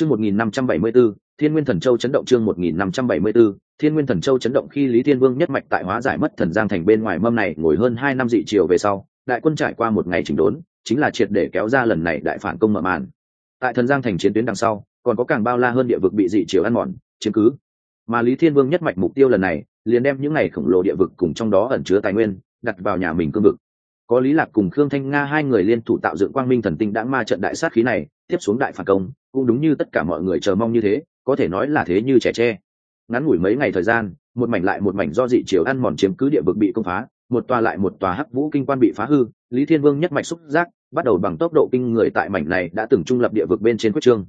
Chương 1574, Thiên Nguyên Thần Châu chấn động chương 1574, Thiên Nguyên Thần Châu chấn động khi Lý Thiên Vương nhất mạch tại hóa giải mất thần giang thành bên ngoài mâm này ngồi hơn hai năm dị chiều về sau, đại quân trải qua một ngày chỉnh đốn, chính là triệt để kéo ra lần này đại phản công mở màn. Tại thần giang thành chiến tuyến đằng sau, còn có càng bao la hơn địa vực bị dị chiều ăn mòn, chiếm cứ. Mà Lý Thiên Vương nhất mạch mục tiêu lần này, liền đem những ngày khổng lồ địa vực cùng trong đó ẩn chứa tài nguyên, đặt vào nhà mình cương vực. Có Lý Lạc cùng Khương Thanh Nga hai người liên thủ tạo dựng Quang Minh Thần Tinh đã ma trận đại sát khí này, tiếp xuống đại phản công, cũng đúng như tất cả mọi người chờ mong như thế, có thể nói là thế như trẻ tre. Ngắn ngủi mấy ngày thời gian một mảnh lại một mảnh do dị chiều ăn mòn chiếm cứ địa vực bị công phá một tòa lại một tòa hắc vũ kinh quan bị phá hư lý thiên vương nhất mạch xúc giác bắt đầu bằng tốc độ kinh người tại mảnh này đã từng trung lập địa vực bên trên quyết trương.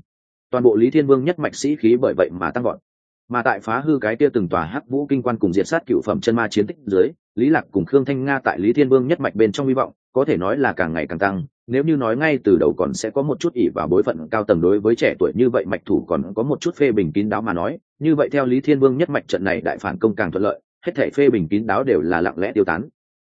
Toàn bộ lý thiên vương nhất mạch sĩ khí bởi vậy mà tăng gọn mà tại phá hư cái kia từng tòa hắc vũ kinh quan cùng diệt sát cựu phẩm chân ma chiến tích dưới lý lạc cùng khương thanh nga tại lý thiên vương nhất mạch bên trong hy vọng có thể nói là càng ngày càng tăng nếu như nói ngay từ đầu còn sẽ có một chút ỷ và bối phận cao tầng đối với trẻ tuổi như vậy, mạch thủ còn có một chút phê bình kín đáo mà nói, như vậy theo lý thiên vương nhất mạch trận này đại phản công càng thuận lợi, hết thể phê bình kín đáo đều là lặng lẽ tiêu tán.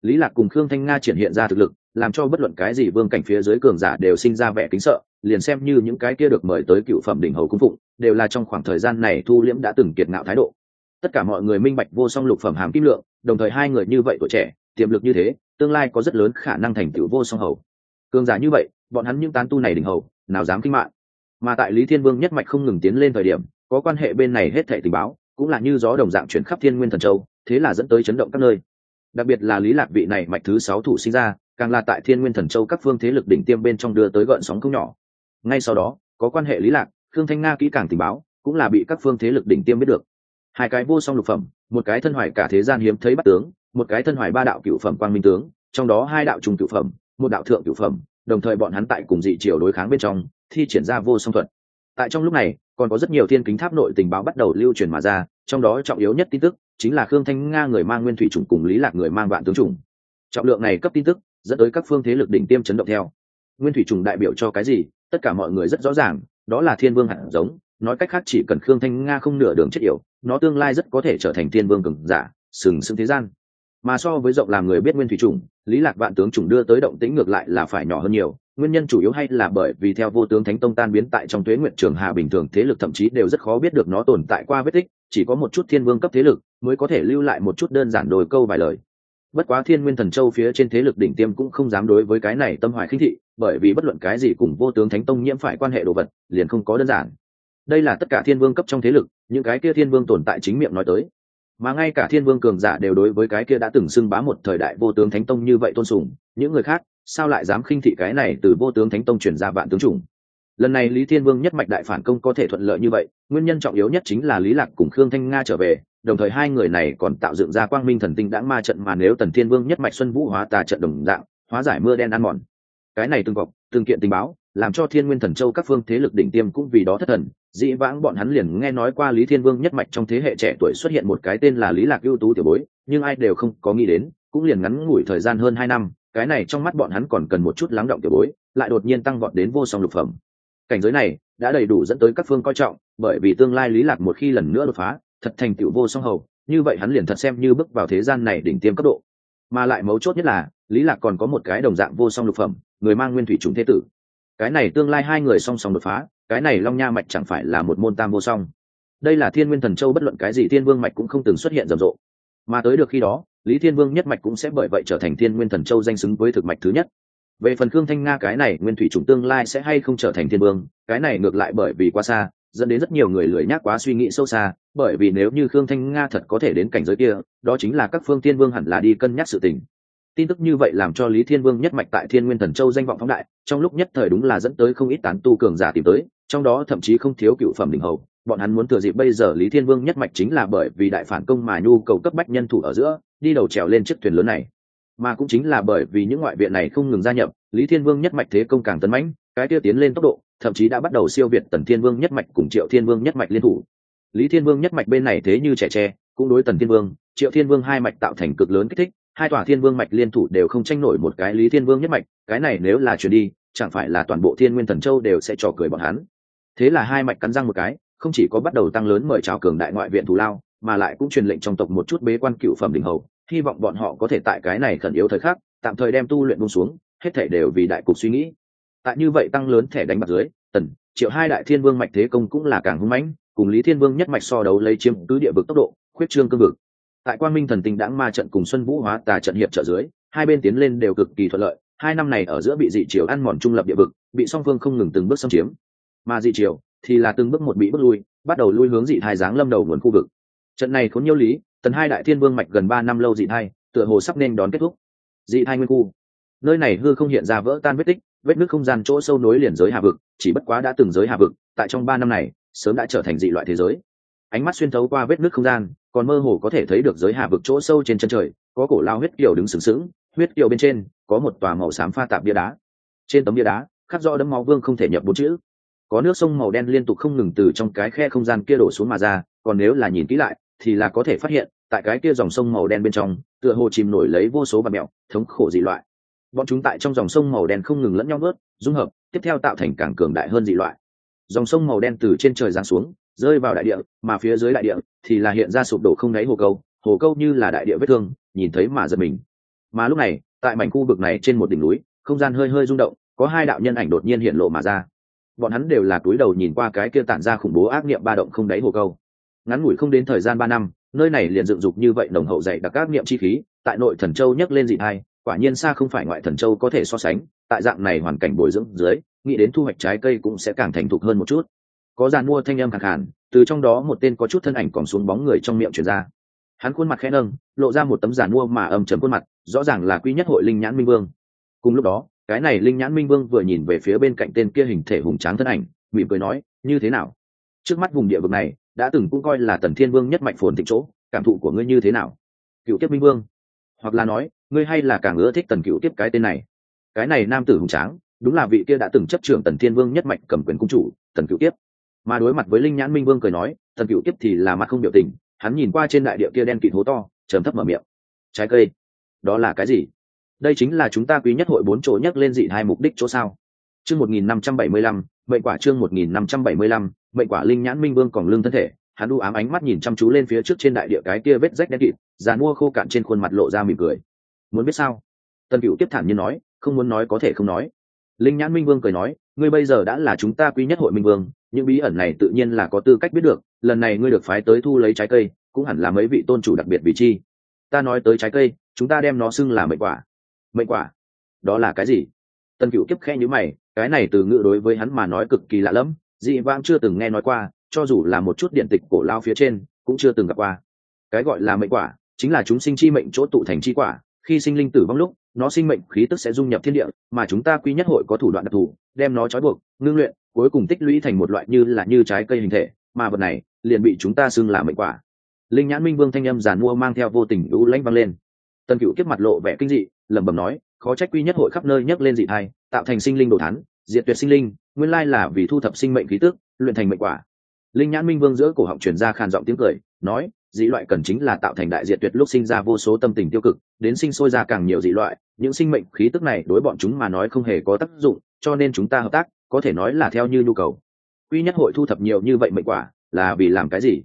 Lý lạc cùng khương thanh nga triển hiện ra thực lực, làm cho bất luận cái gì vương cảnh phía dưới cường giả đều sinh ra vẻ kính sợ, liền xem như những cái kia được mời tới cựu phẩm đỉnh hầu cung phụng, đều là trong khoảng thời gian này thu liễm đã từng kiệt ngạo thái độ. Tất cả mọi người minh bạch vô song lục phẩm hàm kim lượng, đồng thời hai người như vậy tuổi trẻ, tiềm lực như thế, tương lai có rất lớn khả năng thành tựu vô song hầu cường giả như vậy, bọn hắn những tán tu này đỉnh hầu, nào dám kinh mạng. Mà tại lý thiên vương nhất mạch không ngừng tiến lên thời điểm, có quan hệ bên này hết thệ tình báo, cũng là như gió đồng dạng chuyển khắp thiên nguyên thần châu, thế là dẫn tới chấn động các nơi. Đặc biệt là lý lạc vị này mạch thứ sáu thủ sinh ra, càng là tại thiên nguyên thần châu các phương thế lực đỉnh tiêm bên trong đưa tới gợn sóng không nhỏ. Ngay sau đó, có quan hệ lý lạc, khương thanh nga kỹ càng tình báo, cũng là bị các phương thế lực đỉnh tiêm biết được. Hai cái vô song lục phẩm, một cái thân hoài cả thế gian hiếm thấy bắt tướng, một cái thân hoài ba đạo cựu phẩm quang minh tướng, trong đó hai đạo trùng cựu phẩm một đạo thượng cửu phẩm, đồng thời bọn hắn tại cùng dị triều đối kháng bên trong, thi triển ra vô song thuật. Tại trong lúc này, còn có rất nhiều thiên kính tháp nội tình báo bắt đầu lưu truyền mà ra, trong đó trọng yếu nhất tin tức chính là khương thanh nga người mang nguyên thủy chủng cùng lý lạc người mang vạn tướng chủng. Trọng lượng này cấp tin tức, dẫn tới các phương thế lực đỉnh tiêm chấn động theo. Nguyên thủy trùng đại biểu cho cái gì? Tất cả mọi người rất rõ ràng, đó là thiên vương hạt giống, nói cách khác chỉ cần khương thanh nga không nửa đường chết yểu, nó tương lai rất có thể trở thành thiên vương cường giả, sừng sững thế gian mà so với rộng làm người biết nguyên thủy chủng, lý lạc vạn tướng chủng đưa tới động tĩnh ngược lại là phải nhỏ hơn nhiều nguyên nhân chủ yếu hay là bởi vì theo vô tướng thánh tông tan biến tại trong tuế nguyện trường hà bình thường thế lực thậm chí đều rất khó biết được nó tồn tại qua vết tích chỉ có một chút thiên vương cấp thế lực mới có thể lưu lại một chút đơn giản đồi câu vài lời. Bất quá thiên nguyên thần châu phía trên thế lực đỉnh tiêm cũng không dám đối với cái này tâm hoài khinh thị bởi vì bất luận cái gì cùng vô tướng thánh tông nhiễm phải quan hệ đồ vật liền không có đơn giản. Đây là tất cả thiên vương cấp trong thế lực những cái kia thiên vương tồn tại chính miệng nói tới mà ngay cả thiên vương cường giả đều đối với cái kia đã từng xưng bá một thời đại vô tướng thánh tông như vậy tôn sùng, những người khác, sao lại dám khinh thị cái này từ vô tướng thánh tông chuyển ra vạn tướng chủng? Lần này lý thiên vương nhất mạch đại phản công có thể thuận lợi như vậy, nguyên nhân trọng yếu nhất chính là lý lạc cùng khương thanh nga trở về, đồng thời hai người này còn tạo dựng ra quang minh thần tinh đãng ma trận mà nếu tần thiên vương nhất mạch xuân vũ hóa tà trận đồng dạng, hóa giải mưa đen ăn mòn. Cái này từng cọc, từng kiện tình báo, làm cho thiên nguyên thần châu các phương thế lực đỉnh tiêm cũng vì đó thất thần dĩ vãng bọn hắn liền nghe nói qua lý thiên vương nhất mạch trong thế hệ trẻ tuổi xuất hiện một cái tên là lý lạc ưu tú tiểu bối, nhưng ai đều không có nghĩ đến, cũng liền ngắn ngủi thời gian hơn hai năm, cái này trong mắt bọn hắn còn cần một chút lắng động tiểu bối, lại đột nhiên tăng vọt đến vô song lục phẩm. Cảnh giới này đã đầy đủ dẫn tới các phương coi trọng, bởi vì tương lai lý lạc một khi lần nữa đột phá, thật thành tựu vô song hầu, như vậy hắn liền thật xem như bước vào thế gian này đỉnh tiêm cấp độ. Mà lại mấu chốt nhất là, lý lạc còn có một cái đồng dạng vô song lục phẩm, người mang nguyên thủy trùng thế tử cái này tương lai hai người song song đột phá, cái này long nha mạch chẳng phải là một môn tam vô song. Đây là thiên nguyên thần châu bất luận cái gì thiên vương mạch cũng không từng xuất hiện rầm rộ. Mà tới được khi đó, lý thiên vương nhất mạch cũng sẽ bởi vậy trở thành thiên nguyên thần châu danh xứng với thực mạch thứ nhất. Về phần khương thanh nga cái này, nguyên thủy chủng tương lai sẽ hay không trở thành thiên vương, cái này ngược lại bởi vì quá xa, dẫn đến rất nhiều người lười nhác quá suy nghĩ sâu xa, bởi vì nếu như khương thanh nga thật có thể đến cảnh giới kia, đó chính là các phương thiên vương hẳn là đi cân nhắc sự tình tin tức như vậy làm cho lý thiên vương nhất mạch tại thiên nguyên thần châu danh vọng phóng đại, trong lúc nhất thời đúng là dẫn tới không ít tán tu cường giả tìm tới, trong đó thậm chí không thiếu cựu phẩm đình hầu. Bọn hắn muốn thừa dịp bây giờ lý thiên vương nhất mạch chính là bởi vì đại phản công mà nhu cầu cấp bách nhân thủ ở giữa, đi đầu trèo lên chiếc thuyền lớn này. Mà cũng chính là bởi vì những ngoại viện này không ngừng gia nhập, lý thiên vương nhất mạch thế công càng tấn mãnh, cái tiêu tiến lên tốc độ, thậm chí đã bắt đầu siêu việt tần thiên vương nhất mạch cùng triệu thiên vương nhất mạch liên thủ. Lý thiên vương nhất mạch bên này thế như trẻ tre, cũng đối tần thiên vương, triệu thiên vương hai mạch tạo thành cực lớn kích thích hai tòa thiên vương mạch liên thủ đều không tranh nổi một cái lý thiên vương nhất mạch, cái này nếu là chuyển đi, chẳng phải là toàn bộ thiên nguyên thần châu đều sẽ trò cười bọn hắn. Thế là hai mạch cắn răng một cái, không chỉ có bắt đầu tăng lớn mời chào cường đại ngoại viện thù lao, mà lại cũng truyền lệnh trong tộc một chút bế quan cựu phẩm đình hầu, hy vọng bọn họ có thể tại cái này khẩn yếu thời khắc, tạm thời đem tu luyện buông xuống, hết thể đều vì đại cục suy nghĩ. Tại như vậy tăng lớn thẻ đánh bạc dưới, tần, triệu hai đại thiên vương mạch thế công cũng là càng hung mãnh, cùng lý thiên vương nhất mạch so đấu lấy chiếm cứ địa vực tốc độ, khuyết trương cương vực tại quang minh thần tinh đãng ma trận cùng xuân vũ hóa tà trận hiệp trợ dưới, hai bên tiến lên đều cực kỳ thuận lợi. Hai năm này ở giữa bị dị triều ăn mòn trung lập địa vực, bị song phương không ngừng từng bước xâm chiếm. Mà dị triều thì là từng bước một bị bước lui, bắt đầu lui hướng dị thai giáng lâm đầu nguồn khu vực. Trận này khốn nhiêu lý, tần hai đại thiên vương mạch gần ba năm lâu dị thai, tựa hồ sắp nên đón kết thúc. Dị thai nguyên khu. Nơi này hư không hiện ra vỡ tan vết tích, vết nước không gian chỗ sâu nối liền giới hạ vực, chỉ bất quá đã từng giới hạ vực, tại trong ba năm này, sớm đã trở thành dị loại thế giới ánh mắt xuyên thấu qua vết nước không gian, còn mơ hồ có thể thấy được giới hạ vực chỗ sâu trên chân trời, có cổ lao huyết kiều đứng sừng sững, huyết kiều bên trên có một tòa màu xám pha tạp bia đá. Trên tấm bia đá, khắc do đấm máu vương không thể nhập bốn chữ. Có nước sông màu đen liên tục không ngừng từ trong cái khe không gian kia đổ xuống mà ra, còn nếu là nhìn kỹ lại, thì là có thể phát hiện, tại cái kia dòng sông màu đen bên trong, tựa hồ chìm nổi lấy vô số bà mẹo, thống khổ dị loại. Bọn chúng tại trong dòng sông màu đen không ngừng lẫn nhau vớt dung hợp, tiếp theo tạo thành càng cường đại hơn dị loại. Dòng sông màu đen từ trên trời giáng xuống rơi vào đại địa, mà phía dưới đại địa thì là hiện ra sụp đổ không đáy hồ câu hồ câu như là đại địa vết thương, nhìn thấy mà giật mình. Mà lúc này, tại mảnh khu vực này trên một đỉnh núi, không gian hơi hơi rung động, có hai đạo nhân ảnh đột nhiên hiện lộ mà ra. Bọn hắn đều là túi đầu nhìn qua cái kia tản ra khủng bố ác niệm ba động không đáy hồ câu. Ngắn ngủi không đến thời gian ba năm, nơi này liền dựng dục như vậy nồng hậu dày đặc ác niệm chi khí, tại nội thần châu nhấc lên dị hai quả nhiên xa không phải ngoại thần châu có thể so sánh, tại dạng này hoàn cảnh bồi dưỡng dưới, nghĩ đến thu hoạch trái cây cũng sẽ càng thành thục hơn một chút có dàn mua thanh âm khẳng khàn, từ trong đó một tên có chút thân ảnh còn xuống bóng người trong miệng chuyển ra. Hắn khuôn mặt khẽ nâng, lộ ra một tấm giàn mua mà âm chấm khuôn mặt, rõ ràng là quy nhất hội linh nhãn minh vương. Cùng lúc đó, cái này linh nhãn minh vương vừa nhìn về phía bên cạnh tên kia hình thể hùng tráng thân ảnh, mỉm cười nói, như thế nào? Trước mắt vùng địa vực này, đã từng cũng coi là tần thiên vương nhất mạnh phồn thịnh chỗ, cảm thụ của ngươi như thế nào? Cựu tiếp minh vương. Hoặc là nói, ngươi hay là càng ưa thích tần cựu tiếp cái tên này? Cái này nam tử hùng tráng, đúng là vị kia đã từng chấp trưởng tần thiên vương nhất mạnh cầm quyền cung chủ, tần cựu tiếp mà đối mặt với linh nhãn minh vương cười nói tần cựu tiếp thì là mặt không biểu tình, hắn nhìn qua trên đại địa kia đen kịt hố to, trầm thấp mở miệng. Trái cây, đó là cái gì? Đây chính là chúng ta quý nhất hội bốn chỗ nhất lên dị hai mục đích chỗ sao? Chương một nghìn năm trăm bảy mươi lăm, mệnh quả chương một nghìn năm trăm bảy mươi lăm, mệnh quả linh nhãn minh vương còn lương thân thể, hắn u ám ánh mắt nhìn chăm chú lên phía trước trên đại địa cái kia vết rách đen kịt, già mua khô cạn trên khuôn mặt lộ ra mỉm cười. Muốn biết sao? Tân cựu tiếp thản nhiên nói, không muốn nói có thể không nói. Linh nhãn minh vương cười nói, ngươi bây giờ đã là chúng ta quý nhất hội minh vương những bí ẩn này tự nhiên là có tư cách biết được, lần này ngươi được phái tới thu lấy trái cây, cũng hẳn là mấy vị tôn chủ đặc biệt vị chi. Ta nói tới trái cây, chúng ta đem nó xưng là mệnh quả. Mệnh quả? Đó là cái gì? Tân cựu kiếp khe nhữ mày, cái này từ ngữ đối với hắn mà nói cực kỳ lạ lẫm, dị vãng chưa từng nghe nói qua, cho dù là một chút điện tịch cổ lao phía trên, cũng chưa từng gặp qua. Cái gọi là mệnh quả, chính là chúng sinh chi mệnh chỗ tụ thành chi quả, khi sinh linh tử vong lúc, nó sinh mệnh khí tức sẽ dung nhập thiên địa, mà chúng ta quy nhất hội có thủ đoạn đặc thù, đem nó trói buộc, ngưng luyện cuối cùng tích lũy thành một loại như là như trái cây hình thể, mà vật này liền bị chúng ta xưng là mệnh quả. Linh nhãn minh vương thanh âm giàn mua mang theo vô tình lũ lãnh vang lên. Tần cựu kiếp mặt lộ vẻ kinh dị, lẩm bẩm nói, khó trách quy nhất hội khắp nơi nhấc lên dị thai, tạo thành sinh linh đồ thán, diệt tuyệt sinh linh, nguyên lai là vì thu thập sinh mệnh khí tức, luyện thành mệnh quả. Linh nhãn minh vương giữa cổ họng truyền ra khàn giọng tiếng cười, nói, dị loại cần chính là tạo thành đại diệt tuyệt lúc sinh ra vô số tâm tình tiêu cực, đến sinh sôi ra càng nhiều dị loại, những sinh mệnh khí tức này đối bọn chúng mà nói không hề có tác dụng, cho nên chúng ta hợp tác có thể nói là theo như nhu cầu. Quy nhất hội thu thập nhiều như vậy mệnh quả, là vì làm cái gì?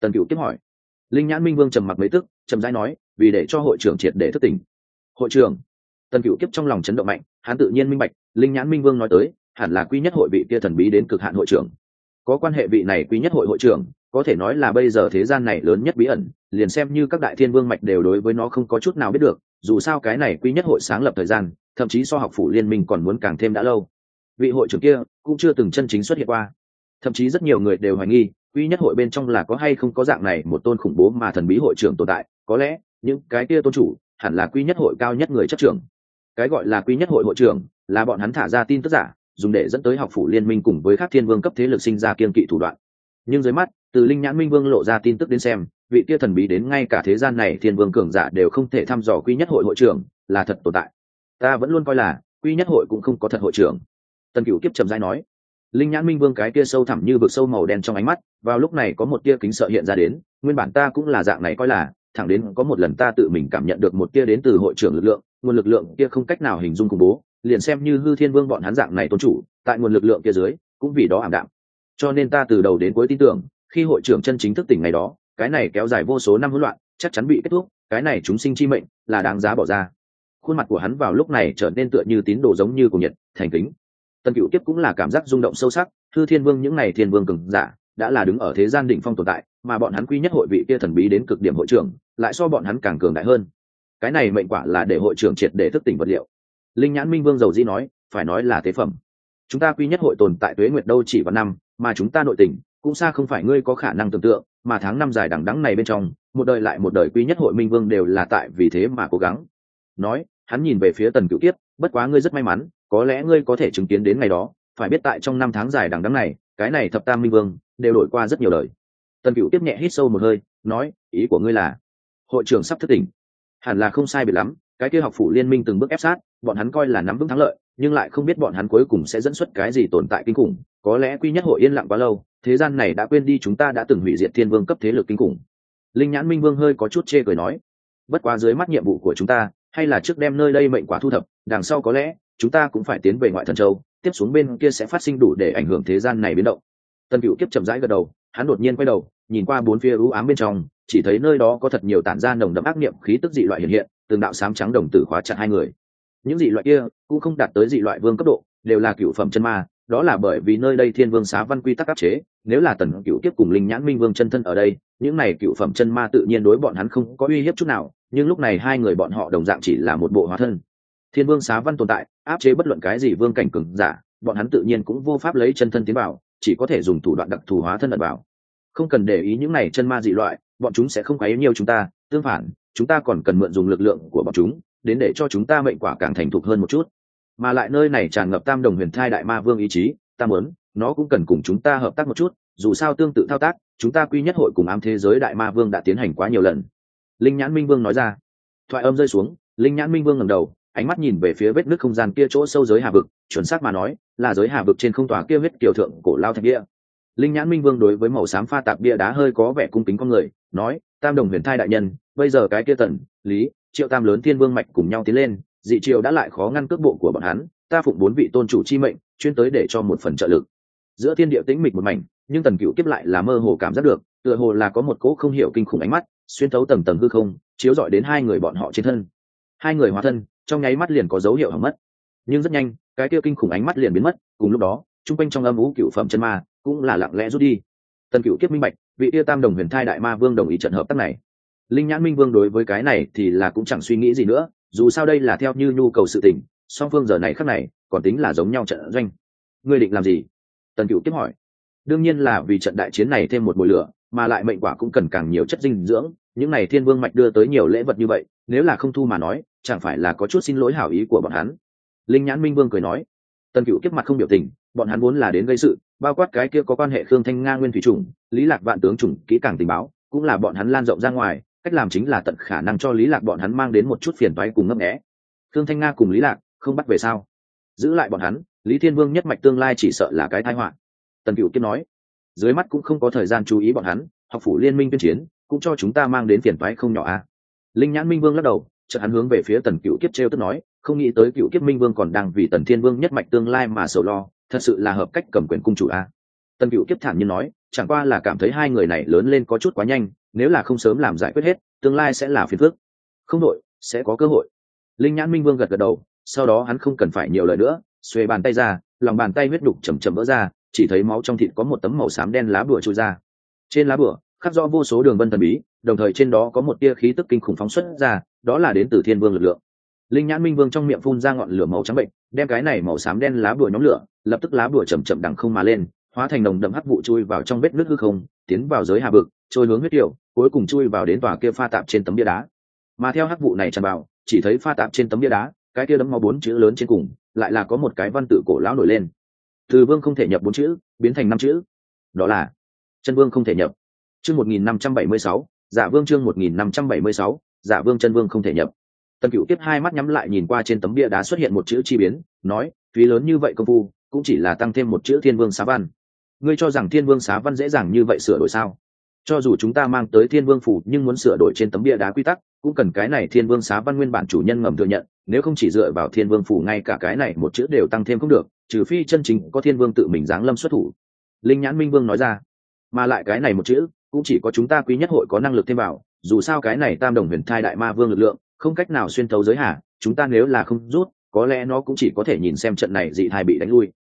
Tần cựu tiếp hỏi. Linh nhãn minh vương trầm mặc mấy tức trầm rãi nói, vì để cho hội trưởng triệt để thất tình hội trưởng? Tần cựu kiếp trong lòng chấn động mạnh, hắn tự nhiên minh bạch, linh nhãn minh vương nói tới, hẳn là quy nhất hội vị kia thần bí đến cực hạn hội trưởng. Có quan hệ vị này quý nhất hội hội trưởng, có thể nói là bây giờ thế gian này lớn nhất bí ẩn, liền xem như các đại thiên vương mạch đều đối với nó không có chút nào biết được, dù sao cái này quý nhất hội sáng lập thời gian, thậm chí so học phủ liên minh còn muốn càng thêm đã lâu vị hội trưởng kia cũng chưa từng chân chính xuất hiện qua. Thậm chí rất nhiều người đều hoài nghi quý nhất hội bên trong là có hay không có dạng này một tôn khủng bố mà thần bí hội trưởng tồn tại. Có lẽ, những cái kia tôn chủ hẳn là quý nhất hội cao nhất người chấp trưởng. Cái gọi là quý nhất hội hội trưởng là bọn hắn thả ra tin tức giả, dùng để dẫn tới học phủ liên minh cùng với các thiên vương cấp thế lực sinh ra kiên kỵ thủ đoạn. Nhưng dưới mắt, từ linh nhãn minh vương lộ ra tin tức đến xem, vị kia thần bí đến ngay cả thế gian này thiên vương cường giả đều không thể thăm dò quy nhất hội hội trưởng là thật tồn tại. Ta vẫn luôn coi là quy nhất hội cũng không có thật hội trưởng tần cựu kiếp trầm dai nói, linh nhãn minh vương cái kia sâu thẳm như vực sâu màu đen trong ánh mắt, vào lúc này có một tia kính sợ hiện ra đến, nguyên bản ta cũng là dạng này coi là, thẳng đến có một lần ta tự mình cảm nhận được một tia đến từ hội trưởng lực lượng, nguồn lực lượng kia không cách nào hình dung khủng bố, liền xem như hư thiên vương bọn hắn dạng này tôn chủ, tại nguồn lực lượng kia dưới, cũng vì đó ảm đạm. Cho nên ta từ đầu đến cuối tin tưởng, khi hội trưởng chân chính thức tỉnh ngày đó, cái này kéo dài vô số năm hỗn loạn, chắc chắn bị kết thúc, cái này chúng sinh chi mệnh là đáng giá bỏ ra. Khuôn mặt của hắn vào lúc này trở nên tựa như tín đồ giống như của nhật, thành kính tân cựu tiếp cũng là cảm giác rung động sâu sắc, thư thiên vương những n à y thiên vương cường giả đã là đứng ở thế gian đỉnh phong tồn tại, mà bọn hắn quy nhất hội vị kia thần bí đến cực điểm hội trưởng, lại so bọn hắn càng cường đại hơn. Cái này mệnh quả là để hội trưởng triệt để thức tỉnh vật liệu. Linh nhãn minh vương dầu di nói, phải nói là tế phẩm. Chúng ta quy nhất hội tồn tại tuế nguyệt đâu chỉ vào năm, mà chúng ta nội tình cũng xa không phải ngươi có khả năng tưởng tượng, mà tháng năm dài đằng đắng này bên trong, một đời lại một đời quy nhất hội minh vương đều là tại vì thế mà cố gắng. Nói hắn nhìn về phía tần cựu kiếp, bất quá ngươi rất may mắn, có lẽ ngươi có thể chứng kiến đến ngày đó, phải biết tại trong năm tháng dài đằng đắng này, cái này thập tam minh vương đều đổi qua rất nhiều đời. Tần cựu tiếp nhẹ hít sâu một hơi, nói, ý của ngươi là, hội trưởng sắp thất tỉnh. Hẳn là không sai biệt lắm, cái kia học phủ liên minh từng bước ép sát, bọn hắn coi là nắm vững thắng lợi, nhưng lại không biết bọn hắn cuối cùng sẽ dẫn xuất cái gì tồn tại kinh khủng, có lẽ quy nhất hội yên lặng quá lâu, thế gian này đã quên đi chúng ta đã từng hủy diệt thiên vương cấp thế lực kinh khủng. Linh nhãn minh vương hơi có chút chê cười nói, bất quá dưới mắt nhiệm vụ của chúng ta hay là trước đem nơi đây mệnh quả thu thập, đằng sau có lẽ, chúng ta cũng phải tiến về ngoại thần châu, tiếp xuống bên kia sẽ phát sinh đủ để ảnh hưởng thế gian này biến động. Tần cựu kiếp chậm rãi gật đầu, hắn đột nhiên quay đầu, nhìn qua bốn phía ưu ám bên trong, chỉ thấy nơi đó có thật nhiều tản ra nồng đậm ác niệm khí tức dị loại hiện hiện, từng đạo sám trắng đồng tử khóa chặt hai người. Những dị loại kia cũng không đạt tới dị loại vương cấp độ, đều là cựu phẩm chân ma, đó là bởi vì nơi đây thiên vương xá văn quy tắc áp chế, nếu là tần cựu tiếp cùng linh nhãn minh vương chân thân ở đây, những này cựu phẩm chân ma tự nhiên đối bọn hắn không có uy hiếp chút nào nhưng lúc này hai người bọn họ đồng dạng chỉ là một bộ hóa thân. Thiên vương xá văn tồn tại, áp chế bất luận cái gì vương cảnh cừng giả, bọn hắn tự nhiên cũng vô pháp lấy chân thân tiến vào, chỉ có thể dùng thủ đoạn đặc thù hóa thân ẩn vào. Không cần để ý những này chân ma dị loại, bọn chúng sẽ không quấy nhiều chúng ta, tương phản, chúng ta còn cần mượn dùng lực lượng của bọn chúng, đến để cho chúng ta mệnh quả càng thành thục hơn một chút. Mà lại nơi này tràn ngập tam đồng huyền thai đại ma vương ý chí, ta muốn, nó cũng cần cùng chúng ta hợp tác một chút, dù sao tương tự thao tác, chúng ta quy nhất hội cùng ám thế giới đại ma vương đã tiến hành quá nhiều lần linh nhãn minh vương nói ra. Thoại âm rơi xuống, linh nhãn minh vương ngẩng đầu, ánh mắt nhìn về phía vết nước không gian kia chỗ sâu giới hà vực, chuẩn xác mà nói, là giới hà vực trên không tòa kia huyết kiều thượng cổ lao thạch địa. Linh nhãn minh vương đối với màu xám pha tạp bia đá hơi có vẻ cung kính con người, nói, tam đồng huyền thai đại nhân, bây giờ cái kia tần, lý, triệu tam lớn thiên vương mạch cùng nhau tiến lên, dị triệu đã lại khó ngăn cước bộ của bọn hắn, ta phụng bốn vị tôn chủ chi mệnh, chuyên tới để cho một phần trợ lực. Giữa thiên địa tĩnh mịch một mảnh, nhưng tần cựu kiếp lại là mơ hồ cảm giác được, tựa hồ là có một cỗ không hiểu kinh khủng ánh mắt xuyên thấu tầng tầng hư không, chiếu rọi đến hai người bọn họ trên thân. Hai người hóa thân, trong nháy mắt liền có dấu hiệu hỏng mất. Nhưng rất nhanh, cái kia kinh khủng ánh mắt liền biến mất, cùng lúc đó, chung quanh trong âm vũ cựu phẩm chân ma cũng là lặng lẽ rút đi. Tần cựu kiếp minh bạch, vị tia tam đồng huyền thai đại ma vương đồng ý trận hợp tác này. Linh nhãn minh vương đối với cái này thì là cũng chẳng suy nghĩ gì nữa, dù sao đây là theo như nhu cầu sự tình, song phương giờ này khác này, còn tính là giống nhau trận doanh. Ngươi định làm gì? Tần cựu tiếp hỏi. Đương nhiên là vì trận đại chiến này thêm một mùi lửa mà lại mệnh quả cũng cần càng nhiều chất dinh dưỡng, những này thiên vương mạch đưa tới nhiều lễ vật như vậy, nếu là không thu mà nói, chẳng phải là có chút xin lỗi hảo ý của bọn hắn. Linh nhãn minh vương cười nói, tần cựu kiếp mặt không biểu tình, bọn hắn vốn là đến gây sự, bao quát cái kia có quan hệ khương thanh nga nguyên thủy chủng, lý lạc vạn tướng chủng, kỹ càng tình báo, cũng là bọn hắn lan rộng ra ngoài, cách làm chính là tận khả năng cho lý lạc bọn hắn mang đến một chút phiền toái cùng ngấp nghé. Khương thanh nga cùng lý lạc không bắt về sao? Giữ lại bọn hắn, lý thiên vương nhất mạch tương lai chỉ sợ là cái tai họa. Tần cựu kiếp nói dưới mắt cũng không có thời gian chú ý bọn hắn, học phủ liên minh tuyên chiến, cũng cho chúng ta mang đến phiền toái không nhỏ a. Linh nhãn minh vương lắc đầu, chợt hắn hướng về phía tần cựu kiếp treo tức nói, không nghĩ tới cựu kiếp minh vương còn đang vì tần thiên vương nhất mạch tương lai mà sầu lo, thật sự là hợp cách cầm quyền cung chủ a. Tần cựu kiếp thản nhiên nói, chẳng qua là cảm thấy hai người này lớn lên có chút quá nhanh, nếu là không sớm làm giải quyết hết, tương lai sẽ là phiền phức. Không đội, sẽ có cơ hội. Linh nhãn minh vương gật gật đầu, sau đó hắn không cần phải nhiều lời nữa xuê bàn tay ra, lòng bàn tay huyết đục chầm chầm vỡ ra chỉ thấy máu trong thịt có một tấm màu xám đen lá bùa trôi ra. Trên lá bùa, khắc rõ vô số đường vân thần bí đồng thời trên đó có một tia khí tức kinh khủng phóng xuất ra đó là đến từ thiên vương lực lượng. Linh nhãn minh vương trong miệng phun ra ngọn lửa màu trắng bệnh đem cái này màu xám đen lá bùa nhóm lửa lập tức lá bùa chầm chậm đằng không mà lên hóa thành nồng đậm hắc vụ chui vào trong vết nước hư không tiến vào giới hà vực trôi hướng huyết tiểu cuối cùng chui vào đến tòa kia pha tạp trên tấm bia đá. Mà theo hắc vụ này tràn vào chỉ thấy pha tạp trên tấm bia đá cái kia đấm máu bốn chữ lớn trên cùng lại là có một cái văn tự cổ lão nổi lên từ vương không thể nhập bốn chữ, biến thành năm chữ. Đó là, chân vương không thể nhập. Chương một nghìn năm trăm bảy mươi sáu, giả vương chương một nghìn năm trăm bảy mươi sáu, giả vương chân vương không thể nhập. Tần cựu tiếp hai mắt nhắm lại nhìn qua trên tấm bia đá xuất hiện một chữ chi biến, nói phí lớn như vậy công phu, cũng chỉ là tăng thêm một chữ thiên vương xá văn. Ngươi cho rằng thiên vương xá văn dễ dàng như vậy sửa đổi sao? Cho dù chúng ta mang tới thiên vương phủ nhưng muốn sửa đổi trên tấm bia đá quy tắc cũng cần cái này thiên vương xá văn nguyên bản chủ nhân ngầm thừa nhận, nếu không chỉ dựa vào thiên vương phủ ngay cả cái này một chữ đều tăng thêm không được, trừ phi chân chính có thiên vương tự mình giáng lâm xuất thủ. Linh nhãn minh vương nói ra. Mà lại cái này một chữ, cũng chỉ có chúng ta quý nhất hội có năng lực thêm vào, dù sao cái này tam đồng huyền thai đại ma vương lực lượng, không cách nào xuyên thấu giới hạ, chúng ta nếu là không rút, có lẽ nó cũng chỉ có thể nhìn xem trận này dị thai bị đánh lui.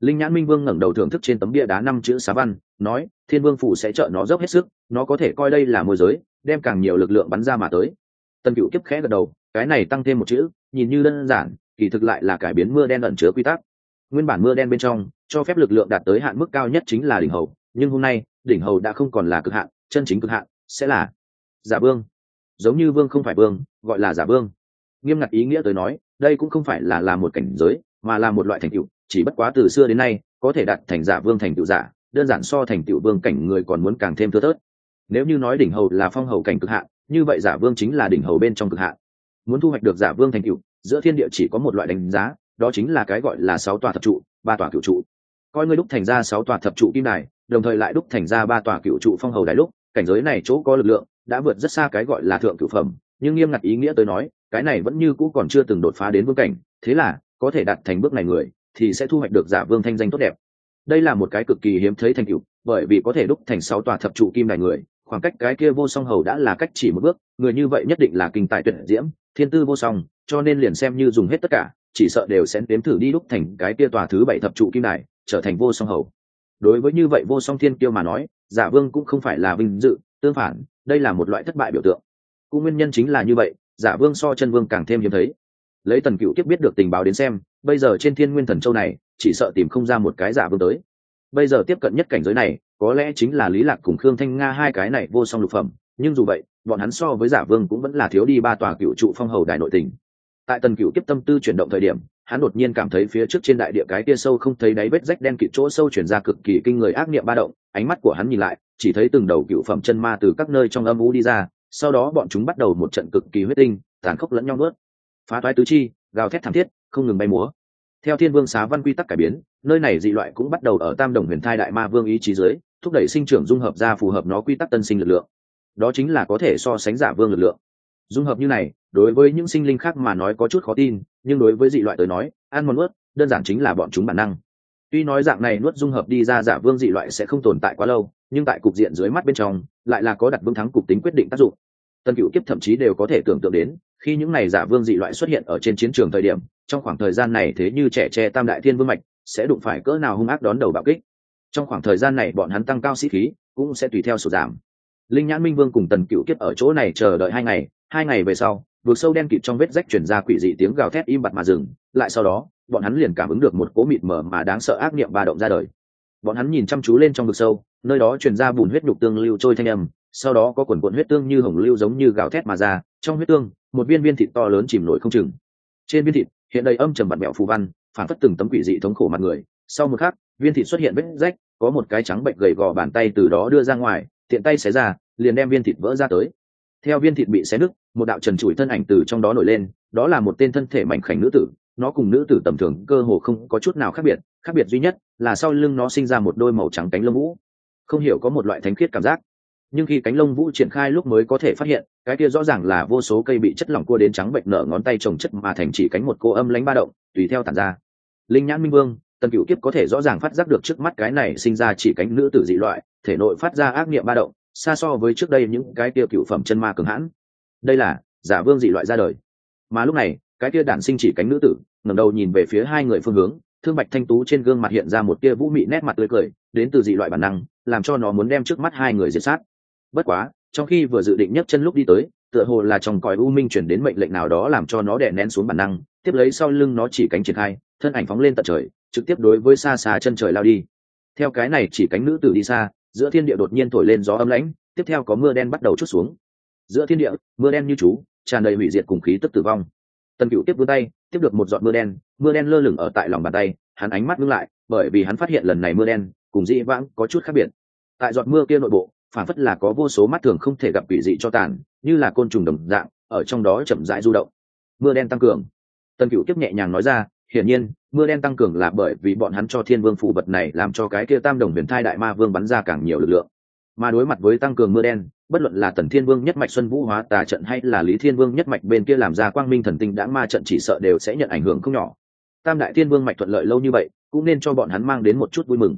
Linh nhãn minh vương ngẩng đầu thưởng thức trên tấm bia đá năm chữ xá văn, nói, thiên vương phủ sẽ trợ nó dốc hết sức, nó có thể coi đây là môi giới, đem càng nhiều lực lượng bắn ra mà tới tần cựu kiếp khẽ gật đầu, cái này tăng thêm một chữ, nhìn như đơn giản, kỳ thực lại là cải biến mưa đen ẩn chứa quy tắc. Nguyên bản mưa đen bên trong, cho phép lực lượng đạt tới hạn mức cao nhất chính là đỉnh hầu, nhưng hôm nay, đỉnh hầu đã không còn là cực hạn, chân chính cực hạn, sẽ là giả vương. Giống như vương không phải vương, gọi là giả vương. Nghiêm ngặt ý nghĩa tới nói, đây cũng không phải là là một cảnh giới, mà là một loại thành tựu, chỉ bất quá từ xưa đến nay, có thể đạt thành giả vương thành tựu giả, đơn giản so thành tựu vương cảnh người còn muốn càng thêm thưa thớt. Nếu như nói đỉnh hầu là phong hầu cảnh cực hạn như vậy giả vương chính là đỉnh hầu bên trong cực hạn. Muốn thu hoạch được giả vương thành cựu giữa thiên địa chỉ có một loại đánh giá, đó chính là cái gọi là sáu tòa thập trụ, ba tòa cựu trụ. Coi ngươi đúc thành ra sáu tòa thập trụ kim đài, đồng thời lại đúc thành ra ba tòa cựu trụ phong hầu đài lúc, cảnh giới này chỗ có lực lượng, đã vượt rất xa cái gọi là thượng cựu phẩm. Nhưng nghiêm ngặt ý nghĩa tới nói, cái này vẫn như cũ còn chưa từng đột phá đến vương cảnh, thế là, có thể đạt thành bước này người, thì sẽ thu hoạch được giả vương thanh danh tốt đẹp. Đây là một cái cực kỳ hiếm thấy thành cựu bởi vì có thể đúc thành sáu tòa thập trụ kim đài người khoảng cách cái kia vô song hầu đã là cách chỉ một bước, người như vậy nhất định là kinh tài tuyệt diễm, thiên tư vô song, cho nên liền xem như dùng hết tất cả, chỉ sợ đều sẽ đếm thử đi đúc thành cái kia tòa thứ bảy thập trụ kim đài, trở thành vô song hầu. Đối với như vậy vô song thiên kiêu mà nói, giả vương cũng không phải là vinh dự, tương phản, đây là một loại thất bại biểu tượng. Cũng nguyên nhân chính là như vậy, giả vương so chân vương càng thêm hiếm thấy. Lấy tần cựu tiếp biết được tình báo đến xem, bây giờ trên thiên nguyên thần châu này, chỉ sợ tìm không ra một cái giả vương tới bây giờ tiếp cận nhất cảnh giới này, có lẽ chính là lý lạc cùng khương thanh nga hai cái này vô song lục phẩm, nhưng dù vậy, bọn hắn so với giả vương cũng vẫn là thiếu đi ba tòa cựu trụ phong hầu đại nội tình. Tại tần cựu kiếp tâm tư chuyển động thời điểm, hắn đột nhiên cảm thấy phía trước trên đại địa cái kia sâu không thấy đáy vết rách đen kịt chỗ sâu chuyển ra cực kỳ kinh người ác niệm ba động, ánh mắt của hắn nhìn lại, chỉ thấy từng đầu cựu phẩm chân ma từ các nơi trong âm u đi ra, sau đó bọn chúng bắt đầu một trận cực kỳ huyết tinh, tàn khốc lẫn nhau nuốt. Phá toái tứ chi, gào thét thảm thiết, không ngừng bay múa. Theo thiên vương xá văn quy tắc cải biến nơi này dị loại cũng bắt đầu ở tam đồng huyền thai đại ma vương ý chí dưới thúc đẩy sinh trưởng dung hợp ra phù hợp nó quy tắc tân sinh lực lượng. Đó chính là có thể so sánh giả vương lực lượng. Dung hợp như này, đối với những sinh linh khác mà nói có chút khó tin, nhưng đối với dị loại tới nói, ăn món nuốt, đơn giản chính là bọn chúng bản năng. Tuy nói dạng này nuốt dung hợp đi ra giả vương dị loại sẽ không tồn tại quá lâu, nhưng tại cục diện dưới mắt bên trong, lại là có đặt vương thắng cục tính quyết định tác dụng. Tân cựu kiếp thậm chí đều có thể tưởng tượng đến, khi những này giả vương dị loại xuất hiện ở trên chiến trường thời điểm, trong khoảng thời gian này thế như trẻ tre tam đại thiên vương mạch sẽ đụng phải cỡ nào hung ác đón đầu bạo kích. Trong khoảng thời gian này bọn hắn tăng cao sĩ khí, cũng sẽ tùy theo sổ giảm. Linh nhãn minh vương cùng tần cựu kiếp ở chỗ này chờ đợi hai ngày hai ngày về sau, vượt sâu đen kịt trong vết rách chuyển ra quỷ dị tiếng gào thét im bặt mà dừng, lại sau đó, bọn hắn liền cảm ứng được một cố mịt mờ mà đáng sợ ác niệm ba động ra đời. Bọn hắn nhìn chăm chú lên trong vực sâu, nơi đó truyền ra bùn huyết nhục tương lưu trôi thanh âm, sau đó có quần quần huyết tương như hồng lưu giống như gào thét mà ra, trong huyết tương, một viên viên thịt to lớn chìm nổi không chừng. Trên viên thịt, hiện đầy âm trầm bạt mẹo phù văn phản phất từng tấm quỷ dị thống khổ mặt người. Sau một khắc, viên thịt xuất hiện vết rách, có một cái trắng bệnh gầy gò bàn tay từ đó đưa ra ngoài, tiện tay xé ra, liền đem viên thịt vỡ ra tới. Theo viên thịt bị xé nứt, một đạo trần trụi thân ảnh từ trong đó nổi lên, đó là một tên thân thể mảnh khảnh nữ tử. Nó cùng nữ tử tầm thường cơ hồ không có chút nào khác biệt khác biệt duy nhất là sau lưng nó sinh ra một đôi màu trắng cánh lông vũ. Không hiểu có một loại thánh khiết cảm giác, nhưng khi cánh lông vũ triển khai lúc mới có thể phát hiện, cái kia rõ ràng là vô số cây bị chất lỏng cua đến trắng bệnh nở ngón tay trồng chất mà thành chỉ cánh một cô âm lánh ba động, tùy theo tàn ra linh nhãn minh vương, tần cựu kiếp có thể rõ ràng phát giác được trước mắt cái này sinh ra chỉ cánh nữ tử dị loại, thể nội phát ra ác nghiệm ba động, xa so với trước đây những cái kia cựu phẩm chân ma cường hãn. Đây là giả vương dị loại ra đời. Mà lúc này, cái kia đản sinh chỉ cánh nữ tử, ngẩng đầu nhìn về phía hai người phương hướng, thương bạch thanh tú trên gương mặt hiện ra một kia vũ mị nét mặt tươi cười, đến từ dị loại bản năng, làm cho nó muốn đem trước mắt hai người diệt sát. Bất quá, trong khi vừa dự định nhấc chân lúc đi tới tựa hồ là trong còi u minh chuyển đến mệnh lệnh nào đó làm cho nó đè nén xuống bản năng, tiếp lấy sau lưng nó chỉ cánh triển khai, thân ảnh phóng lên tận trời, trực tiếp đối với xa xa chân trời lao đi. Theo cái này chỉ cánh nữ tử đi xa, giữa thiên địa đột nhiên thổi lên gió âm lãnh, tiếp theo có mưa đen bắt đầu chút xuống. Giữa thiên địa, mưa đen như chú, tràn đầy hủy diệt cùng khí tức tử vong. Tần cựu tiếp vươn tay, tiếp được một giọt mưa đen mưa đen lơ lửng ở tại lòng bàn tay, hắn ánh mắt ngưng lại, bởi vì hắn phát hiện lần này mưa đen cùng dĩ vãng có chút khác biệt. Tại giọt mưa kia nội bộ phản phất là có vô số mắt thường không thể gặp quỷ dị cho tàn, như là côn trùng đồng dạng, ở trong đó chậm rãi du động. Mưa đen tăng cường. Tần cựu tiếp nhẹ nhàng nói ra, hiển nhiên, mưa đen tăng cường là bởi vì bọn hắn cho thiên vương phụ vật này làm cho cái kia tam đồng huyền thai đại ma vương bắn ra càng nhiều lực lượng. Mà đối mặt với tăng cường mưa đen, bất luận là tần thiên vương, nhất mạch xuân vũ, hóa tà trận hay là lý thiên vương, nhất mạch bên kia làm ra quang minh thần tinh đã ma trận chỉ sợ đều sẽ nhận ảnh hưởng không nhỏ. Tam đại thiên vương mạch thuận lợi lâu như vậy, cũng nên cho bọn hắn mang đến một chút vui mừng.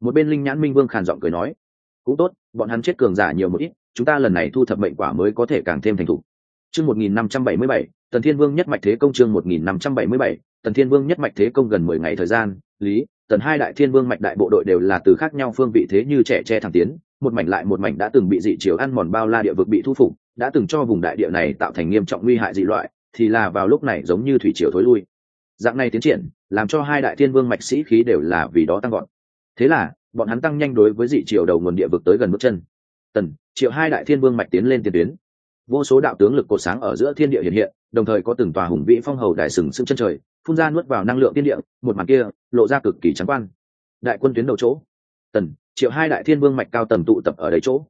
Một bên linh nhãn minh vương khàn giọng cười nói cũng tốt, bọn hắn chết cường giả nhiều một ít, chúng ta lần này thu thập mệnh quả mới có thể càng thêm thành thục. Chương một nghìn năm trăm bảy mươi bảy, tần thiên vương nhất mạch thế công chương một nghìn năm trăm bảy mươi bảy, tần thiên vương nhất mạch thế công gần mười ngày thời gian, lý, tần hai đại thiên vương mạch đại bộ đội đều là từ khác nhau phương vị thế như trẻ che thẳng tiến, một mảnh lại một mảnh đã từng bị dị chiều ăn mòn bao la địa vực bị thu phục, đã từng cho vùng đại địa này tạo thành nghiêm trọng nguy hại dị loại, thì là vào lúc này giống như thủy triều thối lui. Dạng này tiến triển, làm cho hai đại thiên vương mạch sĩ khí đều là vì đó tăng gọn thế là bọn hắn tăng nhanh đối với dị triều đầu nguồn địa vực tới gần bước chân. Tần, triệu hai đại thiên vương mạch tiến lên tiền tuyến. Vô số đạo tướng lực cột sáng ở giữa thiên địa hiện hiện, đồng thời có từng tòa hùng vĩ phong hầu đại sừng sững chân trời, phun ra nuốt vào năng lượng tiên địa, một màn kia lộ ra cực kỳ trắng quan. Đại quân tuyến đầu chỗ. Tần, triệu hai đại thiên vương mạch cao tầm tụ tập ở đấy chỗ.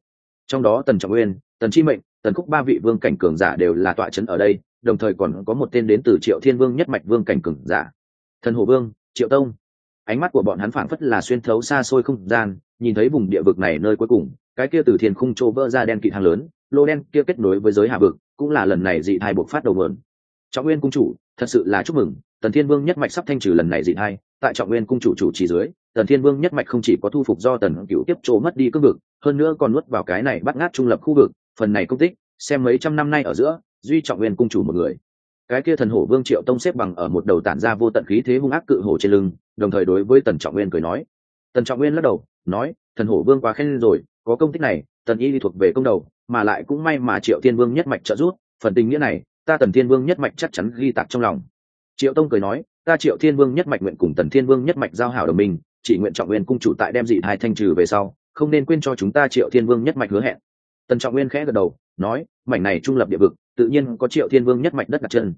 Trong đó tần trọng nguyên, tần chi mệnh, tần khúc ba vị vương cảnh cường giả đều là tọa trấn ở đây, đồng thời còn có một tên đến từ triệu thiên vương nhất mạch vương cảnh cường giả. Thần hồ vương, triệu tông ánh mắt của bọn hắn phảng phất là xuyên thấu xa xôi không gian, nhìn thấy vùng địa vực này nơi cuối cùng, cái kia từ thiên khung trô vỡ ra đen kịt hàng lớn, lô đen kia kết nối với giới hạ vực, cũng là lần này dị thai buộc phát đầu mượn trọng nguyên cung chủ, thật sự là chúc mừng, tần thiên vương nhất mạch sắp thanh trừ lần này dị thai, tại trọng nguyên cung chủ chủ trì dưới, tần thiên vương nhất mạch không chỉ có thu phục do tần cựu tiếp chỗ mất đi cương vực, hơn nữa còn nuốt vào cái này bắt ngát trung lập khu vực, phần này công tích, xem mấy trăm năm nay ở giữa, duy trọng nguyên cung chủ một người cái kia thần hổ vương triệu tông xếp bằng ở một đầu tản ra vô tận khí thế hung ác cự hổ trên lưng, đồng thời đối với tần trọng nguyên cười nói. Tần trọng nguyên lắc đầu, nói, thần hổ vương quá khen rồi, có công tích này, tần y đi thuộc về công đầu, mà lại cũng may mà triệu thiên vương nhất mạch trợ giúp, phần tình nghĩa này, ta tần thiên vương nhất mạch chắc chắn ghi tạc trong lòng. Triệu tông cười nói, ta triệu thiên vương nhất mạch nguyện cùng tần thiên vương nhất mạch giao hảo đồng minh, chỉ nguyện trọng nguyên cung chủ tại đem dị hai thanh trừ về sau, không nên quên cho chúng ta triệu thiên vương nhất mạch hứa hẹn. Tần trọng nguyên khẽ gật đầu, nói, mảnh này trung lập địa vực, tự nhiên có triệu thiên vương nhất mạch đất đặt chân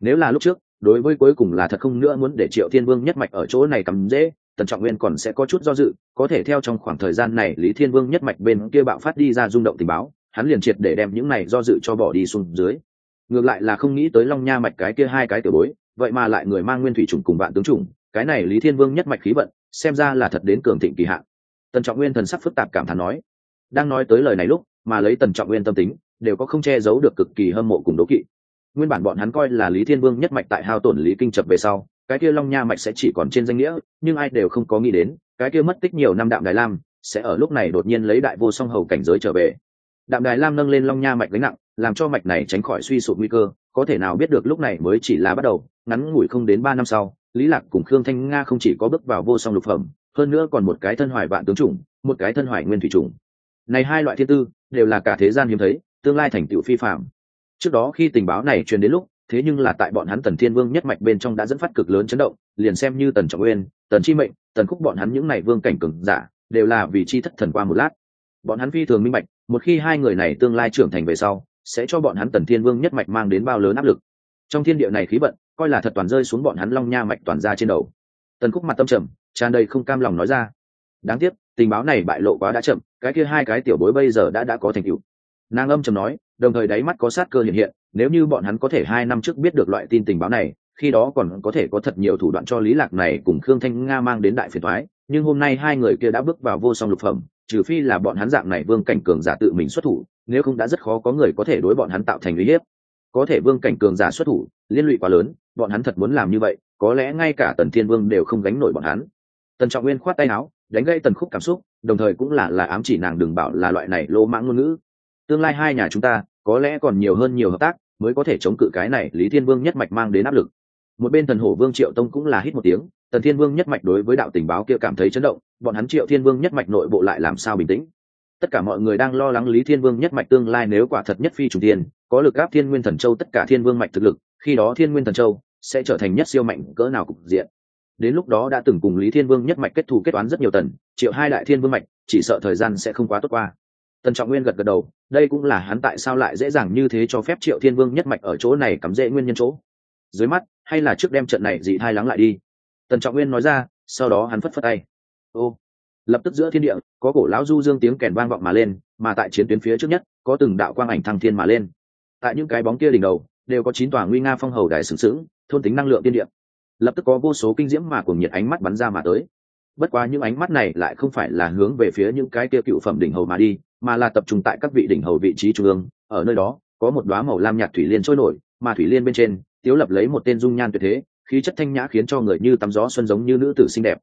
nếu là lúc trước, đối với cuối cùng là thật không nữa muốn để triệu thiên vương nhất mạch ở chỗ này cắm dễ, tần trọng nguyên còn sẽ có chút do dự, có thể theo trong khoảng thời gian này lý thiên vương nhất mạch bên kia bạo phát đi ra rung động tình báo, hắn liền triệt để đem những này do dự cho bỏ đi xuống dưới. Ngược lại là không nghĩ tới long nha mạch cái kia hai cái tiểu bối, vậy mà lại người mang nguyên thủy trùng cùng vạn tướng trùng cái này lý thiên vương nhất mạch khí vận, xem ra là thật đến cường thịnh kỳ hạn. Tần trọng nguyên thần sắc phức tạp cảm thán nói, đang nói tới lời này lúc, mà lấy tần trọng nguyên tâm tính, đều có không che giấu được cực kỳ hâm mộ cùng đố kỵ nguyên bản bọn hắn coi là lý thiên vương nhất mạch tại hao tổn lý kinh chập về sau, cái kia long nha mạch sẽ chỉ còn trên danh nghĩa, nhưng ai đều không có nghĩ đến, cái kia mất tích nhiều năm đạm đài lam sẽ ở lúc này đột nhiên lấy đại vô song hầu cảnh giới trở về. Đạm đài lam nâng lên long nha mạch gánh nặng, làm cho mạch này tránh khỏi suy sụp nguy cơ, có thể nào biết được lúc này mới chỉ là bắt đầu, ngắn ngủi không đến ba năm sau, lý lạc cùng khương thanh nga không chỉ có bước vào vô song lục phẩm, hơn nữa còn một cái thân hoài vạn tướng chủng, một cái thân hoài nguyên thủy chủng. Này hai loại thiên tư, đều là cả thế gian hiếm thấy, tương lai thành tựu phi phạm trước đó khi tình báo này truyền đến lúc, thế nhưng là tại bọn hắn tần thiên vương nhất mạch bên trong đã dẫn phát cực lớn chấn động, liền xem như tần trọng uyên tần chi mệnh, tần khúc bọn hắn những này vương cảnh cường giả, đều là vì chi thất thần qua một lát. Bọn hắn phi thường minh mạch một khi hai người này tương lai trưởng thành về sau, sẽ cho bọn hắn tần thiên vương nhất mạch mang đến bao lớn áp lực. Trong thiên địa này khí vận, coi là thật toàn rơi xuống bọn hắn long nha mạch toàn ra trên đầu. Tần khúc mặt tâm trầm, tràn đầy không cam lòng nói ra. Đáng tiếc, tình báo này bại lộ quá đã chậm, cái kia hai cái tiểu bối bây giờ đã đã có thành tựu. Nàng âm trầm nói đồng thời đáy mắt có sát cơ hiện hiện, nếu như bọn hắn có thể hai năm trước biết được loại tin tình báo này, khi đó còn có thể có thật nhiều thủ đoạn cho lý lạc này cùng khương thanh nga mang đến đại phiền thoái nhưng hôm nay hai người kia đã bước vào vô song lục phẩm, trừ phi là bọn hắn dạng này vương cảnh cường giả tự mình xuất thủ, nếu không đã rất khó có người có thể đối bọn hắn tạo thành uy hiếp. Có thể vương cảnh cường giả xuất thủ, liên lụy quá lớn, bọn hắn thật muốn làm như vậy, có lẽ ngay cả tần thiên vương đều không gánh nổi bọn hắn. Tần trọng nguyên khoát tay áo, đánh gây tần khúc cảm xúc, đồng thời cũng là là ám chỉ nàng đừng bảo là loại này lô mãng ngôn ngữ tương lai hai nhà chúng ta, có lẽ còn nhiều hơn nhiều hợp tác, mới có thể chống cự cái này lý thiên vương nhất mạch mang đến áp lực. Một bên thần hổ vương triệu tông cũng là hít một tiếng, tần thiên vương nhất mạch đối với đạo tình báo kia cảm thấy chấn động, bọn hắn triệu thiên vương nhất mạch nội bộ lại làm sao bình tĩnh? Tất cả mọi người đang lo lắng lý thiên vương nhất mạch tương lai nếu quả thật nhất phi chủ tiên có lực gáp thiên nguyên thần châu tất cả thiên vương mạch thực lực, khi đó thiên nguyên thần châu sẽ trở thành nhất siêu mạnh cỡ nào cục diện. Đến lúc đó đã từng cùng lý thiên vương nhất mạch kết thù kết toán rất nhiều tần, triệu hai đại thiên vương mạch, chỉ sợ thời gian sẽ không quá tốt qua. Tần trọng nguyên gật gật đầu đây cũng là hắn tại sao lại dễ dàng như thế cho phép triệu thiên vương nhất mạch ở chỗ này cắm dễ nguyên nhân chỗ. Dưới mắt, hay là trước đem trận này dị thai lắng lại đi. Tần trọng nguyên nói ra, sau đó hắn phất phất tay. Ô, lập tức giữa thiên địa, có cổ lão du dương tiếng kèn vang vọng mà lên, mà tại chiến tuyến phía trước nhất, có từng đạo quang ảnh thăng thiên mà lên. Tại những cái bóng kia đỉnh đầu, đều có chín tòa nguy nga phong hầu đài sừng sững, thôn tính năng lượng tiên địa. Lập tức có vô số kinh diễm mà cùng nhiệt ánh mắt bắn ra mà tới. Bất quá những ánh mắt này lại không phải là hướng về phía những cái kia cựu phẩm đỉnh hầu mà đi mà là tập trung tại các vị đỉnh hầu vị trí trung ương. Ở nơi đó, có một đoá màu lam nhạt thủy liên trôi nổi, mà thủy liên bên trên, tiếu lập lấy một tên dung nhan tuyệt thế, khí chất thanh nhã khiến cho người như tắm gió xuân giống như nữ tử xinh đẹp.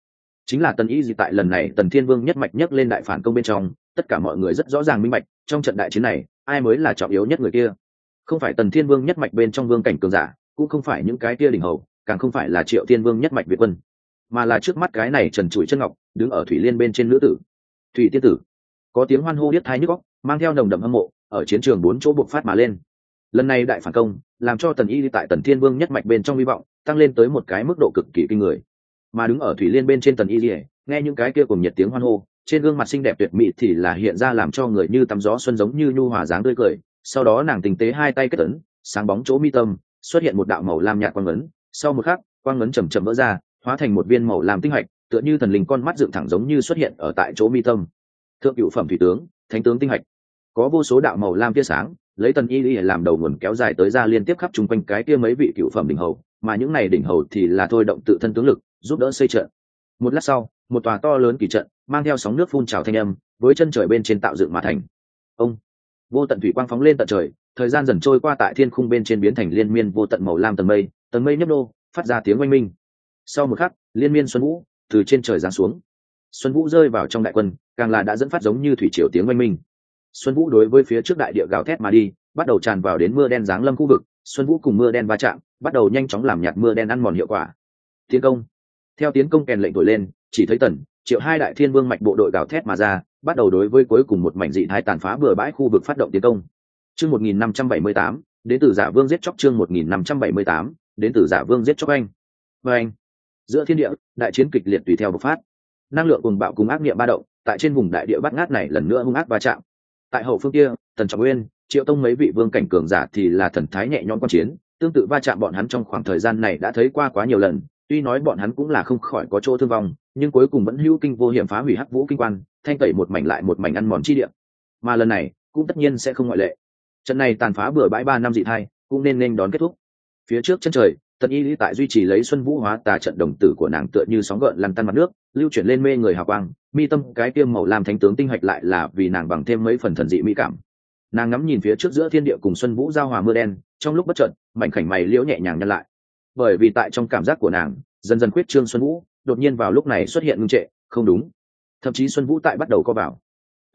Chính là tần y gì tại lần này tần thiên vương nhất mạch nhất lên đại phản công bên trong, tất cả mọi người rất rõ ràng minh mạch trong trận đại chiến này, ai mới là trọng yếu nhất người kia. Không phải tần thiên vương nhất mạch bên trong vương cảnh cường giả, cũng không phải những cái kia đỉnh hầu, càng không phải là triệu thiên vương nhất mạch việt quân, mà là trước mắt cái này trần trụi chân ngọc, đứng ở thủy liên bên trên nữ tử. Thủy tiên tử có tiếng hoan hô biết thái nhức góc mang theo nồng đậm hâm mộ, ở chiến trường bốn chỗ buộc phát mà lên. Lần này đại phản công, làm cho tần y tại tần thiên vương nhất mạch bên trong hy vọng, tăng lên tới một cái mức độ cực kỳ kinh người. Mà đứng ở thủy liên bên trên tần y nghe những cái kia cùng nhiệt tiếng hoan hô, trên gương mặt xinh đẹp tuyệt mỹ thì là hiện ra làm cho người như tắm gió xuân giống như nhu hòa dáng tươi cười. Sau đó nàng tình tế hai tay kết tấn sáng bóng chỗ mi tâm, xuất hiện một đạo màu lam nhạt quang ngấn sau một khắc, quang ngấn chầm chậm vỡ ra, hóa thành một viên màu lam tinh hạch, tựa như thần linh con mắt dựng thẳng giống như xuất hiện ở tại chỗ mi tâm thượng cựu phẩm thủy tướng, thánh tướng tinh hạch. Có vô số đạo màu lam tia sáng, lấy tần y y làm đầu nguồn kéo dài tới ra liên tiếp khắp chung quanh cái kia mấy vị cựu phẩm đỉnh hầu, mà những này đỉnh hầu thì là thôi động tự thân tướng lực, giúp đỡ xây trận. Một lát sau, một tòa to lớn kỳ trận, mang theo sóng nước phun trào thanh âm, với chân trời bên trên tạo dựng mà thành. Ông! Vô tận thủy quang phóng lên tận trời, thời gian dần trôi qua tại thiên khung bên trên biến thành liên miên vô tận màu lam tầng mây tầng mây nhấp nô, phát ra tiếng oanh minh. Sau một khắc, liên miên xuân vũ từ trên trời giáng xuống. Xuân vũ rơi vào trong đại quân càng là đã dẫn phát giống như thủy triều tiếng oanh minh. Xuân vũ đối với phía trước đại địa gào thét mà đi, bắt đầu tràn vào đến mưa đen giáng lâm khu vực. Xuân vũ cùng mưa đen va chạm, bắt đầu nhanh chóng làm nhạt mưa đen ăn mòn hiệu quả. Tiến công. Theo tiến công kèn lệnh thổi lên, chỉ thấy tần, triệu hai đại thiên vương mạch bộ đội gào thét mà ra, bắt đầu đối với cuối cùng một mảnh dị hai tàn phá bừa bãi khu vực phát động tiến công. Chương một nghìn năm trăm bảy mươi tám, đến từ giả vương giết chóc chương một nghìn năm trăm bảy mươi tám, đến từ giả vương giết chóc anh. Và anh. Giữa thiên địa, đại chiến kịch liệt tùy theo bộc phát. Năng lượng cùng bạo cùng ác nghiệm ba động tại trên vùng đại địa bát ngát này lần nữa hung ác va chạm. Tại hậu phương kia, tần trọng nguyên, triệu tông mấy vị vương cảnh cường giả thì là thần thái nhẹ nhõm quan chiến, tương tự va chạm bọn hắn trong khoảng thời gian này đã thấy qua quá nhiều lần, tuy nói bọn hắn cũng là không khỏi có chỗ thương vong, nhưng cuối cùng vẫn hữu kinh vô hiểm phá hủy hắc vũ kinh quan, thanh tẩy một mảnh lại một mảnh ăn mòn chi địa. Mà lần này, cũng tất nhiên sẽ không ngoại lệ. Trận này tàn phá bừa bãi ba năm dị thai, cũng nên nên đón kết thúc. Phía trước chân trời tần y lý tại duy trì lấy xuân vũ hóa tà trận đồng tử của nàng tựa như sóng gợn lăn tăn mặt nước, lưu chuyển lên mê người hào quang, mi tâm cái tiêm màu làm thánh tướng tinh hạch lại là vì nàng bằng thêm mấy phần thần dị mỹ cảm. Nàng ngắm nhìn phía trước giữa thiên địa cùng xuân vũ giao hòa mưa đen, trong lúc bất trợn mảnh khảnh mày liễu nhẹ nhàng nhăn lại. Bởi vì tại trong cảm giác của nàng, dần dần quyết trương xuân vũ, đột nhiên vào lúc này xuất hiện ngưng trệ, không đúng. Thậm chí xuân vũ tại bắt đầu co vào.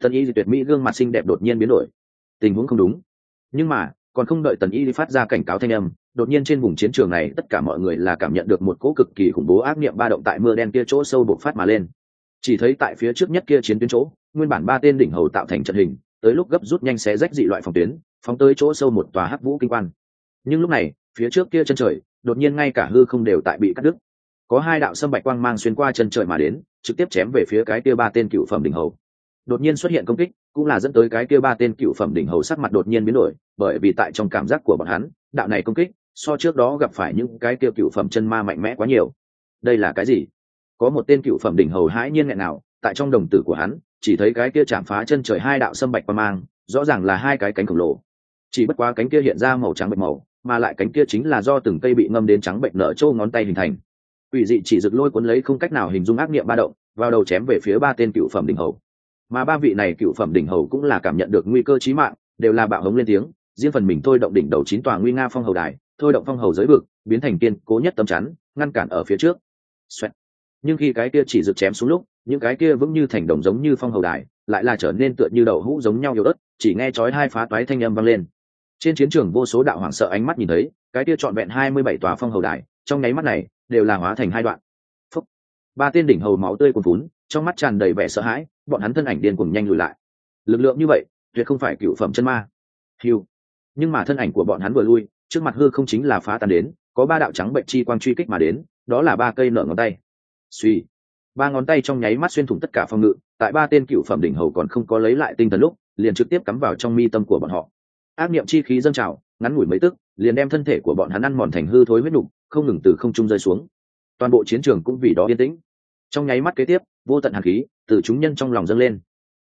Tần y tuyệt mỹ gương mặt xinh đẹp đột nhiên biến đổi. Tình huống không đúng. Nhưng mà, còn không đợi tần y phát ra cảnh cáo thanh âm đột nhiên trên vùng chiến trường này, tất cả mọi người là cảm nhận được một cỗ cực kỳ khủng bố ác niệm ba động tại mưa đen kia chỗ sâu bộc phát mà lên. Chỉ thấy tại phía trước nhất kia chiến tuyến chỗ, nguyên bản ba tên đỉnh hầu tạo thành trận hình, tới lúc gấp rút nhanh xé rách dị loại phòng tuyến, phóng tới chỗ sâu một tòa hắc vũ kinh quan. Nhưng lúc này, phía trước kia chân trời, đột nhiên ngay cả hư không đều tại bị cắt đứt. Có hai đạo sâm bạch quang mang xuyên qua chân trời mà đến, trực tiếp chém về phía cái kia ba tên cựu phẩm đỉnh hầu. Đột nhiên xuất hiện công kích, cũng là dẫn tới cái kia ba tên cựu phẩm đỉnh hầu sắc mặt đột nhiên biến đổi, bởi vì tại trong cảm giác của bọn hắn, đạo này công kích so trước đó gặp phải những cái kia cựu phẩm chân ma mạnh mẽ quá nhiều. Đây là cái gì? Có một tên cựu phẩm đỉnh hầu hãi nhiên nghẹn nào, tại trong đồng tử của hắn, chỉ thấy cái kia chạm phá chân trời hai đạo sâm bạch qua mang, rõ ràng là hai cái cánh khổng lồ. Chỉ bất quá cánh kia hiện ra màu trắng bạch màu, mà lại cánh kia chính là do từng cây bị ngâm đến trắng bệnh nở trâu ngón tay hình thành. Ủy dị chỉ rực lôi cuốn lấy không cách nào hình dung ác niệm ba động, vào đầu chém về phía ba tên cựu phẩm đỉnh hầu. Mà ba vị này cựu phẩm đỉnh hầu cũng là cảm nhận được nguy cơ chí mạng, đều là bạo hống lên tiếng, riêng phần mình thôi động đỉnh đầu chín tòa nguy nga phong hầu đài thôi động phong hầu giới vực, biến thành tiên cố nhất tấm chắn, ngăn cản ở phía trước. Xoẹt. nhưng khi cái kia chỉ rực chém xuống lúc, những cái kia vững như thành đồng giống như phong hầu đài, lại là trở nên tựa như đậu hũ giống nhau yếu ớt, chỉ nghe chói hai phá toái thanh âm vang lên. Trên chiến trường vô số đạo hoảng sợ ánh mắt nhìn thấy, cái kia trọn vẹn hai mươi bảy tòa phong hầu đài, trong nháy mắt này, đều là hóa thành hai đoạn. Phúc. ba tên đỉnh hầu máu tươi cuồn vún trong mắt tràn đầy vẻ sợ hãi, bọn hắn thân ảnh điên cùng nhanh lùi lại. Lực lượng như vậy, tuyệt không phải cựu phẩm chân ma. Hiu nhưng mà thân ảnh của bọn hắn vừa lui trước mặt hư không chính là phá tan đến, có ba đạo trắng bệnh chi quang truy kích mà đến, đó là ba cây nở ngón tay. Suy. Ba ngón tay trong nháy mắt xuyên thủng tất cả phòng ngự, tại ba tên cựu phẩm đỉnh hầu còn không có lấy lại tinh thần lúc, liền trực tiếp cắm vào trong mi tâm của bọn họ. Ác niệm chi khí dâng trào, ngắn ngủi mấy tức, liền đem thân thể của bọn hắn ăn mòn thành hư thối huyết nục, không ngừng từ không trung rơi xuống. Toàn bộ chiến trường cũng vì đó yên tĩnh. Trong nháy mắt kế tiếp, vô tận hạt khí từ chúng nhân trong lòng dâng lên.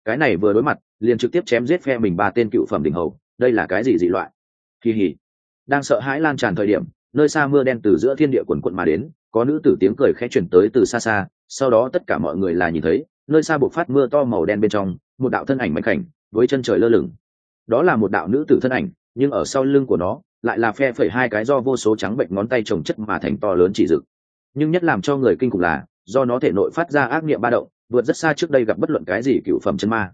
Cái này vừa đối mặt, liền trực tiếp chém giết phe mình ba tên cựu phẩm đỉnh hầu, đây là cái gì dị loại? Kỳ hỉ đang sợ hãi lan tràn thời điểm, nơi xa mưa đen từ giữa thiên địa quần quận mà đến, có nữ tử tiếng cười khẽ chuyển tới từ xa xa, sau đó tất cả mọi người là nhìn thấy, nơi xa bộc phát mưa to màu đen bên trong, một đạo thân ảnh mạnh khảnh với chân trời lơ lửng. Đó là một đạo nữ tử thân ảnh, nhưng ở sau lưng của nó, lại là phe phẩy hai cái do vô số trắng bệnh ngón tay trồng chất mà thành to lớn chỉ dực nhưng nhất làm cho người kinh khủng là, do nó thể nội phát ra ác niệm ba động, vượt rất xa trước đây gặp bất luận cái gì cựu phẩm chân ma.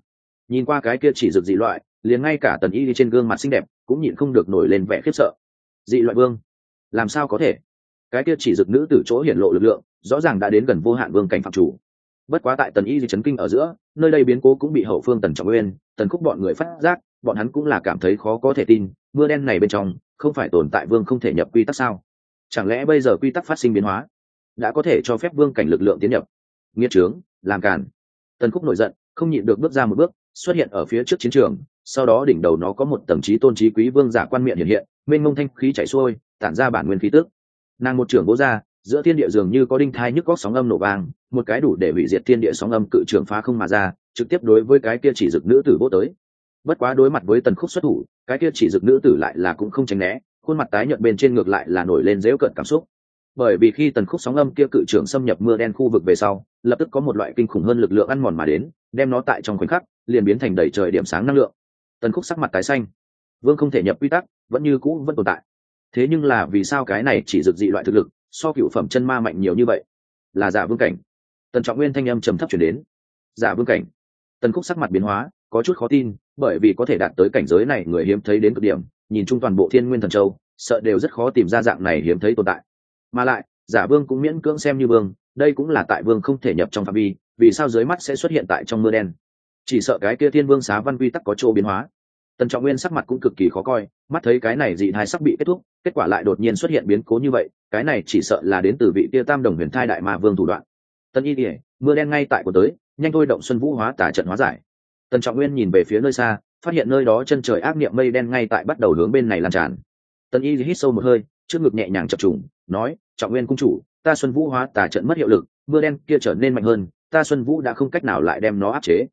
Nhìn qua cái kia chỉ dực dị loại, liền ngay cả tần y trên gương mặt xinh đẹp, cũng nhịn không được nổi lên vẻ khiếp sợ dị loại vương. Làm sao có thể? Cái kia chỉ dực nữ từ chỗ hiển lộ lực lượng, rõ ràng đã đến gần vô hạn vương cảnh phạm chủ. Bất quá tại tần y di chấn kinh ở giữa, nơi đây biến cố cũng bị hậu phương tần trọng nguyên, tần khúc bọn người phát giác, bọn hắn cũng là cảm thấy khó có thể tin, mưa đen này bên trong, không phải tồn tại vương không thể nhập quy tắc sao? Chẳng lẽ bây giờ quy tắc phát sinh biến hóa, đã có thể cho phép vương cảnh lực lượng tiến nhập? Nghiệt trướng, làm càn. Tần khúc nổi giận, không nhịn được bước ra một bước, xuất hiện ở phía trước chiến trường, sau đó đỉnh đầu nó có một tầng trí tôn trí quý vương giả quan miệng hiện hiện mênh mông thanh khí chảy xuôi, tản ra bản nguyên khí tước nàng một trưởng vỗ ra, giữa thiên địa dường như có đinh thai nhức góc sóng âm nổ vang, một cái đủ để hủy diệt thiên địa sóng âm cự trường phá không mà ra, trực tiếp đối với cái kia chỉ dực nữ tử vô tới. Bất quá đối mặt với tần khúc xuất thủ, cái kia chỉ dực nữ tử lại là cũng không tránh né, khuôn mặt tái nhợt bên trên ngược lại là nổi lên dễu cận cảm xúc. Bởi vì khi tần khúc sóng âm kia cự trưởng xâm nhập mưa đen khu vực về sau, lập tức có một loại kinh khủng hơn lực lượng ăn mòn mà đến, đem nó tại trong khoảnh khắc, liền biến thành đầy trời điểm sáng năng lượng. Tần khúc sắc mặt tái xanh. Vương không thể nhập quy tắc vẫn như cũ vẫn tồn tại. Thế nhưng là vì sao cái này chỉ dược dị loại thực lực, so cựu phẩm chân ma mạnh nhiều như vậy? Là giả vương cảnh. Tần trọng nguyên thanh âm trầm thấp chuyển đến. Giả vương cảnh. Tần khúc sắc mặt biến hóa, có chút khó tin, bởi vì có thể đạt tới cảnh giới này người hiếm thấy đến cực điểm, nhìn chung toàn bộ thiên nguyên thần châu, sợ đều rất khó tìm ra dạng này hiếm thấy tồn tại. Mà lại giả vương cũng miễn cưỡng xem như vương, đây cũng là tại vương không thể nhập trong phạm vi, vì sao dưới mắt sẽ xuất hiện tại trong mưa đen? Chỉ sợ cái kia thiên vương xá văn quy tắc có chỗ biến hóa tần trọng nguyên sắc mặt cũng cực kỳ khó coi, mắt thấy cái này dị thai sắp bị kết thúc, kết quả lại đột nhiên xuất hiện biến cố như vậy, cái này chỉ sợ là đến từ vị tia tam đồng huyền thai đại ma vương thủ đoạn. Tân y kỉa mưa đen ngay tại của tới, nhanh thôi động xuân vũ hóa tả trận hóa giải. Tần trọng nguyên nhìn về phía nơi xa, phát hiện nơi đó chân trời ác niệm mây đen ngay tại bắt đầu hướng bên này lan tràn. Tân y hít sâu một hơi, trước ngực nhẹ nhàng chập trùng, nói, trọng nguyên cung chủ, ta xuân vũ hóa tả trận mất hiệu lực, mưa đen kia trở nên mạnh hơn, ta xuân vũ đã không cách nào lại đem nó áp chế.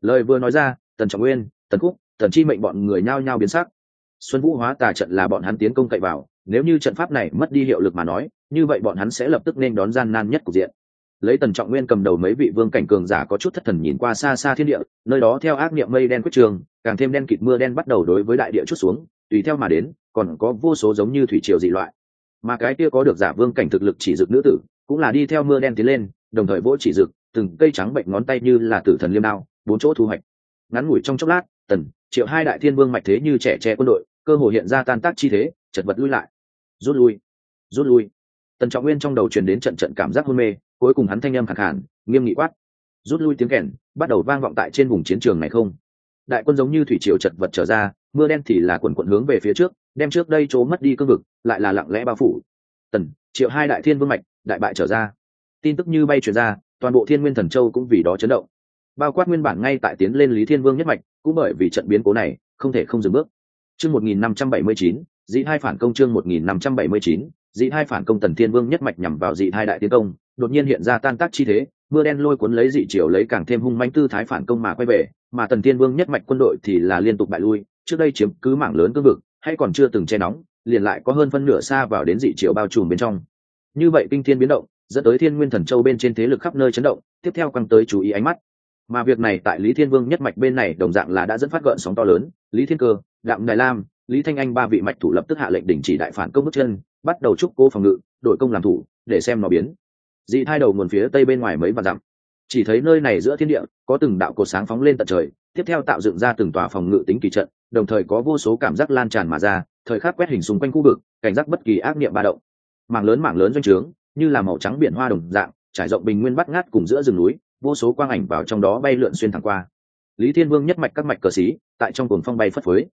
Lời vừa nói ra, tần trọng nguyên, tần khúc tần chi mệnh bọn người nhao nhao biến sắc. Xuân vũ hóa tà trận là bọn hắn tiến công cậy vào, nếu như trận pháp này mất đi hiệu lực mà nói, như vậy bọn hắn sẽ lập tức nên đón gian nan nhất của diện. Lấy tần trọng nguyên cầm đầu mấy vị vương cảnh cường giả có chút thất thần nhìn qua xa xa thiên địa, nơi đó theo ác niệm mây đen quyết trường, càng thêm đen kịt mưa đen bắt đầu đối với đại địa chút xuống, tùy theo mà đến, còn có vô số giống như thủy triều dị loại. Mà cái kia có được giả vương cảnh thực lực chỉ dực nữ tử, cũng là đi theo mưa đen tiến lên, đồng thời vỗ chỉ dực, từng cây trắng bệnh ngón tay như là tử thần liêm đao, bốn chỗ thu hoạch. Ngắn ngủi trong chốc lát tần, triệu hai đại thiên vương mạch thế như trẻ tre quân đội, cơ hồ hiện ra tan tác chi thế, chật vật lui lại. Rút lui rút lui. Tần trọng nguyên trong đầu truyền đến trận trận cảm giác hôn mê, cuối cùng hắn thanh âm khẳng hẳn nghiêm nghị quát. Rút lui tiếng kèn, bắt đầu vang vọng tại trên vùng chiến trường này không? Đại quân giống như thủy triều chật vật trở ra, mưa đen thì là quần quận hướng về phía trước, đem trước đây chỗ mất đi cương vực, lại là lặng lẽ bao phủ. Tần, triệu hai đại thiên vương mạch, đại bại trở ra. Tin tức như bay chuyển ra, toàn bộ thiên nguyên thần châu cũng vì đó chấn động bao quát nguyên bản ngay tại tiến lên lý thiên vương nhất mạch, cũng bởi vì trận biến cố này, không thể không dừng bước. Chương một nghìn năm trăm bảy mươi chín, dị hai phản công chương một nghìn năm trăm bảy mươi chín, dị hai phản công tần thiên vương nhất mạch nhằm vào dị hai đại tiến công, đột nhiên hiện ra tan tác chi thế, mưa đen lôi cuốn lấy dị triều lấy càng thêm hung manh tư thái phản công mà quay về, mà tần thiên vương nhất mạch quân đội thì là liên tục bại lui, trước đây chiếm cứ mảng lớn cương vực, hay còn chưa từng che nóng, liền lại có hơn phân nửa xa vào đến dị triều bao trùm bên trong. Như vậy kinh thiên biến động, dẫn tới thiên nguyên thần châu bên trên thế lực khắp nơi chấn động, tiếp theo quăng tới chú ý ánh mắt mà việc này tại lý thiên vương nhất mạch bên này đồng dạng là đã dẫn phát gợn sóng to lớn. Lý thiên cơ đạm đài lam, lý thanh anh ba vị mạch thủ lập tức hạ lệnh đình chỉ đại phản công bước chân, bắt đầu trúc cô phòng ngự, đội công làm thủ, để xem nó biến. Dị thai đầu nguồn phía tây bên ngoài mấy vạn dặm. Chỉ thấy nơi này giữa thiên địa, có từng đạo cột sáng phóng lên tận trời, tiếp theo tạo dựng ra từng tòa phòng ngự tính kỳ trận, đồng thời có vô số cảm giác lan tràn mà ra, thời khắc quét hình xung quanh khu vực, cảnh giác bất kỳ ác niệm ba động. Mảng lớn mảng lớn doanh trướng, như là màu trắng biển hoa đồng dạng, trải rộng bình nguyên bắt ngát cùng giữa rừng núi vô số quang ảnh vào trong đó bay lượn xuyên thẳng qua. Lý thiên vương nhất mạch các mạch cờ xí, tại trong cuồng phong bay phất phới.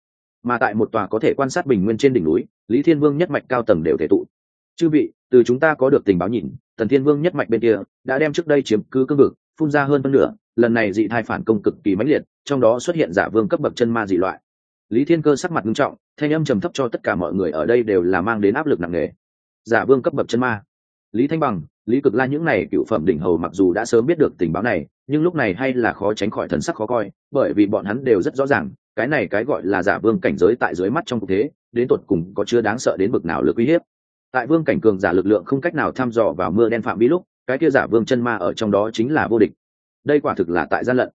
Mà tại một tòa có thể quan sát bình nguyên trên đỉnh núi, lý thiên vương nhất mạch cao tầng đều thể tụ. Chư vị, từ chúng ta có được tình báo nhìn, tần thiên vương nhất mạch bên kia đã đem trước đây chiếm cứ cương vực, phun ra hơn phân nửa, lần này dị thai phản công cực kỳ mãnh liệt, trong đó xuất hiện giả vương cấp bậc chân ma dị loại. Lý thiên cơ sắc mặt nghiêm trọng, thanh âm trầm thấp cho tất cả mọi người ở đây đều là mang đến áp lực nặng nề. Giả vương cấp bậc chân ma lý thanh bằng, lý cực la những này cựu phẩm đỉnh hầu mặc dù đã sớm biết được tình báo này, nhưng lúc này hay là khó tránh khỏi thần sắc khó coi, bởi vì bọn hắn đều rất rõ ràng, cái này cái gọi là giả vương cảnh giới tại dưới mắt trong cuộc thế, đến tột cùng có chưa đáng sợ đến bực nào lực uy hiếp. Tại vương cảnh cường giả lực lượng không cách nào thăm dò vào mưa đen phạm vi lúc, cái kia giả vương chân ma ở trong đó chính là vô địch. Đây quả thực là tại gian lận.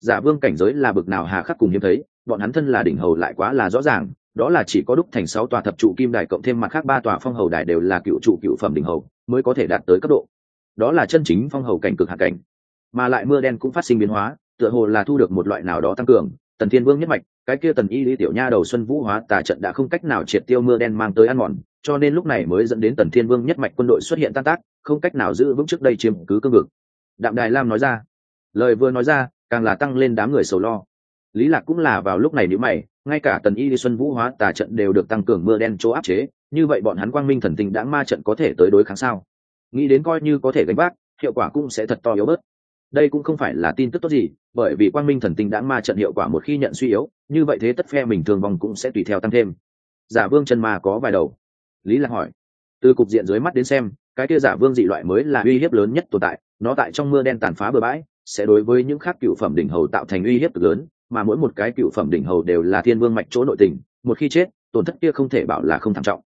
Giả vương cảnh giới là bực nào hà khắc cùng hiếm thấy, bọn hắn thân là đỉnh hầu lại quá là rõ ràng đó là chỉ có đúc thành sáu tòa thập trụ kim đài cộng thêm mặt khác ba tòa phong hầu đài đều là cựu trụ cựu phẩm đỉnh hầu, mới có thể đạt tới cấp độ. Đó là chân chính phong hầu cảnh cực hạ cảnh. Mà lại mưa đen cũng phát sinh biến hóa, tựa hồ là thu được một loại nào đó tăng cường. Tần thiên vương nhất mạch, cái kia tần y lý tiểu nha đầu xuân vũ hóa tà trận đã không cách nào triệt tiêu mưa đen mang tới ăn mòn, cho nên lúc này mới dẫn đến tần thiên vương nhất mạch quân đội xuất hiện tan tác, không cách nào giữ vững trước đây chiếm cứ cương vực. Đạm đài lam nói ra, lời vừa nói ra, càng là tăng lên đám người sầu lo lý lạc cũng là vào lúc này nếu mày, ngay cả tần y xuân vũ hóa tà trận đều được tăng cường mưa đen chỗ áp chế, như vậy bọn hắn quang minh thần tinh đã ma trận có thể tới đối kháng sao? Nghĩ đến coi như có thể gánh vác, hiệu quả cũng sẽ thật to yếu bớt. Đây cũng không phải là tin tức tốt gì, bởi vì quang minh thần tinh đã ma trận hiệu quả một khi nhận suy yếu, như vậy thế tất phe mình thường vòng cũng sẽ tùy theo tăng thêm. Giả vương chân ma có vài đầu? Lý lạc hỏi. Từ cục diện dưới mắt đến xem, cái kia giả vương dị loại mới là uy hiếp lớn nhất tồn tại, nó tại trong mưa đen tàn phá bừa bãi, sẽ đối với những khác cựu phẩm đỉnh hầu tạo thành uy hiếp cực lớn mà mỗi một cái cựu phẩm đỉnh hầu đều là thiên vương mạch chỗ nội tình, một khi chết, tổn thất kia không thể bảo là không thảm trọng.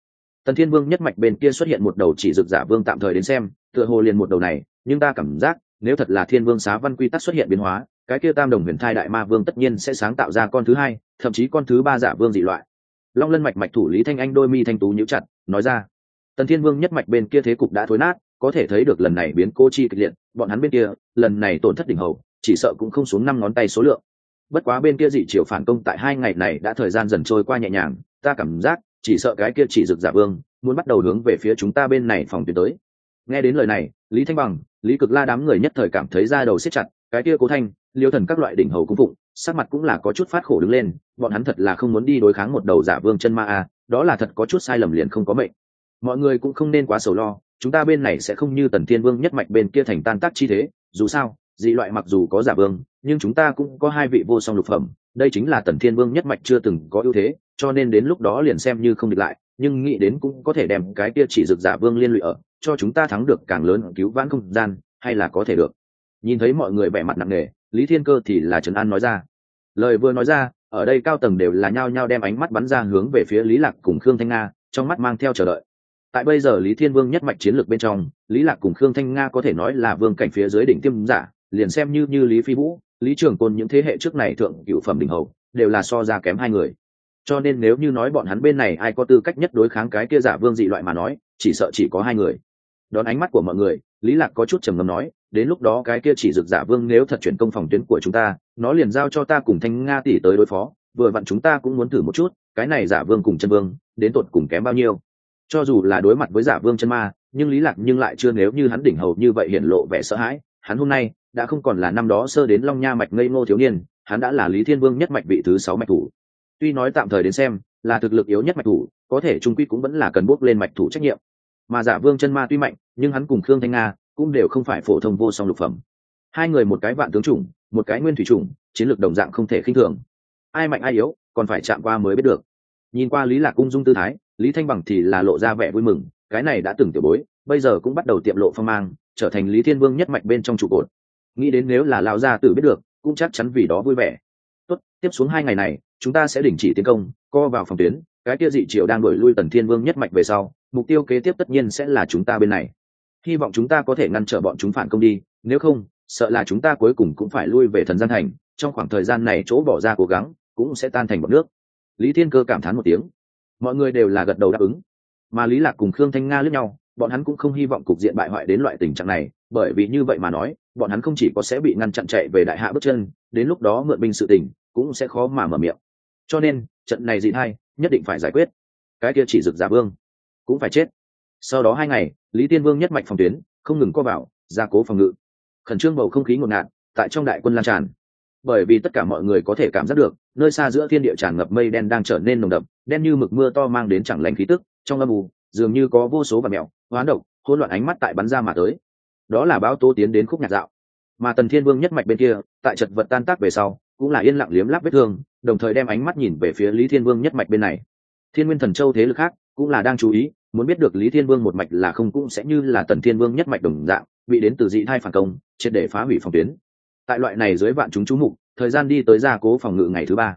Tần thiên vương nhất mạch bên kia xuất hiện một đầu chỉ rực giả vương tạm thời đến xem, tựa hồ liền một đầu này, nhưng ta cảm giác, nếu thật là thiên vương xá văn quy tắc xuất hiện biến hóa, cái kia tam đồng huyền thai đại ma vương tất nhiên sẽ sáng tạo ra con thứ hai, thậm chí con thứ ba giả vương dị loại. Long lân mạch mạch thủ lý thanh anh đôi mi thanh tú nhíu chặt, nói ra, tần thiên vương nhất mạch bên kia thế cục đã thối nát, có thể thấy được lần này biến cô chi kịch liệt, bọn hắn bên kia, lần này tổn thất đỉnh hầu, chỉ sợ cũng không xuống năm ngón tay số lượng bất quá bên kia dị triều phản công tại hai ngày này đã thời gian dần trôi qua nhẹ nhàng, ta cảm giác, chỉ sợ cái kia chỉ rực giả vương, muốn bắt đầu hướng về phía chúng ta bên này phòng tuyến tới. Nghe đến lời này, lý thanh bằng, lý cực la đám người nhất thời cảm thấy da đầu xếp chặt, cái kia cố thanh, liêu thần các loại đỉnh hầu cung phụng, sắc mặt cũng là có chút phát khổ đứng lên, bọn hắn thật là không muốn đi đối kháng một đầu giả vương chân ma a, đó là thật có chút sai lầm liền không có mệnh. Mọi người cũng không nên quá sầu lo, chúng ta bên này sẽ không như tần thiên vương nhất mạch bên kia thành tan tác chi thế, dù sao dị loại mặc dù có giả vương, nhưng chúng ta cũng có hai vị vô song lục phẩm, đây chính là tần thiên vương nhất mạch chưa từng có ưu thế, cho nên đến lúc đó liền xem như không địch lại, nhưng nghĩ đến cũng có thể đem cái kia chỉ dực giả vương liên lụy ở, cho chúng ta thắng được càng lớn cứu vãn không gian, hay là có thể được. Nhìn thấy mọi người vẻ mặt nặng nề, lý thiên cơ thì là trấn an nói ra. Lời vừa nói ra, ở đây cao tầng đều là nhao nhao đem ánh mắt bắn ra hướng về phía lý lạc cùng khương thanh nga, trong mắt mang theo chờ đợi. Tại bây giờ lý thiên vương nhất mạch chiến lược bên trong, lý lạc cùng khương thanh nga có thể nói là vương cảnh phía dưới đỉnh tiêm giả liền xem như như lý phi vũ, lý trường côn những thế hệ trước này thượng cựu phẩm đỉnh hầu, đều là so ra kém hai người. Cho nên nếu như nói bọn hắn bên này ai có tư cách nhất đối kháng cái kia giả vương dị loại mà nói, chỉ sợ chỉ có hai người. Đón ánh mắt của mọi người, lý lạc có chút trầm ngâm nói, đến lúc đó cái kia chỉ rực giả vương nếu thật chuyển công phòng tuyến của chúng ta, nó liền giao cho ta cùng thanh nga tỷ tới đối phó, vừa vặn chúng ta cũng muốn thử một chút, cái này giả vương cùng chân vương, đến tột cùng kém bao nhiêu. Cho dù là đối mặt với giả vương chân ma, nhưng lý lạc nhưng lại chưa nếu như hắn đỉnh hầu như vậy hiện lộ vẻ sợ hãi, hắn hôm nay đã không còn là năm đó sơ đến long nha mạch ngây ngô thiếu niên, hắn đã là lý thiên vương nhất mạch vị thứ sáu mạch thủ. Tuy nói tạm thời đến xem, là thực lực yếu nhất mạch thủ, có thể trung quy cũng vẫn là cần bước lên mạch thủ trách nhiệm. Mà giả vương chân ma tuy mạnh, nhưng hắn cùng khương thanh nga cũng đều không phải phổ thông vô song lục phẩm. Hai người một cái vạn tướng chủng, một cái nguyên thủy chủng, chiến lược đồng dạng không thể khinh thường. Ai mạnh ai yếu, còn phải chạm qua mới biết được. Nhìn qua lý lạc cung dung tư thái, lý thanh bằng thì là lộ ra vẻ vui mừng, cái này đã từng tiểu bối, bây giờ cũng bắt đầu tiệm lộ phong mang, trở thành lý thiên vương nhất mạch bên trong trụ cột nghĩ đến nếu là lão gia tử biết được, cũng chắc chắn vì đó vui vẻ. Tốt, tiếp xuống hai ngày này, chúng ta sẽ đình chỉ tiến công, co vào phòng tuyến, cái kia dị triều đang đổi lui tần thiên vương nhất mạch về sau, mục tiêu kế tiếp tất nhiên sẽ là chúng ta bên này. Hy vọng chúng ta có thể ngăn trở bọn chúng phản công đi, nếu không, sợ là chúng ta cuối cùng cũng phải lui về thần gian thành, trong khoảng thời gian này chỗ bỏ ra cố gắng cũng sẽ tan thành bọn nước. Lý thiên cơ cảm thán một tiếng. Mọi người đều là gật đầu đáp ứng. Mà lý lạc cùng khương thanh nga lướt nhau, bọn hắn cũng không hy vọng cục diện bại hoại đến loại tình trạng này bởi vì như vậy mà nói, bọn hắn không chỉ có sẽ bị ngăn chặn chạy về đại hạ bước chân, đến lúc đó mượn binh sự tình, cũng sẽ khó mà mở miệng. Cho nên, trận này dị thai nhất định phải giải quyết. Cái kia chỉ rực giả vương, cũng phải chết. Sau đó hai ngày, lý tiên vương nhất mạch phòng tuyến, không ngừng co vào, gia cố phòng ngự. Khẩn trương bầu không khí ngột ngạt, tại trong đại quân lan tràn. Bởi vì tất cả mọi người có thể cảm giác được, nơi xa giữa thiên địa tràn ngập mây đen đang trở nên nồng đậm, đen như mực mưa to mang đến chẳng lành khí tức, trong âm u, dường như có vô số và mèo hoán độc, hỗn loạn ánh mắt tại bắn ra mà tới đó là báo tố tiến đến khúc nhạc dạo. Mà tần thiên vương nhất mạch bên kia, tại chật vật tan tác về sau, cũng là yên lặng liếm láp vết thương, đồng thời đem ánh mắt nhìn về phía lý thiên vương nhất mạch bên này. Thiên nguyên thần châu thế lực khác cũng là đang chú ý, muốn biết được lý thiên vương một mạch là không cũng sẽ như là tần thiên vương nhất mạch đồng dạng, bị đến từ dị thai phản công, triệt để phá hủy phòng tuyến. Tại loại này dưới vạn chúng chú mục, thời gian đi tới gia cố phòng ngự ngày thứ ba.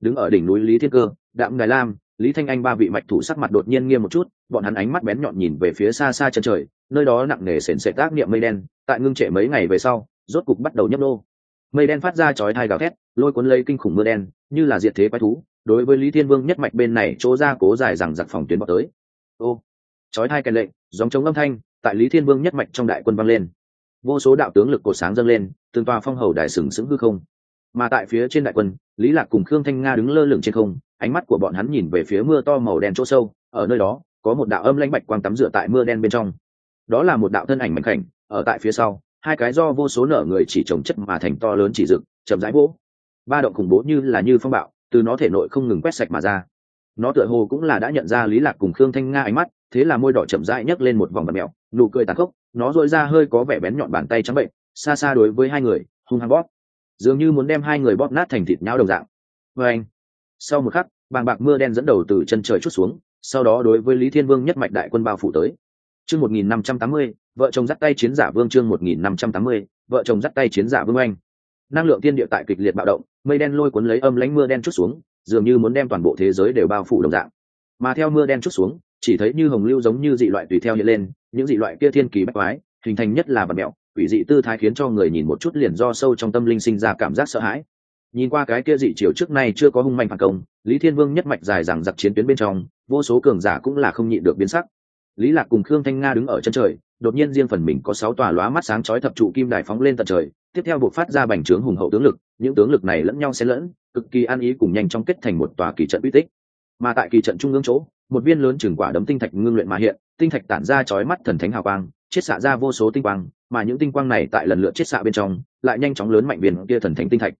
Đứng ở đỉnh núi lý thiên cơ, đạm ngài lam, lý thanh anh ba vị mạch thủ sắc mặt đột nhiên nghiêm một chút, bọn hắn ánh mắt bén nhọn nhìn về phía xa xa chân trời nơi đó nặng nề sền sệt tác niệm mây đen, tại ngưng trệ mấy ngày về sau, rốt cục bắt đầu nhấp nô. Mây đen phát ra chói thai gào thét, lôi cuốn lấy kinh khủng mưa đen, như là diệt thế quái thú, đối với lý thiên vương nhất mạch bên này chỗ ra cố dài rằng giặc phòng tuyến bọc tới. Ô, chói thai kèn lệnh dòng chống âm thanh, tại lý thiên vương nhất mạch trong đại quân vang lên. Vô số đạo tướng lực cổ sáng dâng lên, từng tòa phong hầu đài sừng sững hư không. Mà tại phía trên đại quân, lý lạc cùng khương thanh nga đứng lơ lửng trên không, ánh mắt của bọn hắn nhìn về phía mưa to màu đen chỗ sâu, ở nơi đó, có một đạo âm lãnh bạch quang tắm rửa tại mưa đen bên trong đó là một đạo thân ảnh mảnh khảnh, ở tại phía sau, hai cái do vô số nở người chỉ trồng chất mà thành to lớn chỉ rực, chậm rãi vỗ. Ba động khủng bố như là như phong bạo, từ nó thể nội không ngừng quét sạch mà ra. Nó tựa hồ cũng là đã nhận ra lý lạc cùng khương thanh nga ánh mắt, thế là môi đỏ chậm rãi nhấc lên một vòng bật mẹo nụ cười tàn khốc, nó dội ra hơi có vẻ bén nhọn bàn tay trắng bệnh, xa xa đối với hai người, hung hăng bóp. Dường như muốn đem hai người bóp nát thành thịt nhau đồng dạng. Vê anh sau một khắc, bàng bạc mưa đen dẫn đầu từ chân trời chút xuống, sau đó đối với lý thiên vương nhất mạch đại quân bao phủ tới chương một nghìn năm trăm tám mươi, vợ chồng dắt tay chiến giả vương chương một nghìn năm trăm tám mươi, vợ chồng dắt tay chiến giả vương anh năng lượng tiên địa tại kịch liệt bạo động, mây đen lôi cuốn lấy âm lánh mưa đen chút xuống, dường như muốn đem toàn bộ thế giới đều bao phủ đồng dạng. Mà theo mưa đen chút xuống, chỉ thấy như hồng lưu giống như dị loại tùy theo hiện lên, những dị loại kia thiên kỳ bách quái, hình thành nhất là vật mẹo, quỷ dị tư thái khiến cho người nhìn một chút liền do sâu trong tâm linh sinh ra cảm giác sợ hãi. Nhìn qua cái kia dị chiều trước nay chưa có hung mạnh phản công, lý thiên vương nhất mạch dài rằng giặc chiến tuyến bên trong, vô số cường giả cũng là không nhịn được biến sắc lý lạc cùng khương thanh nga đứng ở chân trời, đột nhiên riêng phần mình có sáu tòa lóa mắt sáng chói thập trụ kim đài phóng lên tận trời, tiếp theo buộc phát ra bành trướng hùng hậu tướng lực, những tướng lực này lẫn nhau xen lẫn, cực kỳ an ý cùng nhanh chóng kết thành một tòa kỳ trận uy tích. Mà tại kỳ trận trung ương chỗ, một viên lớn chừng quả đấm tinh thạch ngưng luyện mà hiện, tinh thạch tản ra chói mắt thần thánh hào quang, chiết xạ ra vô số tinh quang, mà những tinh quang này tại lần lượt chiết xạ bên trong, lại nhanh chóng lớn mạnh viên kia thần thánh tinh thạch.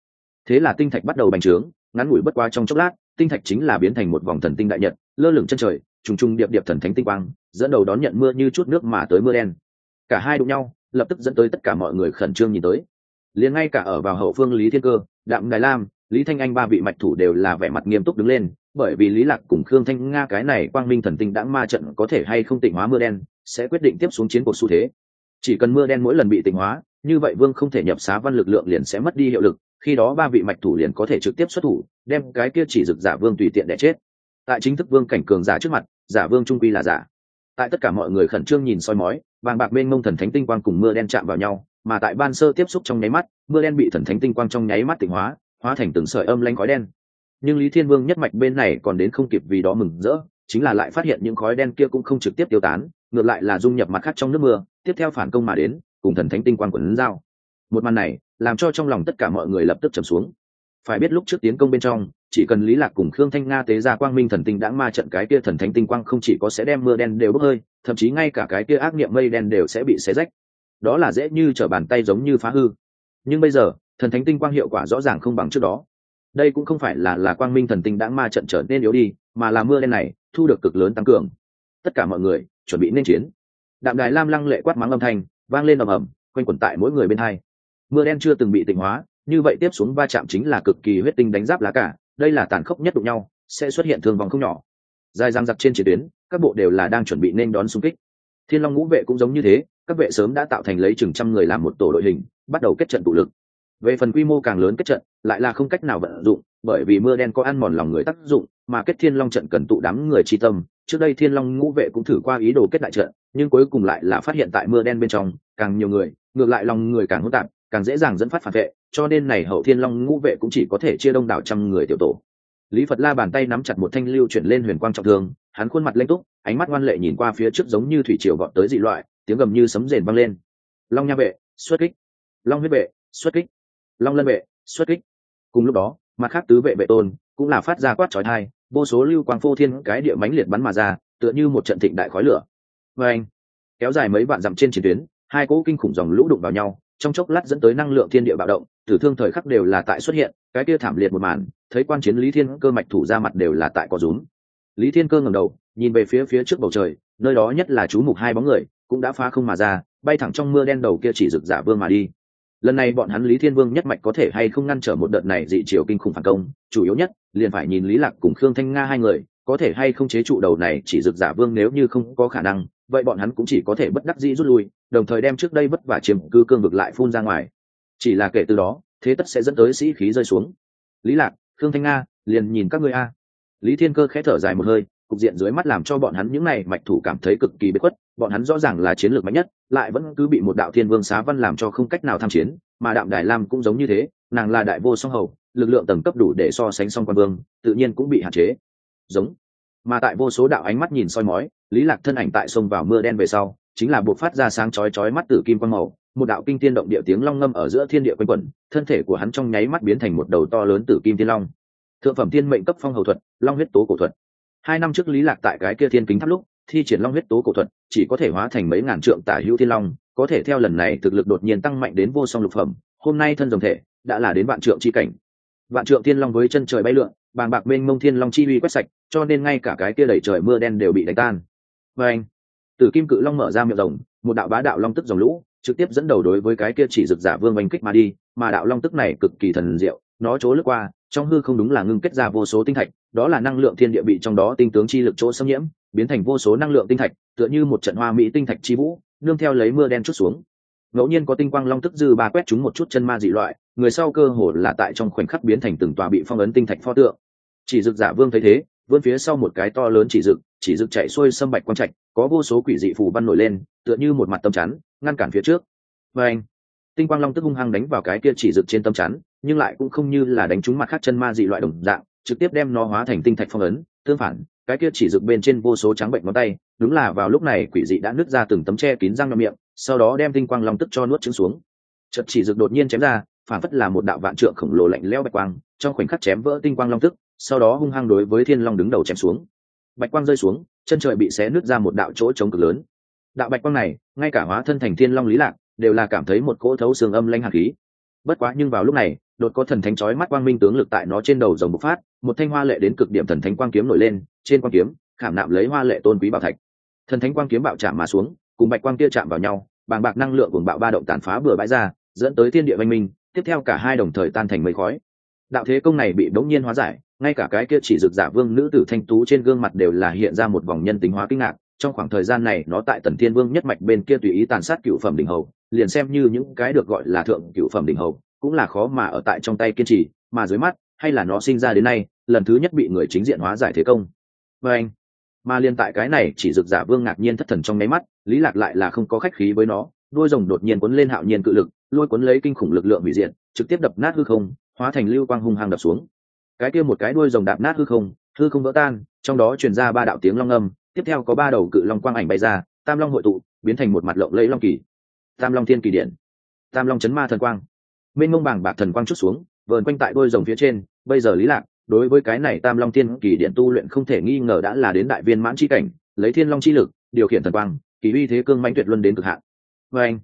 Thế là tinh thạch bắt đầu bành trướng, ngắn ngủi bất qua trong chốc lát, tinh thạch chính là biến thành một vòng thần tinh đại nhật, lơ lửng chân trời, trùng trùng điệp điệp thần thánh tinh quang dẫn đầu đón nhận mưa như chút nước mà tới mưa đen. Cả hai đụng nhau, lập tức dẫn tới tất cả mọi người khẩn trương nhìn tới. Liền ngay cả ở vào hậu phương lý thiên cơ, đạm đài lam, lý thanh anh ba vị mạch thủ đều là vẻ mặt nghiêm túc đứng lên, bởi vì lý lạc cùng khương thanh nga cái này quang minh thần tinh đã ma trận có thể hay không tịnh hóa mưa đen, sẽ quyết định tiếp xuống chiến cuộc xu thế. Chỉ cần mưa đen mỗi lần bị tịnh hóa, như vậy vương không thể nhập xá văn lực lượng liền sẽ mất đi hiệu lực, khi đó ba vị mạch thủ liền có thể trực tiếp xuất thủ, đem cái kia chỉ dực giả vương tùy tiện để chết. Tại chính thức vương cảnh cường giả trước mặt, giả vương trung quy là giả tại tất cả mọi người khẩn trương nhìn soi mói vàng bạc bên mông thần thánh tinh quang cùng mưa đen chạm vào nhau mà tại ban sơ tiếp xúc trong nháy mắt mưa đen bị thần thánh tinh quang trong nháy mắt tịnh hóa hóa thành từng sợi âm lanh khói đen. Nhưng lý thiên vương nhất mạch bên này còn đến không kịp vì đó mừng rỡ chính là lại phát hiện những khói đen kia cũng không trực tiếp tiêu tán ngược lại là dung nhập mặt khác trong nước mưa tiếp theo phản công mà đến cùng thần thánh tinh quang quần giao, một màn này làm cho trong lòng tất cả mọi người lập tức trầm xuống. Phải biết lúc trước tiến công bên trong chỉ cần lý lạc cùng khương thanh nga tế ra quang minh thần tinh đãng ma trận cái kia thần thánh tinh quang không chỉ có sẽ đem mưa đen đều bốc hơi, thậm chí ngay cả cái kia ác niệm mây đen đều sẽ bị xé rách. Đó là dễ như trở bàn tay giống như phá hư. Nhưng bây giờ, thần thánh tinh quang hiệu quả rõ ràng không bằng trước đó. Đây cũng không phải là là quang minh thần tinh đãng ma trận trở nên yếu đi, mà là mưa đen này thu được cực lớn tăng cường. Tất cả mọi người chuẩn bị nên chiến. Đạm đài lam lăng lệ quát mắng âm thanh, vang lên ầm ầm, quanh quẩn tại mỗi người bên hai. Mưa đen chưa từng bị tịnh hóa, như vậy tiếp xuống va chạm chính là cực kỳ huyết tinh đánh giáp lá cả đây là tàn khốc nhất đụng nhau, sẽ xuất hiện thương vong không nhỏ. Dài răng giặc trên chiến tuyến, các bộ đều là đang chuẩn bị nên đón xung kích. Thiên long ngũ vệ cũng giống như thế, các vệ sớm đã tạo thành lấy chừng trăm người làm một tổ đội hình, bắt đầu kết trận tụ lực. Về phần quy mô càng lớn kết trận, lại là không cách nào vận dụng, bởi vì mưa đen có ăn mòn lòng người tác dụng, mà kết thiên long trận cần tụ đám người tri tâm. Trước đây thiên long ngũ vệ cũng thử qua ý đồ kết đại trận, nhưng cuối cùng lại là phát hiện tại mưa đen bên trong, càng nhiều người, ngược lại lòng người càng hỗn tạp càng dễ dàng dẫn phát phản vệ, cho nên này hậu thiên long ngũ vệ cũng chỉ có thể chia đông đảo trăm người tiểu tổ. Lý phật la bàn tay nắm chặt một thanh lưu chuyển lên huyền quang trọng thương, hắn khuôn mặt lanh túc, ánh mắt ngoan lệ nhìn qua phía trước giống như thủy triều vọt tới dị loại, tiếng gầm như sấm rền vang lên. Long nha vệ, xuất kích. Long huyết vệ, xuất kích. Long lân vệ, xuất kích. Cùng lúc đó, mặt khác tứ vệ vệ tôn cũng là phát ra quát trói thai vô số lưu quang phô thiên cái địa mánh liệt bắn mà ra, tựa như một trận thịnh đại khói lửa. Vê anh, kéo dài mấy vạn dặm trên chiến tuyến, hai cỗ kinh khủng dòng lũ đụng vào nhau trong chốc lát dẫn tới năng lượng thiên địa bạo động, tử thương thời khắc đều là tại xuất hiện, cái kia thảm liệt một màn, thấy quan chiến lý thiên cơ mạch thủ ra mặt đều là tại có rúm. Lý thiên cơ ngầm đầu, nhìn về phía phía trước bầu trời, nơi đó nhất là chú mục hai bóng người, cũng đã phá không mà ra, bay thẳng trong mưa đen đầu kia chỉ rực giả vương mà đi. Lần này bọn hắn lý thiên vương nhất mạch có thể hay không ngăn trở một đợt này dị chiều kinh khủng phản công, chủ yếu nhất, liền phải nhìn lý lạc cùng khương thanh nga hai người, có thể hay không chế trụ đầu này chỉ rực giả vương nếu như không có khả năng vậy bọn hắn cũng chỉ có thể bất đắc dĩ rút lui, đồng thời đem trước đây vất vả chiếm cư cương vực lại phun ra ngoài. Chỉ là kể từ đó, thế tất sẽ dẫn tới sĩ khí rơi xuống. Lý lạc, khương thanh nga, liền nhìn các ngươi a. Lý thiên cơ khẽ thở dài một hơi, cục diện dưới mắt làm cho bọn hắn những này mạch thủ cảm thấy cực kỳ bất khuất, bọn hắn rõ ràng là chiến lược mạnh nhất, lại vẫn cứ bị một đạo thiên vương xá văn làm cho không cách nào tham chiến, mà đạm đài lam cũng giống như thế, nàng là đại vô song hầu, lực lượng tầng cấp đủ để so sánh song quan vương, tự nhiên cũng bị hạn chế. Giống mà tại vô số đạo ánh mắt nhìn soi mói, lý lạc thân ảnh tại sông vào mưa đen về sau, chính là buộc phát ra sáng chói chói mắt tử kim quang màu, một đạo kinh tiên động địa tiếng long ngâm ở giữa thiên địa quanh quẩn, thân thể của hắn trong nháy mắt biến thành một đầu to lớn tử kim thiên long. Thượng phẩm thiên mệnh cấp phong hầu thuật, long huyết tố cổ thuật. Hai năm trước lý lạc tại cái kia thiên kính tháp lúc, thi triển long huyết tố cổ thuật, chỉ có thể hóa thành mấy ngàn trượng tả hữu thiên long, có thể theo lần này thực lực đột nhiên tăng mạnh đến vô song lục phẩm, hôm nay thân dòng thể, đã là đến vạn trượng chi cảnh. Vạn trượng thiên long với chân trời bay lượn, bàng bạc mênh mông thiên long chi uy quét sạch cho nên ngay cả cái kia đẩy trời mưa đen đều bị đánh tan. Và anh, tử kim cự long mở ra miệng rồng một đạo bá đạo long tức dòng lũ, trực tiếp dẫn đầu đối với cái kia chỉ rực giả vương oanh kích mà đi, mà đạo long tức này cực kỳ thần diệu, nó chỗ lướt qua, trong hư không đúng là ngưng kết ra vô số tinh thạch, đó là năng lượng thiên địa bị trong đó tinh tướng chi lực chỗ xâm nhiễm, biến thành vô số năng lượng tinh thạch, tựa như một trận hoa mỹ tinh thạch chi vũ, nương theo lấy mưa đen chút xuống. Ngẫu nhiên có tinh quang long tức dư ba quét chúng một chút chân ma dị loại, người sau cơ hồ là tại trong khoảnh khắc biến thành từng tòa bị phong ấn tinh thạch pho tượng. Chỉ rực giả vương thấy thế vươn phía sau một cái to lớn chỉ dực chỉ dực chạy xuôi sâm bạch quang trạch, có vô số quỷ dị phù văn nổi lên, tựa như một mặt tâm chắn, ngăn cản phía trước. Và anh, tinh quang long tức hung hăng đánh vào cái kia chỉ dực trên tâm chắn, nhưng lại cũng không như là đánh trúng mặt khác chân ma dị loại đồng dạng, trực tiếp đem nó hóa thành tinh thạch phong ấn, tương phản, cái kia chỉ dực bên trên vô số trắng bệnh ngón tay, đúng là vào lúc này quỷ dị đã nứt ra từng tấm tre kín răng miệng, sau đó đem tinh quang long tức cho nuốt trứng xuống. Chật chỉ dực đột nhiên chém ra, phản phất là một đạo vạn trượng khổng lồ lạnh leo bạch quang, trong khoảnh khắc chém vỡ tinh quang long tức sau đó hung hăng đối với thiên long đứng đầu chém xuống. Bạch quang rơi xuống, chân trời bị xé nứt ra một đạo chỗ trống cực lớn. Đạo bạch quang này, ngay cả hóa thân thành thiên long lý lạc, đều là cảm thấy một cỗ thấu xương âm lanh hạt khí. Bất quá nhưng vào lúc này, đột có thần thánh chói mắt quang minh tướng lực tại nó trên đầu rồng bộc phát, một thanh hoa lệ đến cực điểm thần thánh quang kiếm nổi lên, trên quang kiếm, khảm nạm lấy hoa lệ tôn quý bảo thạch. Thần thánh quang kiếm bạo chạm mà xuống, cùng bạch quang kia chạm vào nhau, bàng bạc năng lượng cùng bạo ba động tàn phá bừa bãi ra, dẫn tới thiên địa văn minh, tiếp theo cả hai đồng thời tan thành mây khói. Đạo thế công này bị đống nhiên hóa giải ngay cả cái kia chỉ rực giả vương nữ tử thanh tú trên gương mặt đều là hiện ra một vòng nhân tính hóa kinh ngạc, trong khoảng thời gian này nó tại tần thiên vương nhất mạch bên kia tùy ý tàn sát cựu phẩm đỉnh hầu, liền xem như những cái được gọi là thượng cựu phẩm đỉnh hầu, cũng là khó mà ở tại trong tay kiên trì, mà dưới mắt, hay là nó sinh ra đến nay, lần thứ nhất bị người chính diện hóa giải thế công. Và anh, mà liên tại cái này chỉ rực giả vương ngạc nhiên thất thần trong nháy mắt, lý lạc lại là không có khách khí với nó đuôi rồng đột nhiên cuốn lên hạo nhiên cự lực, lôi cuốn lấy kinh khủng lực lượng hủy diệt, trực tiếp đập nát hư không, hóa thành lưu quang hung hăng đập xuống cái kia một cái đuôi rồng đạp nát hư không hư không vỡ tan, trong đó truyền ra ba đạo tiếng long âm, tiếp theo có ba đầu cự long quang ảnh bay ra, tam long hội tụ, biến thành một mặt lộng lẫy long kỳ. Tam long thiên kỳ điện, tam long chấn ma thần quang. Mênh mông bảng bạc thần quang chút xuống, vờn quanh tại đôi rồng phía trên, bây giờ lý lạc, đối với cái này tam long thiên kỳ điện tu luyện không thể nghi ngờ đã là đến đại viên mãn chi cảnh, lấy thiên long chi lực, điều khiển thần quang, kỳ uy thế cương mãnh tuyệt luân đến cực hạn. Vê anh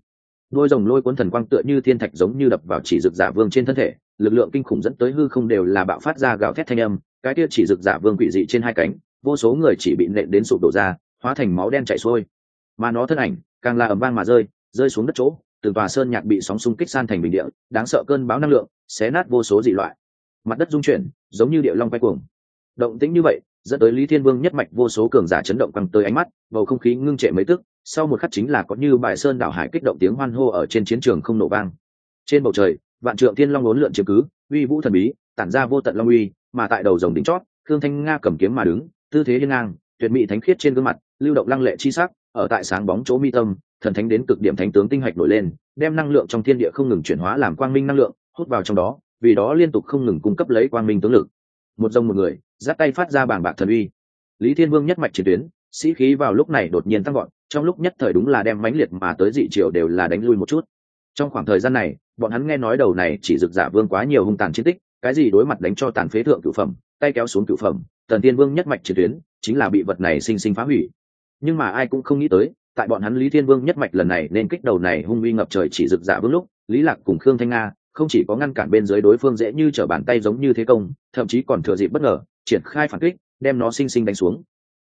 đôi rồng lôi cuốn thần quang tựa như thiên thạch giống như đập vào chỉ rực giả vương trên thân thể lực lượng kinh khủng dẫn tới hư không đều là bạo phát ra gạo thét thanh âm, cái kia chỉ rực giả vương quỷ dị trên hai cánh, vô số người chỉ bị nện đến sụp đổ ra, hóa thành máu đen chảy xuôi. Mà nó thân ảnh, càng là ầm vang mà rơi rơi xuống đất chỗ từ tòa sơn nhạc bị sóng xung kích san thành bình địa, đáng sợ cơn bão năng lượng, xé nát vô số dị loại. Mặt đất rung chuyển, giống như địa long quay cuồng. Động tĩnh như vậy, dẫn tới lý thiên vương nhất mạch vô số cường giả chấn động căng tới ánh mắt, bầu không khí ngưng trệ mấy tức, sau một khắc chính là có như bài sơn đảo hải kích động tiếng hoan hô ở trên chiến trường không nổ vang. Trên bầu trời vạn trượng thiên long lốn lượn chiếm cứ, uy vũ thần bí, tản ra vô tận long uy, mà tại đầu dòng đỉnh chót thương thanh nga cầm kiếm mà đứng, tư thế hiên ngang, tuyệt mỹ thánh khiết trên gương mặt, lưu động lăng lệ chi sắc, ở tại sáng bóng chỗ mi tâm, thần thánh đến cực điểm thánh tướng tinh hạch nổi lên, đem năng lượng trong thiên địa không ngừng chuyển hóa làm quang minh năng lượng, hút vào trong đó, vì đó liên tục không ngừng cung cấp lấy quang minh tướng lực. Một dòng một người, giáp tay phát ra bảng bạc thần uy. Lý thiên vương nhất mạch chiến tuyến, sĩ khí vào lúc này đột nhiên tăng gọn trong lúc nhất thời đúng là đem mãnh liệt mà tới dị triều đều là đánh lui một chút trong khoảng thời gian này, bọn hắn nghe nói đầu này chỉ rực giả vương quá nhiều hung tàn chiến tích, cái gì đối mặt đánh cho tàn phế thượng cửu phẩm, tay kéo xuống cửu phẩm, tần tiên vương nhất mạch chiến tuyến, chính là bị vật này sinh sinh phá hủy. Nhưng mà ai cũng không nghĩ tới, tại bọn hắn lý thiên vương nhất mạch lần này nên kích đầu này hung uy ngập trời chỉ rực giả vương lúc, lý lạc cùng khương thanh nga không chỉ có ngăn cản bên dưới đối phương dễ như trở bàn tay giống như thế công, thậm chí còn thừa dịp bất ngờ, triển khai phản kích, đem nó sinh sinh đánh xuống.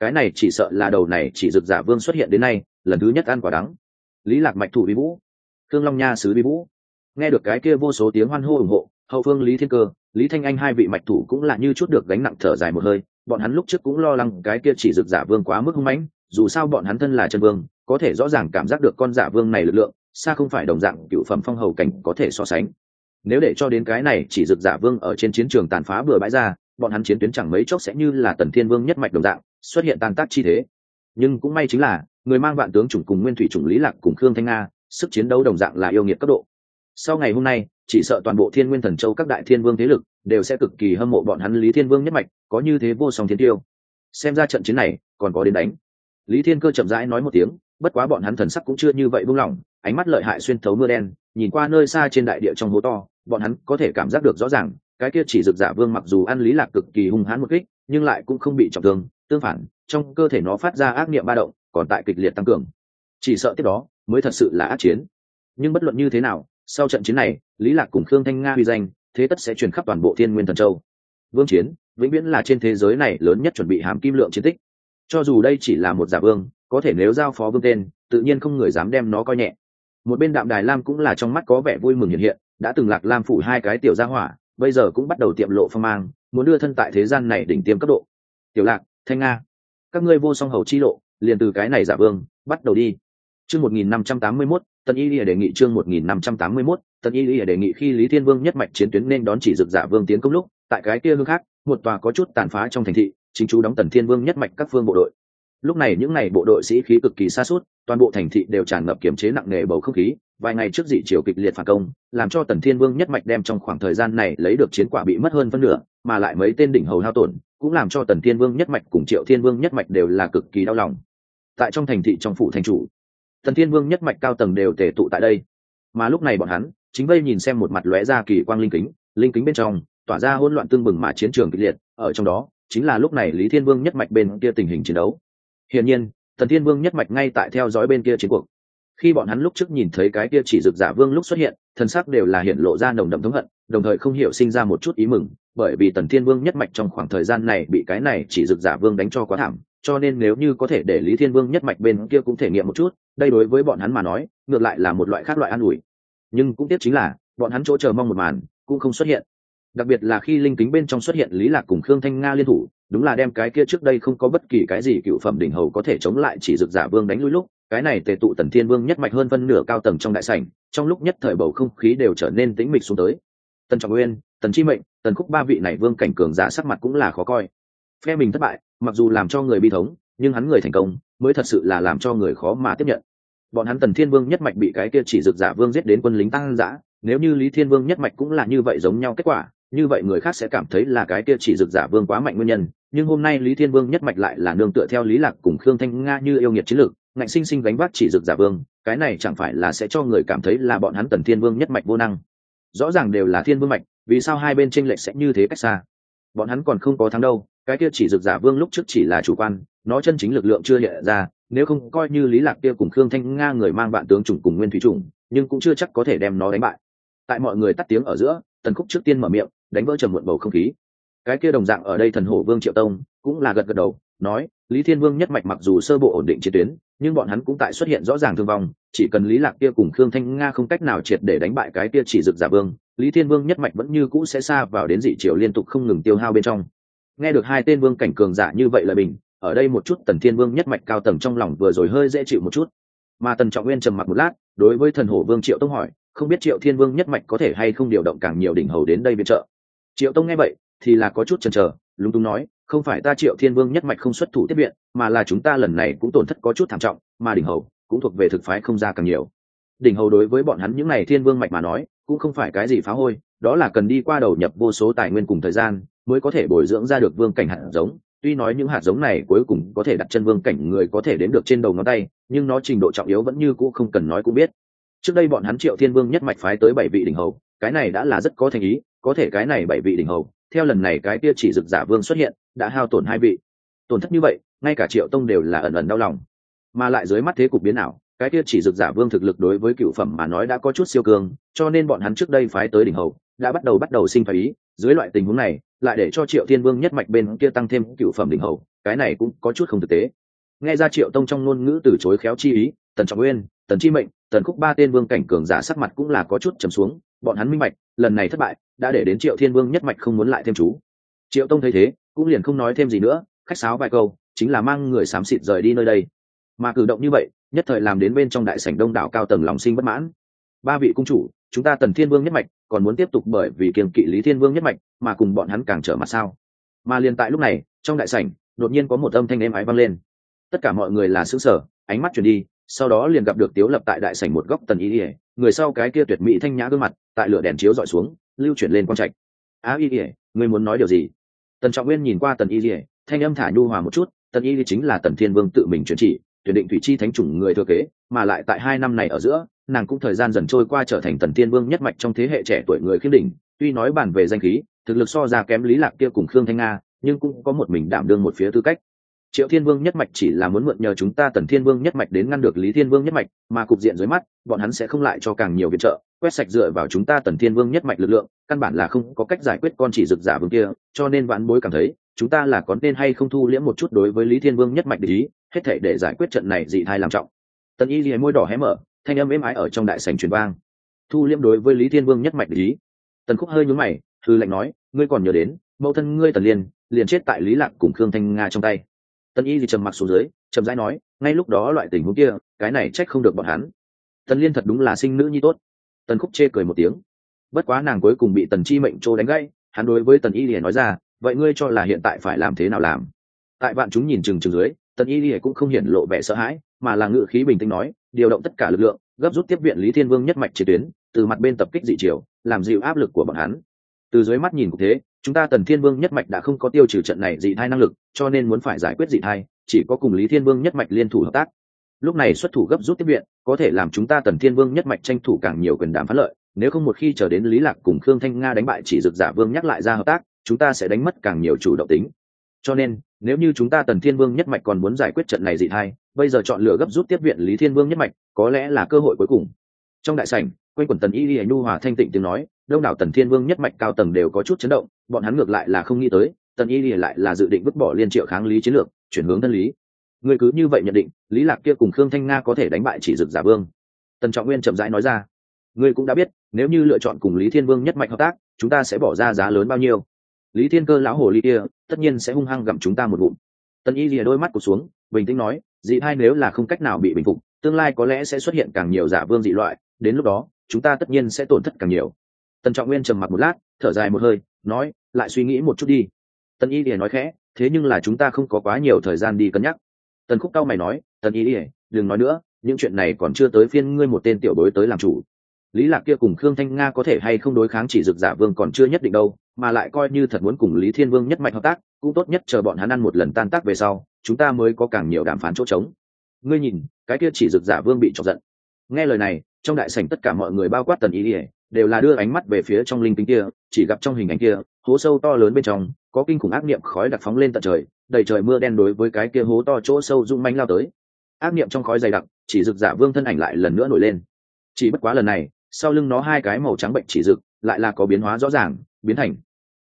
Cái này chỉ sợ là đầu này chỉ rực giả vương xuất hiện đến nay, lần thứ nhất ăn quả đắng. Lý lạc mạch thủ vi vũ thương long nha sứ bi vũ. Nghe được cái kia vô số tiếng hoan hô ủng hộ, hậu phương lý thiên cơ, lý thanh anh hai vị mạch thủ cũng là như chút được gánh nặng thở dài một hơi, bọn hắn lúc trước cũng lo lắng cái kia chỉ rực giả vương quá mức hung mãnh, dù sao bọn hắn thân là chân vương, có thể rõ ràng cảm giác được con giả vương này lực lượng, xa không phải đồng dạng cựu phẩm phong hầu cảnh có thể so sánh. Nếu để cho đến cái này chỉ rực giả vương ở trên chiến trường tàn phá bừa bãi ra, bọn hắn chiến tuyến chẳng mấy chốc sẽ như là tần thiên vương nhất mạch đồng dạng, xuất hiện tàn tác chi thế. Nhưng cũng may chính là, người mang vạn tướng chủng cùng nguyên thủy chủng lý lạc cùng khương thanh nga sức chiến đấu đồng dạng là yêu nghiệt cấp độ. Sau ngày hôm nay, chỉ sợ toàn bộ thiên nguyên thần châu các đại thiên vương thế lực đều sẽ cực kỳ hâm mộ bọn hắn lý thiên vương nhất mạch, có như thế vô song thiên tiêu. Xem ra trận chiến này còn có đến đánh. Lý thiên cơ chậm rãi nói một tiếng, bất quá bọn hắn thần sắc cũng chưa như vậy buông lỏng, ánh mắt lợi hại xuyên thấu mưa đen, nhìn qua nơi xa trên đại địa trong hố to, bọn hắn có thể cảm giác được rõ ràng, cái kia chỉ rực giả vương mặc dù ăn lý lạc cực kỳ hung hãn một kích, nhưng lại cũng không bị trọng thương, tương phản, trong cơ thể nó phát ra ác niệm ba động, còn tại kịch liệt tăng cường. Chỉ sợ tiếp đó mới thật sự là át chiến. Nhưng bất luận như thế nào, sau trận chiến này, lý lạc cùng khương thanh nga huy danh, thế tất sẽ truyền khắp toàn bộ thiên nguyên thần châu. Vương chiến, vĩnh viễn là trên thế giới này lớn nhất chuẩn bị hàm kim lượng chiến tích. Cho dù đây chỉ là một giả vương, có thể nếu giao phó vương tên, tự nhiên không người dám đem nó coi nhẹ. Một bên đạm đài lam cũng là trong mắt có vẻ vui mừng hiện hiện, đã từng lạc lam phủ hai cái tiểu gia hỏa, bây giờ cũng bắt đầu tiệm lộ phong mang, muốn đưa thân tại thế gian này đỉnh tiêm cấp độ. Tiểu lạc, thanh nga, các ngươi vô song hầu chi lộ, liền từ cái này giả vương, bắt đầu đi chương một nghìn năm trăm tám mươi mốt tần y lìa đề nghị chương một nghìn năm trăm tám mươi mốt tần y lìa đề nghị khi lý thiên vương nhất mạch chiến tuyến nên đón chỉ dực giả vương tiến công lúc, tại cái kia hương khác, một tòa có chút tàn phá trong thành thị, chính chú đóng tần thiên vương nhất mạch các phương bộ đội. Lúc này những này bộ đội sĩ khí cực kỳ xa suốt toàn bộ thành thị đều tràn ngập kiểm chế nặng nề bầu không khí, vài ngày trước dị triều kịch liệt phản công, làm cho tần thiên vương nhất mạch đem trong khoảng thời gian này lấy được chiến quả bị mất hơn phân nửa, mà lại mấy tên đỉnh hầu hao tổn, cũng làm cho tần thiên vương nhất mạch cùng triệu thiên vương nhất mạch đều là cực kỳ đau lòng. Tại trong thành thị trong phủ thành chủ tần thiên vương nhất mạch cao tầng đều tề tụ tại đây. Mà lúc này bọn hắn, chính vây nhìn xem một mặt lóe ra kỳ quang linh kính linh kính bên trong, tỏa ra hỗn loạn tương bừng mà chiến trường kịch liệt, ở trong đó, chính là lúc này lý thiên vương nhất mạch bên kia tình hình chiến đấu. Hiển nhiên Thần thiên vương nhất mạch ngay tại theo dõi bên kia chiến cuộc. Khi bọn hắn lúc trước nhìn thấy cái kia chỉ rực giả vương lúc xuất hiện, thần sắc đều là hiện lộ ra nồng đậm thống hận, đồng thời không hiểu sinh ra một chút ý mừng, bởi vì tần thiên vương nhất mạch trong khoảng thời gian này bị cái này chỉ rực giả vương đánh cho quá thảm cho nên nếu như có thể để lý thiên vương nhất mạch bên kia cũng thể nghiệm một chút, đây đối với bọn hắn mà nói, ngược lại là một loại khác loại an ủi. Nhưng cũng tiếc chính là, bọn hắn chỗ chờ mong một màn, cũng không xuất hiện. Đặc biệt là khi linh kính bên trong xuất hiện lý lạc cùng khương thanh nga liên thủ, đúng là đem cái kia trước đây không có bất kỳ cái gì cựu phẩm đỉnh hầu có thể chống lại chỉ dực giả vương đánh lui lúc, cái này tề tụ tần thiên vương nhất mạch hơn phân nửa cao tầng trong đại sảnh, trong lúc nhất thời bầu không khí đều trở nên tĩnh mịch xuống tới. Tần trọng nguyên, tần chi mệnh, tần khúc ba vị này vương cảnh cường giả sắc mặt cũng là khó coi. Phe mình thất bại mặc dù làm cho người bi thống, nhưng hắn người thành công mới thật sự là làm cho người khó mà tiếp nhận. Bọn hắn tần thiên vương nhất mạch bị cái kia chỉ rực giả vương giết đến quân lính tăng giã nếu như lý thiên vương nhất mạch cũng là như vậy giống nhau kết quả, như vậy người khác sẽ cảm thấy là cái kia chỉ rực giả vương quá mạnh nguyên nhân. Nhưng hôm nay lý thiên vương nhất mạch lại là nương tựa theo lý lạc cùng khương thanh nga như yêu nghiệt chiến lược, ngạnh sinh sinh gánh vác chỉ rực giả vương, cái này chẳng phải là sẽ cho người cảm thấy là bọn hắn tần thiên vương nhất mạch vô năng. Rõ ràng đều là thiên vương mạch, vì sao hai bên tranh lệch sẽ như thế cách xa? Bọn hắn còn không có thắng đâu cái kia chỉ rực giả vương lúc trước chỉ là chủ quan, nó chân chính lực lượng chưa hiện ra, nếu không coi như lý lạc kia cùng khương thanh nga người mang vạn tướng chủng cùng nguyên thủy chủng, nhưng cũng chưa chắc có thể đem nó đánh bại. Tại mọi người tắt tiếng ở giữa, tần khúc trước tiên mở miệng, đánh vỡ trầm muộn bầu không khí. Cái kia đồng dạng ở đây thần hổ vương triệu tông cũng là gật gật đầu, nói, lý thiên vương nhất mạch mặc dù sơ bộ ổn định chiến tuyến, nhưng bọn hắn cũng tại xuất hiện rõ ràng thương vong, chỉ cần lý lạc kia cùng khương thanh nga không cách nào triệt để đánh bại cái kia chỉ rực giả vương, lý thiên vương nhất mạch vẫn như cũ sẽ xa vào đến dị triều liên tục không ngừng tiêu hao bên trong nghe được hai tên vương cảnh cường giả như vậy là bình, ở đây một chút tần thiên vương nhất mạch cao tầng trong lòng vừa rồi hơi dễ chịu một chút. Mà tần trọng nguyên trầm mặc một lát, đối với thần hổ vương triệu tông hỏi, không biết triệu thiên vương nhất mạch có thể hay không điều động càng nhiều đỉnh hầu đến đây viện trợ? Triệu tông nghe vậy, thì là có chút chần chờ, lúng túng nói, không phải ta triệu thiên vương nhất mạch không xuất thủ tiếp viện, mà là chúng ta lần này cũng tổn thất có chút thảm trọng, mà đỉnh hầu cũng thuộc về thực phái không ra càng nhiều. Đỉnh hầu đối với bọn hắn những n à y thiên vương mạch mà nói, cũng không phải cái gì phá hôi, đó là cần đi qua đầu nhập vô số tài nguyên cùng thời gian mới có thể bồi dưỡng ra được vương cảnh hạt giống. Tuy nói những hạt giống này cuối cùng có thể đặt chân vương cảnh người có thể đến được trên đầu ngón tay, nhưng nó trình độ trọng yếu vẫn như cũ không cần nói cũng biết. Trước đây bọn hắn triệu thiên vương nhất mạch phái tới bảy vị đỉnh hầu, cái này đã là rất có thành ý, có thể cái này bảy vị đỉnh hầu, theo lần này cái kia chỉ dực giả vương xuất hiện, đã hao tổn hai vị. Tổn thất như vậy, ngay cả triệu tông đều là ẩn ẩn đau lòng. Mà lại dưới mắt thế cục biến ảo, cái kia chỉ dực giả vương thực lực đối với cựu phẩm mà nói đã có chút siêu cường, cho nên bọn hắn trước đây phái tới đỉnh hầu đã bắt đầu bắt đầu sinh phải ý, dưới loại tình huống này, lại để cho triệu thiên vương nhất mạch bên kia tăng thêm cựu phẩm đỉnh hầu, cái này cũng có chút không thực tế. Nghe ra triệu tông trong ngôn ngữ từ chối khéo chi ý, tần trọng nguyên, tần chi mệnh, tần khúc ba tên vương cảnh cường giả sắc mặt cũng là có chút trầm xuống, bọn hắn minh mạch lần này thất bại, đã để đến triệu thiên vương nhất mạch không muốn lại thêm chú. Triệu tông thấy thế, cũng liền không nói thêm gì nữa, khách sáo vài câu, chính là mang người xám xịt rời đi nơi đây. Mà cử động như vậy, nhất thời làm đến bên trong đại sảnh đông đảo cao tầng lòng sinh bất mãn. Ba vị cung chủ chúng ta tần thiên vương nhất mạch còn muốn tiếp tục bởi vì kiềm kỵ lý thiên vương nhất mạch mà cùng bọn hắn càng trở mặt sao? Mà liền tại lúc này, trong đại sảnh, đột nhiên có một âm thanh êm ái vang lên. Tất cả mọi người là xứ sở ánh mắt chuyển đi, sau đó liền gặp được tiếu lập tại đại sảnh một góc tần y ỉa người sau cái kia tuyệt mỹ thanh nhã gương mặt, tại lửa đèn chiếu dọi xuống, lưu chuyển lên quang trạch. Á y ỉa người muốn nói điều gì? Tần trọng nguyên nhìn qua tần y ỉa thanh âm thả nhu hòa một chút, tần y chính là tần thiên vương tự mình chuyển chỉ, tuyển định thủy chi thánh chủng người thừa kế, mà lại tại hai năm này ở giữa nàng cũng thời gian dần trôi qua trở thành tần thiên vương nhất mạch trong thế hệ trẻ tuổi người khiêm đỉnh, tuy nói bản về danh khí, thực lực so ra kém lý lạc kia cùng khương thanh nga, nhưng cũng có một mình đảm đương một phía tư cách. Triệu thiên vương nhất mạch chỉ là muốn mượn nhờ chúng ta tần thiên vương nhất mạch đến ngăn được lý thiên vương nhất mạch, mà cục diện dưới mắt, bọn hắn sẽ không lại cho càng nhiều viện trợ, quét sạch dựa vào chúng ta tần thiên vương nhất mạch lực lượng, căn bản là không có cách giải quyết con chỉ rực giả vương kia, cho nên vãn bối cảm thấy, chúng ta là có nên hay không thu liễm một chút đối với lý thiên vương nhất mạch để ý, hết thể để giải quyết trận này dị thai làm trọng. Tần y lìa môi đỏ hé mở thanh âm êm ái ở trong đại sành truyền vang. Thu liễm đối với lý thiên vương nhất mạch lý ý. Tần khúc hơi nhún mày thư lệnh nói, ngươi còn nhớ đến, mẫu thân ngươi tần liên, liền chết tại lý lạc cùng khương thanh nga trong tay. Tần y thì trầm mặc xuống dưới trầm rãi nói, ngay lúc đó loại tình huống kia, cái này trách không được bọn hắn. Tần liên thật đúng là sinh nữ nhi tốt. Tần khúc chê cười một tiếng. Bất quá nàng cuối cùng bị tần chi mệnh trô đánh gãy, hắn đối với tần y lìa nói ra, vậy ngươi cho là hiện tại phải làm thế nào làm? Tại bạn chúng nhìn chừng chừng dưới, tần y lìa cũng không hiện lộ vẻ sợ hãi mà là ngự khí bình tĩnh nói, điều động tất cả lực lượng, gấp rút tiếp viện lý thiên vương nhất mạch chiến tuyến, từ mặt bên tập kích dị triều làm dịu áp lực của bọn hắn. Từ dưới mắt nhìn cũng thế, chúng ta tần thiên vương nhất mạch đã không có tiêu trừ trận này dị thai năng lực, cho nên muốn phải giải quyết dị thai, chỉ có cùng lý thiên vương nhất mạch liên thủ hợp tác. Lúc này xuất thủ gấp rút tiếp viện, có thể làm chúng ta tần thiên vương nhất mạch tranh thủ càng nhiều quyền đảm phán lợi, nếu không một khi chờ đến lý lạc cùng khương thanh nga đánh bại chỉ dực giả vương nhắc lại ra hợp tác, chúng ta sẽ đánh mất càng nhiều chủ động tính cho nên, nếu như chúng ta tần thiên vương nhất mạch còn muốn giải quyết trận này dị thai, bây giờ chọn lựa gấp rút tiếp viện lý thiên vương nhất mạch, có lẽ là cơ hội cuối cùng. Trong đại sảnh, quanh quần tần y y nhu hòa thanh tịnh tiếng nói, đông đảo tần thiên vương nhất mạch cao tầng đều có chút chấn động, bọn hắn ngược lại là không nghĩ tới, tần y y lại là dự định vứt bỏ liên triệu kháng lý chiến lược, chuyển hướng tân lý. Người cứ như vậy nhận định, lý lạc kia cùng khương thanh nga có thể đánh bại chỉ dực giả vương. Tần trọng nguyên chậm rãi nói ra ngươi cũng đã biết, nếu như lựa chọn cùng lý thiên vương nhất mạch hợp tác, chúng ta sẽ bỏ ra giá lớn bao nhiêu lý thiên cơ lão hồ ly kia, tất nhiên sẽ hung hăng gặm chúng ta một bụng tần y lìa đôi mắt cụt xuống, bình tĩnh nói, dị hai nếu là không cách nào bị bình phục, tương lai có lẽ sẽ xuất hiện càng nhiều giả vương dị loại, đến lúc đó, chúng ta tất nhiên sẽ tổn thất càng nhiều. Tần trọng nguyên trầm mặc một lát, thở dài một hơi, nói, lại suy nghĩ một chút đi. Tần y lìa nói khẽ, thế nhưng là chúng ta không có quá nhiều thời gian đi cân nhắc. Tần khúc cao mày nói, tần y lìa, đừng nói nữa, những chuyện này còn chưa tới phiên ngươi một tên tiểu bối tới làm chủ lý lạc kia cùng khương thanh nga có thể hay không đối kháng chỉ dực giả vương còn chưa nhất định đâu, mà lại coi như thật muốn cùng lý thiên vương nhất mạnh hợp tác, cũng tốt nhất chờ bọn hắn ăn một lần tan tác về sau, chúng ta mới có càng nhiều đàm phán chỗ trống. Ngươi nhìn, cái kia chỉ dực giả vương bị chọc giận. Nghe lời này, trong đại sảnh tất cả mọi người bao quát tần ý ỉa đều là đưa ánh mắt về phía trong linh tính kia, chỉ gặp trong hình ảnh kia, hố sâu to lớn bên trong, có kinh khủng ác niệm khói đặc phóng lên tận trời, đầy trời mưa đen đối với cái kia hố to chỗ sâu rung manh lao tới. Ác niệm trong khói dày đặc, chỉ rực giả vương thân ảnh lại lần nữa nổi lên. Chỉ bất quá lần này sau lưng nó hai cái màu trắng bệnh chỉ rực, lại là có biến hóa rõ ràng, biến thành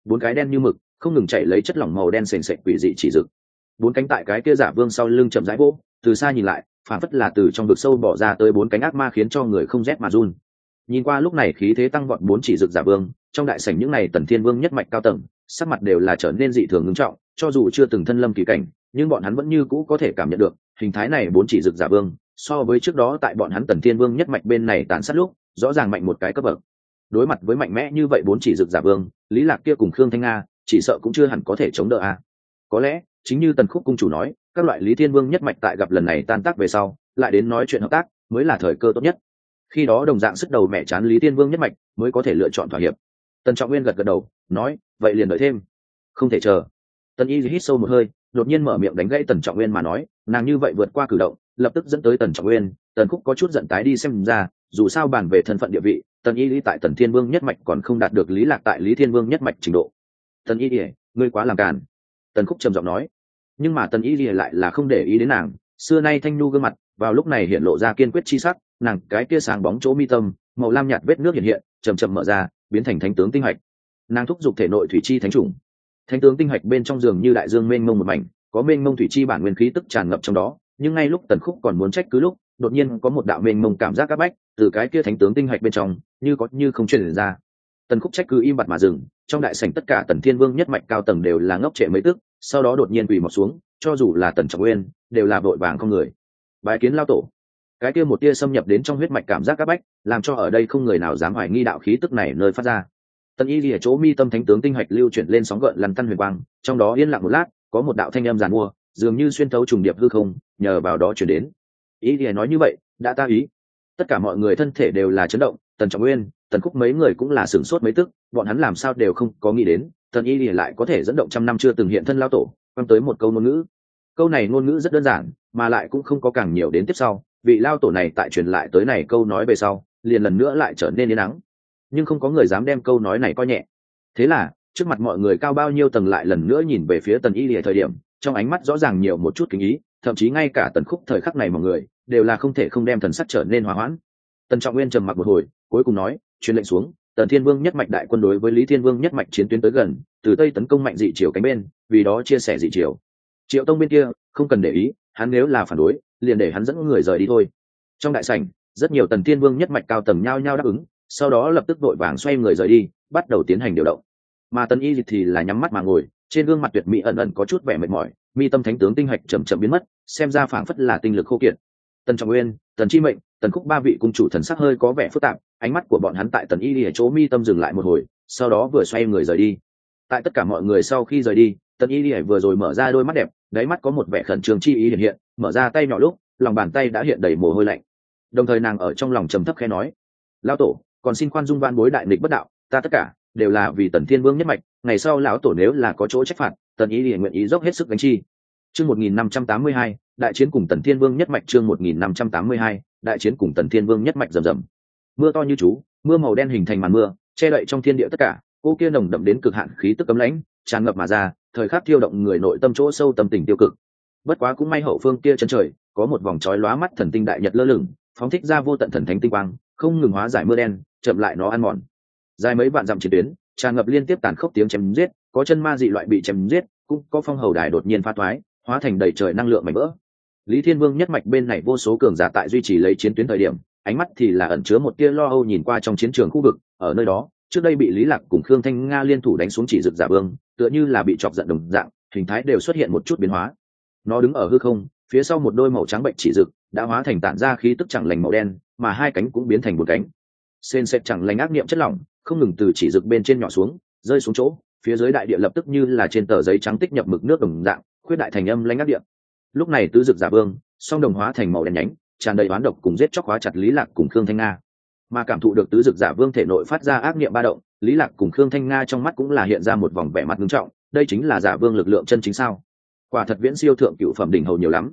bốn cái đen như mực, không ngừng chạy lấy chất lỏng màu đen sền sệt quỷ dị chỉ rực. Bốn cánh tại cái kia giả vương sau lưng chậm rãi vỗ, từ xa nhìn lại phản phất là từ trong vực sâu bỏ ra tới bốn cánh ác ma khiến cho người không rét mà run. Nhìn qua lúc này khí thế tăng vọt bốn chỉ rực giả vương, trong đại sảnh những này tần thiên vương nhất mạch cao tầng, sắc mặt đều là trở nên dị thường ngưng trọng, cho dù chưa từng thân lâm kỳ cảnh, nhưng bọn hắn vẫn như cũ có thể cảm nhận được, hình thái này bốn chỉ rực giả vương so với trước đó tại bọn hắn tần thiên vương nhất mạch bên này tàn sát lúc, rõ ràng mạnh một cái cấp bậc. Đối mặt với mạnh mẽ như vậy bốn chỉ rực giả vương, lý lạc kia cùng khương thanh nga, chỉ sợ cũng chưa hẳn có thể chống đỡ a. Có lẽ, chính như tần khúc cung chủ nói, các loại lý thiên vương nhất mạch tại gặp lần này tan tác về sau, lại đến nói chuyện hợp tác, mới là thời cơ tốt nhất. Khi đó đồng dạng sức đầu mẹ chán lý thiên vương nhất mạch, mới có thể lựa chọn thỏa hiệp. Tần trọng nguyên gật gật đầu, nói, vậy liền đợi thêm. Không thể chờ. Tần y hít sâu một hơi, đột nhiên mở miệng đánh gãy tần trọng nguyên mà nói, nàng như vậy vượt qua cử động lập tức dẫn tới tần trọng nguyên, tần khúc có chút giận tái đi xem ra, dù sao bàn về thân phận địa vị, tần y lý tại tần thiên vương nhất mạch còn không đạt được lý lạc tại lý thiên vương nhất mạch trình độ. Tần y lý, ngươi quá làm càn. Tần khúc trầm giọng nói. Nhưng mà tần y lý lại là không để ý đến nàng, xưa nay thanh nu gương mặt, vào lúc này hiện lộ ra kiên quyết chi sắc, nàng cái kia sáng bóng chỗ mi tâm, màu lam nhạt vết nước hiện hiện chầm chậm mở ra, biến thành thánh tướng tinh hạch. Nàng thúc giục thể nội thủy chi thánh trùng thánh tướng tinh hạch bên trong giường như đại dương mênh mông một mảnh, có mênh mông thủy chi bản nguyên khí tức tràn ngập trong đó nhưng ngay lúc tần khúc còn muốn trách cứ lúc, đột nhiên có một đạo mênh mông cảm giác áp bách từ cái kia thánh tướng tinh hạch bên trong, như có như không truyền ra. Tần khúc trách cứ im bặt mà dừng, trong đại sảnh tất cả tần thiên vương nhất mạch cao tầng đều là ngốc trệ mấy tức, sau đó đột nhiên quỳ mọc xuống, cho dù là tần trọng nguyên, đều là vội vàng không người. Bài kiến lao tổ. Cái kia một tia xâm nhập đến trong huyết mạch cảm giác áp bách, làm cho ở đây không người nào dám hoài nghi đạo khí tức này nơi phát ra. Tần y lìa chỗ mi tâm thánh tướng tinh hạch lưu chuyển lên sóng gợn lằn tăn huyền quang, trong đó yên lặng một lát, có một đạo thanh âm giàn mua, dường như xuyên thấu trùng điệp hư không nhờ vào đó chuyển đến. Ý lìa nói như vậy, đã ta ý. Tất cả mọi người thân thể đều là chấn động, tần trọng nguyên, tần khúc mấy người cũng là sửng sốt mấy tức, bọn hắn làm sao đều không có nghĩ đến, tần y lìa lại có thể dẫn động trăm năm chưa từng hiện thân lao tổ, quăng tới một câu ngôn ngữ. Câu này ngôn ngữ rất đơn giản, mà lại cũng không có càng nhiều đến tiếp sau, vị lao tổ này tại truyền lại tới này câu nói về sau, liền lần nữa lại trở nên yên nắng nhưng không có người dám đem câu nói này coi nhẹ. Thế là, trước mặt mọi người cao bao nhiêu tầng lại lần nữa nhìn về phía tần y lìa thời điểm, trong ánh mắt rõ ràng nhiều một chút kính ý thậm chí ngay cả tần khúc thời khắc này mọi người đều là không thể không đem thần sắc trở nên hòa hoãn. Tần trọng nguyên trầm mặc một hồi, cuối cùng nói, truyền lệnh xuống, tần thiên vương nhất mạch đại quân đối với lý thiên vương nhất mạch chiến tuyến tới gần, từ tây tấn công mạnh dị triều cánh bên, vì đó chia sẻ dị triều. Triệu tông bên kia, không cần để ý, hắn nếu là phản đối, liền để hắn dẫn người rời đi thôi. Trong đại sảnh, rất nhiều tần thiên vương nhất mạch cao tầng nhao nhao đáp ứng, sau đó lập tức vội vàng xoay người rời đi, bắt đầu tiến hành điều động. Mà tần y thì là nhắm mắt mà ngồi, trên gương mặt tuyệt mỹ ẩn ẩn có chút vẻ mệt mỏi, mi tâm thánh tướng tinh hạch chậm chậm biến mất xem ra phảng phất là tinh lực khô kiệt. Tần trọng nguyên, tần chi mệnh, tần khúc ba vị cung chủ thần sắc hơi có vẻ phức tạp, ánh mắt của bọn hắn tại tần y ở chỗ mi tâm dừng lại một hồi, sau đó vừa xoay người rời đi. Tại tất cả mọi người sau khi rời đi, tần y vừa rồi mở ra đôi mắt đẹp, đáy mắt có một vẻ khẩn trương chi ý hiện hiện, mở ra tay nhỏ lúc, lòng bàn tay đã hiện đầy mồ hôi lạnh. Đồng thời nàng ở trong lòng trầm thấp khẽ nói, lão tổ, còn xin khoan dung ban bối đại nghịch bất đạo, ta tất cả đều là vì tần thiên vương nhất mạch, ngày sau lão tổ nếu là có chỗ trách phạt, tần ý liền nguyện ý dốc hết sức gánh chi chương một nghìn năm trăm tám mươi hai, đại chiến cùng tần thiên vương nhất mạch chương một nghìn năm trăm tám mươi hai, đại chiến cùng tần thiên vương nhất mạch rầm rầm. Mưa to như chú, mưa màu đen hình thành màn mưa, che đậy trong thiên địa tất cả, cô kia nồng đậm đến cực hạn khí tức cấm lãnh, tràn ngập mà ra, thời khắc thiêu động người nội tâm chỗ sâu tâm tình tiêu cực. Bất quá cũng may hậu phương kia chân trời, có một vòng chói lóa mắt thần tinh đại nhật lơ lửng, phóng thích ra vô tận thần thánh tinh quang, không ngừng hóa giải mưa đen, chậm lại nó ăn mòn. Dài mấy vạn dặm chiến tuyến, tràn ngập liên tiếp tàn khốc tiếng chém giết, có chân ma dị loại bị chém giết, cũng có phong hầu đài đột nhiên phát thoái hóa thành đầy trời năng lượng mảnh vỡ. Lý thiên vương nhất mạch bên này vô số cường giả tại duy trì lấy chiến tuyến thời điểm, ánh mắt thì là ẩn chứa một tia lo âu nhìn qua trong chiến trường khu vực, ở nơi đó, trước đây bị lý lạc cùng khương thanh nga liên thủ đánh xuống chỉ rực giả vương, tựa như là bị chọc giận đồng dạng, hình thái đều xuất hiện một chút biến hóa. Nó đứng ở hư không, phía sau một đôi màu trắng bệnh chỉ rực đã hóa thành tản ra khí tức chẳng lành màu đen, mà hai cánh cũng biến thành một cánh. Sên sệt chẳng lành ác niệm chất lỏng, không ngừng từ chỉ rực bên trên nhỏ xuống, rơi xuống chỗ, phía dưới đại địa lập tức như là trên tờ giấy trắng tích nhập mực nước đồng dạng Quyết đại thành âm lãnh ác điện lúc này tứ dực giả vương, song đồng hóa thành màu đen nhánh, tràn đầy oán độc cùng giết chóc hóa chặt lý lạc cùng khương thanh nga. Mà cảm thụ được tứ dực giả vương thể nội phát ra ác niệm ba động, lý lạc cùng khương thanh nga trong mắt cũng là hiện ra một vòng vẻ mặt nghiêm trọng, đây chính là giả vương lực lượng chân chính sao? Quả thật viễn siêu thượng cựu phẩm đỉnh hầu nhiều lắm.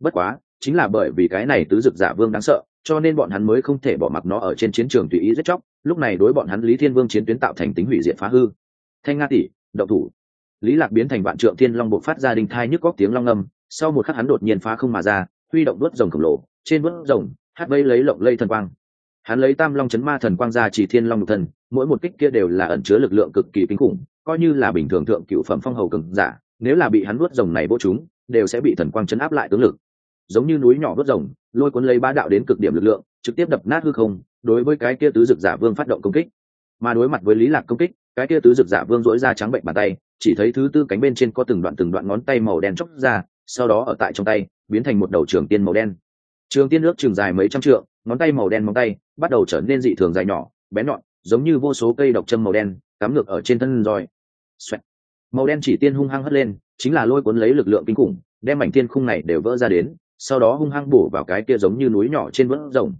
Bất quá, chính là bởi vì cái này tứ dực giả vương đáng sợ, cho nên bọn hắn mới không thể bỏ mặc nó ở trên chiến trường tùy ý giết chóc, lúc này đối bọn hắn lý thiên vương chiến tuyến tạo thành tính hủy diệt phá hư. Thanh nga tỷ, động thủ lý lạc biến thành vạn trượng thiên long bộ phát ra đình thai nhức góc tiếng long âm, sau một khắc hắn đột nhiên phá không mà ra, huy động đuốt rồng khổng lồ, trên đuốt rồng, hát vây lấy lộng lây thần quang. Hắn lấy tam long chấn ma thần quang ra chỉ thiên long thần mỗi một kích kia đều là ẩn chứa lực lượng cực kỳ kinh khủng, coi như là bình thường thượng cựu phẩm phong hầu cường giả, nếu là bị hắn đuốt rồng này vô chúng, đều sẽ bị thần quang chấn áp lại tướng lực. Giống như núi nhỏ đuốt rồng, lôi cuốn lấy ba đạo đến cực điểm lực lượng, trực tiếp đập nát hư không, đối với cái kia tứ dực giả vương phát động công kích. Mà đối mặt với lý lạc công kích cái kia tứ dực giả vương dỗi ra trắng bệnh bàn tay, chỉ thấy thứ tư cánh bên trên có từng đoạn từng đoạn ngón tay màu đen chóc ra, sau đó ở tại trong tay, biến thành một đầu trường tiên màu đen. Trường tiên nước trường dài mấy trăm trượng, ngón tay màu đen móng tay, bắt đầu trở nên dị thường dài nhỏ bé nhọn, giống như vô số cây độc châm màu đen, cắm ngược ở trên thân roi. Xoẹt. màu đen chỉ tiên hung hăng hất lên, chính là lôi cuốn lấy lực lượng kinh khủng, đem mảnh tiên khung này đều vỡ ra đến, sau đó hung hăng bổ vào cái kia giống như núi nhỏ trên vỡ rồng.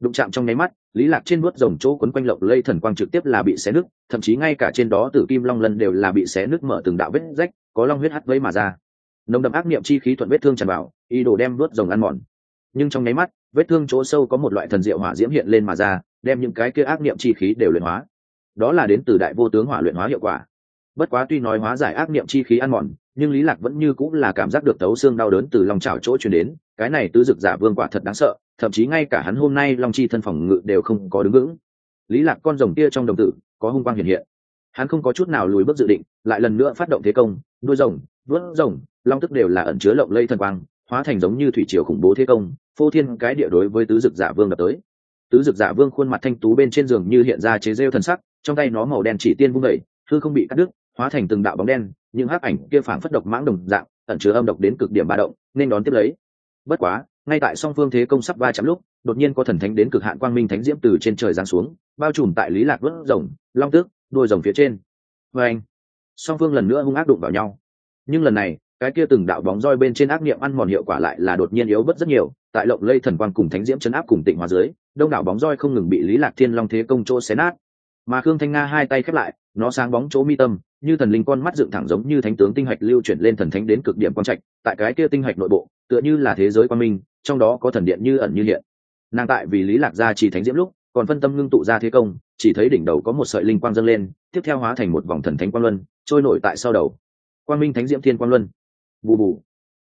Đụng chạm trong nháy mắt lý lạc trên bước rồng chỗ quấn quanh lộng lây thần quang trực tiếp là bị xé nứt, thậm chí ngay cả trên đó tử kim long lân đều là bị xé nứt mở từng đạo vết rách, có long huyết hắt vây mà ra. Nồng đậm ác niệm chi khí thuận vết thương tràn vào y đồ đem bước rồng ăn mòn. Nhưng trong nháy mắt, vết thương chỗ sâu có một loại thần diệu hỏa diễm hiện lên mà ra, đem những cái kia ác niệm chi khí đều luyện hóa. Đó là đến từ đại vô tướng hỏa luyện hóa hiệu quả. Bất quá tuy nói hóa giải ác niệm chi khí ăn mòn, nhưng lý lạc vẫn như cũng là cảm giác được tấu xương đau đớn từ lòng chảo chỗ truyền đến, cái này tứ dực giả vương quả thật đáng sợ thậm chí ngay cả hắn hôm nay long chi thân phòng ngự đều không có đứng vững. Lý lạc con rồng kia trong đồng tử có hung quang hiện hiện. Hắn không có chút nào lùi bước dự định, lại lần nữa phát động thế công, đuôi rồng, vớt rồng, long tức đều là ẩn chứa lộng lây thần quang, hóa thành giống như thủy triều khủng bố thế công, phô thiên cái địa đối với tứ dực giả vương đập tới. Tứ dực giả vương khuôn mặt thanh tú bên trên giường như hiện ra chế rêu thần sắc, trong tay nó màu đen chỉ tiên vung đẩy thư không bị cắt đứt, hóa thành từng đạo bóng đen, những hắc ảnh kia phảng phất độc mãng đồng dạng, ẩn chứa âm độc đến cực điểm ba động, nên đón tiếp lấy. Bất quá ngay tại song phương thế công sắp ba chạm lúc, đột nhiên có thần thánh đến cực hạn quang minh thánh diễm từ trên trời giáng xuống, bao trùm tại lý lạc vớt rồng, long tước đuôi rồng phía trên. Và anh, song phương lần nữa hung ác đụng vào nhau. Nhưng lần này, cái kia từng đạo bóng roi bên trên ác niệm ăn mòn hiệu quả lại là đột nhiên yếu bớt rất nhiều, tại lộng lây thần quang cùng thánh diễm chấn áp cùng tịnh hóa dưới, đông đảo bóng roi không ngừng bị lý lạc thiên long thế công chỗ xé nát. Mà khương thanh nga hai tay khép lại, nó sáng bóng chỗ mi tâm, như thần linh con mắt dựng thẳng giống như thánh tướng tinh hạch lưu chuyển lên thần thánh đến cực điểm quang trạch, tại cái kia tinh hạch nội bộ, tựa như là thế giới quan minh trong đó có thần điện như ẩn như hiện. Nàng tại vì lý lạc gia chỉ thánh diễm lúc, còn phân tâm ngưng tụ ra thế công, chỉ thấy đỉnh đầu có một sợi linh quang dâng lên, tiếp theo hóa thành một vòng thần thánh quang luân, trôi nổi tại sau đầu. Quang minh thánh diễm thiên quang luân. Bù bù.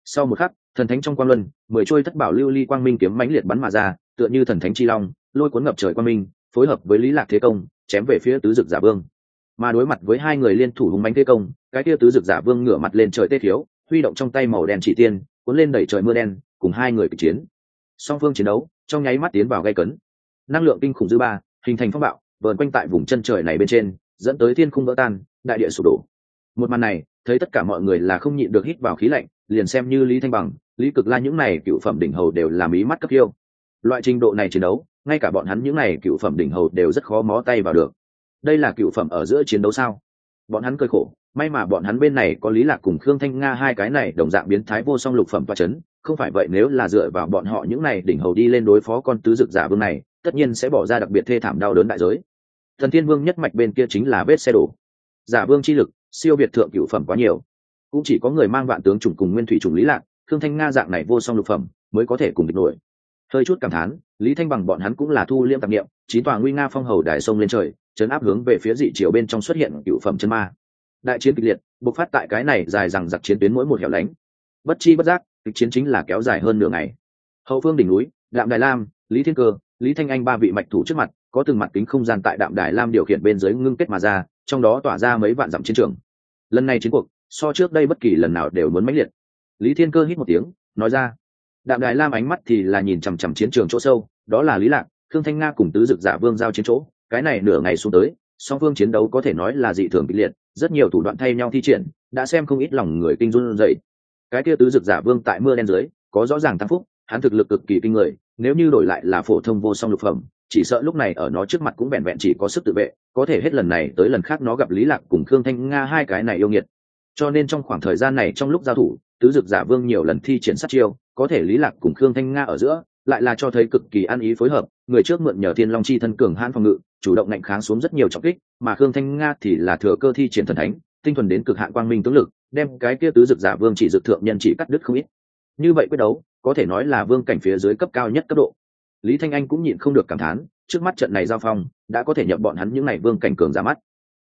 Sau một khắc, thần thánh trong quang luân, mười trôi thất bảo lưu ly quang minh kiếm mãnh liệt bắn mà ra, tựa như thần thánh chi long, lôi cuốn ngập trời quang minh, phối hợp với lý lạc thế công, chém về phía tứ dực giả vương. Mà đối mặt với hai người liên thủ hùng bánh thế công, cái kia tứ dực giả vương ngửa mặt lên trời tê thiếu, huy động trong tay màu đen chỉ tiên, cuốn lên đẩy trời mưa đen cùng hai người kịch chiến. Song phương chiến đấu, trong nháy mắt tiến vào gây cấn. Năng lượng kinh khủng dư ba, hình thành phong bạo, vờn quanh tại vùng chân trời này bên trên, dẫn tới thiên khung vỡ tan, đại địa sụp đổ. Một màn này, thấy tất cả mọi người là không nhịn được hít vào khí lạnh, liền xem như lý thanh bằng, lý cực la những này cựu phẩm đỉnh hầu đều làm ý mắt cấp yêu. Loại trình độ này chiến đấu, ngay cả bọn hắn những này cựu phẩm đỉnh hầu đều rất khó mó tay vào được. Đây là cựu phẩm ở giữa chiến đấu sao? Bọn hắn cơi khổ, may mà bọn hắn bên này có lý lạc cùng khương thanh nga hai cái này đồng dạng biến thái vô song lục phẩm toa chấn không phải vậy nếu là dựa vào bọn họ những này đỉnh hầu đi lên đối phó con tứ dực giả vương này, tất nhiên sẽ bỏ ra đặc biệt thê thảm đau đớn đại giới. Thần thiên vương nhất mạch bên kia chính là vết xe đổ. Giả vương chi lực, siêu việt thượng cựu phẩm quá nhiều. Cũng chỉ có người mang vạn tướng trùng cùng nguyên thủy trùng lý lạc thương thanh nga dạng này vô song lục phẩm, mới có thể cùng địch nổi. Hơi chút cảm thán, lý thanh bằng bọn hắn cũng là thu liêm tạp nghiệm chín tòa nguy nga phong hầu đài sông lên trời, chấn áp hướng về phía dị chiều bên trong xuất hiện cựu phẩm chân ma. Đại chiến kịch liệt, bộc phát tại cái này dài rằng giặc chiến tuyến mỗi một hẻo lánh. Bất chi bất giác kịch chiến chính là kéo dài hơn nửa ngày. Hậu phương đỉnh núi, đạm đài lam, lý thiên cơ, lý thanh anh ba vị mạch thủ trước mặt, có từng mặt kính không gian tại đạm đài lam điều khiển bên dưới ngưng kết mà ra, trong đó tỏa ra mấy vạn dặm chiến trường. Lần này chiến cuộc, so trước đây bất kỳ lần nào đều muốn mãnh liệt. Lý thiên cơ hít một tiếng, nói ra, đạm đài lam ánh mắt thì là nhìn chằm chằm chiến trường chỗ sâu, đó là lý lạc thương thanh nga cùng tứ dực giả vương giao chiến chỗ, cái này nửa ngày xuống tới, song phương chiến đấu có thể nói là dị thường kịch liệt, rất nhiều thủ đoạn thay nhau thi triển, đã xem không ít lòng người kinh run dậy cái kia tứ dực giả vương tại mưa đen dưới, có rõ ràng tăng phúc, hắn thực lực cực kỳ kinh người, nếu như đổi lại là phổ thông vô song lục phẩm, chỉ sợ lúc này ở nó trước mặt cũng vẹn vẹn chỉ có sức tự vệ, có thể hết lần này tới lần khác nó gặp lý lạc cùng khương thanh nga hai cái này yêu nghiệt. Cho nên trong khoảng thời gian này trong lúc giao thủ, tứ dực giả vương nhiều lần thi triển sát chiêu, có thể lý lạc cùng khương thanh nga ở giữa, lại là cho thấy cực kỳ ăn ý phối hợp, người trước mượn nhờ thiên long chi thân cường hãn phòng ngự, chủ động ngạnh kháng xuống rất nhiều trọng kích, mà khương thanh nga thì là thừa cơ thi triển thần thánh, tinh thuần đến cực hạn quang minh tướng lực đem cái kia tứ dực giả vương chỉ dực thượng nhân chỉ cắt đứt không ít. Như vậy quyết đấu, có thể nói là vương cảnh phía dưới cấp cao nhất cấp độ. Lý thanh anh cũng nhịn không được cảm thán, trước mắt trận này giao phong, đã có thể nhập bọn hắn những n à y vương cảnh cường ra mắt.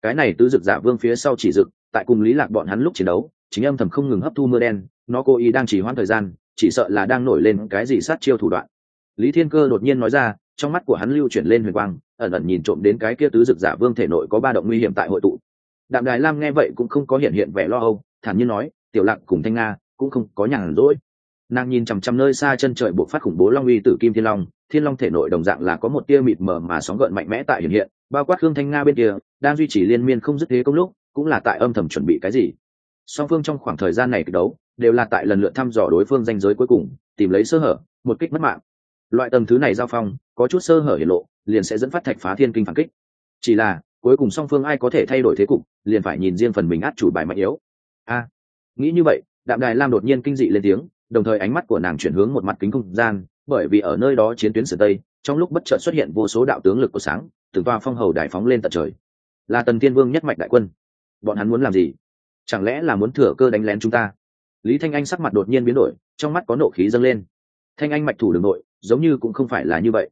Cái này tứ dực giả vương phía sau chỉ dực, tại cùng lý lạc bọn hắn lúc chiến đấu, chính âm thầm không ngừng hấp thu mưa đen, nó cố ý đang chỉ hoãn thời gian, chỉ sợ là đang nổi lên cái gì sát chiêu thủ đoạn. Lý thiên cơ đột nhiên nói ra, trong mắt của hắn lưu chuyển lên huyền quang, ẩn ẩn nhìn trộm đến cái kia tứ dực giả vương thể nội có ba động nguy hiểm tại hội tụ. Đạm đài lam nghe vậy cũng không có hiện hiện vẻ lo âu thản nhiên nói, tiểu lạc cùng thanh nga cũng không có nhàn rỗi. Nàng nhìn chằm chằm nơi xa chân trời buộc phát khủng bố long uy tử kim thiên long thiên long thể nội đồng dạng là có một tia mịt mờ mà sóng gợn mạnh mẽ tại hiện hiện, bao quát hương thanh nga bên kia, đang duy trì liên miên không dứt thế công lúc, cũng là tại âm thầm chuẩn bị cái gì. Song phương trong khoảng thời gian này kịch đấu, đều là tại lần lượt thăm dò đối phương danh giới cuối cùng, tìm lấy sơ hở, một kích mất mạng. Loại tầm thứ này giao phong, có chút sơ hở hiển lộ, liền sẽ dẫn phát thạch phá thiên kinh phản kích. Chỉ là, cuối cùng song phương ai có thể thay đổi thế cục, liền phải nhìn riêng phần mình át chủ bài mạnh yếu a. Nghĩ như vậy, đạm đài lam đột nhiên kinh dị lên tiếng, đồng thời ánh mắt của nàng chuyển hướng một mặt kính không gian, bởi vì ở nơi đó chiến tuyến sườn tây, trong lúc bất chợt xuất hiện vô số đạo tướng lực của sáng từng toa phong hầu đài phóng lên tận trời. Là tần tiên vương nhất mạch đại quân. Bọn hắn muốn làm gì? Chẳng lẽ là muốn thừa cơ đánh lén chúng ta? Lý thanh anh sắc mặt đột nhiên biến đổi, trong mắt có nộ khí dâng lên. Thanh anh mạch thủ đường nội, giống như cũng không phải là như vậy.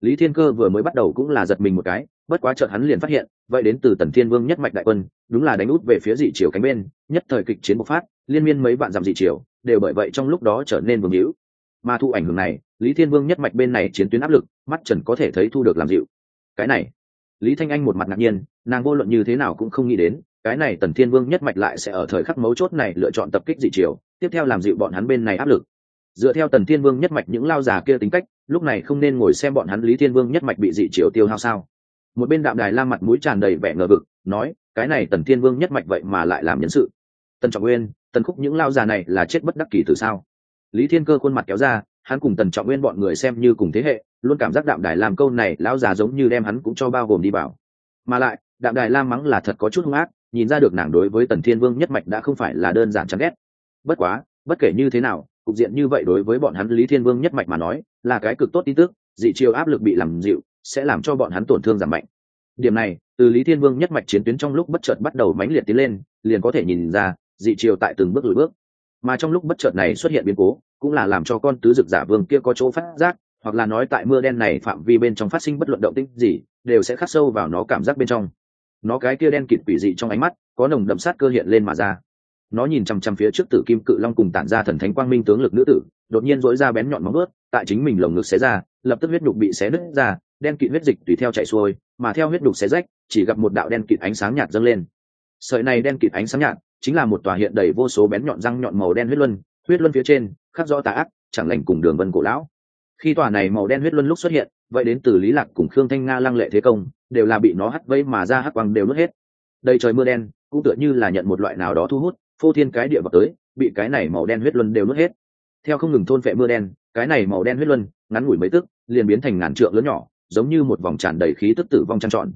Lý thiên cơ vừa mới bắt đầu cũng là giật mình một cái bất quá chợt hắn liền phát hiện, vậy đến từ tần thiên vương nhất mạch đại quân, đúng là đánh út về phía dị triều cánh bên, nhất thời kịch chiến bộc phát, liên miên mấy vạn dặm dị triều, đều bởi vậy trong lúc đó trở nên vương hữu. Mà thu ảnh hưởng này, lý thiên vương nhất mạch bên này chiến tuyến áp lực, mắt trần có thể thấy thu được làm dịu. Cái này, lý thanh anh một mặt ngạc nhiên, nàng vô luận như thế nào cũng không nghĩ đến, cái này tần thiên vương nhất mạch lại sẽ ở thời khắc mấu chốt này lựa chọn tập kích dị triều, tiếp theo làm dịu bọn hắn bên này áp lực. Dựa theo tần thiên vương nhất mạch những lao già kia tính cách, lúc này không nên ngồi xem bọn hắn lý thiên vương nhất mạch bị dị triều tiêu hao sao một bên đạm đài la mặt mũi tràn đầy vẻ ngờ vực, nói, cái này tần thiên vương nhất mạch vậy mà lại làm nhân sự. Tần trọng nguyên, tần khúc những lao già này là chết bất đắc kỳ từ sao? Lý thiên cơ khuôn mặt kéo ra, hắn cùng tần trọng nguyên bọn người xem như cùng thế hệ, luôn cảm giác đạm đài làm câu này lão già giống như đem hắn cũng cho bao gồm đi vào. Mà lại, đạm đài lam mắng là thật có chút hung ác, nhìn ra được nàng đối với tần thiên vương nhất mạch đã không phải là đơn giản chán ghét. Bất quá, bất kể như thế nào, cục diện như vậy đối với bọn hắn lý thiên vương nhất mạch mà nói, là cái cực tốt tin tức, dị chiều áp lực bị làm dịu sẽ làm cho bọn hắn tổn thương giảm mạnh. Điểm này, từ lý thiên vương nhất mạch chiến tuyến trong lúc bất chợt bắt đầu mãnh liệt tiến lên, liền có thể nhìn ra, dị chiều tại từng bước lùi bước. Mà trong lúc bất chợt này xuất hiện biến cố, cũng là làm cho con tứ dực giả vương kia có chỗ phát giác, hoặc là nói tại mưa đen này phạm vi bên trong phát sinh bất luận động tĩnh gì, đều sẽ khắc sâu vào nó cảm giác bên trong. Nó cái kia đen kịt quỷ dị trong ánh mắt, có nồng đậm sát cơ hiện lên mà ra. Nó nhìn chằm chằm phía trước tử kim cự long cùng tản ra thần thánh quang minh tướng lực nữ tử, đột nhiên dỗi ra bén nhọn móng ướt tại chính mình lồng ngực xé ra, lập tức huyết nhục bị xé nứt ra đen kịt huyết dịch tùy theo chạy xuôi, mà theo huyết đục xé rách, chỉ gặp một đạo đen kịt ánh sáng nhạt dâng lên. Sợi này đen kịt ánh sáng nhạt chính là một tòa hiện đầy vô số bén nhọn răng nhọn màu đen huyết luân huyết luân phía trên, khắc rõ tà ác, chẳng lành cùng đường vân cổ lão. Khi tòa này màu đen huyết luân lúc xuất hiện, vậy đến từ lý lạc cùng khương thanh nga lăng lệ thế công, đều là bị nó hắt vây mà ra hắc quang đều nuốt hết. Đầy trời mưa đen, cũng tựa như là nhận một loại nào đó thu hút, phô thiên cái địa vào tới, bị cái này màu đen huyết luân đều nuốt hết. Theo không ngừng thôn phệ mưa đen, cái này màu đen huyết luân, ngắn ngủi mấy tức, liền biến thành ngàn trượng lớn nhỏ giống như một vòng tràn đầy khí tức tử vong trăng trọn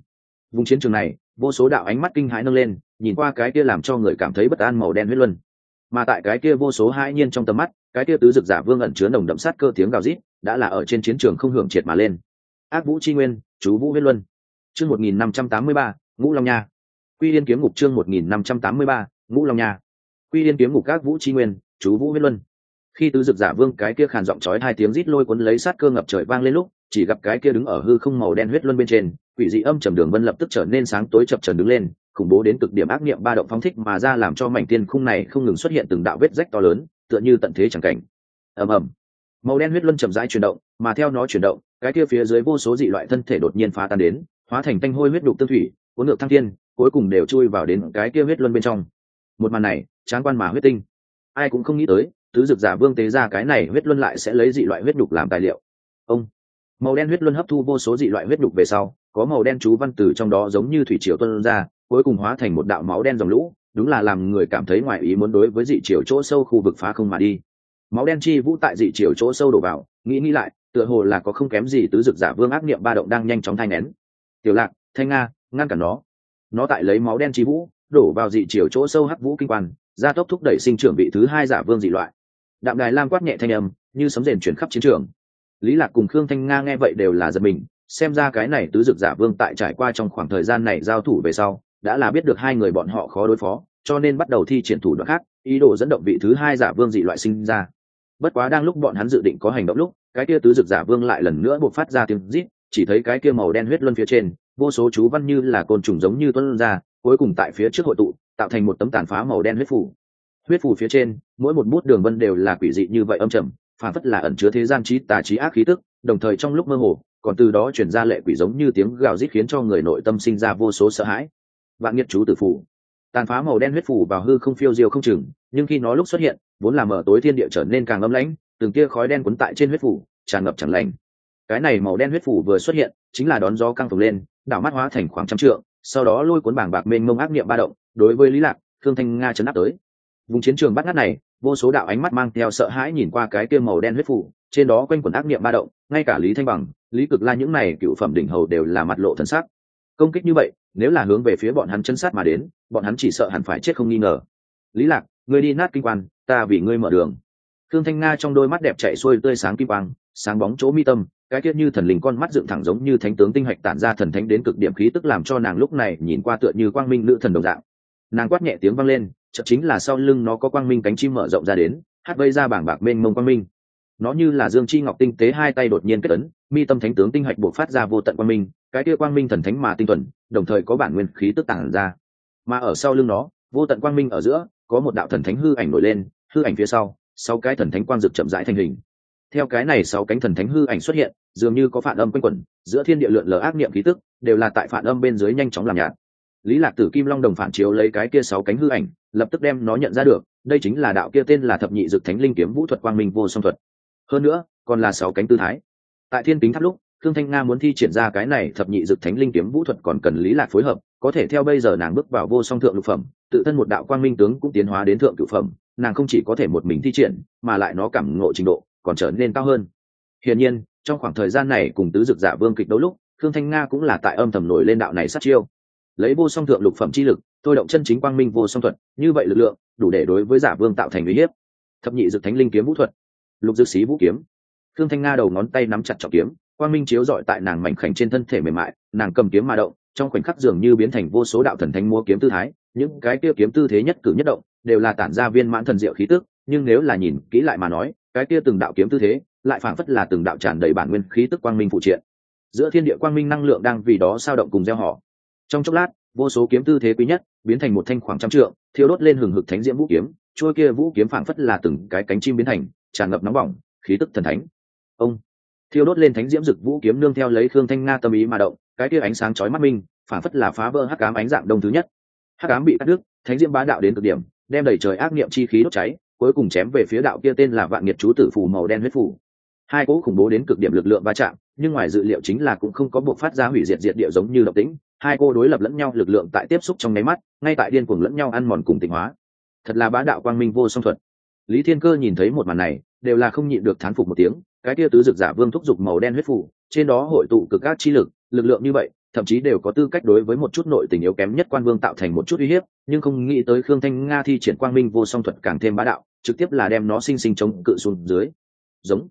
vùng chiến trường này, vô số đạo ánh mắt kinh hãi nâng lên, nhìn qua cái kia làm cho người cảm thấy bất an màu đen huyết luân. Mà tại cái kia vô số hãi nhiên trong tầm mắt, cái kia tứ dực giả vương ẩn chứa nồng đậm sát cơ tiếng gào rít, đã là ở trên chiến trường không hưởng triệt mà lên. Ác vũ chi nguyên, chú vũ huyết luân. Chương một nghìn năm trăm tám mươi ba, ngũ long nha. Quy liên kiếm ngục chương một nghìn năm trăm tám mươi ba, ngũ long nha. Quy liên kiếm ngục các vũ chi nguyên, chú vũ huyết luân. Khi tứ dực giả vương cái kia khàn giọng chói hai tiếng rít lôi cuốn lấy sát cơ ngập trời vang lên lúc chỉ gặp cái kia đứng ở hư không màu đen huyết luân bên trên, quỷ dị âm trầm đường vân lập tức trở nên sáng tối chập trần đứng lên, khủng bố đến cực điểm ác niệm ba động phóng thích mà ra làm cho mảnh tiên khung này không ngừng xuất hiện từng đạo vết rách to lớn, tựa như tận thế chẳng cảnh. Ầm ầm. Màu đen huyết luân chậm rãi chuyển động, mà theo nó chuyển động, cái kia phía dưới vô số dị loại thân thể đột nhiên phá tan đến, hóa thành tanh hôi huyết đục tương thủy, cuốn ngược thăng thiên, cuối cùng đều chui vào đến cái kia huyết luân bên trong. Một màn này, tráng quan mà huyết tinh. Ai cũng không nghĩ tới, tứ dực giả vương tế ra cái này huyết luân lại sẽ lấy dị loại huyết đục làm tài liệu. Ông màu đen huyết luân hấp thu vô số dị loại huyết đục về sau, có màu đen chú văn từ trong đó giống như thủy triều tuân ra, cuối cùng hóa thành một đạo máu đen dòng lũ, đúng là làm người cảm thấy ngoài ý muốn đối với dị triều chỗ sâu khu vực phá không mà đi. Máu đen chi vũ tại dị triều chỗ sâu đổ vào, nghĩ nghĩ lại, tựa hồ là có không kém gì tứ dực giả vương ác niệm ba động đang nhanh chóng thai nén tiểu lạc, thanh nga, ngăn cản nó. Nó tại lấy máu đen chi vũ, đổ vào dị triều chỗ sâu hắc vũ kinh quan, gia tốc thúc đẩy sinh trưởng vị thứ hai giả vương dị loại. Đạm đài lam quát nhẹ thanh âm, như sấm rền chuyển khắp chiến trường lý lạc cùng khương thanh nga nghe vậy đều là giật mình, xem ra cái này tứ dực giả vương tại trải qua trong khoảng thời gian này giao thủ về sau, đã là biết được hai người bọn họ khó đối phó, cho nên bắt đầu thi triển thủ đoạn khác, ý đồ dẫn động vị thứ hai giả vương dị loại sinh ra. Bất quá đang lúc bọn hắn dự định có hành động lúc, cái kia tứ dực giả vương lại lần nữa buộc phát ra tiếng rít, chỉ thấy cái kia màu đen huyết luân phía trên, vô số chú văn như là côn trùng giống như tuân ra, cuối cùng tại phía trước hội tụ, tạo thành một tấm tàn phá màu đen huyết phủ. Huyết phủ phía trên, mỗi một bút đường vân đều là quỷ dị như vậy âm trầm phản phất là ẩn chứa thế gian trí, tà trí ác khí tức, đồng thời trong lúc mơ hồ, còn từ đó chuyển ra lệ quỷ giống như tiếng gào rít khiến cho người nội tâm sinh ra vô số sợ hãi. Vạn nghiệt chú tử phủ. Tàn phá màu đen huyết phủ vào hư không phiêu diêu không chừng, nhưng khi nó lúc xuất hiện, vốn là mở tối thiên địa trở nên càng âm lãnh, từng kia khói đen quấn tại trên huyết phủ, tràn ngập chẳng lành. Cái này màu đen huyết phủ vừa xuất hiện, chính là đón gió căng phồng lên, đảo mắt hóa thành khoảng trăm trượng, sau đó lôi cuốn bảng bạc mênh mông ác niệm ba động, đối với lý lạc thương thanh nga chấn áp tới. Vùng chiến trường bắt ngát này vô số đạo ánh mắt mang theo sợ hãi nhìn qua cái kia màu đen huyết phủ, trên đó quanh quần ác niệm ba động, ngay cả lý thanh bằng, lý cực la những này cựu phẩm đỉnh hầu đều là mặt lộ thần sắc. Công kích như vậy, nếu là hướng về phía bọn hắn chân sát mà đến, bọn hắn chỉ sợ hẳn phải chết không nghi ngờ. Lý lạc, ngươi đi nát kinh quan, ta vì ngươi mở đường. Thương thanh nga trong đôi mắt đẹp chạy xuôi tươi sáng kim quang, sáng bóng chỗ mi tâm, cái kia như thần linh con mắt dựng thẳng giống như thánh tướng tinh hạch tản ra thần thánh đến cực điểm khí tức làm cho nàng lúc này nhìn qua tựa như quang minh nữ thần đồng dạng. Nàng quát nhẹ tiếng vang lên chợt chính là sau lưng nó có quang minh cánh chim mở rộng ra đến, hát vây ra bảng bạc mênh mông quang minh. Nó như là dương chi ngọc tinh tế hai tay đột nhiên kết ấn, mi tâm thánh tướng tinh hạch buộc phát ra vô tận quang minh, cái kia quang minh thần thánh mà tinh thuần, đồng thời có bản nguyên khí tức tản ra. Mà ở sau lưng nó, vô tận quang minh ở giữa, có một đạo thần thánh hư ảnh nổi lên, hư ảnh phía sau, sáu cái thần thánh quang dực chậm rãi thành hình. Theo cái này sáu cánh thần thánh hư ảnh xuất hiện, dường như có phản âm quanh quẩn, giữa thiên địa lượn lờ ác niệm khí tức, đều là tại phản âm bên dưới nhanh chóng làm nhạt. Lý lạc tử kim long đồng phản chiếu lấy cái kia sáu cánh hư ảnh lập tức đem nó nhận ra được, đây chính là đạo kia tên là thập nhị dực thánh linh kiếm vũ thuật quang minh vô song thuật. Hơn nữa, còn là sáu cánh tư thái. Tại thiên kính tháp lúc thương thanh nga muốn thi triển ra cái này thập nhị dực thánh linh kiếm vũ thuật còn cần lý lạc phối hợp, có thể theo bây giờ nàng bước vào vô song thượng lục phẩm, tự thân một đạo quang minh tướng cũng tiến hóa đến thượng cửu phẩm, nàng không chỉ có thể một mình thi triển, mà lại nó cảm ngộ trình độ còn trở nên cao hơn. Hiển nhiên, trong khoảng thời gian này cùng tứ dực giả vương kịch đấu lúc thương thanh nga cũng là tại âm thầm nổi lên đạo này sát chiêu lấy vô song thượng lục phẩm chi lực, thôi động chân chính quang minh vô song thuật, như vậy lực lượng, đủ để đối với giả vương tạo thành uy hiếp. Thập nhị dực thánh linh kiếm vũ thuật, lục dực sĩ vũ kiếm. Thương thanh nga đầu ngón tay nắm chặt trọng kiếm, quang minh chiếu dọi tại nàng mảnh khảnh trên thân thể mềm mại, nàng cầm kiếm mà động, trong khoảnh khắc dường như biến thành vô số đạo thần thánh mua kiếm tư thái, những cái kia kiếm tư thế nhất cử nhất động, đều là tản ra viên mãn thần diệu khí tức, nhưng nếu là nhìn kỹ lại mà nói, cái kia từng đạo kiếm tư thế, lại phảng phất là từng đạo tràn đầy bản nguyên khí tức quang minh phụ triện. Giữa thiên địa quang minh năng lượng đang vì đó sao động cùng gieo họ trong chốc lát, vô số kiếm tư thế quý nhất, biến thành một thanh khoảng trăm trượng, thiêu đốt lên hừng hực thánh diễm vũ kiếm. Trôi kia vũ kiếm phảng phất là từng cái cánh chim biến thành, tràn ngập nóng bỏng, khí tức thần thánh. Ông, thiêu đốt lên thánh diễm rực vũ kiếm nương theo lấy khương thanh nga tâm ý mà động, cái kia ánh sáng chói mắt minh, phảng phất là phá vỡ hắc ám ánh dạng đông thứ nhất. Hắc ám bị cắt đứt, thánh diễm bá đạo đến cực điểm, đem đẩy trời ác niệm chi khí đốt cháy, cuối cùng chém về phía đạo kia tên là vạn nghiệt chú tử phù màu đen huyết phù hai cỗ khủng bố đến cực điểm lực lượng va chạm nhưng ngoài dự liệu chính là cũng không có buộc phát ra hủy diệt diệt địa giống như độc tính, hai cô đối lập lẫn nhau, lực lượng tại tiếp xúc trong nháy mắt, ngay tại điên cuồng lẫn nhau ăn mòn cùng tịnh hóa. Thật là bá đạo quang minh vô song thuật. Lý thiên cơ nhìn thấy một màn này, đều là không nhịn được thán phục một tiếng, cái kia tứ dực giả vương thúc giục màu đen huyết phủ, trên đó hội tụ cực các chi lực lực lượng như vậy, thậm chí đều có tư cách đối với một chút nội tình yếu kém nhất quan vương tạo thành một chút uy hiếp, nhưng không nghĩ tới khương thanh nga thi triển quang minh vô song thuật càng thêm bá đạo, trực tiếp là đem nó sinh sinh chống cự xuống dưới. Giống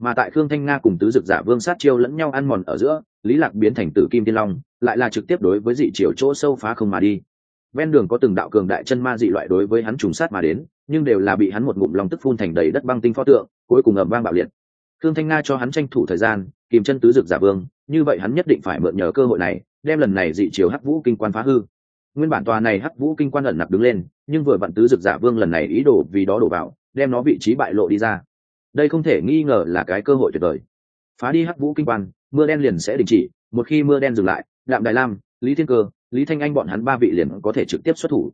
mà tại khương thanh nga cùng tứ dực giả vương sát chiêu lẫn nhau ăn mòn ở giữa, lý lạc biến thành tử kim tiên long, lại là trực tiếp đối với dị chiều chỗ sâu phá không mà đi. Ven đường có từng đạo cường đại chân ma dị loại đối với hắn trùng sát mà đến, nhưng đều là bị hắn một ngụm lòng tức phun thành đầy đất băng tinh pho tượng, cuối cùng ầm vang bạo liệt. Khương thanh nga cho hắn tranh thủ thời gian, kìm chân tứ dực giả vương, như vậy hắn nhất định phải mượn nhờ cơ hội này, đem lần này dị chiều hắc vũ kinh quan phá hư. Nguyên bản tòa này hắc vũ kinh quan ẩn nặc đứng lên, nhưng vừa vặn tứ dực giả vương lần này ý đồ vì đó đổ vào, đem nó vị trí bại lộ đi ra đây không thể nghi ngờ là cái cơ hội tuyệt vời. Phá đi hắc vũ kinh quan, mưa đen liền sẽ đình chỉ, một khi mưa đen dừng lại, đạm đại lam, lý thiên cơ, lý thanh anh bọn hắn ba vị liền có thể trực tiếp xuất thủ.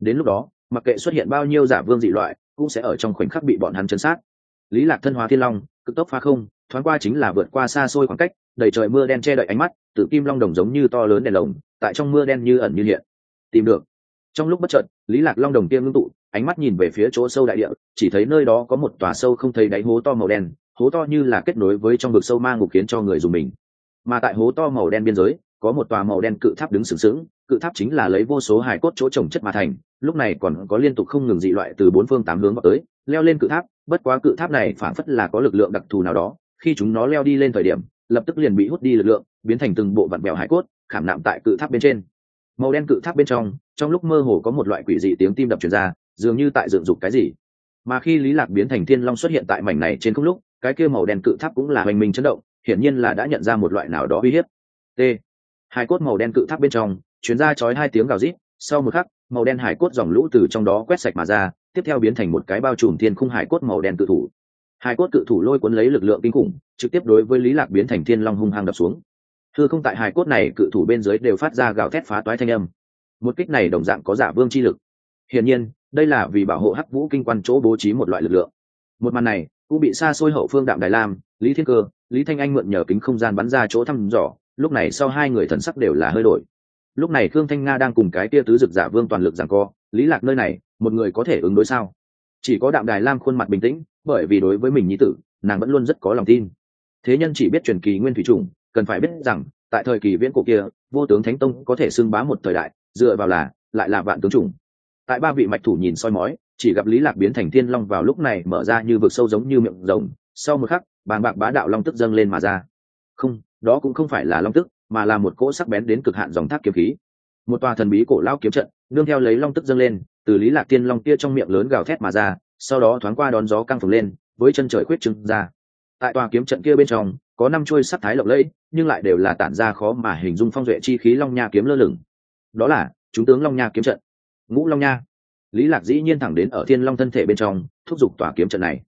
Đến lúc đó, mặc kệ xuất hiện bao nhiêu giả vương dị loại, cũng sẽ ở trong khoảnh khắc bị bọn hắn chấn sát. Lý lạc thân hóa thiên long, cực tốc phá không, thoáng qua chính là vượt qua xa xôi khoảng cách, đầy trời mưa đen che đậy ánh mắt tự kim long đồng giống như to lớn đèn lồng, tại trong mưa đen như ẩn như hiện. Tìm được trong lúc bất chợt, lý lạc long đồng tiên ngưng tụ, ánh mắt nhìn về phía chỗ sâu đại địa, chỉ thấy nơi đó có một tòa sâu không thấy đáy hố to màu đen, hố to như là kết nối với trong vực sâu ma ngục khiến cho người dùng mình. Mà tại hố to màu đen biên giới, có một tòa màu đen cự tháp đứng sừng sững, cự tháp chính là lấy vô số hài cốt chỗ trồng chất mà thành, lúc này còn có liên tục không ngừng dị loại từ bốn phương tám hướng vào tới, leo lên cự tháp, bất quá cự tháp này phản phất là có lực lượng đặc thù nào đó, khi chúng nó leo đi lên thời điểm, lập tức liền bị hút đi lực lượng, biến thành từng bộ vặn bèo hải cốt, khảm nạm tại cự tháp bên trên màu đen cự tháp bên trong trong lúc mơ hồ có một loại quỷ dị tiếng tim đập truyền ra, dường như tại dựng dục cái gì. Mà khi lý lạc biến thành thiên long xuất hiện tại mảnh này trên không lúc, cái kia màu đen cự tháp cũng là hoành minh chấn động, hiển nhiên là đã nhận ra một loại nào đó uy hiếp. T. Hai cốt màu đen cự tháp bên trong, chuyến ra chói hai tiếng gào rít, sau một khắc, màu đen hải cốt dòng lũ từ trong đó quét sạch mà ra, tiếp theo biến thành một cái bao trùm thiên khung hải cốt màu đen cự thủ. Hải cốt cự thủ lôi cuốn lấy lực lượng kinh khủng, trực tiếp đối với lý lạc biến thành thiên long hung hăng đập xuống thưa không tại hải cốt này cự thủ bên dưới đều phát ra gào thét phá toái thanh âm. Một kích này đồng dạng có giả vương chi lực. Hiển nhiên, đây là vì bảo hộ hắc vũ kinh quan chỗ bố trí một loại lực lượng. Một màn này, cũng bị xa xôi hậu phương đạm đài lam, lý thiên cơ, lý thanh anh mượn nhờ kính không gian bắn ra chỗ thăm dò, lúc này sau hai người thần sắc đều là hơi đổi. Lúc này khương thanh nga đang cùng cái tia tứ dực giả vương toàn lực giằng co, lý lạc nơi này, một người có thể ứng đối sao? Chỉ có đạm đài lam khuôn mặt bình tĩnh, bởi vì đối với mình nhi tử, nàng vẫn luôn rất có lòng tin. Thế nhân chỉ biết truyền kỳ nguyên thủy trùng cần phải biết rằng, tại thời kỳ viễn cổ kia, vô tướng thánh tông có thể xưng bá một thời đại, dựa vào là, lại là vạn tướng chủng. tại ba vị mạch thủ nhìn soi mói, chỉ gặp lý lạc biến thành thiên long vào lúc này mở ra như vực sâu giống như miệng rồng, sau một khắc, bàng bạc bá đạo long tức dâng lên mà ra. Không, đó cũng không phải là long tức, mà là một cỗ sắc bén đến cực hạn dòng thác kiếm khí. Một tòa thần bí cổ lao kiếm trận, nương theo lấy long tức dâng lên, từ lý lạc tiên long kia trong miệng lớn gào thét mà ra, sau đó thoáng qua đón gió căng phồng lên, với chân trời khuyết trưng ra. Tại tòa kiếm trận kia bên trong, có năm chuôi sắc thái lộng lẫy nhưng lại đều là tản ra khó mà hình dung phong duệ chi khí long nha kiếm lơ lửng. Đó là, chúng tướng long nha kiếm trận. Ngũ long nha. Lý lạc dĩ nhiên thẳng đến ở thiên long thân thể bên trong, thúc giục tòa kiếm trận này.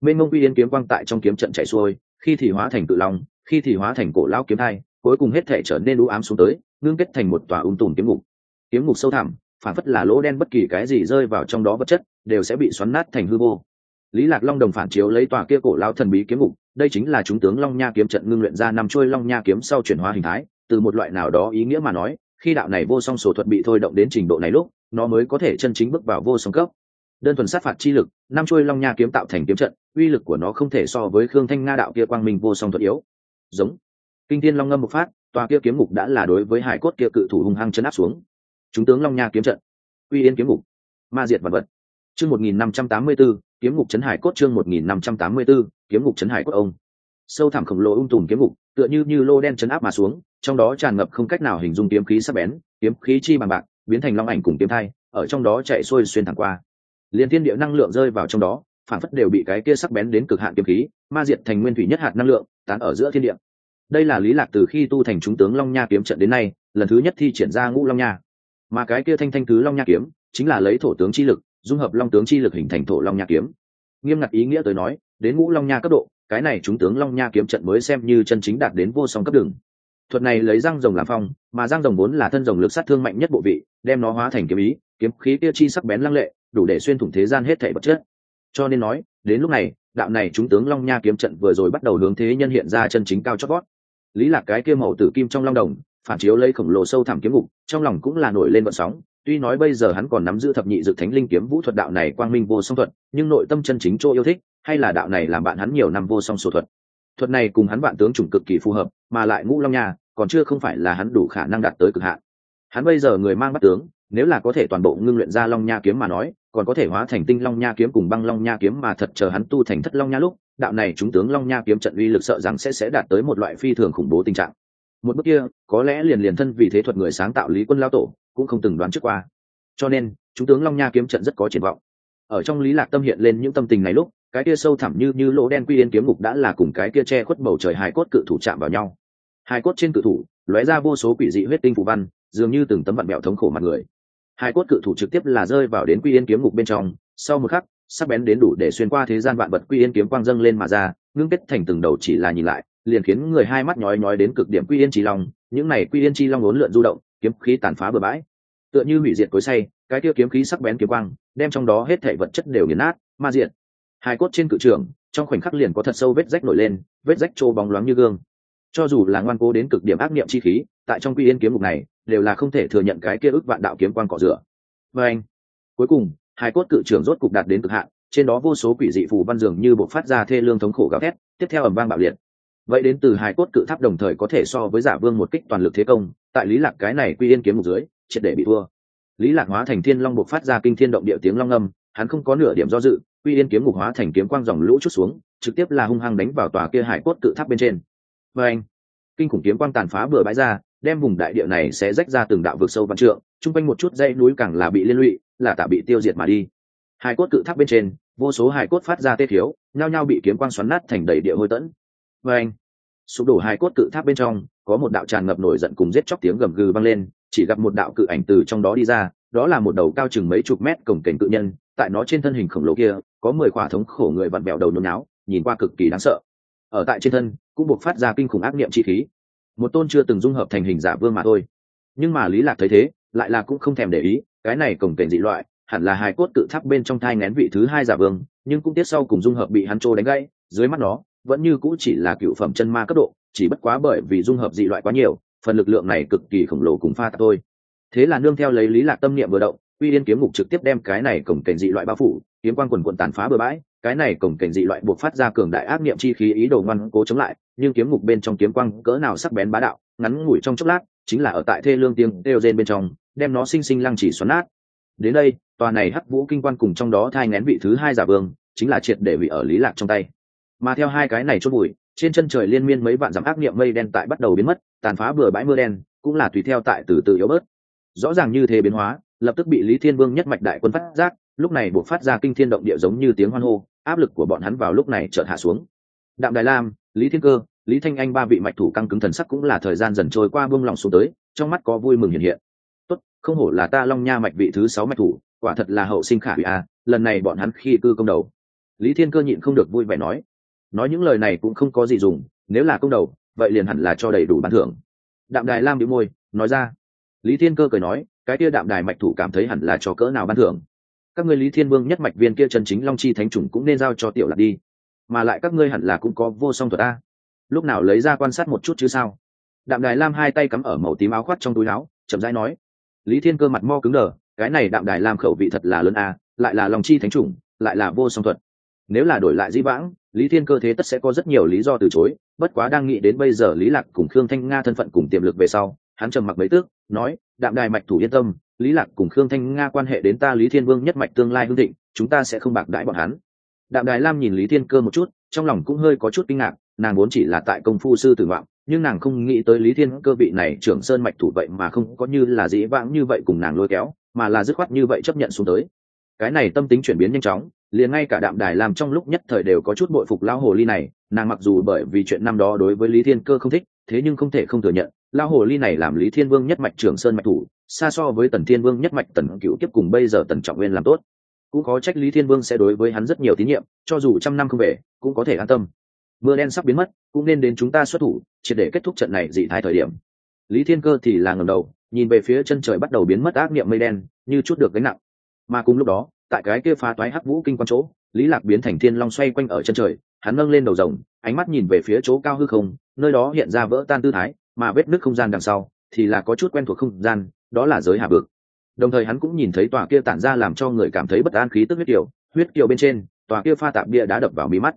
Mênh mông uy yên kiếm quang tại trong kiếm trận chạy xuôi, khi thì hóa thành tự long, khi thì hóa thành cổ lao kiếm thai, cuối cùng hết thể trở nên u ám xuống tới, ngưng kết thành một tòa ung tùm kiếm ngục. Kiếm ngục sâu thẳm, phản phất là lỗ đen bất kỳ cái gì rơi vào trong đó vật chất, đều sẽ bị xoắn nát thành hư vô lý lạc long đồng phản chiếu lấy tòa kia cổ lao thần bí kiếm ngục, đây chính là chúng tướng long nha kiếm trận ngưng luyện ra năm chuôi long nha kiếm sau chuyển hóa hình thái, từ một loại nào đó ý nghĩa mà nói, khi đạo này vô song sổ thuật bị thôi động đến trình độ này lúc, nó mới có thể chân chính bước vào vô song cấp. Đơn thuần sát phạt chi lực, năm chuôi long nha kiếm tạo thành kiếm trận, uy lực của nó không thể so với khương thanh nga đạo kia quang minh vô song thuật yếu. Giống. Kinh thiên long ngâm một phát, tòa kia kiếm ngục đã là đối với hải cốt kia cự thủ hung hăng chấn áp xuống. Chúng tướng long nha kiếm trận. Uy yên kiếm ngục. Ma diệt vật vật. Chương một nghìn năm trăm tám mươi bốn kiếm ngục chấn hải cốt chương một nghìn năm trăm tám mươi b kiếm ngục chấn hải cốt ông. Sâu thẳm khổng lồ ung tùm kiếm ngục, tựa như như lô đen chấn áp mà xuống, trong đó tràn ngập không cách nào hình dung kiếm khí sắc bén, kiếm khí chi bằng bạc, biến thành long ảnh cùng kiếm thai, ở trong đó chạy xuôi xuyên thẳng qua. Liên thiên địa năng lượng rơi vào trong đó phản phất đều bị cái kia sắc bén đến cực hạn kiếm khí, ma diệt thành nguyên thủy nhất hạt năng lượng, tán ở giữa thiên địa. Đây là lý lạc từ khi tu thành chúng tướng long nha kiếm trận đến nay, lần thứ nhất thi triển ra ngũ long nha. Mà cái kia thanh thanh thứ long nha kiếm, chính là lấy thổ tướng chi lực dung hợp long tướng chi lực hình thành thổ long nha kiếm. Nghiêm ngặt ý nghĩa tới nói, đến ngũ long nha cấp độ, cái này chúng tướng long nha kiếm trận mới xem như chân chính đạt đến vô song cấp đường. Thuật này lấy răng rồng làm phong, mà răng rồng vốn là thân rồng lực sát thương mạnh nhất bộ vị, đem nó hóa thành kiếm ý, kiếm khí kia chi sắc bén lăng lệ, đủ để xuyên thủng thế gian hết thể vật chất. Cho nên nói, đến lúc này, đạo này chúng tướng long nha kiếm trận vừa rồi bắt đầu hướng thế nhân hiện ra chân chính cao chót vót. Lý lạc cái kia màu tử kim trong long đồng, phản chiếu lấy khổng lồ sâu thẳm kiếm ngục, trong lòng cũng là nổi lên vận sóng tuy nói bây giờ hắn còn nắm giữ thập nhị dược thánh linh kiếm vũ thuật đạo này quang minh vô song thuật, nhưng nội tâm chân chính chỗ yêu thích, hay là đạo này làm bạn hắn nhiều năm vô song sổ thuật. Thuật này cùng hắn vạn tướng chủng cực kỳ phù hợp, mà lại ngũ long nha, còn chưa không phải là hắn đủ khả năng đạt tới cực hạn. Hắn bây giờ người mang bắt tướng, nếu là có thể toàn bộ ngưng luyện ra long nha kiếm mà nói, còn có thể hóa thành tinh long nha kiếm cùng băng long nha kiếm mà thật chờ hắn tu thành thất long nha lúc, đạo này chúng tướng long nha kiếm trận uy lực sợ rằng sẽ sẽ đạt tới một loại phi thường khủng bố tình trạng. Một bước kia, có lẽ liền liền thân vì thế thuật người sáng tạo lý quân lao tổ cũng không từng đoán trước qua. Cho nên, chúng tướng long nha kiếm trận rất có triển vọng. Ở trong lý lạc tâm hiện lên những tâm tình này lúc, cái kia sâu thẳm như như lỗ đen quy yên kiếm ngục đã là cùng cái kia che khuất bầu trời hài cốt cự thủ chạm vào nhau. Hài cốt trên cự thủ, lóe ra vô số quỷ dị huyết tinh phù văn, dường như từng tấm vạn bẹo thống khổ mặt người. Hài cốt cự thủ trực tiếp là rơi vào đến quy yên kiếm ngục bên trong, sau một khắc, sắc bén đến đủ để xuyên qua thế gian vạn vật quy yên kiếm quang dâng lên mà ra, ngưng kết thành từng đầu chỉ là nhìn lại, liền khiến người hai mắt nhói nhói đến cực điểm quy yên chi long. Những này quy yên chi long uốn lượn du động kiếm khí tàn phá bừa bãi. Tựa như hủy diệt cối say, cái kia kiếm khí sắc bén kiếm quang, đem trong đó hết thể vật chất đều nghiền nát, ma diện hai cốt trên cự trường, trong khoảnh khắc liền có thật sâu vết rách nổi lên, vết rách trô bóng loáng như gương. Cho dù là ngoan cố đến cực điểm ác niệm chi khí, tại trong quy yên kiếm mục này, đều là không thể thừa nhận cái kia ức vạn đạo kiếm quang cọ rửa. Và anh, cuối cùng hai cốt cự trường rốt cục đạt đến cực hạn, trên đó vô số quỷ dị phù văn dường như bộc phát ra thê lương thống khổ gào thét, tiếp theo ẩm vang bạo liệt vậy đến từ hai cốt cự tháp đồng thời có thể so với giả vương một kích toàn lực thế công, tại lý lạc cái này quy yên kiếm một dưới, triệt để bị thua. Lý lạc hóa thành thiên long buộc phát ra kinh thiên động địa tiếng long âm, hắn không có nửa điểm do dự, quy yên kiếm ngục hóa thành kiếm quang dòng lũ chút xuống, trực tiếp là hung hăng đánh vào tòa kia hải cốt cự tháp bên trên. Và anh kinh khủng kiếm quang tàn phá bừa bãi ra, đem vùng đại địa này sẽ rách ra từng đạo vực sâu văn trượng, chung quanh một chút dãy núi càng là bị liên lụy, là tạ bị tiêu diệt mà đi. Hải cốt cự tháp bên trên, vô số hải cốt phát ra tê thiếu, nhao nhao bị kiếm quang xoắn nát thành đầy địa hôi tẫn và anh. Sụp đổ hai cốt cự tháp bên trong, có một đạo tràn ngập nổi giận cùng giết chóc tiếng gầm gừ vang lên, chỉ gặp một đạo cự ảnh từ trong đó đi ra, đó là một đầu cao chừng mấy chục mét cổng cảnh cự nhân, tại nó trên thân hình khổng lồ kia, có mười khỏa thống khổ người vặn bẹo đầu nhốn náo nhìn qua cực kỳ đáng sợ. Ở tại trên thân, cũng buộc phát ra kinh khủng ác niệm chi khí. Một tôn chưa từng dung hợp thành hình giả vương mà thôi. Nhưng mà lý lạc thấy thế, lại là cũng không thèm để ý, cái này cổng cảnh dị loại, hẳn là hai cốt tự tháp bên trong thai ngén vị thứ hai giả vương, nhưng cũng tiếc sau cùng dung hợp bị hắn trô đánh gãy, dưới mắt nó vẫn như cũ chỉ là cựu phẩm chân ma cấp độ, chỉ bất quá bởi vì dung hợp dị loại quá nhiều, phần lực lượng này cực kỳ khổng lồ cùng pha tạp thôi. Thế là nương theo lấy lý lạc tâm niệm vừa động uy yên kiếm ngục trực tiếp đem cái này cổng cảnh dị loại bao phủ, kiếm quang quần quận tàn phá bừa bãi, cái này cổng cảnh dị loại buộc phát ra cường đại ác niệm chi khí ý đồ ngoan cố chống lại, nhưng kiếm ngục bên trong kiếm quang cỡ nào sắc bén bá đạo, ngắn ngủi trong chốc lát, chính là ở tại thê lương tiếng đều rên bên trong, đem nó sinh sinh lăng chỉ xoắn nát. Đến đây, tòa này hắc vũ kinh quan cùng trong đó thai ngén vị thứ hai giả vương, chính là triệt để bị ở lý lạc trong tay mà theo hai cái này chốt bụi, trên chân trời liên miên mấy vạn dặm ác niệm mây đen tại bắt đầu biến mất, tàn phá bừa bãi mưa đen, cũng là tùy theo tại từ từ yếu bớt. Rõ ràng như thế biến hóa, lập tức bị lý thiên vương nhất mạch đại quân phát giác, lúc này buộc phát ra kinh thiên động địa giống như tiếng hoan hô, áp lực của bọn hắn vào lúc này chợt hạ xuống. Đạm đài lam, lý thiên cơ, lý thanh anh ba vị mạch thủ căng cứng thần sắc cũng là thời gian dần trôi qua buông lòng xuống tới, trong mắt có vui mừng hiện hiện. Tốt, không hổ là ta long nha mạch vị thứ sáu mạch thủ, quả thật là hậu sinh khả hủy a, lần này bọn hắn khi cư công đầu. Lý thiên cơ nhịn không được vui vẻ nói nói những lời này cũng không có gì dùng, nếu là công đầu, vậy liền hẳn là cho đầy đủ bán thưởng. Đạm đài lam bị môi, nói ra. Lý thiên cơ cười nói, cái kia đạm đài mạch thủ cảm thấy hẳn là cho cỡ nào ban thưởng. Các ngươi lý thiên vương nhất mạch viên kia chân chính long chi thánh chủng cũng nên giao cho tiểu lạc đi. Mà lại các ngươi hẳn là cũng có vô song thuật a. Lúc nào lấy ra quan sát một chút chứ sao? Đạm đài lam hai tay cắm ở màu tím áo khoác trong túi áo, chậm rãi nói. Lý thiên cơ mặt mo cứng đờ, cái này đạm đài lam khẩu vị thật là lớn a, lại là lòng chi thánh chủng, lại là vô song thuật. Nếu là đổi lại di vãng lý thiên cơ thế tất sẽ có rất nhiều lý do từ chối, bất quá đang nghĩ đến bây giờ lý lạc cùng khương thanh nga thân phận cùng tiềm lực về sau, hắn trầm mặc mấy tước, nói, đạm đài mạch thủ yên tâm, lý lạc cùng khương thanh nga quan hệ đến ta lý thiên vương nhất mạch tương lai hương thịnh, chúng ta sẽ không bạc đãi bọn hắn. Đạm đài lam nhìn lý thiên cơ một chút, trong lòng cũng hơi có chút kinh ngạc, nàng vốn chỉ là tại công phu sư tử vọng nhưng nàng không nghĩ tới lý thiên cơ vị này trưởng sơn mạch thủ vậy mà không có như là dĩ vãng như vậy cùng nàng lôi kéo, mà là dứt khoát như vậy chấp nhận xuống tới. Cái này tâm tính chuyển biến nhanh chóng liền ngay cả đạm đài làm trong lúc nhất thời đều có chút bội phục lao hồ ly này, nàng mặc dù bởi vì chuyện năm đó đối với lý thiên cơ không thích, thế nhưng không thể không thừa nhận lao hồ ly này làm lý thiên vương nhất mạch trường sơn mạch thủ, xa so với tần thiên vương nhất mạch tần cựu kiếp cùng bây giờ tần trọng nguyên làm tốt. Cũng có trách lý thiên vương sẽ đối với hắn rất nhiều tín nhiệm, cho dù trăm năm không về, cũng có thể an tâm. Mưa đen sắp biến mất, cũng nên đến chúng ta xuất thủ, triệt để kết thúc trận này dị thái thời điểm. Lý thiên cơ thì là ngầm đầu, nhìn về phía chân trời bắt đầu biến mất ác niệm mây đen, như chút được gánh nặng. Mà cùng lúc đó tại cái kia phá toái hắc vũ kinh quan chỗ, lý lạc biến thành thiên long xoay quanh ở chân trời, hắn nâng lên đầu rồng, ánh mắt nhìn về phía chỗ cao hư không, nơi đó hiện ra vỡ tan tư thái, mà vết nứt không gian đằng sau thì là có chút quen thuộc không gian, đó là giới hạ vực. Đồng thời hắn cũng nhìn thấy tòa kia tản ra làm cho người cảm thấy bất an khí tức huyết kiều huyết kiều bên trên, tòa kia pha tạp bia đá đập vào mí mắt.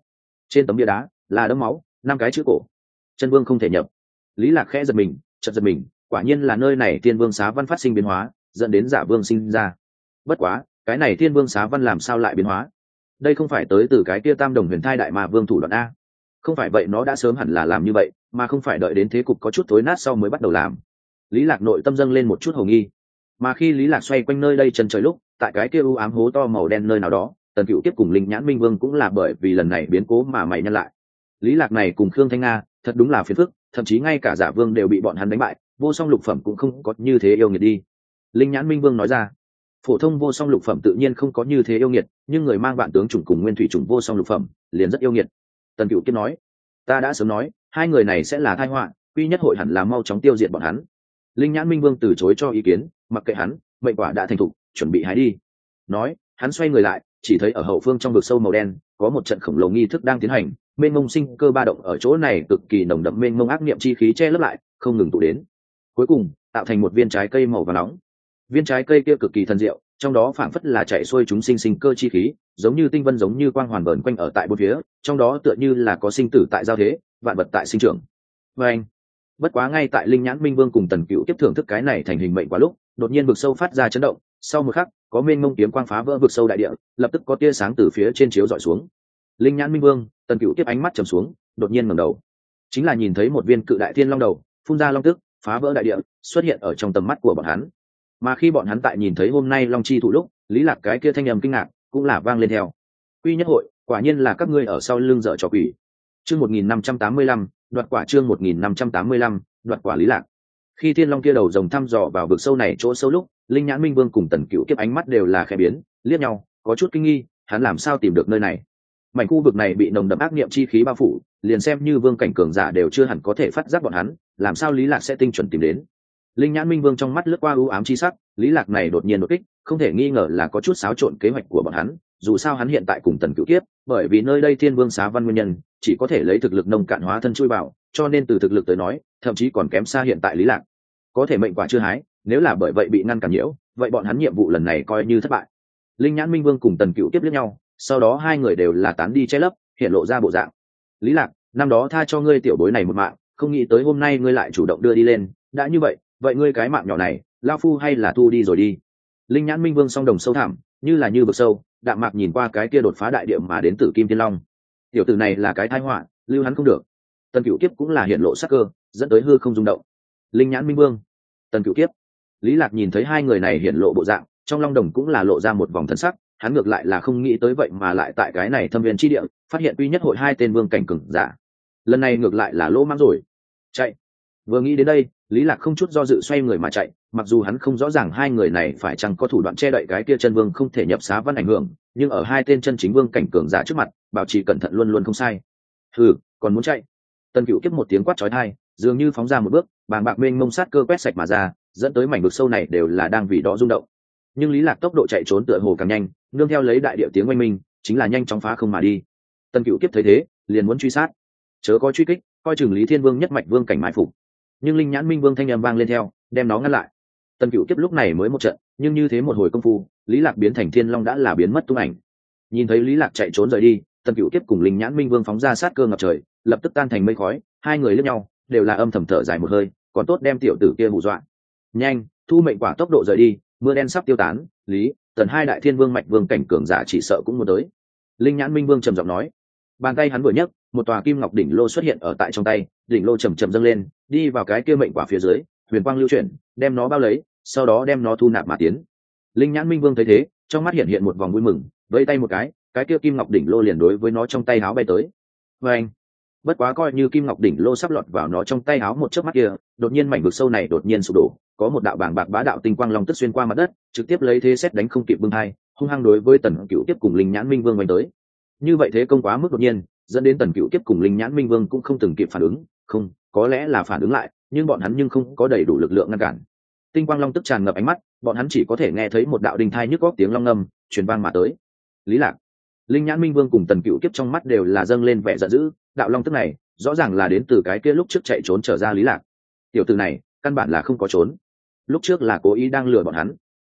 Trên tấm bia đá là đấm máu, năm cái chữ cổ. Chân vương không thể nhập. Lý lạc khẽ giật mình chật giật mình, quả nhiên là nơi này tiên vương xá văn phát sinh biến hóa, dẫn đến giả vương sinh ra. Bất quá cái này thiên vương xá văn làm sao lại biến hóa? Đây không phải tới từ cái kia tam đồng huyền thai đại mà vương thủ đoạn a. Không phải vậy nó đã sớm hẳn là làm như vậy, mà không phải đợi đến thế cục có chút thối nát sau mới bắt đầu làm. Lý lạc nội tâm dâng lên một chút hồ nghi. Mà khi lý lạc xoay quanh nơi đây chân trời lúc, tại cái kia u ám hố to màu đen nơi nào đó, tần cựu tiếp cùng linh nhãn minh vương cũng là bởi vì lần này biến cố mà mày nhân lại. Lý lạc này cùng khương thanh nga, thật đúng là phiền phức, thậm chí ngay cả giả vương đều bị bọn hắn đánh bại, vô song lục phẩm cũng không có như thế yêu nghiệt đi. Linh nhãn minh vương nói ra phổ thông vô song lục phẩm tự nhiên không có như thế yêu nghiệt, nhưng người mang vạn tướng chủng cùng nguyên thủy chủng vô song lục phẩm liền rất yêu nghiệt. Tần cựu kiếp nói, ta đã sớm nói, hai người này sẽ là thai họa, quy nhất hội hẳn là mau chóng tiêu diệt bọn hắn. Linh nhãn minh vương từ chối cho ý kiến, mặc kệ hắn, mệnh quả đã thành thục, chuẩn bị hái đi. Nói, hắn xoay người lại, chỉ thấy ở hậu phương trong vực sâu màu đen, có một trận khổng lồ nghi thức đang tiến hành, mênh mông sinh cơ ba động ở chỗ này cực kỳ nồng đậm mênh mông ác niệm chi khí che lấp lại, không ngừng tụ đến. Cuối cùng, tạo thành một viên trái cây màu và nóng viên trái cây kia cực kỳ thần diệu, trong đó phảng phất là chạy xuôi chúng sinh sinh cơ chi khí, giống như tinh vân giống như quang hoàn vờn quanh ở tại bốn phía, trong đó tựa như là có sinh tử tại giao thế, vạn vật tại sinh trưởng. Vê anh, bất quá ngay tại linh nhãn minh vương cùng tần cựu tiếp thưởng thức cái này thành hình mệnh quá lúc, đột nhiên vực sâu phát ra chấn động, sau một khắc, có mênh mông kiếm quang phá vỡ vực sâu đại địa, lập tức có tia sáng từ phía trên chiếu dọi xuống. Linh nhãn minh vương, tần cựu tiếp ánh mắt trầm xuống, đột nhiên ngẩng đầu. Chính là nhìn thấy một viên cự đại thiên long đầu, phun ra long tức, phá vỡ đại địa, xuất hiện ở trong tầm mắt của bọn hắn mà khi bọn hắn tại nhìn thấy hôm nay long chi thủ lúc, lý lạc cái kia thanh âm kinh ngạc cũng là vang lên theo. Quy nhất hội, quả nhiên là các ngươi ở sau lưng dở trò quỷ. Chương một nghìn năm trăm tám mươi lăm, đoạt quả chương một nghìn năm trăm tám mươi lăm, đoạt quả lý lạc. Khi thiên long kia đầu rồng thăm dò vào vực sâu này chỗ sâu lúc, linh nhãn minh vương cùng tần cựu kiếp ánh mắt đều là khẽ biến, liếc nhau, có chút kinh nghi, hắn làm sao tìm được nơi này? Mảnh khu vực này bị nồng đậm ác niệm chi khí bao phủ, liền xem như vương cảnh cường giả đều chưa hẳn có thể phát giác bọn hắn, làm sao lý lạc sẽ tinh chuẩn tìm đến? Linh nhãn minh vương trong mắt lướt qua ưu ám chi sắc, lý lạc này đột nhiên đột kích, không thể nghi ngờ là có chút xáo trộn kế hoạch của bọn hắn, dù sao hắn hiện tại cùng tần cựu kiếp, bởi vì nơi đây thiên vương xá văn nguyên nhân, chỉ có thể lấy thực lực nông cạn hóa thân chui vào, cho nên từ thực lực tới nói, thậm chí còn kém xa hiện tại lý lạc. Có thể mệnh quả chưa hái, nếu là bởi vậy bị ngăn cản nhiễu, vậy bọn hắn nhiệm vụ lần này coi như thất bại. Linh nhãn minh vương cùng tần cựu kiếp lẫn nhau, sau đó hai người đều là tán đi che lấp, hiện lộ ra bộ dạng. Lý lạc, năm đó tha cho ngươi tiểu bối này một mạng, không nghĩ tới hôm nay ngươi lại chủ động đưa đi lên, đã như vậy vậy ngươi cái mạng nhỏ này, lao phu hay là thu đi rồi đi. Linh nhãn minh vương song đồng sâu thẳm, như là như vực sâu, đạm mạc nhìn qua cái kia đột phá đại địa mà đến từ kim tiên long. Tiểu tử này là cái thái họa, lưu hắn không được. Tần cựu kiếp cũng là hiện lộ sắc cơ, dẫn tới hư không rung động. Linh nhãn minh vương. Tần cựu kiếp. Lý lạc nhìn thấy hai người này hiện lộ bộ dạng, trong long đồng cũng là lộ ra một vòng thân sắc, hắn ngược lại là không nghĩ tới vậy mà lại tại cái này thâm viên chi địa, phát hiện duy nhất hội hai tên vương cảnh cừng giả. Lần này ngược lại là lỗ mang rồi. Chạy. Vừa nghĩ đến đây lý lạc không chút do dự xoay người mà chạy mặc dù hắn không rõ ràng hai người này phải chăng có thủ đoạn che đậy cái kia chân vương không thể nhập xá văn ảnh hưởng nhưng ở hai tên chân chính vương cảnh cường giả trước mặt bảo trì cẩn thận luôn luôn không sai. Hừ, còn muốn chạy? Tần cựu kiếp một tiếng quát chói tai dường như phóng ra một bước bàng bạc mênh mông sát cơ quét sạch mà ra dẫn tới mảnh vực sâu này đều là đang vì đó rung động. Nhưng lý lạc tốc độ chạy trốn tựa hồ càng nhanh nương theo lấy đại điệu tiếng oanh minh chính là nhanh chóng phá không mà đi. Tần cựu kiếp thấy thế liền muốn truy sát. Chớ có truy kích coi chừng lý thiên vương nhất mạch vương cảnh mãi phục nhưng linh nhãn minh vương thanh âm vang lên theo, đem nó ngăn lại. Tần cựu kiếp lúc này mới một trận, nhưng như thế một hồi công phu, lý lạc biến thành thiên long đã là biến mất tung ảnh. Nhìn thấy lý lạc chạy trốn rời đi, tần cựu kiếp cùng linh nhãn minh vương phóng ra sát cơ ngập trời, lập tức tan thành mây khói, hai người lướt nhau, đều là âm thầm thở dài một hơi, còn tốt đem tiểu tử kia hù dọa. Nhanh, thu mệnh quả tốc độ rời đi, mưa đen sắp tiêu tán, lý, tần hai đại thiên vương mạch vương cảnh cường giả chỉ sợ cũng muốn tới. Linh nhãn minh vương trầm giọng nói. Bàn tay hắn vừa nhấc một tòa kim ngọc đỉnh lô xuất hiện ở tại trong tay, đỉnh lô chầm chậm dâng lên, đi vào cái kia mệnh quả phía dưới, huyền quang lưu chuyển, đem nó bao lấy, sau đó đem nó thu nạp mà tiến. Linh nhãn minh vương thấy thế, trong mắt hiện hiện một vòng vui mừng, vẫy tay một cái cái kia kim ngọc đỉnh lô liền đối với nó trong tay háo bay tới. Vê anh bất quá coi như kim ngọc đỉnh lô sắp lọt vào nó trong tay áo một chớp mắt kia, đột nhiên mảnh vực sâu này đột nhiên sụp đổ, có một đạo bảng bạc bá đạo tinh quang long tức xuyên qua mặt đất, trực tiếp lấy thế xét đánh không kịp bưng hai hung hăng đối với tần cựu tiếp cùng linh nhãn minh vương oanh tới. Như vậy thế công quá mức đột nhiên dẫn đến tần cựu kiếp cùng linh nhãn minh vương cũng không từng kịp phản ứng, không, có lẽ là phản ứng lại, nhưng bọn hắn nhưng không có đầy đủ lực lượng ngăn cản. Tinh quang long tức tràn ngập ánh mắt, bọn hắn chỉ có thể nghe thấy một đạo đình thai nhức góc tiếng long ngâm, truyền vang mà tới. Lý lạc, linh nhãn minh vương cùng tần cựu kiếp trong mắt đều là dâng lên vẻ giận dữ, đạo long tức này, rõ ràng là đến từ cái kia lúc trước chạy trốn trở ra lý lạc. Tiểu từ này, căn bản là không có trốn. Lúc trước là cố ý đang lừa bọn hắn.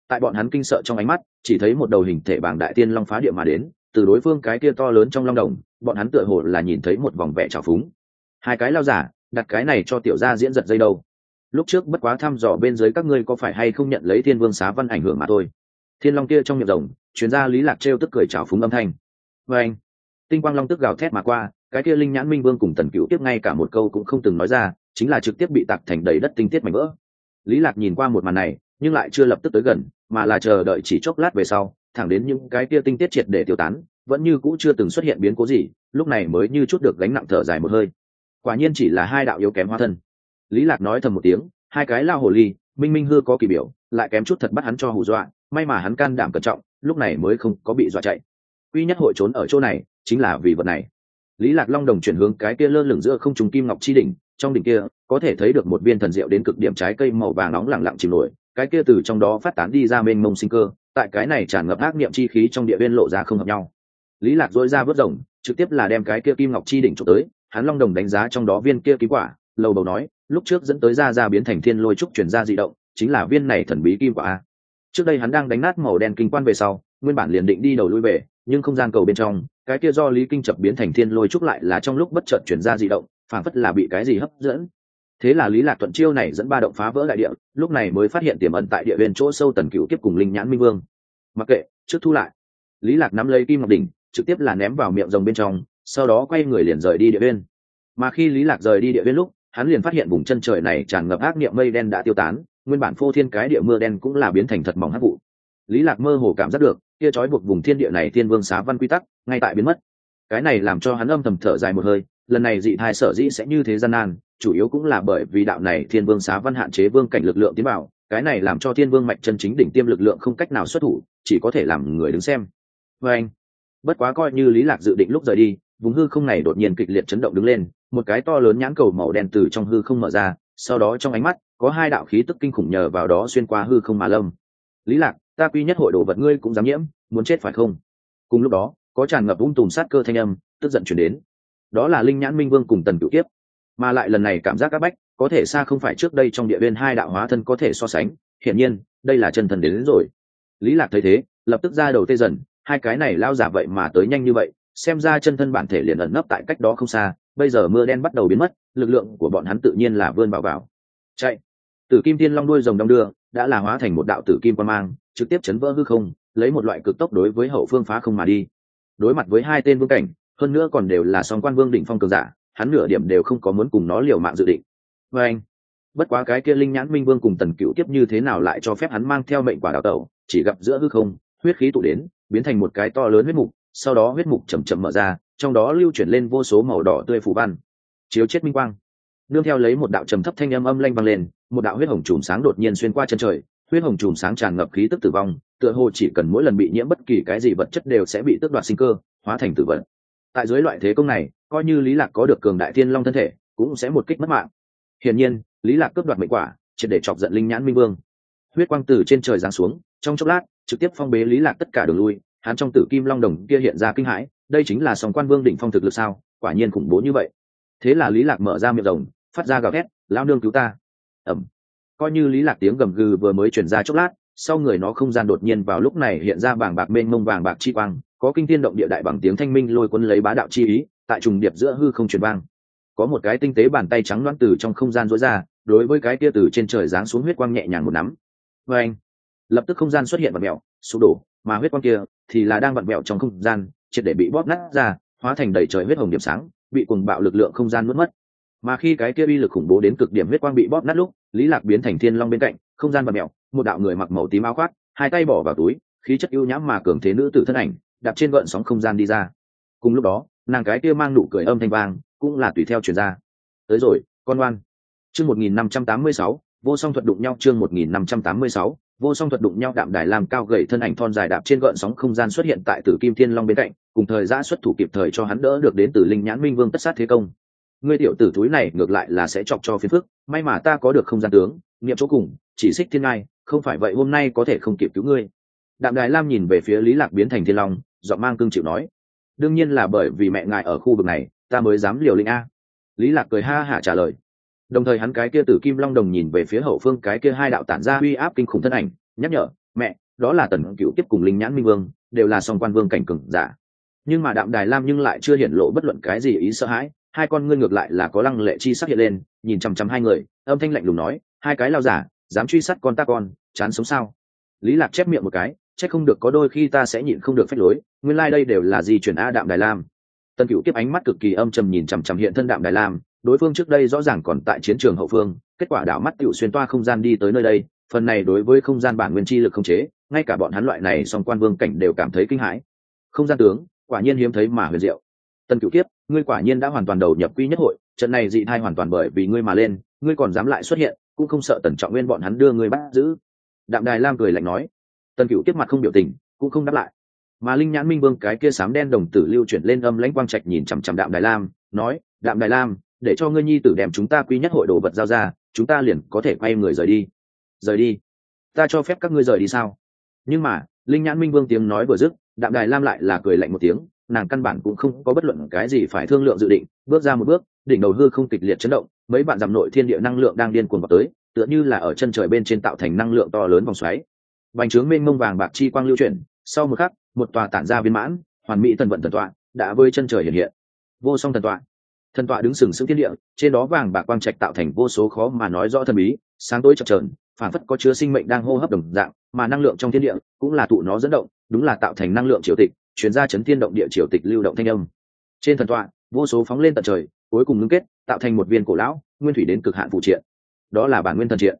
Tại bọn hắn kinh sợ trong ánh mắt, chỉ thấy một đầu hình thể bảng đại tiên long phá địa mà đến, từ đối phương cái kia to lớn trong long đồng bọn hắn tựa hồ là nhìn thấy một vòng vẻ trào phúng. Hai cái lao giả, đặt cái này cho tiểu gia diễn giật dây đâu. Lúc trước bất quá thăm dò bên dưới các ngươi có phải hay không nhận lấy thiên vương xá văn ảnh hưởng mà thôi. Thiên long kia trong miệng rồng, chuyên gia lý lạc trêu tức cười trào phúng âm thanh. Và anh, tinh quang long tức gào thét mà qua, cái kia linh nhãn minh vương cùng tần cựu tiếp ngay cả một câu cũng không từng nói ra, chính là trực tiếp bị tạc thành đầy đất tinh tiết mảnh vỡ. Lý lạc nhìn qua một màn này, nhưng lại chưa lập tức tới gần, mà là chờ đợi chỉ chốc lát về sau, thẳng đến những cái kia tinh tiết triệt để tiêu tán vẫn như cũ chưa từng xuất hiện biến cố gì, lúc này mới như chút được gánh nặng thở dài một hơi. Quả nhiên chỉ là hai đạo yếu kém hóa thân. Lý lạc nói thầm một tiếng, hai cái lao hồ ly, minh minh hư có kỳ biểu, lại kém chút thật bắt hắn cho hù dọa, may mà hắn can đảm cẩn trọng, lúc này mới không có bị dọa chạy. Quy nhất hội trốn ở chỗ này, chính là vì vật này. Lý lạc long đồng chuyển hướng cái kia lơ lửng giữa không trùng kim ngọc chi đỉnh, trong đỉnh kia, có thể thấy được một viên thần diệu đến cực điểm trái cây màu vàng nóng lặng lặng chìm nổi, cái kia từ trong đó phát tán đi ra mênh mông sinh cơ, tại cái này tràn ngập ác niệm chi khí trong địa viên lộ ra không hợp nhau lý lạc dối ra vớt rồng, trực tiếp là đem cái kia kim ngọc chi đỉnh trộm tới, hắn long đồng đánh giá trong đó viên kia ký quả, lầu bầu nói, lúc trước dẫn tới ra ra biến thành thiên lôi trúc chuyển ra dị động, chính là viên này thần bí kim quả. Trước đây hắn đang đánh nát màu đen kinh quan về sau, nguyên bản liền định đi đầu lui về, nhưng không gian cầu bên trong, cái kia do lý kinh chập biến thành thiên lôi trúc lại là trong lúc bất chợt chuyển ra dị động, phảng phất là bị cái gì hấp dẫn. Thế là lý lạc thuận chiêu này dẫn ba động phá vỡ đại địa, lúc này mới phát hiện tiềm ẩn tại địa bên chỗ sâu tần cựu tiếp cùng linh nhãn minh vương. Mặc kệ, trước thu lại. Lý lạc nắm lấy kim ngọc đỉnh trực tiếp là ném vào miệng rồng bên trong, sau đó quay người liền rời đi địa viên mà khi lý lạc rời đi địa viên lúc, hắn liền phát hiện vùng chân trời này tràn ngập ác niệm mây đen đã tiêu tán, nguyên bản phô thiên cái địa mưa đen cũng là biến thành thật mỏng hắc vụ. Lý lạc mơ hồ cảm giác được, kia trói buộc vùng thiên địa này thiên vương xá văn quy tắc ngay tại biến mất. Cái này làm cho hắn âm thầm thở dài một hơi, lần này dị thai sở dĩ sẽ như thế gian nan, chủ yếu cũng là bởi vì đạo này thiên vương xá văn hạn chế vương cảnh lực lượng tiến bảo cái này làm cho thiên vương mạnh chân chính đỉnh tiêm lực lượng không cách nào xuất thủ, chỉ có thể làm người đứng xem. Vê anh bất quá coi như lý lạc dự định lúc rời đi vùng hư không này đột nhiên kịch liệt chấn động đứng lên một cái to lớn nhãn cầu màu đen từ trong hư không mở ra sau đó trong ánh mắt có hai đạo khí tức kinh khủng nhờ vào đó xuyên qua hư không mà lâm. Lý lạc ta quy nhất hội đồ vật ngươi cũng dám nhiễm muốn chết phải không? Cùng lúc đó có tràn ngập ung tùm sát cơ thanh âm tức giận chuyển đến. Đó là linh nhãn minh vương cùng tần cựu kiếp. Mà lại lần này cảm giác các bách có thể xa không phải trước đây trong địa viên hai đạo hóa thân có thể so sánh hiển nhiên đây là chân thần đến, đến rồi. Lý lạc thấy thế lập tức ra đầu tê dần hai cái này lao giả vậy mà tới nhanh như vậy, xem ra chân thân bản thể liền ẩn nấp tại cách đó không xa, bây giờ mưa đen bắt đầu biến mất, lực lượng của bọn hắn tự nhiên là vươn vào vào. Chạy! Tử kim Thiên long đuôi rồng đong đưa, đã là hóa thành một đạo tử kim quan mang, trực tiếp chấn vỡ hư không, lấy một loại cực tốc đối với hậu phương phá không mà đi. Đối mặt với hai tên vương cảnh, hơn nữa còn đều là song quan vương đỉnh phong cường giả, hắn nửa điểm đều không có muốn cùng nó liều mạng dự định. Vê anh, bất quá cái kia linh nhãn minh vương cùng tần cựu tiếp như thế nào lại cho phép hắn mang theo mệnh quả đào tẩu, chỉ gặp giữa hư không, huyết khí tụ đến biến thành một cái to lớn huyết mục, sau đó huyết mục chầm chậm mở ra, trong đó lưu chuyển lên vô số màu đỏ tươi phủ văn. Chiếu chết minh quang. Nương theo lấy một đạo trầm thấp thanh âm âm lanh vang lên, một đạo huyết hồng chùm sáng đột nhiên xuyên qua chân trời, huyết hồng chùm sáng tràn ngập khí tức tử vong, tựa hồ chỉ cần mỗi lần bị nhiễm bất kỳ cái gì vật chất đều sẽ bị tước đoạt sinh cơ, hóa thành tử vật. Tại dưới loại thế công này, coi như lý lạc có được cường đại thiên long thân thể, cũng sẽ một kích mất mạng. Hiển nhiên, lý lạc cướp đoạt mệnh quả, triệt để chọc giận linh nhãn minh vương. Huyết quang từ trên trời giáng xuống trong chốc lát, trực tiếp phong bế lý lạc tất cả đường lui, hắn trong tử kim long đồng kia hiện ra kinh hãi, đây chính là sòng quan vương đỉnh phong thực lực sao, quả nhiên khủng bố như vậy. Thế là lý lạc mở ra miệng rồng, phát ra gào thét lao nương cứu ta! Ẩm coi như lý lạc tiếng gầm gừ vừa mới truyền ra chốc lát, sau người nó không gian đột nhiên vào lúc này hiện ra bảng bạc mênh mông vàng bạc chi quang, có kinh thiên động địa đại bằng tiếng thanh minh lôi quân lấy bá đạo chi ý, tại trùng điệp giữa hư không truyền vang. Có một cái tinh tế bàn tay trắng loãng từ trong không gian rối ra, đối với cái kia từ trên trời giáng xuống huyết quang nhẹ nhàng một nắm. Và anh lập tức không gian xuất hiện vặn mèo, sụp đổ mà huyết quang kia thì là đang vặn mèo trong không gian triệt để bị bóp nát ra hóa thành đầy trời huyết hồng điểm sáng bị cuồng bạo lực lượng không gian mất mất. Mà khi cái kia uy lực khủng bố đến cực điểm huyết quang bị bóp nát lúc lý lạc biến thành thiên long bên cạnh không gian vặn mèo, một đạo người mặc màu tím áo khoác hai tay bỏ vào túi khí chất yêu nhãm mà cường thế nữ tử thân ảnh đạp trên gợn sóng không gian đi ra. Cùng lúc đó nàng cái kia mang nụ cười âm thanh vang cũng là tùy theo truyền ra. Tới rồi con ngoan chương 1586, vô song thuật đụng nhau chương 1586, vô song thuật đụng nhau đạm đài làm cao gậy thân ảnh thon dài đạp trên gợn sóng không gian xuất hiện tại tử kim thiên long bên cạnh, cùng thời giã xuất thủ kịp thời cho hắn đỡ được đến từ linh nhãn minh vương tất sát thế công. Ngươi tiểu tử túi này ngược lại là sẽ chọc cho phiền phức, may mà ta có được không gian tướng, nghiệm chỗ cùng, chỉ xích thiên ngai, không phải vậy hôm nay có thể không kịp cứu ngươi. Đạm đài lam nhìn về phía lý lạc biến thành thiên long, giọng mang cương chịu nói, đương nhiên là bởi vì mẹ ngài ở khu vực này, ta mới dám liều lĩnh a. Lý lạc cười ha hả trả lời đồng thời hắn cái kia tử kim long đồng nhìn về phía hậu phương, cái kia hai đạo tản ra uy áp kinh khủng thân ảnh, nhắc nhở, mẹ, đó là tần cựu tiếp cùng linh nhãn minh vương, đều là song quan vương cảnh cừng giả. Nhưng mà đạm đài lam nhưng lại chưa hiện lộ bất luận cái gì ý sợ hãi, hai con ngươi ngược lại là có lăng lệ chi sắc hiện lên, nhìn chằm chằm hai người, âm thanh lạnh lùng nói, hai cái lao giả, dám truy sát con ta con, chán sống sao? Lý lạc chép miệng một cái, chắc không được có đôi khi ta sẽ nhịn không được phép lối, nguyên lai like đây đều là gì chuyển a đạm đài lam. Tần cựu tiếp ánh mắt cực kỳ âm trầm nhìn chằm chằm hiện thân đạm đài lam đối phương trước đây rõ ràng còn tại chiến trường hậu phương, kết quả đảo mắt cựu xuyên toa không gian đi tới nơi đây, phần này đối với không gian bản nguyên chi lực không chế, ngay cả bọn hắn loại này song quan vương cảnh đều cảm thấy kinh hãi. Không gian tướng, quả nhiên hiếm thấy mà huyền diệu. Tần cựu kiếp, ngươi quả nhiên đã hoàn toàn đầu nhập quy nhất hội, trận này dị thai hoàn toàn bởi vì ngươi mà lên, ngươi còn dám lại xuất hiện, cũng không sợ tần trọng nguyên bọn hắn đưa ngươi bắt giữ. Đạm đài lam cười lạnh nói. Tần cựu kiếp mặt không biểu tình, cũng không đáp lại. Mà linh nhãn minh vương cái kia sám đen đồng tử lưu chuyển lên âm lãnh quang trạch nhìn chằm chằm đạm đài lam, nói, đạm đài lam để cho ngươi nhi tử đem chúng ta quy nhất hội đồ vật giao ra, chúng ta liền có thể quay người rời đi. Rời đi? Ta cho phép các ngươi rời đi sao? Nhưng mà, linh nhãn minh vương tiếng nói vừa dứt, đạm đài lam lại là cười lạnh một tiếng, nàng căn bản cũng không có bất luận cái gì phải thương lượng dự định, bước ra một bước, đỉnh đầu hư không kịch liệt chấn động, mấy bạn dằm nội thiên địa năng lượng đang điên cuồng vào tới, tựa như là ở chân trời bên trên tạo thành năng lượng to lớn vòng xoáy. Bành trướng mênh mông vàng bạc chi quang lưu chuyển, sau một khắc, một tòa tản ra viên mãn, hoàn mỹ thần vận thần tọa, đã với chân trời hiện hiện. Vô song thần tọa thần tọa đứng sừng sững thiên địa, trên đó vàng bạc quang trạch tạo thành vô số khó mà nói rõ thần bí, sáng tối chập trờn phản phất có chứa sinh mệnh đang hô hấp đồng dạng, mà năng lượng trong thiên địa cũng là tụ nó dẫn động, đúng là tạo thành năng lượng triều tịch chuyển ra chấn thiên động địa triều tịch lưu động thanh âm. Trên thần tọa, vô số phóng lên tận trời, cuối cùng ngưng kết, tạo thành một viên cổ lão, nguyên thủy đến cực hạn phụ triện. Đó là bản nguyên thần triện.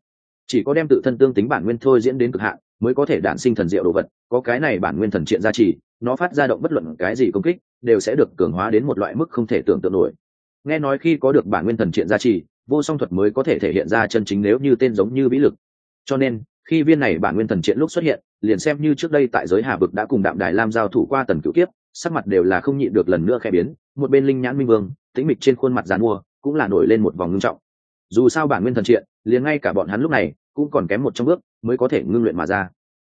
Chỉ có đem tự thân tương tính bản nguyên thôi diễn đến cực hạn, mới có thể đản sinh thần diệu đồ vật, có cái này bản nguyên thần triện gia trì, nó phát ra động bất luận cái gì công kích, đều sẽ được cường hóa đến một loại mức không thể tưởng tượng nổi nghe nói khi có được bản nguyên thần triện gia trì, vô song thuật mới có thể thể hiện ra chân chính nếu như tên giống như vĩ lực. Cho nên, khi viên này bản nguyên thần triện lúc xuất hiện, liền xem như trước đây tại giới hà vực đã cùng đạm đài lam giao thủ qua tần cựu kiếp, sắc mặt đều là không nhịn được lần nữa khẽ biến, một bên linh nhãn minh vương, tĩnh mịch trên khuôn mặt dàn mua, cũng là nổi lên một vòng ngưng trọng. Dù sao bản nguyên thần triện, liền ngay cả bọn hắn lúc này, cũng còn kém một trong bước, mới có thể ngưng luyện mà ra.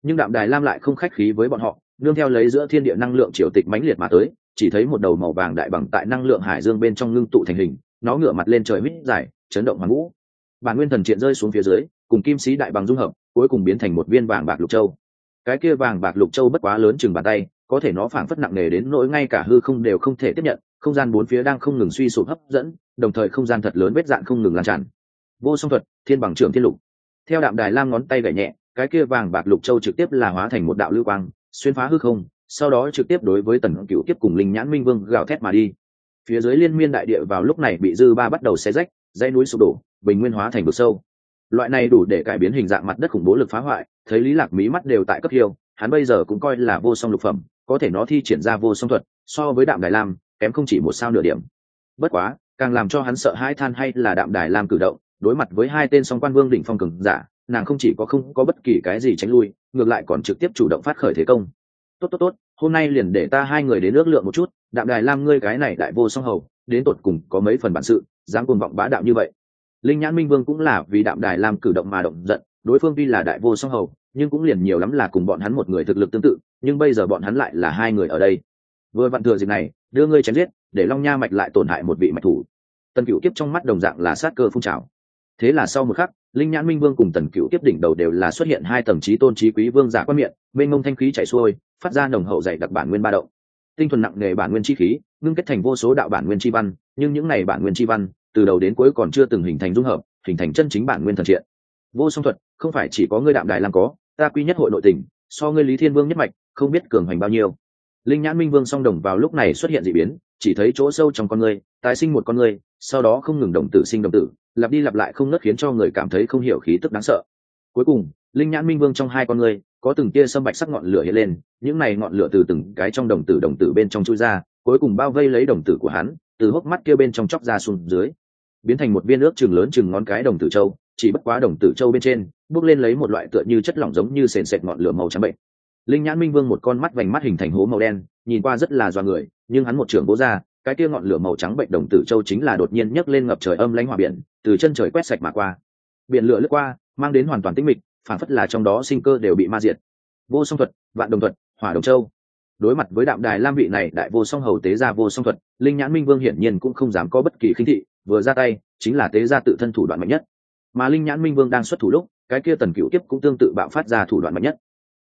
Nhưng đạm đài lam lại không khách khí với bọn họ nương theo lấy giữa thiên địa năng lượng triều tịch mãnh liệt mà tới, chỉ thấy một đầu màu vàng đại bằng tại năng lượng hải dương bên trong ngưng tụ thành hình, nó ngửa mặt lên trời mít dài, chấn động hoàng ngũ bản nguyên thần triện rơi xuống phía dưới, cùng kim sĩ đại bằng dung hợp, cuối cùng biến thành một viên vàng bạc lục châu. Cái kia vàng bạc lục châu bất quá lớn chừng bàn tay, có thể nó phảng phất nặng nề đến nỗi ngay cả hư không đều không thể tiếp nhận, không gian bốn phía đang không ngừng suy sụp hấp dẫn, đồng thời không gian thật lớn vết dạn không ngừng lan tràn. Vô song thuật, thiên bằng trưởng thiên lục. Theo đạm đài lam ngón tay gảy nhẹ, cái kia vàng bạc lục châu trực tiếp là hóa thành một đạo lưu quang xuyên phá hư không, sau đó trực tiếp đối với tần cựu tiếp cùng linh nhãn minh vương gào thét mà đi. Phía dưới liên miên đại địa vào lúc này bị dư ba bắt đầu xé rách dây núi sụp đổ, bình nguyên hóa thành vực sâu. Loại này đủ để cải biến hình dạng mặt đất khủng bố lực phá hoại, thấy lý lạc mí mắt đều tại cấp hiêu, hắn bây giờ cũng coi là vô song lục phẩm, có thể nó thi triển ra vô song thuật, so với đạm đài lam, kém không chỉ một sao nửa điểm. Bất quá, càng làm cho hắn sợ hãi than hay là đạm đài lam cử động, đối mặt với hai tên song quan vương đỉnh phong cường giả, nàng không chỉ có không có bất kỳ cái gì tránh lui ngược lại còn trực tiếp chủ động phát khởi thế công. Tốt tốt tốt, hôm nay liền để ta hai người đến ước lượng một chút, đạm đài lam ngươi cái này đại vô song hầu, đến tột cùng có mấy phần bản sự, dám cuồng vọng bá đạo như vậy. Linh nhãn minh vương cũng là vì đạm đài lam cử động mà động giận, đối phương tuy là đại vô song hầu, nhưng cũng liền nhiều lắm là cùng bọn hắn một người thực lực tương tự, nhưng bây giờ bọn hắn lại là hai người ở đây. Vừa vặn thừa dịp này, đưa ngươi chém giết, để long nha mạch lại tổn hại một vị mạch thủ. Tần cựu kiếp trong mắt đồng dạng là sát cơ phun trào. Thế là sau một khắc linh nhãn minh vương cùng tần cựu tiếp đỉnh đầu đều là xuất hiện hai tầng trí tôn trí quý vương giả quan miệng bên ngông thanh khí chảy xuôi, phát ra nồng hậu dày đặc bản nguyên ba động. Tinh thuần nặng nề bản nguyên chi khí, ngưng kết thành vô số đạo bản nguyên chi văn, nhưng những này bản nguyên chi văn, từ đầu đến cuối còn chưa từng hình thành dung hợp, hình thành chân chính bản nguyên thần triện. Vô song thuật, không phải chỉ có ngươi đạm đài làm có, ta quy nhất hội nội tình, so ngươi lý thiên vương nhất mạch, không biết cường hành bao nhiêu. Linh nhãn minh vương song đồng vào lúc này xuất hiện d ị biến, chỉ thấy chỗ sâu trong con người tái sinh một con người sau đó không ngừng đồng tử sinh đồng tử lặp đi lặp lại không nớt khiến cho người cảm thấy không hiểu khí tức đáng sợ. Cuối cùng, linh nhãn minh vương trong hai con người có từng tia sâm bạch sắc ngọn lửa hiện lên, những này ngọn lửa từ từng cái trong đồng tử đồng tử bên trong chui ra, cuối cùng bao vây lấy đồng tử của hắn, từ hốc mắt kia bên trong chóc ra xuống dưới, biến thành một viên ước chừng lớn chừng ngón cái đồng tử châu chỉ bất quá đồng tử châu bên trên, bước lên lấy một loại tựa như chất lỏng giống như sền sệt ngọn lửa màu trắng bệnh. Linh nhãn minh vương một con mắt vành mắt hình thành hố màu đen, nhìn qua rất là doa người, nhưng hắn một trưởng bố ra cái kia ngọn lửa màu trắng bệnh đồng tử châu chính là đột nhiên nhấc lên ngập trời âm lãnh hỏa biển, từ chân trời quét sạch mà qua. Biển lửa lướt qua, mang đến hoàn toàn tĩnh mịch phản phất là trong đó sinh cơ đều bị ma diệt. Vô song thuật, vạn đồng thuật, hỏa đồng châu. Đối mặt với đạm đài lam vị này, đại vô song hầu tế gia vô song thuật, linh nhãn minh vương hiển nhiên cũng không dám có bất kỳ khinh thị, vừa ra tay, chính là tế gia tự thân thủ đoạn mạnh nhất. Mà linh nhãn minh vương đang xuất thủ lúc, cái kia tần cựu tiếp cũng tương tự bạo phát ra thủ đoạn mạnh nhất.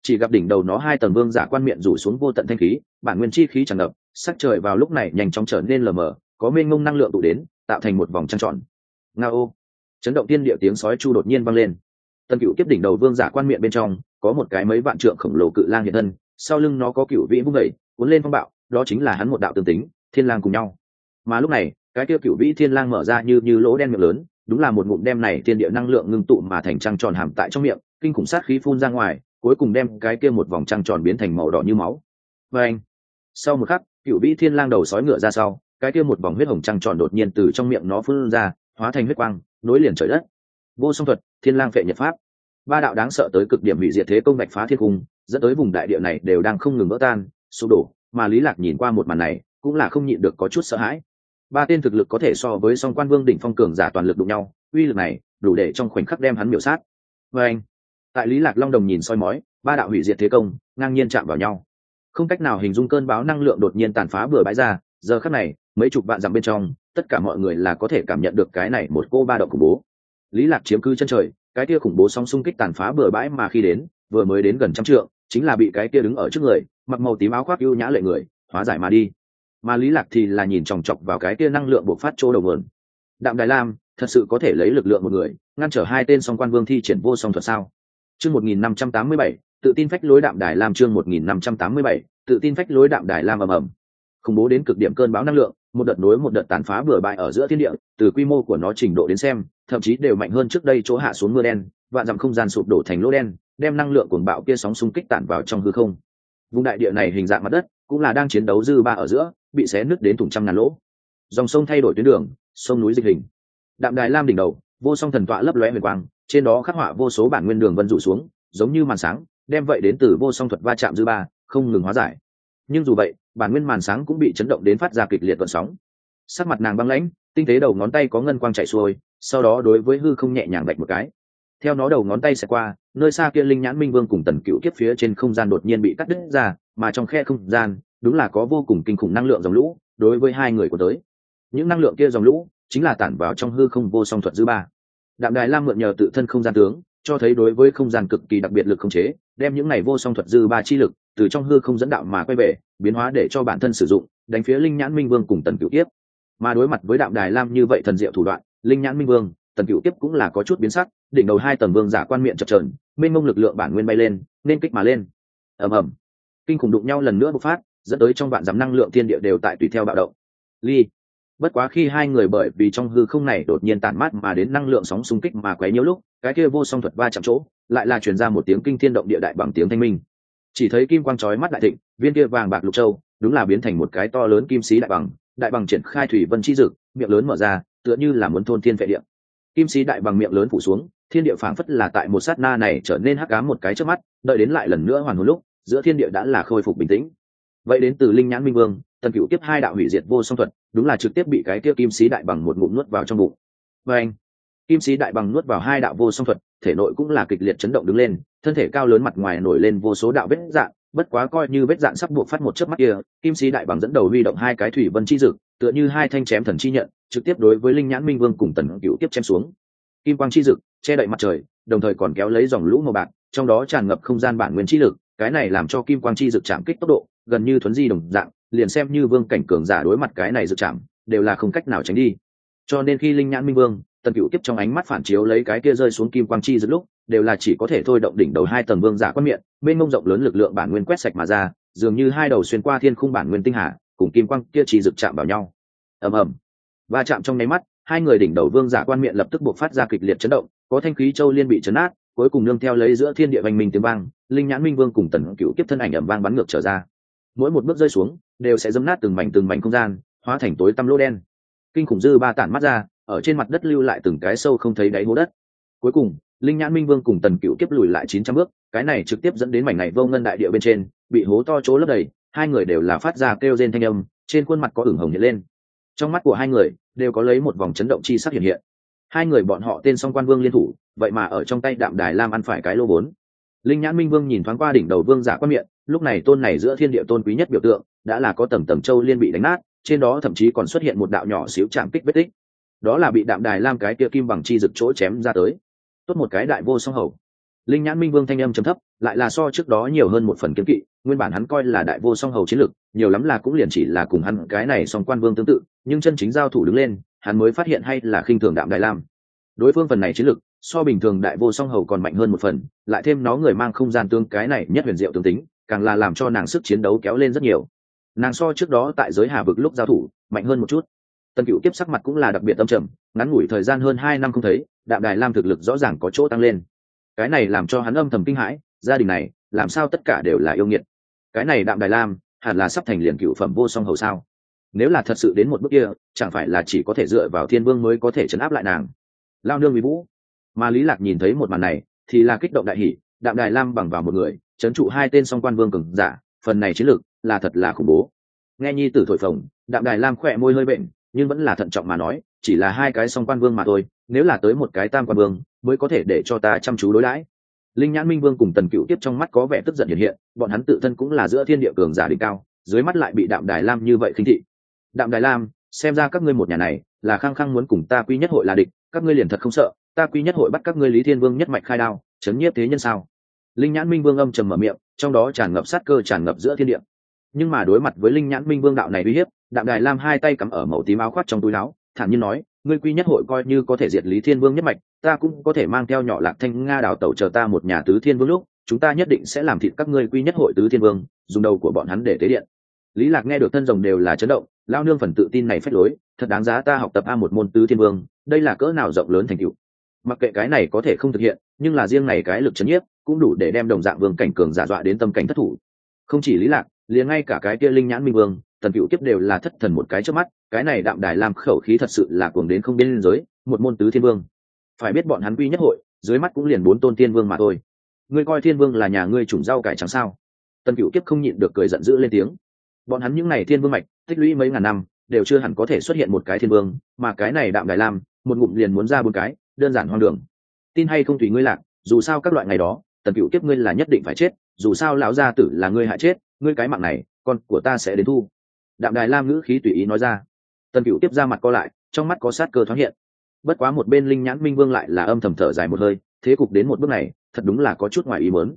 Chỉ gặp đỉnh đầu nó hai tầng vương giả quan miệng rủ xuống vô tận thanh khí, bản nguyên chi khí tràn ngập sắc trời vào lúc này nhanh chóng trở nên lờ mờ, có mênh ngông năng lượng tụ đến, tạo thành một vòng trăng tròn. Nga ô chấn động tiên địa tiếng sói chu đột nhiên vang lên. Tần cựu tiếp đỉnh đầu vương giả quan miệng bên trong, có một cái mấy vạn trượng khổng lồ cự lang hiện thân, sau lưng nó có cựu vĩ vung vẩy cuốn lên phong bạo, đó chính là hắn một đạo tương tính, thiên lang cùng nhau. Mà lúc này, cái kia cựu vĩ thiên lang mở ra như như lỗ đen miệng lớn, đúng là một ngụm đem này thiên địa năng lượng ngưng tụ mà thành trăng tròn hàm tại trong miệng, kinh khủng sát khí phun ra ngoài, cuối cùng đem cái kia một vòng trăng tròn biến thành màu đỏ như máu. Và anh, sau một khắc cựu vĩ thiên lang đầu sói ngựa ra sau, cái kia một vòng huyết hồng trăng tròn đột nhiên từ trong miệng nó phun ra, hóa thành huyết quang, nối liền trời đất. Vô song thuật, thiên lang phệ nhật pháp. Ba đạo đáng sợ tới cực điểm hủy diệt thế công bạch phá thiên cung, dẫn tới vùng đại địa này đều đang không ngừng vỡ tan, sụp đổ, mà lý lạc nhìn qua một màn này, cũng là không nhịn được có chút sợ hãi. Ba tên thực lực có thể so với song quan vương đỉnh phong cường giả toàn lực đụng nhau, uy lực này đủ để trong khoảnh khắc đem hắn miểu sát. Với anh, tại lý lạc long đồng nhìn soi mói, ba đạo hủy diệt thế công, ngang nhiên chạm vào nhau không cách nào hình dung cơn bão năng lượng đột nhiên tàn phá bừa bãi ra, giờ khắc này, mấy chục vạn dặm bên trong, tất cả mọi người là có thể cảm nhận được cái này một cô ba động khủng bố. Lý lạc chiếm cứ chân trời, cái kia khủng bố song xung kích tàn phá bừa bãi mà khi đến, vừa mới đến gần trăm trượng, chính là bị cái kia đứng ở trước người, mặc màu tím áo khoác ưu nhã lệ người, hóa giải mà đi. Mà lý lạc thì là nhìn chòng chọc vào cái kia năng lượng bộc phát chỗ đầu nguồn. Đạm đài lam, thật sự có thể lấy lực lượng một người, ngăn trở hai tên song quan vương thi triển vô song thuật sao? Chương 1587, tự tin phách lối đạm đài lam chương 1587, tự tin phách lối đạm đài lam ầm ầm. Khủng bố đến cực điểm cơn bão năng lượng một đợt nối một đợt tàn phá bừa bãi ở giữa thiên địa từ quy mô của nó trình độ đến xem thậm chí đều mạnh hơn trước đây chỗ hạ xuống mưa đen vạn dặm không gian sụp đổ thành lỗ đen đem năng lượng cuồng bạo kia sóng xung kích tản vào trong hư không. Vùng đại địa này hình dạng mặt đất cũng là đang chiến đấu dư ba ở giữa bị xé nứt đến thủng trăm ngàn lỗ. Dòng sông thay đổi tuyến đường sông núi dịch hình. Đạm đài lam đỉnh đầu vô song thần tọa lấp lóe huyền quang trên đó khắc họa vô số bản nguyên đường vân rủ xuống, giống như màn sáng, đem vậy đến từ vô song thuật va chạm dư ba, không ngừng hóa giải. Nhưng dù vậy, bản nguyên màn sáng cũng bị chấn động đến phát ra kịch liệt vận sóng. Sắc mặt nàng băng lãnh, tinh tế đầu ngón tay có ngân quang chạy xuôi, sau đó đối với hư không nhẹ nhàng bạch một cái. Theo nó đầu ngón tay sẽ qua, nơi xa kia linh nhãn minh vương cùng tần cựu kiếp phía trên không gian đột nhiên bị cắt đứt ra, mà trong khe không gian, đúng là có vô cùng kinh khủng năng lượng dòng lũ đối với hai người của tới. Những năng lượng kia dòng lũ chính là tản vào trong hư không vô song thuật dư ba đạm đài lam mượn nhờ tự thân không gian tướng, cho thấy đối với không gian cực kỳ đặc biệt lực không chế, đem những này vô song thuật dư ba chi lực từ trong hư không dẫn đạo mà quay về, biến hóa để cho bản thân sử dụng, đánh phía linh nhãn minh vương cùng tần cựu tiếp mà đối mặt với đạm đài lam như vậy thần diệu thủ đoạn, linh nhãn minh vương, tần cựu tiếp cũng là có chút biến sắc, đỉnh đầu hai tầng vương giả quan miệng chập trờn mênh mông lực lượng bản nguyên bay lên, nên kích mà lên. Ầm ầm. Kinh khủng đụng nhau lần nữa bộc phát, dẫn tới trong vạn dám năng lượng thiên địa đều tại tùy theo bạo động. Ly bất quá khi hai người bởi vì trong hư không này đột nhiên tản mát mà đến năng lượng sóng xung kích mà quấy nhiễu lúc, cái kia vô song thuật va chạm chỗ, lại là truyền ra một tiếng kinh thiên động địa đại bằng tiếng thanh minh. Chỉ thấy kim quang chói mắt đại thịnh, viên kia vàng bạc lục châu, đúng là biến thành một cái to lớn kim sĩ đại bằng đại bằng triển khai thủy vân chi dực, miệng lớn mở ra, tựa như là muốn thôn thiên vệ địa. Kim sĩ đại bằng miệng lớn phủ xuống, thiên địa phảng phất là tại một sát na này trở nên hắc ám một cái trước mắt, đợi đến lại lần nữa hoàn hồn lúc, giữa thiên địa đã là khôi phục bình tĩnh vậy đến từ linh nhãn minh vương, tần cựu tiếp hai đạo hủy diệt vô song thuật, đúng là trực tiếp bị cái kia kim sĩ đại bằng một ngụm nuốt vào trong bụng. Và anh, kim sĩ đại bằng nuốt vào hai đạo vô song thuật, thể nội cũng là kịch liệt chấn động đứng lên, thân thể cao lớn mặt ngoài nổi lên vô số đạo vết dạn bất quá coi như vết dạn sắp buộc phát một chớp mắt kia, kim sĩ đại bằng dẫn đầu huy động hai cái thủy vân chi dực tựa như hai thanh chém thần chi nhận, trực tiếp đối với linh nhãn minh vương cùng tần cựu tiếp chém xuống. Kim quang chi dực che đậy mặt trời, đồng thời còn kéo lấy dòng lũ màu bạc, trong đó tràn ngập không gian bản nguyên chi lực, cái này làm cho kim quang chi dực chạm kích tốc độ gần như thuấn di đồng dạng, liền xem như vương cảnh cường giả đối mặt cái này dự chạm đều là không cách nào tránh đi. Cho nên khi linh nhãn minh vương, tần cựu tiếp trong ánh mắt phản chiếu lấy cái kia rơi xuống kim quang chi giữa lúc, đều là chỉ có thể thôi động đỉnh đầu hai tầng vương giả quan miệng bên mông rộng lớn lực lượng bản nguyên quét sạch mà ra, dường như hai đầu xuyên qua thiên khung bản nguyên tinh hà, cùng kim quang kia chi rực chạm vào nhau. Ầm ầm. Va chạm trong nháy mắt, hai người đỉnh đầu vương giả quan miệng lập tức buộc phát ra kịch liệt chấn động, có thanh khí châu liên bị chấn át cuối cùng nương theo lấy giữa thiên địa vành minh tiếng vang, linh nhãn minh vương cùng tần cựu kiếp thân ảnh ẩm vang bắn ngược trở ra mỗi một bước rơi xuống, đều sẽ dấm nát từng mảnh từng mảnh không gian, hóa thành tối tăm lỗ đen. Kinh khủng dư ba tản mắt ra, ở trên mặt đất lưu lại từng cái sâu không thấy đáy hố đất. Cuối cùng, linh nhãn minh vương cùng tần cựu kiếp lùi lại chín trăm bước, cái này trực tiếp dẫn đến mảnh này vô ngân đại địa bên trên, bị hố to chỗ lấp đầy, hai người đều là phát ra kêu rên thanh âm, trên khuôn mặt có ửng hồng hiện lên. Trong mắt của hai người, đều có lấy một vòng chấn động chi sắc hiện hiện. Hai người bọn họ tên song quan vương liên thủ, vậy mà ở trong tay đạm đài lam ăn phải cái lô bốn linh nhãn minh vương nhìn thoáng qua đỉnh đầu vương giả quan miệng, lúc này tôn này giữa thiên địa tôn quý nhất biểu tượng, đã là có tầng tầng châu liên bị đánh nát, trên đó thậm chí còn xuất hiện một đạo nhỏ xíu chạm kích vết tích. Đó là bị đạm đài lam cái kia kim bằng chi rực chỗ chém ra tới. Tốt một cái đại vô song hầu. Linh nhãn minh vương thanh âm chấm thấp, lại là so trước đó nhiều hơn một phần kiếm kỵ, nguyên bản hắn coi là đại vô song hầu chiến lực nhiều lắm là cũng liền chỉ là cùng hắn cái này song quan vương tương tự, nhưng chân chính giao thủ đứng lên, hắn mới phát hiện hay là khinh thường đạm đại lam. Đối phương phần này chiến lực so bình thường đại vô song hầu còn mạnh hơn một phần, lại thêm nó người mang không gian tương cái này nhất huyền diệu tương tính, càng là làm cho nàng sức chiến đấu kéo lên rất nhiều. Nàng so trước đó tại giới hà vực lúc giao thủ, mạnh hơn một chút. Tần cựu kiếp sắc mặt cũng là đặc biệt tâm trầm, ngắn ngủi thời gian hơn hai năm không thấy, đạm đài lam thực lực rõ ràng có chỗ tăng lên. Cái này làm cho hắn âm thầm kinh hãi, gia đình này, làm sao tất cả đều là yêu nghiệt? Cái này đạm đài lam, hẳn là sắp thành liền cựu phẩm vô song hầu sao? Nếu là thật sự đến một bước kia, chẳng phải là chỉ có thể dựa vào thiên vương mới có thể chấn áp lại nàng. Lao nương mỹ vũ mà lý lạc nhìn thấy một màn này thì là kích động đại hỉ, đạm đài lam bằng vào một người chấn trụ hai tên song quan vương cường giả phần này chiến lược là thật là khủng bố. Nghe nhi tử thổi phồng đạm đài lam khỏe môi hơi bệnh nhưng vẫn là thận trọng mà nói chỉ là hai cái song quan vương mà thôi nếu là tới một cái tam quan vương mới có thể để cho ta chăm chú đối đãi. Linh nhãn minh vương cùng tần cựu tiếp trong mắt có vẻ tức giận hiện hiện bọn hắn tự thân cũng là giữa thiên địa cường giả đỉnh cao dưới mắt lại bị đạm đài lam như vậy khinh thị. Đạm đài lam xem ra các ngươi một nhà này là khăng khăng muốn cùng ta quy nhất hội là địch các ngươi liền thật không sợ ta quy nhất hội bắt các ngươi lý thiên vương nhất mạch khai đao, chấn nhiếp thế nhân sao? Linh nhãn minh vương âm trầm mở miệng, trong đó tràn ngập sát cơ tràn ngập giữa thiên địa. Nhưng mà đối mặt với linh nhãn minh vương đạo này uy hiếp, đạm đài lam hai tay cắm ở màu tím áo khoác trong túi áo, thản nhiên nói, ngươi quy nhất hội coi như có thể diệt lý thiên vương nhất mạch, ta cũng có thể mang theo nhỏ lạc thanh nga đào tẩu chờ ta một nhà tứ thiên vương lúc, chúng ta nhất định sẽ làm thịt các ngươi quy nhất hội tứ thiên vương, dùng đầu của bọn hắn để tế điện. Lý lạc nghe được thân rồng đều là chấn động, lao nương phần tự tin này phách lối, thật đáng giá ta học tập a một môn tứ thiên vương, đây là cỡ nào rộng lớn thành tựu mặc kệ cái này có thể không thực hiện, nhưng là riêng này cái lực chấn nhiếp cũng đủ để đem đồng dạng vương cảnh cường giả dọa đến tâm cảnh thất thủ. Không chỉ lý lạc, liền ngay cả cái kia linh nhãn minh vương thần cựu kiếp đều là thất thần một cái trước mắt, cái này đạm đài làm khẩu khí thật sự là cuồng đến không biên giới, một môn tứ thiên vương. Phải biết bọn hắn quy nhất hội, dưới mắt cũng liền bốn tôn thiên vương mà thôi. Ngươi coi thiên vương là nhà ngươi trùng rau cải trắng sao? Tần cựu kiếp không nhịn được cười giận dữ lên tiếng. Bọn hắn những n à y thiên vương mạch, tích lũy mấy ngàn năm, đều chưa hẳn có thể xuất hiện một cái thiên vương, mà cái này đạm đài lam, một ngụm liền muốn ra bốn cái đơn giản hoang đường. Tin hay không tùy ngươi lạc, dù sao các loại ngày đó, tần cựu kiếp ngươi là nhất định phải chết, dù sao lão gia tử là ngươi hại chết, ngươi cái mạng này, con của ta sẽ đến thu. Đạm đài lam ngữ khí tùy ý nói ra. Tần cựu tiếp ra mặt co lại, trong mắt có sát cơ thoáng hiện. Bất quá một bên linh nhãn minh vương lại là âm thầm thở dài một hơi, thế cục đến một bước này, thật đúng là có chút ngoài ý mớn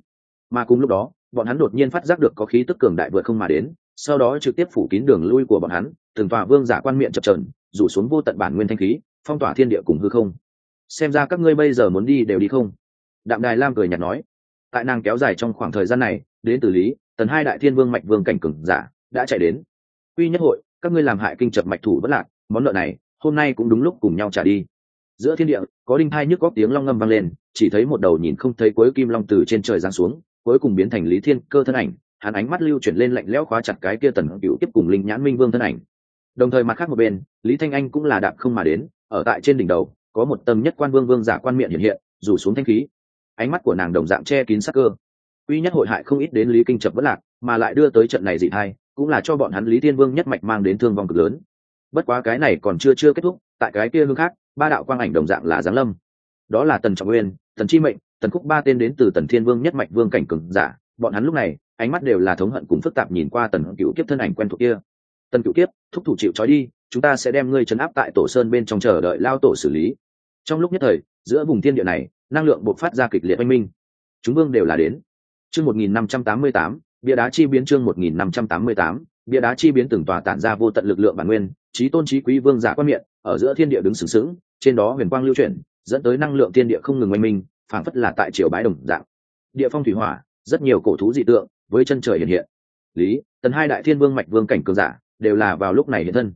mà cùng lúc đó, bọn hắn đột nhiên phát giác được có khí tức cường đại vượt không mà đến, sau đó trực tiếp phủ kín đường lui của bọn hắn, từng tòa vương giả quan miệng chập trờn rủ xuống vô tận bản nguyên thanh khí, phong tỏa thiên địa cùng hư không xem ra các ngươi bây giờ muốn đi đều đi không? Đạm đài lam cười nhạt nói. Tại nàng kéo dài trong khoảng thời gian này, đến từ lý, tần hai đại thiên vương mạch vương cảnh cường giả, đã chạy đến. Quy nhất hội, các ngươi làm hại kinh chập mạch thủ bất lạc, món nợ này, hôm nay cũng đúng lúc cùng nhau trả đi. Giữa thiên địa, có đinh thai nhức góc tiếng long ngâm vang lên, chỉ thấy một đầu nhìn không thấy cuối kim long từ trên trời giáng xuống, cuối cùng biến thành lý thiên cơ thân ảnh, hắn ánh mắt lưu chuyển lên lạnh lẽo khóa chặt cái kia tần cựu tiếp cùng linh nhãn minh vương thân ảnh. Đồng thời mặt khác một bên, lý thanh anh cũng là đạp không mà đến, ở tại trên đỉnh đầu có một tâm nhất quan vương vương giả quan miệng hiện hiện, rủ xuống thanh khí. Ánh mắt của nàng đồng dạng che kín sắc cơ. Uy nhất hội hại không ít đến lý kinh chập vất lạc, mà lại đưa tới trận này dị thai, cũng là cho bọn hắn lý thiên vương nhất mạch mang đến thương vong cực lớn. Bất quá cái này còn chưa chưa kết thúc, tại cái kia hương khác, ba đạo quang ảnh đồng dạng là giáng lâm. Đó là tần trọng nguyên, tần chi mệnh, tần khúc ba tên đến từ tần thiên vương nhất mạch vương cảnh cường giả. Bọn hắn lúc này, ánh mắt đều là thống hận cùng phức tạp nhìn qua tần cựu kiếp thân ảnh quen thuộc kia. Tần cựu kiếp, thúc thủ chịu trói đi, chúng ta sẽ đem ngươi chấn áp tại tổ sơn bên trong chờ đợi lao tổ xử lý trong lúc nhất thời, giữa vùng thiên địa này, năng lượng bộc phát ra kịch liệt oanh minh. Chúng vương đều là đến. Chương một nghìn năm trăm tám mươi tám, bia đá chi biến chương một nghìn năm trăm tám mươi tám, bia đá chi biến từng tòa tản ra vô tận lực lượng bản nguyên, trí tôn trí quý vương giả quan miệng, ở giữa thiên địa đứng sừng sững, trên đó huyền quang lưu chuyển, dẫn tới năng lượng thiên địa không ngừng oanh minh, phảng phất là tại triều bái đồng dạng. Địa phong thủy hỏa, rất nhiều cổ thú dị tượng, với chân trời hiện hiện. Lý, tần hai đại thiên vương mạch vương cảnh cường giả, đều là vào lúc này hiện thân.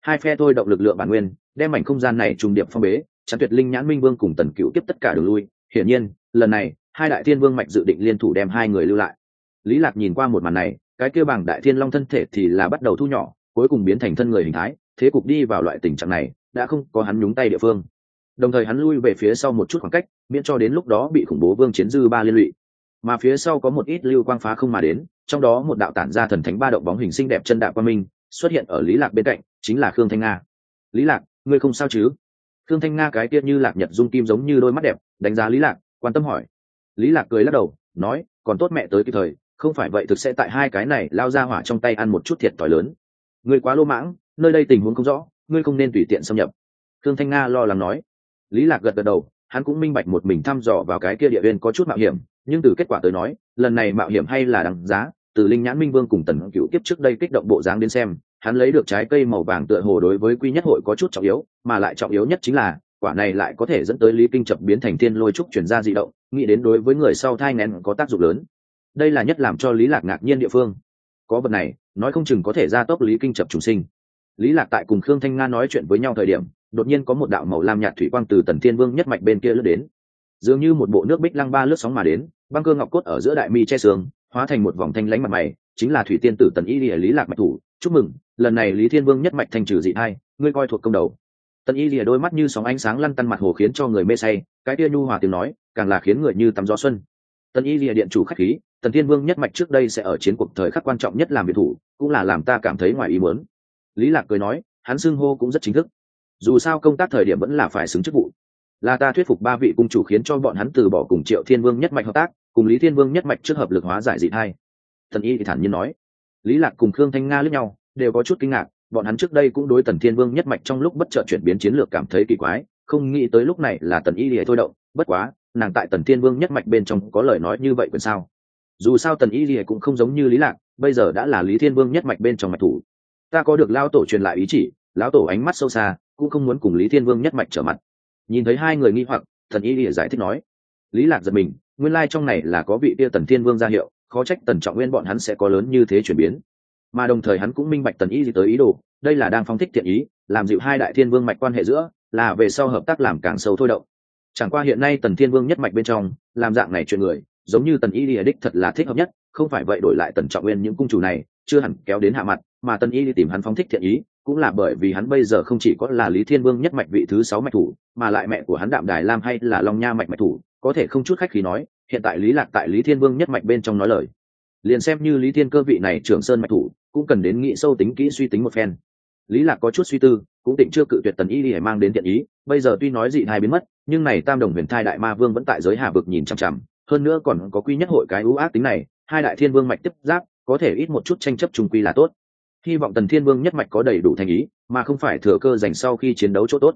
Hai phe thôi động lực lượng bản nguyên, đem mảnh không gian này trùng điệp phong bế chắn tuyệt linh nhãn minh vương cùng tần cựu tiếp tất cả đường lui. Hiển nhiên, lần này, hai đại thiên vương mạch dự định liên thủ đem hai người lưu lại. Lý lạc nhìn qua một màn này, cái kia bằng đại thiên long thân thể thì là bắt đầu thu nhỏ, cuối cùng biến thành thân người hình thái, thế cục đi vào loại tình trạng này, đã không có hắn nhúng tay địa phương. Đồng thời hắn lui về phía sau một chút khoảng cách, miễn cho đến lúc đó bị khủng bố vương chiến dư ba liên lụy. Mà phía sau có một ít lưu quang phá không mà đến, trong đó một đạo tản ra thần thánh ba động bóng hình xinh đẹp chân đạo quang minh, xuất hiện ở lý lạc bên cạnh, chính là khương thanh nga. Lý lạc, ngươi không sao chứ? Thương thanh nga cái kia như lạc nhật dung kim giống như đôi mắt đẹp, đánh giá lý lạc, quan tâm hỏi. Lý lạc cười lắc đầu, nói, còn tốt mẹ tới kịp thời, không phải vậy thực sẽ tại hai cái này lao ra hỏa trong tay ăn một chút thiệt thòi lớn. Ngươi quá lô mãng, nơi đây tình huống không rõ, ngươi không nên tùy tiện xâm nhập. Thương thanh nga lo lắng nói. Lý lạc gật gật đầu, hắn cũng minh bạch một mình thăm dò vào cái kia địa viên có chút mạo hiểm, nhưng từ kết quả tới nói, lần này mạo hiểm hay là đáng giá, từ linh nhãn minh vương cùng tần cựu tiếp trước đây kích động bộ dáng đến xem hắn lấy được trái cây màu vàng tựa hồ đối với quy nhất hội có chút trọng yếu, mà lại trọng yếu nhất chính là, quả này lại có thể dẫn tới lý kinh chập biến thành thiên lôi trúc chuyển ra dị động, nghĩ đến đối với người sau thai ngén có tác dụng lớn. Đây là nhất làm cho lý lạc ngạc nhiên địa phương. Có vật này, nói không chừng có thể gia tốc lý kinh chập trùng sinh. Lý lạc tại cùng khương thanh nga nói chuyện với nhau thời điểm, đột nhiên có một đạo màu lam nhạt thủy quang từ tần thiên vương nhất mạch bên kia lướt đến. Dường như một bộ nước bích lăng ba lướt sóng mà đến, băng cơ ngọc cốt ở giữa đại mi che sương, hóa thành một vòng thanh lãnh mặt mày chính là thủy tiên tử tần y lìa lý lạc mạch thủ. Chúc mừng, lần này lý thiên vương nhất mạch thành trừ dị hai ngươi coi thuộc công đầu. Tần y lìa đôi mắt như sóng ánh sáng lăn tăn mặt hồ khiến cho người mê say, cái tia nhu hòa tiếng nói, càng là khiến người như tắm gió xuân. Tần y lìa điện chủ khách khí, tần thiên vương nhất mạch trước đây sẽ ở chiến cuộc thời khắc quan trọng nhất làm biệt thủ, cũng là làm ta cảm thấy ngoài ý muốn. Lý lạc cười nói, hắn xưng hô cũng rất chính thức. Dù sao công tác thời điểm vẫn là phải xứng chức vụ. Là ta thuyết phục ba vị cung chủ khiến cho bọn hắn từ bỏ cùng triệu thiên vương nhất mạch hợp tác, cùng lý thiên vương nhất mạch trước hợp lực hóa giải dị hai thần y thì thản nhiên nói. Lý lạc cùng khương thanh nga lẫn nhau, đều có chút kinh ngạc, bọn hắn trước đây cũng đối tần thiên vương nhất mạch trong lúc bất chợt chuyển biến chiến lược cảm thấy kỳ quái, không nghĩ tới lúc này là tần y lìa thôi động, bất quá, nàng tại tần thiên vương nhất mạch bên trong có lời nói như vậy quyền sao? Dù sao tần y lìa cũng không giống như lý lạc, bây giờ đã là lý thiên vương nhất mạch bên trong mạch thủ. Ta có được lao tổ truyền lại ý chỉ, lão tổ ánh mắt sâu xa, cũng không muốn cùng lý thiên vương nhất mạch trở mặt. Nhìn thấy hai người nghi hoặc thần y lìa giải thích nói. Lý lạc giật mình, nguyên lai trong này là có vị tia tần thiên vương ra hiệu khó trách tần trọng nguyên bọn hắn sẽ có lớn như thế chuyển biến. Mà đồng thời hắn cũng minh bạch tần ý gì tới ý đồ, đây là đang phong thích thiện ý, làm dịu hai đại thiên vương mạch quan hệ giữa, là về sau hợp tác làm càng sâu thôi động. Chẳng qua hiện nay tần thiên vương nhất mạch bên trong, làm dạng này chuyện người, giống như tần y đi đích thật là thích hợp nhất, không phải vậy đổi lại tần trọng nguyên những cung chủ này, chưa hẳn kéo đến hạ mặt, mà tần y đi tìm hắn phong thích thiện ý, cũng là bởi vì hắn bây giờ không chỉ có là lý thiên vương nhất mạch vị thứ sáu mạch thủ, mà lại mẹ của hắn đạm đài lam hay là long nha mạch mạch thủ, có thể không chút khách khí nói hiện tại lý lạc tại lý thiên vương nhất mạch bên trong nói lời. Liền xem như lý thiên cơ vị này trưởng sơn mạch thủ, cũng cần đến nghĩ sâu tính kỹ suy tính một phen. Lý lạc có chút suy tư, cũng định chưa cự tuyệt tần y để mang đến thiện ý, bây giờ tuy nói dị thai biến mất, nhưng này tam đồng huyền thai đại ma vương vẫn tại giới hà vực nhìn chằm chằm, hơn nữa còn có quy nhất hội cái ưu ác tính này, hai đại thiên vương mạch tiếp giáp, có thể ít một chút tranh chấp trung quy là tốt. Hy vọng tần thiên vương nhất mạch có đầy đủ thành ý, mà không phải thừa cơ dành sau khi chiến đấu chỗ tốt.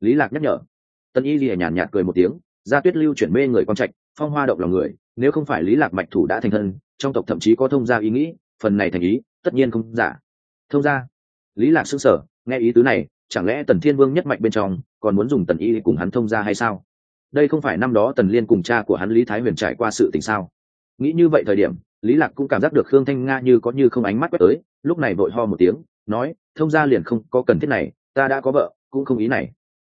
Lý lạc nhắc nhở. Tần y lìa nhàn nhạt cười một tiếng gia tuyết lưu chuyển mê người quan trạch phong hoa động lòng người, nếu không phải lý lạc mạch thủ đã thành thân, trong tộc thậm chí có thông gia ý nghĩ, phần này thành ý, tất nhiên không giả. Thông gia? Lý lạc sững sờ, nghe ý tứ này, chẳng lẽ tần thiên vương nhất mạch bên trong còn muốn dùng tần y cùng hắn thông gia hay sao? Đây không phải năm đó tần liên cùng cha của hắn lý thái huyền trải qua sự tình sao? Nghĩ như vậy thời điểm, lý lạc cũng cảm giác được khương thanh nga như có như không ánh mắt quét tới, lúc này vội ho một tiếng, nói, thông gia liền không có cần thiết này, ta đã có vợ, cũng không ý này.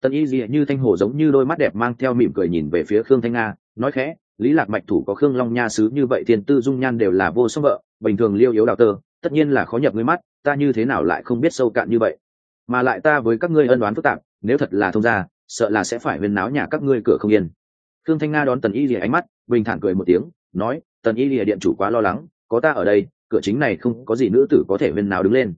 Tần y gì như thanh hồ giống như đôi mắt đẹp mang theo mỉm cười nhìn về phía khương thanh nga nói khẽ, lý lạc mạch thủ có khương long nha sứ như vậy tiền tư dung nhan đều là vô song vợ, bình thường liêu yếu đào tơ, tất nhiên là khó nhập ngươi mắt, ta như thế nào lại không biết sâu cạn như vậy? Mà lại ta với các ngươi ân đoán phức tạp, nếu thật là thông gia, sợ là sẽ phải huyên náo nhà các ngươi cửa không yên. Khương thanh nga đón tần y lìa ánh mắt, bình thản cười một tiếng, nói, tần y lìa điện chủ quá lo lắng, có ta ở đây, cửa chính này không có gì nữ tử có thể huyên nào đứng lên.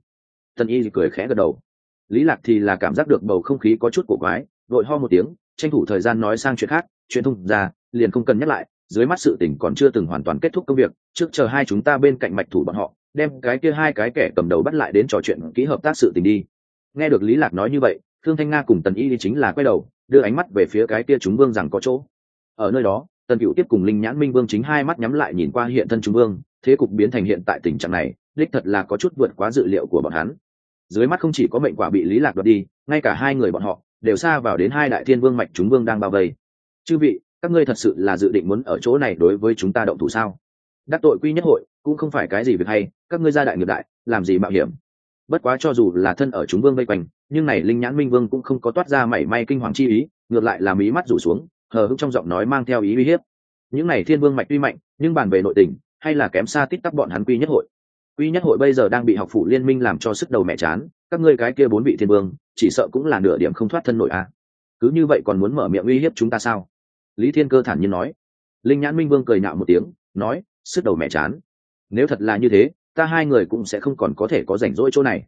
Tần y cười khẽ gật đầu. Lý lạc thì là cảm giác được bầu không khí có chút cổ quái, vội ho một tiếng, tranh thủ thời gian nói sang chuyện khác, chuyện thông ra liền không cần nhắc lại, dưới mắt sự tình còn chưa từng hoàn toàn kết thúc công việc, trước chờ hai chúng ta bên cạnh mạch thủ bọn họ, đem cái kia hai cái kẻ cầm đầu bắt lại đến trò chuyện kỹ hợp tác sự tình đi. Nghe được lý lạc nói như vậy thương thanh nga cùng tần y chính là quay đầu, đưa ánh mắt về phía cái kia chúng vương rằng có chỗ. Ở nơi đó, tần cựu tiếp cùng linh nhãn minh vương chính hai mắt nhắm lại nhìn qua hiện thân chúng vương, thế cục biến thành hiện tại tình trạng này, đích thật là có chút vượt quá dự liệu của bọn hắn. Dưới mắt không chỉ có mệnh quả bị lý lạc đoạt đi, ngay cả hai người bọn họ, đều xa vào đến hai đại thiên vương mạch chúng vương đang bao vây. Chư vị các ngươi thật sự là dự định muốn ở chỗ này đối với chúng ta động thủ sao? Đắc tội quy nhất hội, cũng không phải cái gì việc hay, các ngươi gia đại nghiệp đại, làm gì mạo hiểm? Bất quá cho dù là thân ở chúng vương vây quanh, nhưng này linh nhãn minh vương cũng không có toát ra mảy may kinh hoàng chi ý, ngược lại làm ý mắt rủ xuống, hờ hững trong giọng nói mang theo ý uy hiếp. Những này thiên vương mạch tuy mạnh, nhưng bàn về nội tình, hay là kém xa tít tắc bọn hắn quy nhất hội. Quy nhất hội bây giờ đang bị học phủ liên minh làm cho sức đầu mẹ chán, các ngươi cái kia bốn vị thiên vương, chỉ sợ cũng là nửa điểm không thoát thân nổi a. À. cứ như vậy còn muốn mở miệng uy hiếp chúng ta sao? Lý thiên cơ thản nhiên nói. Linh nhãn minh vương cười nạo một tiếng, nói, sức đầu mẹ chán. Nếu thật là như thế, ta hai người cũng sẽ không còn có thể có rảnh rỗi chỗ này.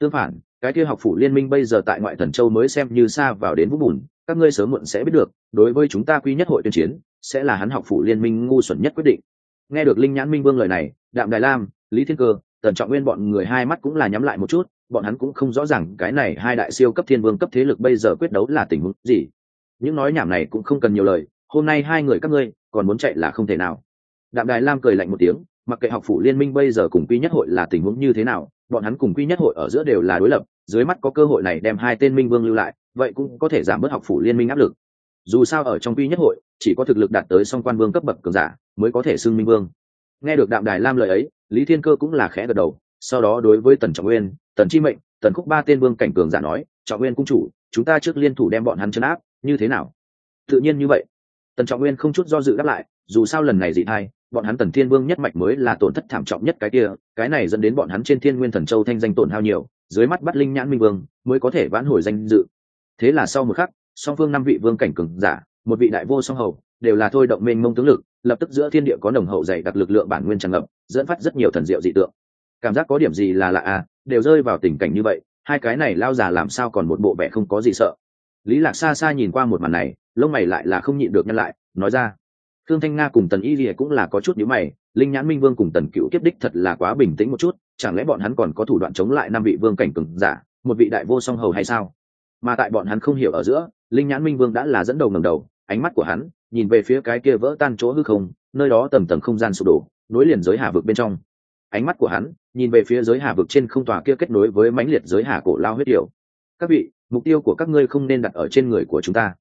Tương phản, cái kia học phủ liên minh bây giờ tại ngoại thần châu mới xem như xa vào đến vũng bùn, các ngươi sớm muộn sẽ biết được, đối với chúng ta quy nhất hội tuyên chiến, sẽ là hắn học phủ liên minh ngu xuẩn nhất quyết định. Nghe được linh nhãn minh vương lời này, đạm đài lam, lý thiên cơ, tần trọng nguyên bọn người hai mắt cũng là nhắm lại một chút, bọn hắn cũng không rõ ràng cái này hai đại siêu cấp thiên vương cấp thế lực bây giờ quyết đấu là tình huống gì những nói nhảm này cũng không cần nhiều lời, hôm nay hai người các ngươi, còn muốn chạy là không thể nào. Đạm đài lam cười lạnh một tiếng, mặc kệ học phủ liên minh bây giờ cùng quy nhất hội là tình huống như thế nào, bọn hắn cùng quy nhất hội ở giữa đều là đối lập, dưới mắt có cơ hội này đem hai tên minh vương lưu lại, vậy cũng có thể giảm bớt học phủ liên minh áp lực. Dù sao ở trong quy nhất hội, chỉ có thực lực đạt tới song quan vương cấp bậc cường giả mới có thể xưng minh vương. Nghe được đạm đài lam lời ấy, lý thiên cơ cũng là khẽ gật đầu, sau đó đối với tần trọng nguyên, tần chi mệnh, tần khúc ba tên vương cảnh cường giả nói, trọng nguyên cung chủ, chúng ta trước liên thủ đem bọn hắn chấn áp như thế nào? Tự nhiên như vậy. Tần trọng nguyên không chút do dự đáp lại, dù sao lần này dị thai, bọn hắn tần thiên vương nhất mạch mới là tổn thất thảm trọng nhất cái kia, cái này dẫn đến bọn hắn trên thiên nguyên thần châu thanh danh tổn hao nhiều, dưới mắt bắt linh nhãn minh vương mới có thể vãn hồi danh dự. Thế là sau một khắc, song phương năm vị vương cảnh cường giả, một vị đại vô song hầu, đều là thôi động mênh mông tướng lực, lập tức giữa thiên địa có nồng hậu dày đặc lực lượng bản nguyên tràn ngập, dẫn phát rất nhiều thần diệu dị tượng. Cảm giác có điểm gì là lạ à đều rơi vào tình cảnh như vậy, hai cái này lao già làm sao còn một bộ vẻ không có gì sợ lý lạc xa xa nhìn qua một màn này, lông mày lại là không nhịn được nhân lại, nói ra. Thương thanh nga cùng tần y lìa cũng là có chút nhíu mày, linh nhãn minh vương cùng tần cựu kiếp đích thật là quá bình tĩnh một chút, chẳng lẽ bọn hắn còn có thủ đoạn chống lại năm vị vương cảnh cường giả, một vị đại vô song hầu hay sao? Mà tại bọn hắn không hiểu ở giữa, linh nhãn minh vương đã là dẫn đầu ngầm đầu, ánh mắt của hắn nhìn về phía cái kia vỡ tan chỗ hư không, nơi đó tầm tầm không gian sụp đổ, nối liền giới hà vực bên trong. Ánh mắt của hắn nhìn về phía giới hà vực trên không tòa kia kết nối với mãnh liệt giới hà cổ lao huyết điệu các vị mục tiêu của các ngươi không nên đặt ở trên người của chúng ta.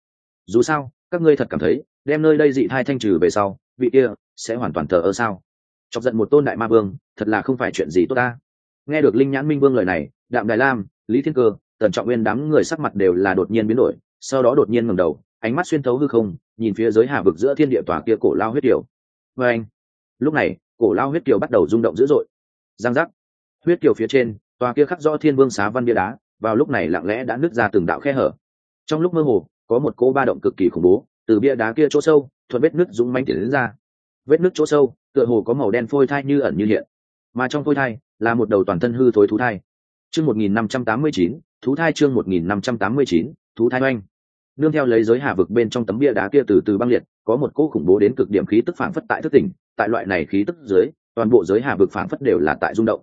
Dù sao, các ngươi thật cảm thấy, đem nơi đây dị thai thanh trừ về sau, vị kia sẽ hoàn toàn thờ ơ sao? Chọc giận một tôn đại ma vương, thật là không phải chuyện gì tốt ta. Nghe được linh nhãn minh vương lời này, đạm đài lam, lý thiên cơ, tần trọng nguyên đám người sắc mặt đều là đột nhiên biến đổi, sau đó đột nhiên ngầm đầu, ánh mắt xuyên thấu hư không, nhìn phía dưới hà vực giữa thiên địa tòa kia cổ lao huyết kiều. Vê anh, lúc này, cổ lao huyết kiều bắt đầu rung động dữ dội. Giang giác. Huyết kiều phía trên, tòa kia khắc do thiên vương xá văn bia đá vào lúc này lặng lẽ đã nứt ra từng đạo khe hở. Trong lúc mơ hồ, có một cỗ ba động cực kỳ khủng bố, từ bia đá kia chỗ sâu, thuận vết nước dũng manh tiến ra. Vết nước chỗ sâu, tựa hồ có màu đen phôi thai như ẩn như hiện. Mà trong phôi thai, là một đầu toàn thân hư thối thú thai. Chương một nghìn năm trăm tám mươi chín, thú thai chương một nghìn năm trăm tám mươi chín, thú thai oanh. Nương theo lấy giới hà vực bên trong tấm bia đá kia từ từ băng liệt, có một cỗ khủng bố đến cực điểm khí tức phản phất tại thức tỉnh, tại loại này khí tức dưới, toàn bộ giới hà vực phản phất đều là tại rung động.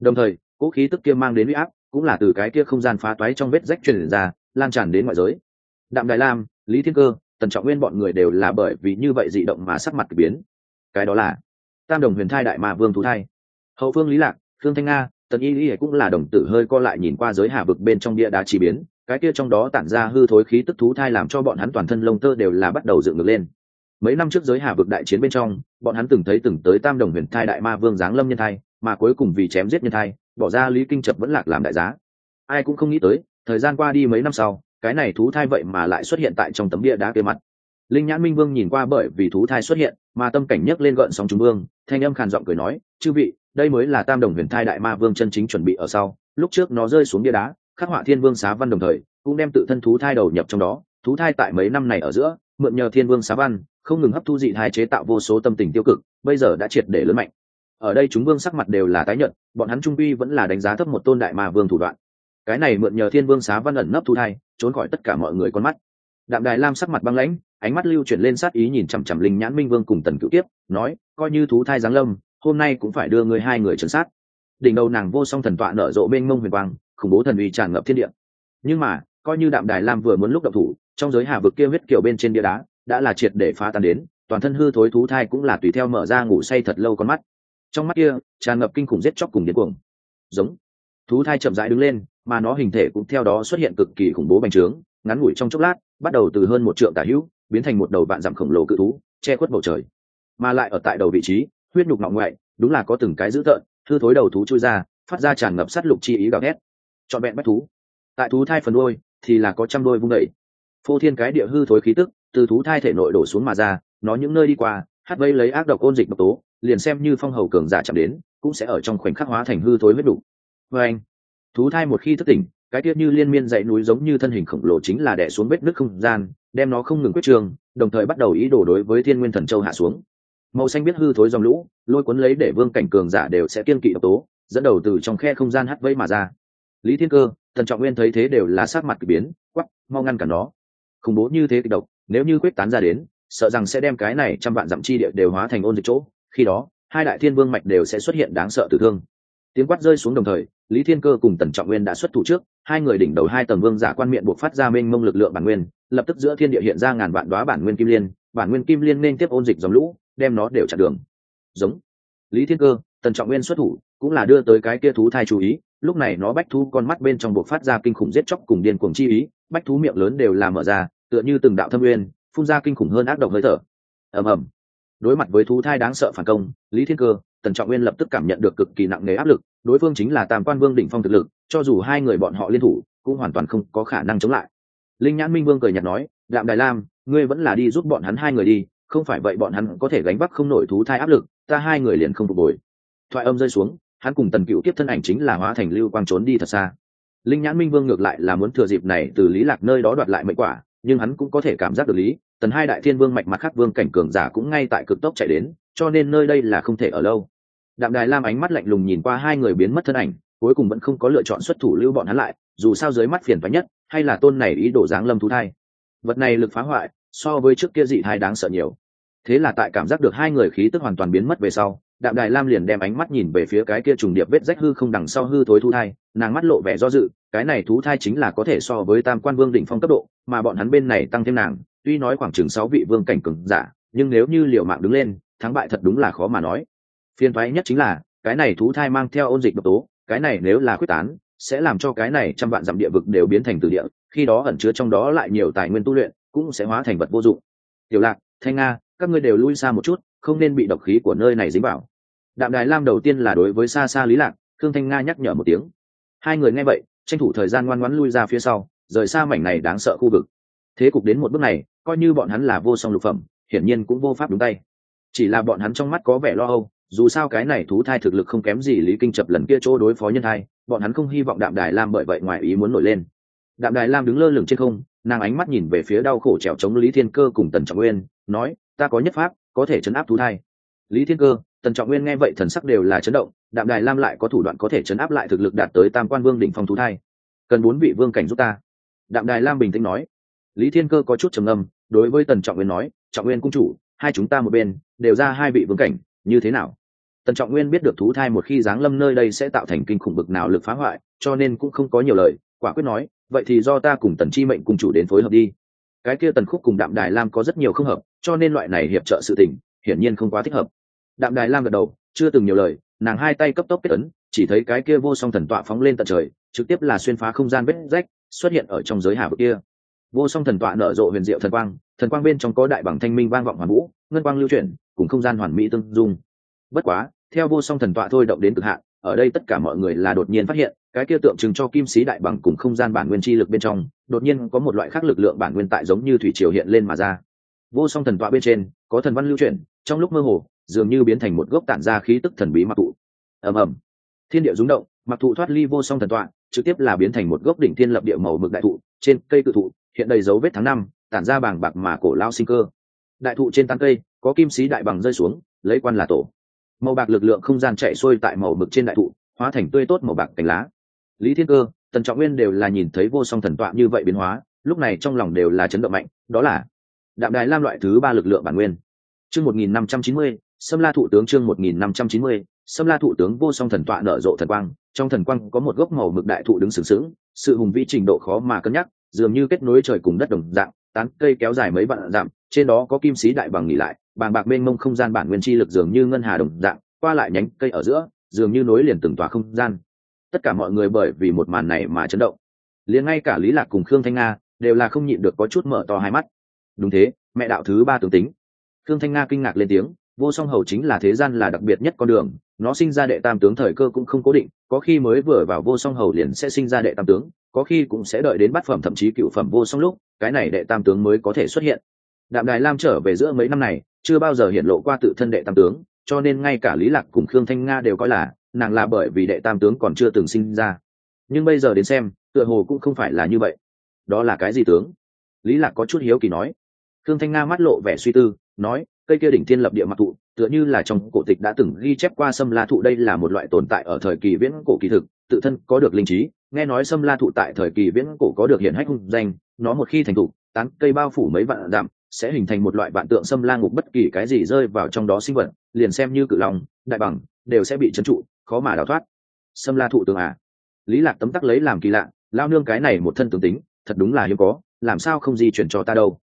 Đồng thời, cỗ khí tức kia mang đến uy áp cũng là từ cái kia không gian phá toái trong vết rách truyền ra, lan tràn đến ngoại giới. Đạm đại lam, lý thiên cơ, tần trọng nguyên bọn người đều là bởi vì như vậy dị động mà sắc mặt k ỳ biến. Cái đó là tam đồng huyền thai đại mà vương thú thai. Hậu phương lý lạc thương thanh nga, tần y y cũng là đồng tử hơi co lại nhìn qua giới hà vực bên trong bia đá chi biến, cái kia trong đó tản ra hư thối khí tức thú thai làm cho bọn hắn toàn thân lông tơ đều là bắt đầu dựng ngược lên. Mấy năm trước giới hà vực đại chiến bên trong, bọn hắn từng thấy từng tới tam đồng huyền thai đại ma vương giáng lâm nhân thai, mà cuối cùng vì chém giết nhân thai bỏ ra lý kinh chập vẫn lạc làm đại giá. Ai cũng không nghĩ tới, thời gian qua đi mấy năm sau, cái này thú thai vậy mà lại xuất hiện tại trong tấm bia đá kia mặt. Linh nhãn minh vương nhìn qua bởi vì thú thai xuất hiện, mà tâm cảnh nhấc lên gợn sóng trung vương, thanh âm khàn giọng cười nói, chư vị, đây mới là tam đồng huyền thai đại ma vương chân chính chuẩn bị ở sau. Lúc trước nó rơi xuống bia đá, khắc họa thiên vương xá văn đồng thời, cũng đem tự thân thú thai đầu nhập trong đó. Thú thai tại mấy năm này ở giữa, mượn nhờ thiên vương xá văn, không ngừng hấp thu dị thai chế tạo vô số tâm tình tiêu cực, bây giờ đã triệt để lớn mạnh ở đây chúng vương sắc mặt đều là tái nhận bọn hắn trung quy vẫn là đánh giá thấp một tôn đại ma vương thủ đoạn. Cái này mượn nhờ thiên vương xá văn ẩn nấp thu thai, trốn khỏi tất cả mọi người con mắt. Đạm đài lam sắc mặt băng lãnh, ánh mắt lưu chuyển lên sát ý nhìn chằm chằm linh nhãn minh vương cùng tần cựu tiếp nói, coi như thú thai giáng lâm, hôm nay cũng phải đưa người hai người trấn sát. Đỉnh đầu nàng vô song thần tọa nở rộ bên mông huyền quang, khủng bố thần uy tràn ngập thiên địa. Nhưng mà, coi như đạm đài lam vừa muốn lúc độc thủ, trong giới hà vực kia huyết kiểu bên trên bia đá, đã là triệt để phá tan đến, toàn thân hư thối thú thai cũng là tùy theo mở ra ngủ say thật lâu con mắt trong mắt kia, tràn ngập kinh khủng giết chóc cùng điên cuồng. Giống. Thú thai chậm rãi đứng lên, mà nó hình thể cũng theo đó xuất hiện cực kỳ khủng bố bành trướng, ngắn ngủi trong chốc lát, bắt đầu từ hơn một trượng tả hữu, biến thành một đầu vạn dặm khổng lồ cự thú, che khuất bầu trời. Mà lại ở tại đầu vị trí, huyết nhục ngọng ngoại, đúng là có từng cái dữ tợn, thư thối đầu thú chui ra, phát ra tràn ngập sắt lục chi ý gào thét. Trọn vẹn bách thú. Tại thú thai phần đôi thì là có trăm đôi vung đẩy phô thiên cái địa hư thối khí tức, từ thú thai thể nội đổ xuống mà ra, nó những nơi đi qua hát vây lấy ác độc ôn dịch độc tố liền xem như phong hầu cường giả chạm đến, cũng sẽ ở trong khoảnh khắc hóa thành hư thối huyết đủ vê anh, thú thai một khi thức tỉnh, cái tiết như liên miên dãy núi giống như thân hình khổng lồ chính là đè xuống vết nước không gian, đem nó không ngừng quyết trường, đồng thời bắt đầu ý đồ đối với thiên nguyên thần châu hạ xuống. Màu xanh biết hư thối dòng lũ, lôi cuốn lấy để vương cảnh cường giả đều sẽ kiên kỵ độc tố, dẫn đầu từ trong khe không gian hắt vây mà ra. Lý thiên cơ thần trọng nguyên thấy thế đều là sát mặt k ỳ biến quắp mau ngăn cản nó. Khủng bố như thế kịch độc, nếu như quyết tán ra đến, sợ rằng sẽ đem cái này trăm vạn dặm chi địa đều hóa thành ôn dịch chỗ khi đó, hai đại thiên vương mạch đều sẽ xuất hiện đáng sợ tử thương. Tiếng quát rơi xuống đồng thời, lý thiên cơ cùng tần trọng nguyên đã xuất thủ trước, hai người đỉnh đầu hai tầng vương giả quan miệng buộc phát ra mênh mông lực lượng bản nguyên, lập tức giữa thiên địa hiện ra ngàn vạn đoá bản nguyên kim liên, bản nguyên kim liên nên tiếp ôn dịch dòng lũ, đem nó đều chặn đường. Giống. Lý thiên cơ, tần trọng nguyên xuất thủ, cũng là đưa tới cái kia thú thai chú ý, lúc này nó bách thú con mắt bên trong buộc phát ra kinh khủng giết chóc cùng điên cuồng chi ý, bách thú miệng lớn đều là mở ra, tựa như từng đạo thâm nguyên phun ra kinh khủng hơn ác độc hơi thở. Ầm ầm đối mặt với thú thai đáng sợ phản công, lý thiên cơ, tần trọng nguyên lập tức cảm nhận được cực kỳ nặng nề áp lực, đối phương chính là tam quan vương đỉnh phong thực lực, cho dù hai người bọn họ liên thủ, cũng hoàn toàn không có khả năng chống lại. Linh nhãn minh vương cười nhạt nói, đạm đài lam, ngươi vẫn là đi giúp bọn hắn hai người đi, không phải vậy bọn hắn có thể gánh vác không nổi thú thai áp lực, ta hai người liền không phục hồi. Thoại âm rơi xuống, hắn cùng tần cựu tiếp thân ảnh chính là hóa thành lưu quang trốn đi thật xa. Linh nhãn minh vương ngược lại là muốn thừa dịp này từ lý lạc nơi đó đoạt lại mệnh quả, nhưng hắn cũng có thể cảm giác được lý tần hai đại thiên vương mạch mặt khác vương cảnh cường giả cũng ngay tại cực tốc chạy đến, cho nên nơi đây là không thể ở lâu. Đạm đài lam ánh mắt lạnh lùng nhìn qua hai người biến mất thân ảnh, cuối cùng vẫn không có lựa chọn xuất thủ lưu bọn hắn lại, dù sao dưới mắt phiền toái nhất, hay là tôn này ý đồ giáng lâm thú thai. Vật này lực phá hoại, so với trước kia dị thai đáng sợ nhiều. Thế là tại cảm giác được hai người khí tức hoàn toàn biến mất về sau, đạm đài lam liền đem ánh mắt nhìn về phía cái kia trùng điệp vết rách hư không đằng sau hư thối thú thai, nàng mắt lộ vẻ do dự, cái này thú thai chính là có thể so với tam quan vương đỉnh phong cấp độ, mà bọn hắn bên này tăng thêm nàng tuy nói khoảng chừng sáu vị vương cảnh cường giả, nhưng nếu như liều mạng đứng lên, thắng bại thật đúng là khó mà nói. Phiền toái nhất chính là, cái này thú thai mang theo ôn dịch độc tố, cái này nếu là quyết tán, sẽ làm cho cái này trăm vạn dặm địa vực đều biến thành từ địa, khi đó ẩn chứa trong đó lại nhiều tài nguyên tu luyện, cũng sẽ hóa thành vật vô dụng. Tiểu lạc, thanh nga, các ngươi đều lui xa một chút, không nên bị độc khí của nơi này dính vào. Đạm đài lam đầu tiên là đối với xa xa lý lạc thương thanh nga nhắc nhở một tiếng. Hai người nghe vậy, tranh thủ thời gian ngoan ngoãn lui ra phía sau, rời xa mảnh này đáng sợ khu vực thế cục đến một bước này, coi như bọn hắn là vô song lục phẩm, hiển nhiên cũng vô pháp đúng tay. Chỉ là bọn hắn trong mắt có vẻ lo âu, dù sao cái này thú thai thực lực không kém gì lý kinh chập lần kia chỗ đối phó nhân thai, bọn hắn không hy vọng đạm đài lam bởi vậy ngoài ý muốn nổi lên. Đạm đài lam đứng lơ lửng trên không, nàng ánh mắt nhìn về phía đau khổ trèo chống lý thiên cơ cùng tần trọng nguyên, nói, ta có nhất pháp, có thể chấn áp thú thai. Lý thiên cơ, tần trọng nguyên nghe vậy thần sắc đều là chấn động, đạm đài lam lại có thủ đoạn có thể chấn áp lại thực lực đạt tới tam quan vương đỉnh phong thú thai. Cần bốn vị vương cảnh giúp ta. Đạm đài lam bình tĩnh nói lý thiên cơ có chút trầm ngâm, đối với tần trọng nguyên nói, trọng nguyên cung chủ, hai chúng ta một bên, đều ra hai vị vương cảnh, như thế nào? Tần trọng nguyên biết được thú thai một khi giáng lâm nơi đây sẽ tạo thành kinh khủng bực nào lực phá hoại, cho nên cũng không có nhiều lời, quả quyết nói, vậy thì do ta cùng tần chi mệnh cung chủ đến phối hợp đi. Cái kia tần khúc cùng đạm đài lam có rất nhiều không hợp, cho nên loại này hiệp trợ sự tình, hiển nhiên không quá thích hợp. Đạm đài lam gật đầu, chưa từng nhiều lời, nàng hai tay cấp tốc kết ấn, chỉ thấy cái kia vô song thần tọa phóng lên tận trời, trực tiếp là xuyên phá không gian vết rách, xuất hiện ở trong giới hà vực kia vô song thần tọa nở rộ huyền diệu thần quang thần quang bên trong có đại bằng thanh minh vang vọng hoàn vũ, ngân quang lưu chuyển, cùng không gian hoàn mỹ tương dung. Bất quá, theo vô song thần tọa thôi động đến cực hạn, ở đây tất cả mọi người là đột nhiên phát hiện, cái kia tượng trưng cho kim sĩ đại bằng cùng không gian bản nguyên chi lực bên trong, đột nhiên có một loại khác lực lượng bản nguyên tại giống như thủy triều hiện lên mà ra. Vô song thần tọa bên trên, có thần văn lưu chuyển, trong lúc mơ hồ, dường như biến thành một gốc tản ra khí tức thần bí mặc thụ. Ầm ầm. Thiên địa rúng động, mặc thụ thoát ly vô song thần tọa, trực tiếp là biến thành một gốc đỉnh thiên lập địa màu mực đại thụ, trên cây cự thụ hiện đầy dấu vết tháng năm, tản ra bàng bạc mà cổ lao sinh cơ. Đại thụ trên tán cây, có kim sĩ đại bằng rơi xuống, lấy quan là tổ. Màu bạc lực lượng không gian chạy xuôi tại màu mực trên đại thụ, hóa thành tươi tốt màu bạc cành lá. Lý thiên cơ, tần trọng nguyên đều là nhìn thấy vô song thần tọa như vậy biến hóa, lúc này trong lòng đều là chấn động mạnh, đó là đạm đài lam loại thứ ba lực lượng bản nguyên. Chương một nghìn năm trăm chín mươi, sâm la thủ tướng chương một nghìn năm trăm chín mươi sâm la thủ tướng vô song thần tọa nở rộ thần quang, trong thần quang có một gốc màu mực đại thụ đứng sừng sững, sự hùng vĩ trình độ khó mà cân nhắc, dường như kết nối trời cùng đất đồng dạng, tán cây kéo dài mấy vạn dặm, trên đó có kim sĩ đại bằng nghỉ lại, bàng bạc mênh mông không gian bản nguyên chi lực dường như ngân hà đồng dạng, qua lại nhánh cây ở giữa, dường như nối liền từng tòa không gian. Tất cả mọi người bởi vì một màn này mà chấn động. Liền ngay cả lý lạc cùng khương thanh nga đều là không nhịn được có chút mở to hai mắt. Đúng thế, mẹ đạo thứ ba tướng tính. Khương thanh nga kinh ngạc lên tiếng, vô song hầu chính là thế gian là đặc biệt nhất con đường nó sinh ra đệ tam tướng thời cơ cũng không cố định, có khi mới vừa vào vô song hầu liền sẽ sinh ra đệ tam tướng, có khi cũng sẽ đợi đến bát phẩm thậm chí cựu phẩm vô song lúc, cái này đệ tam tướng mới có thể xuất hiện. Đạm đài lam trở về giữa mấy năm này, chưa bao giờ hiện lộ qua tự thân đệ tam tướng, cho nên ngay cả lý lạc cùng khương thanh nga đều coi là, nàng là bởi vì đệ tam tướng còn chưa từng sinh ra. Nhưng bây giờ đến xem, tựa hồ cũng không phải là như vậy. Đó là cái gì tướng? Lý lạc có chút hiếu kỳ nói. Khương thanh nga mắt lộ vẻ suy tư, nói, cây kia đỉnh thiên lập địa mặc thụ tựa như là trong cổ tịch đã từng ghi chép qua sâm la thụ đây là một loại tồn tại ở thời kỳ viễn cổ kỳ thực, tự thân có được linh trí. Nghe nói sâm la thụ tại thời kỳ viễn cổ có được hiển hách hung danh, nó một khi thành thụ, tán cây bao phủ mấy vạn dặm, sẽ hình thành một loại vạn tượng sâm la ngục bất kỳ cái gì rơi vào trong đó sinh vật, liền xem như cự lòng đại bằng, đều sẽ bị trấn trụ, khó mà đào thoát. Sâm la thụ tường à? Lý lạc tấm tắc lấy làm kỳ lạ, lao nương cái này một thân tướng tính, thật đúng là hiếm có, làm sao không di chuyển cho ta đâu?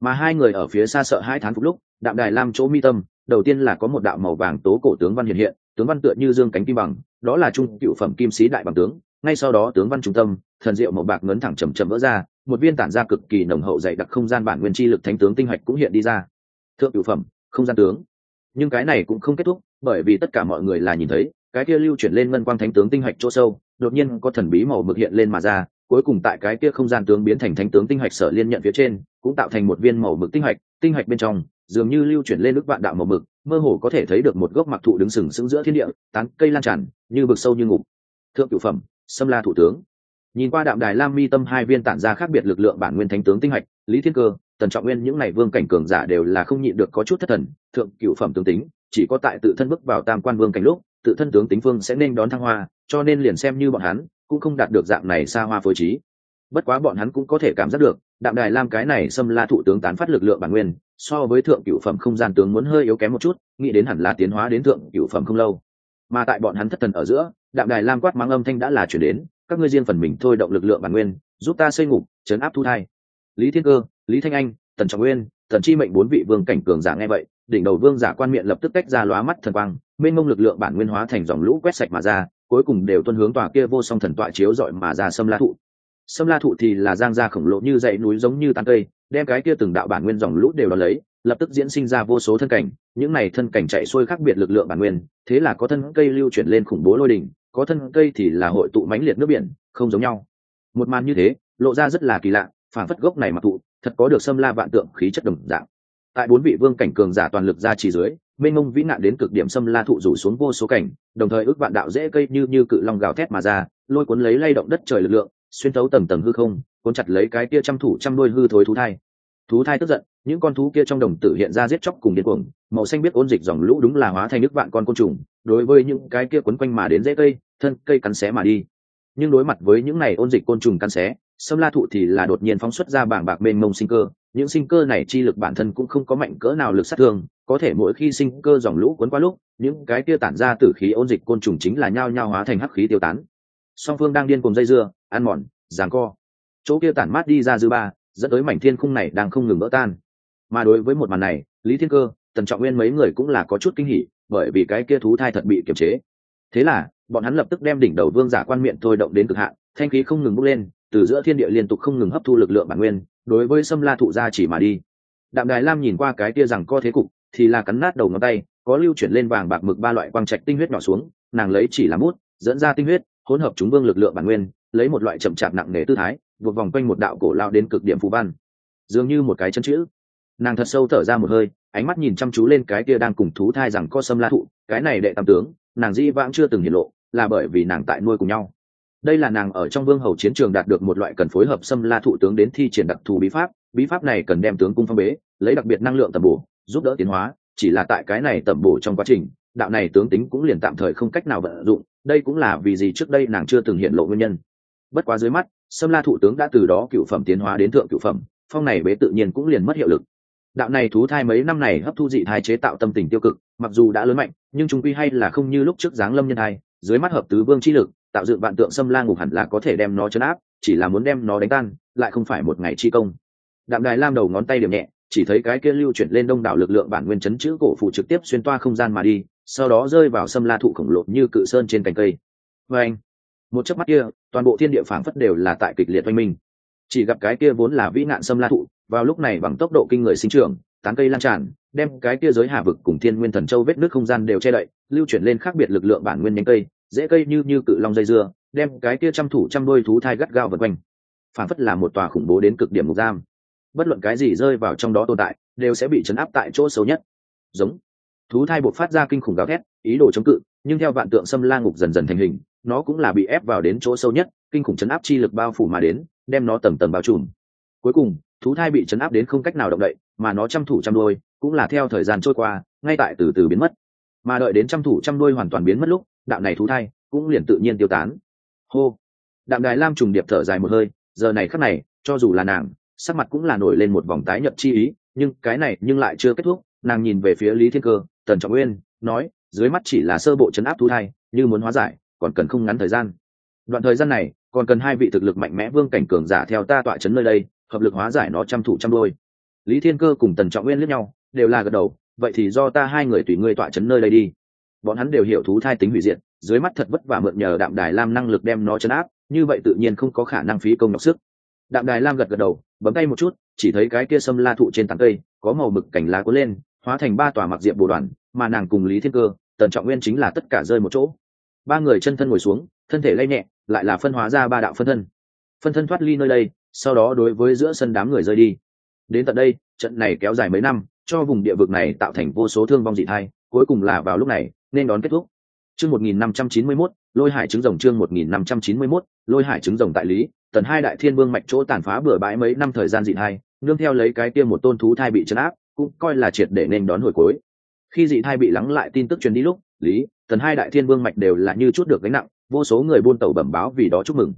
Mà hai người ở phía xa sợ hai tháng phục lúc, đạm đài lam chỗ mi tâm đầu tiên là có một đạo màu vàng tố cổ tướng văn hiện hiện, tướng văn tựa như dương cánh kim bằng, đó là trung cựu phẩm kim sĩ đại bằng tướng, ngay sau đó tướng văn trung tâm, thần diệu màu bạc ngấn thẳng chầm chầm vỡ ra, một viên tản ra cực kỳ nồng hậu dày đặc không gian bản nguyên chi lực thánh tướng tinh hoạch cũng hiện đi ra. Thượng cựu phẩm, không gian tướng. Nhưng cái này cũng không kết thúc, bởi vì tất cả mọi người là nhìn thấy, cái kia lưu chuyển lên ngân quang thánh tướng tinh hạch chỗ sâu, đột nhiên có thần bí màu mực hiện lên mà ra, cuối cùng tại cái kia không gian tướng biến thành thánh tướng tinh hạch sở liên nhận phía trên, cũng tạo thành một viên màu mực tinh hạch tinh hạch bên trong dường như lưu chuyển lên nước vạn đạo màu mực, mơ hồ có thể thấy được một gốc mặc thụ đứng sừng sững giữa thiên địa, tán cây lan tràn, như bực sâu như ngục. Thượng cửu phẩm xâm la thủ tướng. Nhìn qua đạm đài lam mi tâm hai viên tản ra khác biệt lực lượng bản nguyên thánh tướng tinh hạch, lý thiên cơ, tần trọng nguyên những n à y vương cảnh cường giả đều là không nhịn được có chút thất thần, thượng cửu phẩm tướng tính, chỉ có tại tự thân bước vào tam quan vương cảnh lúc, tự thân tướng tính phương sẽ nên đón thăng hoa, cho nên liền xem như bọn hắn cũng không đạt được dạng này xa hoa phối trí. Bất quá bọn hắn cũng có thể cảm giác được đạm đài lam cái này xâm la thụ tướng tán phát lực lượng bản nguyên, so với thượng cựu phẩm không gian tướng muốn hơi yếu kém một chút, nghĩ đến hẳn là tiến hóa đến thượng cựu phẩm không lâu. Mà tại bọn hắn thất thần ở giữa, đạm đài lam quát mang âm thanh đã là chuyển đến, các ngươi riêng phần mình thôi động lực lượng bản nguyên, giúp ta xây ngục chấn áp thu thai. Lý thiên cơ, lý thanh anh, tần trọng nguyên, tần chi mệnh bốn vị vương cảnh cường giả nghe vậy, đỉnh đầu vương giả quan miệng lập tức tách ra lóa mắt thần quang, mênh mông lực lượng bản nguyên hóa thành dòng lũ quét sạch mà ra, cuối cùng đều tuân hướng tòa kia vô song thần tọa chiếu dọi mà ra sâm la thụ sâm la thụ thì là giang ra khổng lồ như dãy núi giống như tán cây, đem cái kia từng đạo bản nguyên dòng lũ đều đ lấy, lập tức diễn sinh ra vô số thân cảnh. Những này thân cảnh chạy xuôi khác biệt lực lượng bản nguyên, thế là có thân cây lưu chuyển lên khủng bố lôi đỉnh, có thân cây thì là hội tụ mãnh liệt nước biển, không giống nhau. Một màn như thế, lộ ra rất là kỳ lạ phản phất gốc này mặc thụ thật có được Sâm la vạn tượng khí chất đồng dạng. Tại bốn vị vương cảnh cường giả toàn lực ra chỉ dưới, mênh mông vĩ nạn đến cực điểm Sâm la thụ rủ xuống vô số cảnh, đồng thời ước vạn đạo dễ cây như như cự long gào thét mà ra, lôi cuốn lấy lay động đất trời lực lượng xuyên thấu tầng tầng hư không, cuốn chặt lấy cái kia trăm thủ trăm đôi hư thối thú thai. Thú thai tức giận, những con thú kia trong đồng tử hiện ra giết chóc cùng điên cuồng, màu xanh biết ôn dịch dòng lũ đúng là hóa thành nước vạn con côn trùng, đối với những cái kia quấn quanh mà đến dễ cây, thân cây cắn xé mà đi. Nhưng đối mặt với những này ôn dịch côn trùng cắn xé, sâm la thụ thì là đột nhiên phóng xuất ra bảng bạc mênh mông sinh cơ. Những sinh cơ này chi lực bản thân cũng không có mạnh cỡ nào lực sát thương, có thể mỗi khi sinh cơ dòng lũ cuốn qua lúc, những cái kia tản ra tử khí ôn dịch côn trùng chính là nhao nhao hóa thành hắc khí tiêu tán. Song phương đang điên cùng dây dưa ăn mòn giáng co. Chỗ kia tản mát đi ra dư ba, dẫn tới mảnh thiên khung này đang không ngừng vỡ tan. Mà đối với một màn này, lý thiên cơ, tần trọng nguyên mấy người cũng là có chút kinh hỉ, bởi vì cái kia thú thai thật bị kiềm chế. Thế là, bọn hắn lập tức đem đỉnh đầu vương giả quan miệng thôi động đến cực hạn, thanh khí không ngừng bốc lên, từ giữa thiên địa liên tục không ngừng hấp thu lực lượng bản nguyên, đối với sâm la thụ gia chỉ mà đi. Đạm đài lam nhìn qua cái kia rằng co thế cục, thì là cắn nát đầu ngón tay, có lưu chuyển lên vàng bạc mực ba loại quang trạch tinh huyết nhỏ xuống, nàng lấy chỉ làm mút dẫn ra tinh huyết, hỗn hợp chúng vương lực lượng bản nguyên lấy một loại chậm chạp nặng nề tư thái vượt vòng quanh một đạo cổ lao đến cực điểm phù văn. Dường như một cái chân chữ. Nàng thật sâu thở ra một hơi, ánh mắt nhìn chăm chú lên cái kia đang cùng thú thai rằng co sâm la thụ, cái này đệ tam tướng, nàng di vãng chưa từng hiện lộ, là bởi vì nàng tại nuôi cùng nhau. Đây là nàng ở trong vương hầu chiến trường đạt được một loại cần phối hợp xâm la thụ tướng đến thi triển đặc thù bí pháp bí pháp này cần đem tướng cung phong bế, lấy đặc biệt năng lượng tầm bổ, giúp đỡ tiến hóa, chỉ là tại cái này tầm bổ trong quá trình, đạo này tướng tính cũng liền tạm thời không cách nào vận dụng, đây cũng là vì gì trước đây nàng chưa từng hiện lộ nguyên nhân bất quá dưới mắt, sâm la thủ tướng đã từ đó cựu phẩm tiến hóa đến thượng cựu phẩm, phong này bế tự nhiên cũng liền mất hiệu lực. Đạo này thú thai mấy năm này hấp thu dị thai chế tạo tâm tình tiêu cực, mặc dù đã lớn mạnh, nhưng chúng quy hay là không như lúc trước giáng lâm nhân thai, dưới mắt hợp tứ vương chi lực, tạo dựng vạn tượng sâm la ngục hẳn là có thể đem nó chấn áp, chỉ là muốn đem nó đánh tan, lại không phải một ngày chi công. Đạm đài lam đầu ngón tay điểm nhẹ, chỉ thấy cái kia lưu chuyển lên đông đảo lực lượng bản nguyên chấn chữ cổ phụ trực tiếp xuyên toa không gian mà đi, sau đó rơi vào sâm la thụ khổng lồ như cự sơn trên cành cây. Và anh, một chớp mắt kia toàn bộ thiên địa phảng phất đều là tại kịch liệt oanh minh. Chỉ gặp cái kia vốn là vĩ nạn xâm la thụ, vào lúc này bằng tốc độ kinh người sinh trưởng, tán cây lan tràn, đem cái kia giới hạ vực cùng thiên nguyên thần châu vết nước không gian đều che đậy, lưu chuyển lên khác biệt lực lượng bản nguyên nhánh cây, dễ cây như như cự long dây dưa, đem cái kia trăm thủ trăm đôi thú thai gắt gao vật quanh. Phản phất là một tòa khủng bố đến cực điểm mục giam. Bất luận cái gì rơi vào trong đó tồn tại, đều sẽ bị chấn áp tại chỗ xấu nhất. Giống. Thú thai buộc phát ra kinh khủng gào thét, ý đồ chống cự, nhưng theo vạn tượng xâm la ngục dần dần thành hình nó cũng là bị ép vào đến chỗ sâu nhất, kinh khủng chấn áp chi lực bao phủ mà đến, đem nó tầng tầng bao trùm. Cuối cùng, thú thai bị chấn áp đến không cách nào động đậy, mà nó chăm thủ chăm đôi cũng là theo thời gian trôi qua, ngay tại từ từ biến mất. Mà đợi đến chăm thủ chăm đôi hoàn toàn biến mất lúc đạo này thú thai cũng liền tự nhiên tiêu tán. Hô! Đạm đài lam trùng điệp thở dài một hơi, giờ này khắc này, cho dù là nàng, sắc mặt cũng là nổi lên một vòng tái nhập chi ý, nhưng cái này nhưng lại chưa kết thúc, nàng nhìn về phía lý thiên cơ, tần trọng nguyên, nói, dưới mắt chỉ là sơ bộ chấn áp thú thai, như muốn hóa giải còn cần không ngắn thời gian. Đoạn thời gian này, còn cần hai vị thực lực mạnh mẽ vương cảnh cường giả theo ta tọa chấn nơi đây, hợp lực hóa giải nó trăm thủ trăm đôi. Lý thiên cơ cùng tần trọng nguyên liếc nhau, đều là gật đầu, vậy thì do ta hai người tùy ngươi tọa chấn nơi đây đi. Bọn hắn đều hiểu thú thai tính hủy diệt, dưới mắt thật vất vả mượn nhờ đạm đài lam năng lực đem nó chấn áp, như vậy tự nhiên không có khả năng phí công nhọc sức. Đạm đài lam gật gật đầu, bấm tay một chút, chỉ thấy cái kia sâm la thụ trên tảng cây, có màu mực cảnh lá cuốn lên, hóa thành ba tòa mặc diệp bồ đoàn, mà nàng cùng lý thiên cơ, tần trọng nguyên chính là tất cả rơi một chỗ ba người chân thân ngồi xuống thân thể lay nhẹ lại là phân hóa ra ba đạo phân thân. Phân thân thoát ly nơi đây sau đó đối với giữa sân đám người rơi đi. Đến tận đây trận này kéo dài mấy năm cho vùng địa vực này tạo thành vô số thương vong dị thai cuối cùng là vào lúc này nên đón kết thúc. Chương 1591, lôi hải trứng rồng chương 1591, lôi hải trứng rồng tại lý tần hai đại thiên vương mạch chỗ tàn phá bừa bãi mấy năm thời gian dị thai nương theo lấy cái kia một tôn thú thai bị chấn áp cũng coi là triệt để nên đón hồi cuối. Khi dị thai bị lắng lại tin tức truyền đi lúc lý tần hai đại thiên vương mạch đều là như chút được gánh nặng, vô số người buôn tàu bẩm báo vì đó chúc mừng.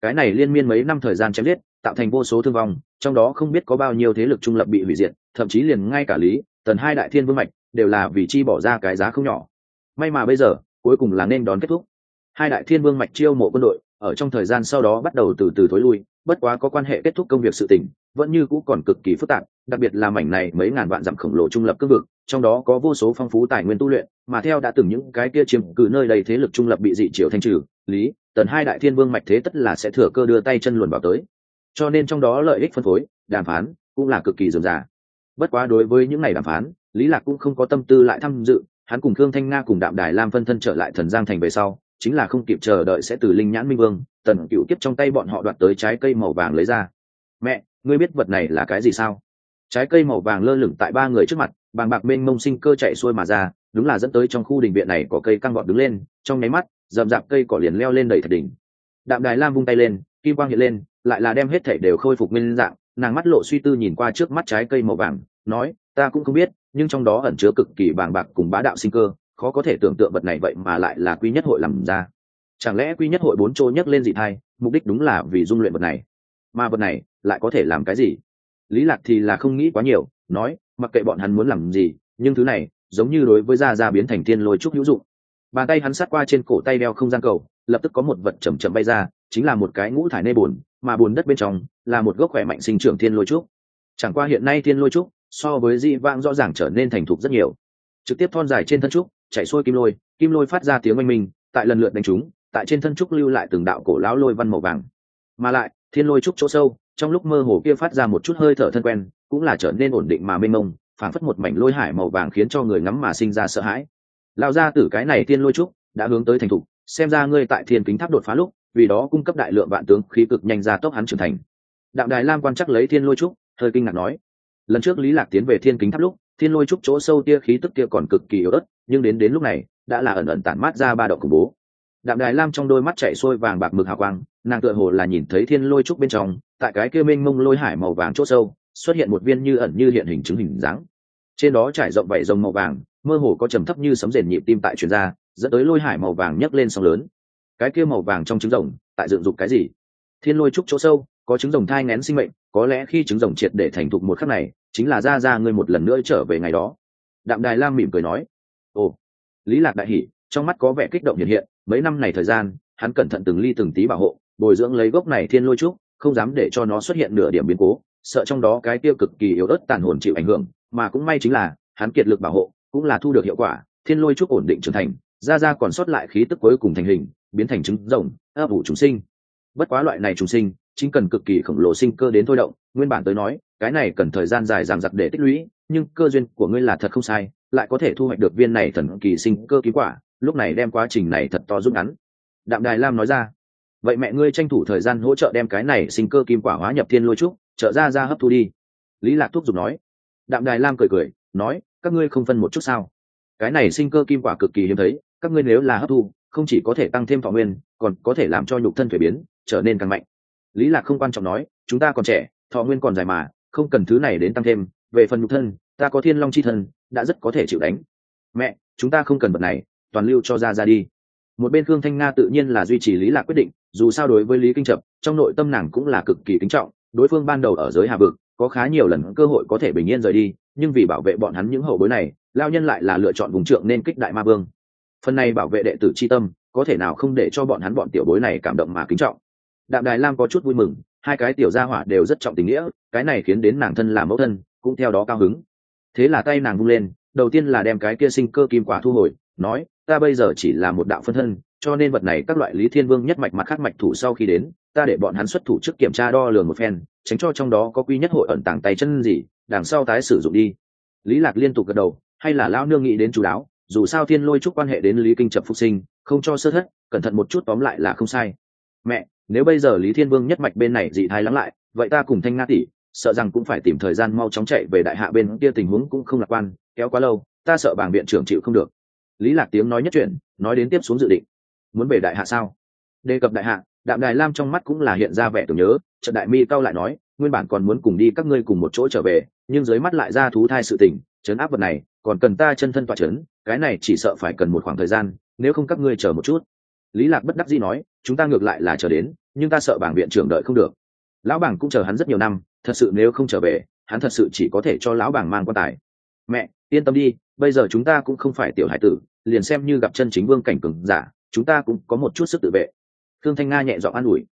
Cái này liên miên mấy năm thời gian chém giết, tạo thành vô số thương vong, trong đó không biết có bao nhiêu thế lực trung lập bị hủy diệt, thậm chí liền ngay cả lý, tần hai đại thiên vương mạch đều là vì chi bỏ ra cái giá không nhỏ. May mà bây giờ, cuối cùng là nên đón kết thúc. Hai đại thiên vương mạch chiêu mộ quân đội, ở trong thời gian sau đó bắt đầu từ từ thối lui, bất quá có quan hệ kết thúc công việc sự tình vẫn như cũ còn cực kỳ phức tạp, đặc biệt là mảnh này mấy ngàn vạn dặm khổng lồ trung lập cương vực, trong đó có vô số phong phú tài nguyên tu luyện, mà theo đã từng những cái kia chiếm cứ nơi đây thế lực trung lập bị dị triều thanh trừ, lý, tần hai đại thiên vương mạch thế tất là sẽ thừa cơ đưa tay chân luồn vào tới. Cho nên trong đó lợi ích phân phối, đàm phán cũng là cực kỳ dườm già. Bất quá đối với những ngày đàm phán, lý lạc cũng không có tâm tư lại tham dự, hắn cùng khương thanh nga cùng đạm đài lam phân thân trở lại thần giang thành về sau, chính là không kịp chờ đợi sẽ từ linh nhãn minh vương, tần cựu kiếp trong tay bọn họ đoạt tới trái cây màu vàng lấy ra. Mẹ ngươi biết vật này là cái gì sao? Trái cây màu vàng lơ lửng tại ba người trước mặt, bàng bạc mênh mông sinh cơ chạy xuôi mà ra, đúng là dẫn tới trong khu đình viện này có cây căng bọt đứng lên, trong nháy mắt, rậm rạp cây cỏ liền leo lên đầy thạch đỉnh. Đạm đài lam vung tay lên, kim quang hiện lên, lại là đem hết thảy đều khôi phục nguyên dạng, nàng mắt lộ suy tư nhìn qua trước mắt trái cây màu vàng, nói, ta cũng không biết, nhưng trong đó ẩn chứa cực kỳ bàng bạc cùng bá đạo sinh cơ, khó có thể tưởng tượng vật này vậy mà lại là quy nhất hội làm ra. Chẳng lẽ quy nhất hội bốn trôi nhấc lên dị thai, mục đích đúng là vì dung luyện vật này? Mà vật này lại có thể làm cái gì? Lý lạc thì là không nghĩ quá nhiều, nói, mặc kệ bọn hắn muốn làm gì, nhưng thứ này, giống như đối với gia gia biến thành tiên lôi trúc hữu dụng. Bàn tay hắn sát qua trên cổ tay đeo không gian cầu, lập tức có một vật chầm chậm bay ra, chính là một cái ngũ thải nê bùn mà bùn đất bên trong là một gốc khỏe mạnh sinh trưởng thiên lôi trúc. Chẳng qua hiện nay thiên lôi trúc so với dị vãng rõ ràng trở nên thành thục rất nhiều. Trực tiếp thon dài trên thân trúc chạy xuôi kim lôi kim lôi phát ra tiếng oanh minh, tại lần lượt đánh chúng tại trên thân trúc lưu lại từng đạo cổ lão lôi văn màu vàng. Mà lại, thiên lôi trúc chỗ sâu trong lúc mơ hồ kia phát ra một chút hơi thở thân quen, cũng là trở nên ổn định mà mênh mông, phảng phất một mảnh lôi hải màu vàng khiến cho người ngắm mà sinh ra sợ hãi. Lao ra từ cái này thiên lôi trúc, đã hướng tới thành thục xem ra ngươi tại thiên kính tháp đột phá lúc, vì đó cung cấp đại lượng vạn tướng, khí cực nhanh ra tốc hắn trưởng thành. Đạo đài lam quan chắc lấy thiên lôi trúc, hơi kinh ngạc nói, lần trước lý lạc tiến về thiên kính tháp lúc, thiên lôi trúc chỗ sâu tia khí tức kia còn cực kỳ yếu ớt, nhưng đến đến lúc này, đã là ẩn ẩn tản mát ra ba đậu khủng bố. Đạm đài lam trong đôi mắt chạy xuôi vàng bạc mực hào quang nàng tựa hồ là nhìn thấy thiên lôi trúc bên trong, tại cái kia mênh mông lôi hải màu vàng chỗ sâu, xuất hiện một viên như ẩn như hiện hình chứng hình dáng. Trên đó trải rộng vảy rồng màu vàng, mơ hồ có trầm thấp như sấm rền nhịp tim tại truyền ra, dẫn tới lôi hải màu vàng nhấc lên sóng lớn. Cái kia màu vàng trong trứng rồng, tại dựng dục cái gì? Thiên lôi trúc chỗ sâu, có trứng rồng thai ngén sinh mệnh, có lẽ khi trứng rồng triệt để thành thục một khắc này, chính là ra ra ngươi một lần nữa trở về ngày đó. Đạm đài lam mỉm cười nói, ồ. Lý lạc đại hỉ, trong mắt có vẻ kích động hiện hiện, mấy năm này thời gian, hắn cẩn thận từng ly từng tí bảo hộ bồi dưỡng lấy gốc này thiên lôi trúc, không dám để cho nó xuất hiện nửa điểm biến cố, sợ trong đó cái tiêu cực kỳ yếu ớt tàn hồn chịu ảnh hưởng, mà cũng may chính là, hắn kiệt lực bảo hộ, cũng là thu được hiệu quả, thiên lôi trúc ổn định trưởng thành, ra ra còn sót lại khí tức cuối cùng thành hình, biến thành trứng rồng, ấp ủ chúng sinh. Bất quá loại này trùng sinh, chính cần cực kỳ khổng lồ sinh cơ đến thôi động, nguyên bản tới nói, cái này cần thời gian dài dằng dặc để tích lũy, nhưng cơ duyên của ngươi là thật không sai, lại có thể thu hoạch được viên này thần kỳ sinh cơ ký quả, lúc này đem quá trình này thật to rút ngắn. Đạm đài lam nói ra vậy mẹ ngươi tranh thủ thời gian hỗ trợ đem cái này sinh cơ kim quả hóa nhập thiên lôi trúc, trợ ra ra hấp thu đi. Lý lạc thúc giục nói. Đạm đài lam cười cười, nói, các ngươi không phân một chút sao? Cái này sinh cơ kim quả cực kỳ hiếm thấy, các ngươi nếu là hấp thu, không chỉ có thể tăng thêm thọ nguyên, còn có thể làm cho nhục thân thuế biến, trở nên càng mạnh. Lý lạc không quan trọng nói, chúng ta còn trẻ, thọ nguyên còn dài mà, không cần thứ này đến tăng thêm, về phần nhục thân, ta có thiên long chi thân, đã rất có thể chịu đánh. Mẹ, chúng ta không cần vật này, toàn lưu cho ra ra đi. Một bên khương thanh nga tự nhiên là duy trì lý lạc quyết định dù sao đối với lý kinh trập, trong nội tâm nàng cũng là cực kỳ kính trọng, đối phương ban đầu ở giới hà vực, có khá nhiều lần cơ hội có thể bình yên rời đi, nhưng vì bảo vệ bọn hắn những hậu bối này lao nhân lại là lựa chọn vùng trượng nên kích đại ma vương. Phần này bảo vệ đệ tử c tâm, có thể nào không để cho bọn hắn bọn tiểu bối này cảm động mà kính trọng. Đạm đài lam có chút vui mừng, hai cái tiểu gia hỏa đều rất trọng tình nghĩa, cái này khiến đến nàng thân làm mẫu thân, cũng theo đó cao hứng. Thế là tay nàng vung lên, đầu tiên là đem cái kia sinh cơ kim quả thu hồi, nói, ta bây giờ chỉ là một đạo phân thân cho nên vật này các loại lý thiên vương nhất mạch mặt khác mạch thủ sau khi đến, ta để bọn hắn xuất thủ trước kiểm tra đo lường một phen, tránh cho trong đó có quy nhất hội ẩn tàng tay chân gì, đằng sau tái sử dụng đi. Lý lạc liên tục gật đầu, hay là lão nương nghĩ đến chú đáo dù sao thiên lôi chúc quan hệ đến lý kinh trập phục sinh, không cho sơ thất, cẩn thận một chút tóm lại là không sai. Mẹ, nếu bây giờ lý thiên vương nhất mạch bên này dị thái lắng lại, vậy ta cùng thanh nga tỷ, sợ rằng cũng phải tìm thời gian mau chóng chạy về đại hạ bên kia tình huống cũng không lạc quan, kéo quá lâu, ta sợ bảng viện trưởng chịu không được. Lý lạc tiếng nói nhất chuyện, nói đến tiếp xuống dự định muốn về đại hạ sao? Đề cập đại hạ, đạm đài lam trong mắt cũng là hiện ra vẻ tưởng nhớ trận đại mi cao lại nói, nguyên bản còn muốn cùng đi các ngươi cùng một chỗ trở về, nhưng dưới mắt lại ra thú thai sự tình, chấn áp vật này, còn cần ta chân thân tọa chấn, cái này chỉ sợ phải cần một khoảng thời gian, nếu không các ngươi chờ một chút. Lý lạc bất đắc dĩ nói, chúng ta ngược lại là chờ đến, nhưng ta sợ bảng viện trưởng đợi không được. Lão bảng cũng chờ hắn rất nhiều năm, thật sự nếu không trở về, hắn thật sự chỉ có thể cho lão bảng mang quan tài. Mẹ, yên tâm đi, bây giờ chúng ta cũng không phải tiểu hải tử, liền xem như gặp chân chính vương cảnh cường giả chúng ta cũng có một chút sức tự vệ. Thương thanh nga nhẹ giọng an ủi.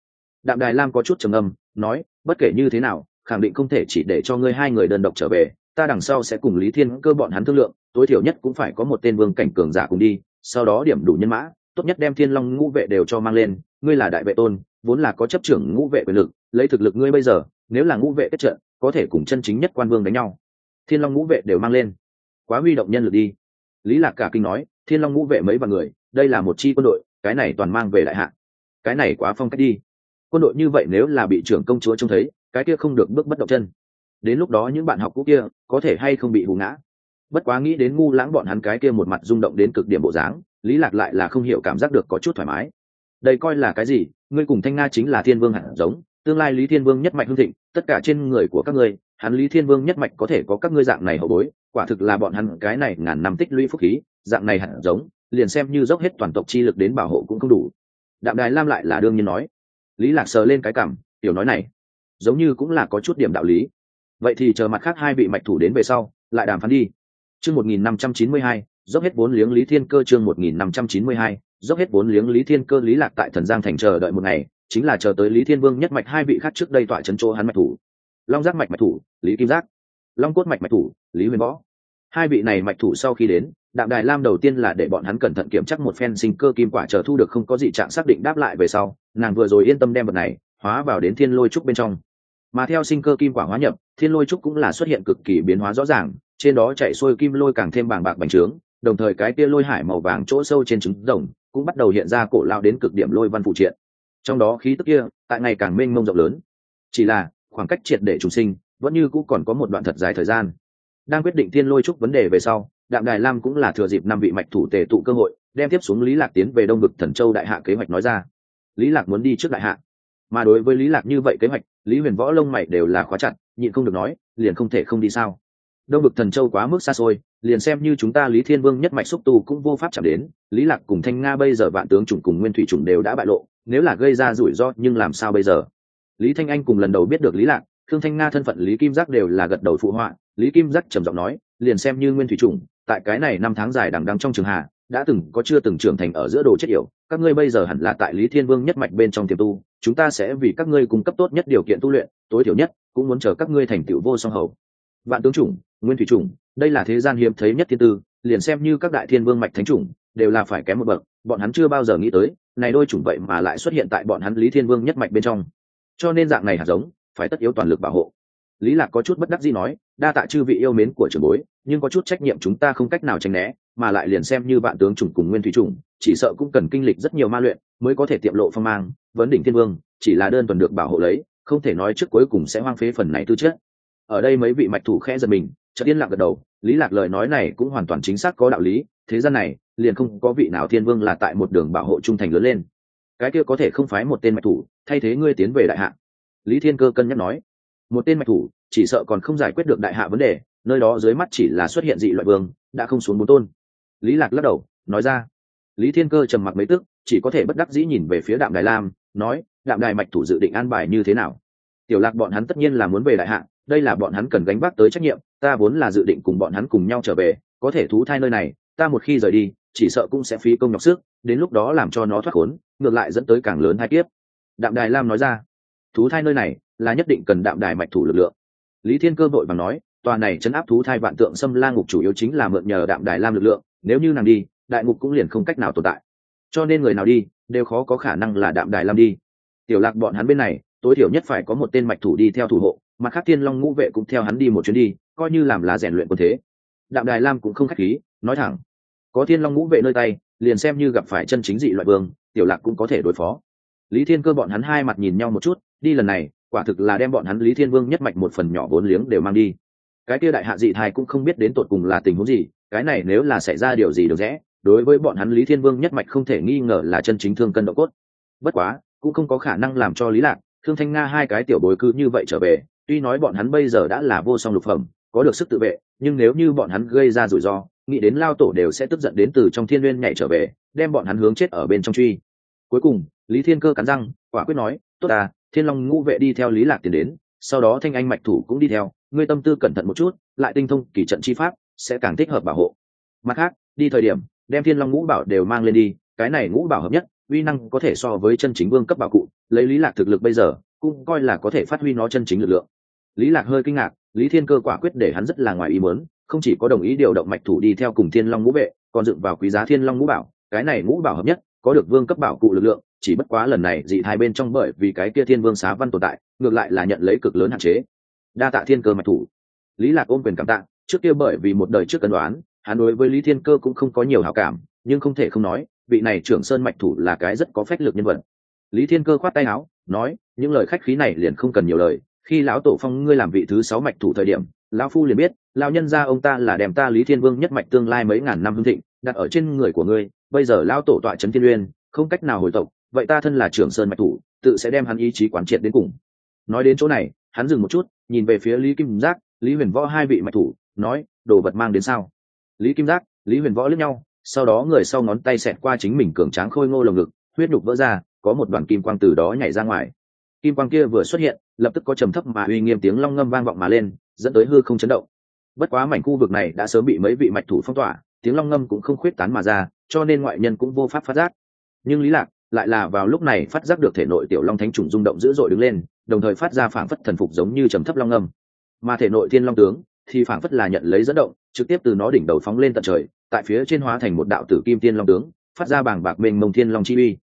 Đạm đài lam có chút trầm âm nói, bất kể như thế nào, khẳng định không thể chỉ để cho ngươi hai người đơn độc trở về, ta đằng sau sẽ cùng lý thiên cơ bọn hắn thương lượng, tối thiểu nhất cũng phải có một tên vương cảnh cường giả cùng đi, sau đó điểm đủ nhân mã, tốt nhất đem thiên long ngũ vệ đều cho mang lên, ngươi là đại vệ tôn, vốn là có chấp trưởng ngũ vệ quyền lực, lấy thực lực ngươi bây giờ, nếu là ngũ vệ kết trận, có thể cùng chân chính nhất quan vương đánh nhau. Thiên long ngũ vệ đều mang lên. Quá huy động nhân lực đi. Lý lạc cả kinh nói, thiên long ngũ vệ mấy vạn người đây là một chi quân đội, cái này toàn mang về đại hạ. Cái này quá phong cách đi. Quân đội như vậy nếu là bị trưởng công chúa trông thấy, cái kia không được bước bất động chân. Đến lúc đó những bạn học cũ kia, có thể hay không bị hù ngã. Bất quá nghĩ đến ngu lãng bọn hắn cái kia một mặt rung động đến cực điểm bộ dáng, lý lạc lại là không hiểu cảm giác được có chút thoải mái. Đây coi là cái gì? Ngươi cùng thanh nga chính là thiên vương hẳn giống, tương lai lý thiên vương nhất mạch hương thịnh, tất cả trên người của các ngươi, hắn lý thiên vương nhất mạch có thể có các ngươi dạng này hậu bối, quả thực là bọn hắn cái này ngàn năm tích lũy phúc khí, dạng này hẳn giống liền xem như dốc hết toàn tộc chi lực đến bảo hộ cũng không đủ. Đạm đài lam lại là đương nhiên nói. Lý lạc sờ lên cái cảm, tiểu nói này, giống như cũng là có chút điểm đạo lý. Vậy thì chờ mặt khác hai vị mạch thủ đến về sau, lại đàm phán đi. Chương một nghìn năm trăm chín mươi hai, dốc hết vốn liếng lý thiên cơ chương một nghìn năm trăm chín mươi hai, dốc hết vốn liếng lý thiên cơ lý lạc tại thần giang thành chờ đợi một ngày, chính là chờ tới lý thiên vương nhất mạch hai vị khác trước đây tọa trấn chỗ hắn mạch thủ. Long giác mạch mạch thủ, lý kim giác. Long cốt mạch mạch thủ, lý huyền võ. Hai vị này mạch thủ sau khi đến đạm đài lam đầu tiên là để bọn hắn cẩn thận kiểm chắc một phen sinh cơ kim quả chờ thu được không có gì trạng xác định đáp lại về sau, nàng vừa rồi yên tâm đem vật này hóa vào đến thiên lôi trúc bên trong. Mà theo sinh cơ kim quả hóa nhập, thiên lôi trúc cũng là xuất hiện cực kỳ biến hóa rõ ràng, trên đó chạy xuôi kim lôi càng thêm bàng bạc bành trướng, đồng thời cái tia lôi hải màu vàng chỗ sâu trên trứng rồng cũng bắt đầu hiện ra cổ lao đến cực điểm lôi văn phụ triện. Trong đó khí tức kia tại ngày càng mênh mông rộng lớn. Chỉ là, khoảng cách triệt để trùng sinh vẫn như cũng còn có một đoạn thật dài thời gian. Đang quyết định thiên lôi trúc vấn đề về sau đạm đài lam cũng là thừa dịp năm vị mạch thủ tề tụ cơ hội, đem tiếp xuống lý lạc tiến về đông vực thần châu đại hạ kế hoạch nói ra. Lý lạc muốn đi trước đại hạ. Mà đối với lý lạc như vậy kế hoạch, lý huyền võ lông mày đều là khóa chặt, nhịn không được nói, liền không thể không đi sao? Đông vực thần châu quá mức xa xôi, liền xem như chúng ta lý thiên vương nhất mạch xúc tu cũng vô pháp chạm đến, lý lạc cùng thanh nga bây giờ vạn tướng chủng cùng nguyên thủy chủng đều đã bại lộ, nếu là gây ra rủi ro, nhưng làm sao bây giờ? Lý thanh anh cùng lần đầu biết được lý lạc thương thanh nga thân phận lý kim giác đều là gật đầu phụ họa, lý kim giác trầm giọng nói, liền xem như nguyên thủy chủng tại cái này năm tháng dài đằng đằng trong trường hạ, đã từng có chưa từng trưởng thành ở giữa đồ chết yểu. Các ngươi bây giờ hẳn là tại lý thiên vương nhất mạch bên trong tiềm tu, chúng ta sẽ vì các ngươi cung cấp tốt nhất điều kiện tu luyện, tối thiểu nhất cũng muốn chờ các ngươi thành tựu vô song hầu. Vạn tướng chủng, nguyên thủy chủng, đây là thế gian hiếm thấy nhất thiên tư, liền xem như các đại thiên vương mạch thánh chủng, đều là phải kém một bậc, bọn hắn chưa bao giờ nghĩ tới, này đôi chủng vậy mà lại xuất hiện tại bọn hắn lý thiên vương nhất mạch bên trong. Cho nên dạng này hạt giống, phải tất yếu toàn lực bảo hộ lý lạc có chút bất đắc dĩ nói, đa tạ chư vị yêu mến của trưởng bối, nhưng có chút trách nhiệm chúng ta không cách nào tránh né, mà lại liền xem như bạn tướng chủng cùng nguyên thủy chủng, chỉ sợ cũng cần kinh lịch rất nhiều ma luyện mới có thể tiệm lộ phong mang, vấn đỉnh thiên vương, chỉ là đơn thuần được bảo hộ lấy, không thể nói trước cuối cùng sẽ hoang phế phần này tư chất. Ở đây mấy vị mạch thủ khẽ giật mình, chợt yên lặng gật đầu, lý lạc lời nói này cũng hoàn toàn chính xác có đạo lý, thế gian này, liền không có vị nào thiên vương là tại một đường bảo hộ trung thành lớn lên. Cái kia có thể không phái một tên mạch thủ, thay thế ngươi tiến về đại hạ. Lý thiên cơ cân nhắc nói một tên mạch thủ, chỉ sợ còn không giải quyết được đại hạ vấn đề, nơi đó dưới mắt chỉ là xuất hiện dị loại vương, đã không xuống bốn tôn. Lý lạc lắc đầu, nói ra. Lý thiên cơ trầm mặc mấy tức, chỉ có thể bất đắc dĩ nhìn về phía đạm đài lam, nói, đạm đài mạch thủ dự định an bài như thế nào? Tiểu lạc bọn hắn tất nhiên là muốn về đại hạ, đây là bọn hắn cần gánh vác tới trách nhiệm, ta vốn là dự định cùng bọn hắn cùng nhau trở về, có thể thú thai nơi này, ta một khi rời đi, chỉ sợ cũng sẽ phí công nhọc sức, đến lúc đó làm cho nó thoát khốn, ngược lại dẫn tới càng lớn hai tiếp đạm đài lam nói ra. Thú thai nơi này là nhất định cần đạm đài mạch thủ lực lượng. Lý thiên cơ vội bằng nói, tòa này chấn áp thú thai vạn tượng xâm la ngục chủ yếu chính là mượn nhờ đạm đài lam lực lượng, nếu như nàng đi, đại ngục cũng liền không cách nào tồn tại. Cho nên người nào đi, đều khó có khả năng là đạm đài lam đi. Tiểu lạc bọn hắn bên này, tối thiểu nhất phải có một tên mạch thủ đi theo thủ hộ, mà khác thiên long ngũ vệ cũng theo hắn đi một chuyến đi, coi như làm lá rèn luyện quân thế. Đạm đài lam cũng không khách khí, nói thẳng. Có thiên long ngũ vệ nơi tay, liền xem như gặp phải chân chính dị loại vương, tiểu lạc cũng có thể đối phó. Lý thiên cơ bọn hắn hai mặt nhìn nhau một chút, đi lần này quả thực là đem bọn hắn lý thiên vương nhất mạch một phần nhỏ vốn liếng đều mang đi. Cái kia đại hạ dị thai cũng không biết đến tột cùng là tình huống gì, cái này nếu là xảy ra điều gì được rẽ, đối với bọn hắn lý thiên vương nhất mạch không thể nghi ngờ là chân chính thương cân độ cốt. Bất quá, cũng không có khả năng làm cho lý lạc, thương thanh nga hai cái tiểu bối cư như vậy trở về, tuy nói bọn hắn bây giờ đã là vô song lục phẩm, có được sức tự vệ, nhưng nếu như bọn hắn gây ra rủi ro, nghĩ đến lao tổ đều sẽ tức giận đến từ trong thiên n nhảy trở về, đem bọn hắn hướng chết ở bên trong truy. Cuối cùng, lý thiên cơ cắn răng, quả quyết nói, tốt à thiên long ngũ vệ đi theo lý lạc tiền đến, sau đó thanh anh mạch thủ cũng đi theo, ngươi tâm tư cẩn thận một chút, lại tinh thông kỳ trận chi pháp, sẽ càng thích hợp bảo hộ. Mặt khác, đi thời điểm, đem thiên long ngũ bảo đều mang lên đi, cái này ngũ bảo hợp nhất, uy năng có thể so với chân chính vương cấp bảo cụ, lấy lý lạc thực lực bây giờ, cũng coi là có thể phát huy nó chân chính lực lượng. Lý lạc hơi kinh ngạc, lý thiên cơ quả quyết để hắn rất là ngoài ý muốn, không chỉ có đồng ý điều động mạch thủ đi theo cùng thiên long ngũ vệ, còn dựng vào quý giá thiên long ngũ bảo, cái này ngũ bảo hợp nhất, có được vương cấp bảo cụ lực lượng chỉ bất quá lần này dị hai bên trong bởi vì cái kia thiên vương xá văn tồn tại, ngược lại là nhận lấy cực lớn hạn chế. Đa tạ thiên cơ mạch thủ. Lý lạc ôm quyền cảm tạ, trước kia bởi vì một đời trước cân đoán, hắn đối với lý thiên cơ cũng không có nhiều hảo cảm, nhưng không thể không nói, vị này trưởng sơn mạch thủ là cái rất có phách lực nhân vật. Lý thiên cơ khoát tay áo, nói, những lời khách khí này liền không cần nhiều lời, khi lão tổ phong ngươi làm vị thứ sáu mạch thủ thời điểm, lão phu liền biết, lão nhân gia ông ta là đem ta lý thiên vương nhất mạch tương lai mấy ngàn năm hưng thịnh, đặt ở trên người của ngươi, bây giờ lão tổ tọa trấn thiên uyên, không cách nào hồi tộc vậy ta thân là trưởng sơn mạch thủ, tự sẽ đem hắn ý chí quán triệt đến cùng. Nói đến chỗ này, hắn dừng một chút, nhìn về phía lý kim giác, lý huyền võ hai vị mạch thủ, nói, đồ vật mang đến sao? Lý kim giác, lý huyền võ lướt nhau, sau đó người sau ngón tay xẹt qua chính mình cường tráng khôi ngô lồng ngực, huyết nhục vỡ ra, có một đoàn kim quang từ đó nhảy ra ngoài. Kim quang kia vừa xuất hiện, lập tức có trầm thấp mà uy nghiêm tiếng long ngâm vang vọng mà lên, dẫn tới hư không chấn động. Bất quá mảnh khu vực này đã sớm bị mấy vị mạch thủ phong tỏa, tiếng long ngâm cũng không khuyết tán mà ra, cho nên ngoại nhân cũng vô pháp phát giác. Nhưng lý lạc lại là vào lúc này phát giác được thể nội tiểu long thánh trùng rung động dữ dội đứng lên, đồng thời phát ra phảng phất thần phục giống như trầm thấp long âm. Mà thể nội thiên long tướng thì phảng phất là nhận lấy dẫn động, trực tiếp từ nó đỉnh đầu phóng lên tận trời, tại phía trên hóa thành một đạo tử kim thiên long tướng, phát ra bảng bạc mênh mông thiên long chi uy.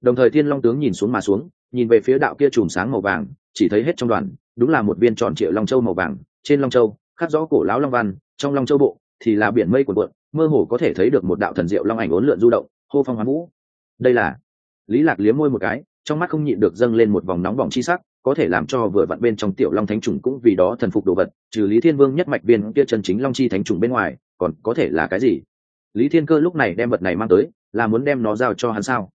Đồng thời thiên long tướng nhìn xuống mà xuống, nhìn về phía đạo kia chùm sáng màu vàng, chỉ thấy hết trong đoàn, đúng là một viên tròn triệu long châu màu vàng, trên long châu, khắc rõ cổ lão long văn, trong long châu bộ thì là biển mây cuộn cuộn, mơ hồ có thể thấy được một đạo thần diệu long ảnh ốn lượn du động, hô phong hoán vũ. Đây là lý lạc liếm môi một cái, trong mắt không nhịn được dâng lên một vòng nóng bỏng chi sắc, có thể làm cho vừa vặn bên trong tiểu long thánh trùng cũng vì đó thần phục đồ vật, trừ lý thiên vương nhất mạch viên kia chân chính long chi thánh trùng bên ngoài, còn có thể là cái gì? Lý thiên cơ lúc này đem vật này mang tới, là muốn đem nó giao cho hắn sao?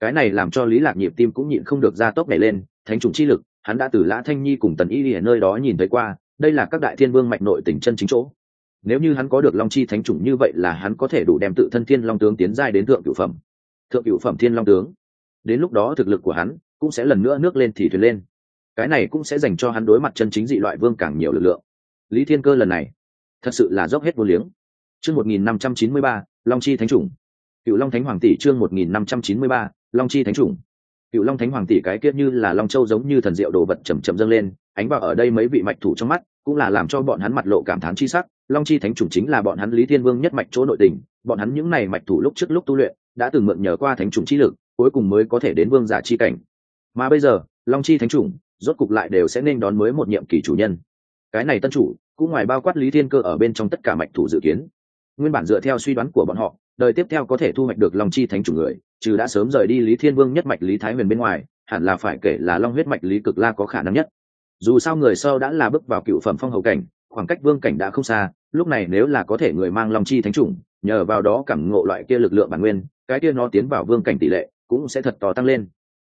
Cái này làm cho lý lạc nhịp tim cũng nhịn không được ra tốc này lên, thánh trùng chi lực, hắn đã từ lã thanh nhi cùng tần y ở nơi đó nhìn thấy qua, đây là các đại thiên vương mạch nội tỉnh chân chính chỗ. Nếu như hắn có được long chi thánh trùng như vậy là hắn có thể đủ đem tự thân thiên long tướng tiến giai đến thượng cửu phẩm. Thượng cửu phẩm thiên long tướng đến lúc đó thực lực của hắn cũng sẽ lần nữa nước lên thì thuyền lên. Cái này cũng sẽ dành cho hắn đối mặt chân chính dị loại vương càng nhiều lực lượng. Lý thiên cơ lần này, thật sự là dốc hết vô liếng. Chương một nghìn năm trăm chín mươi ba, long chi thánh chủng. Cựu long thánh hoàng tỷ chương một nghìn năm trăm chín mươi ba, long chi thánh chủng. Cựu long thánh hoàng tỷ cái kiết như là long châu giống như thần diệu đồ vật chầm chầm dâng lên, ánh vào ở đây mấy vị mạch thủ trong mắt, cũng là làm cho bọn hắn mặt lộ cảm thán chi sắc. Long chi thánh chủng chính là bọn hắn lý thiên vương nhất mạch chỗ nội tình, bọn hắn những này mạch thủ lúc trước lúc tu luyện, đã từng mượn nhờ qua thánh chủng chi lực cuối cùng mới có thể đến vương giả chi cảnh. Mà bây giờ, long chi thánh chủng, rốt cục lại đều sẽ nên đón mới một nhiệm kỳ chủ nhân. Cái này tân chủ, cũng ngoài bao quát lý thiên cơ ở bên trong tất cả mạch thủ dự kiến. Nguyên bản dựa theo suy đoán của bọn họ, đời tiếp theo có thể thu hoạch được long chi thánh chủ người, trừ đã sớm rời đi lý thiên vương nhất mạch lý thái huyền bên ngoài, hẳn là phải kể là long huyết mạch lý cực la có khả năng nhất. Dù sao người sau đã là bước vào cựu phẩm phong hậu cảnh, khoảng cách vương cảnh đã không xa, lúc này nếu là có thể người mang long chi thánh chủng, nhờ vào đó cảm ngộ loại kia lực lượng bản nguyên, cái kia nó tiến vào vương cảnh tỷ lệ cũng sẽ thật to tăng lên.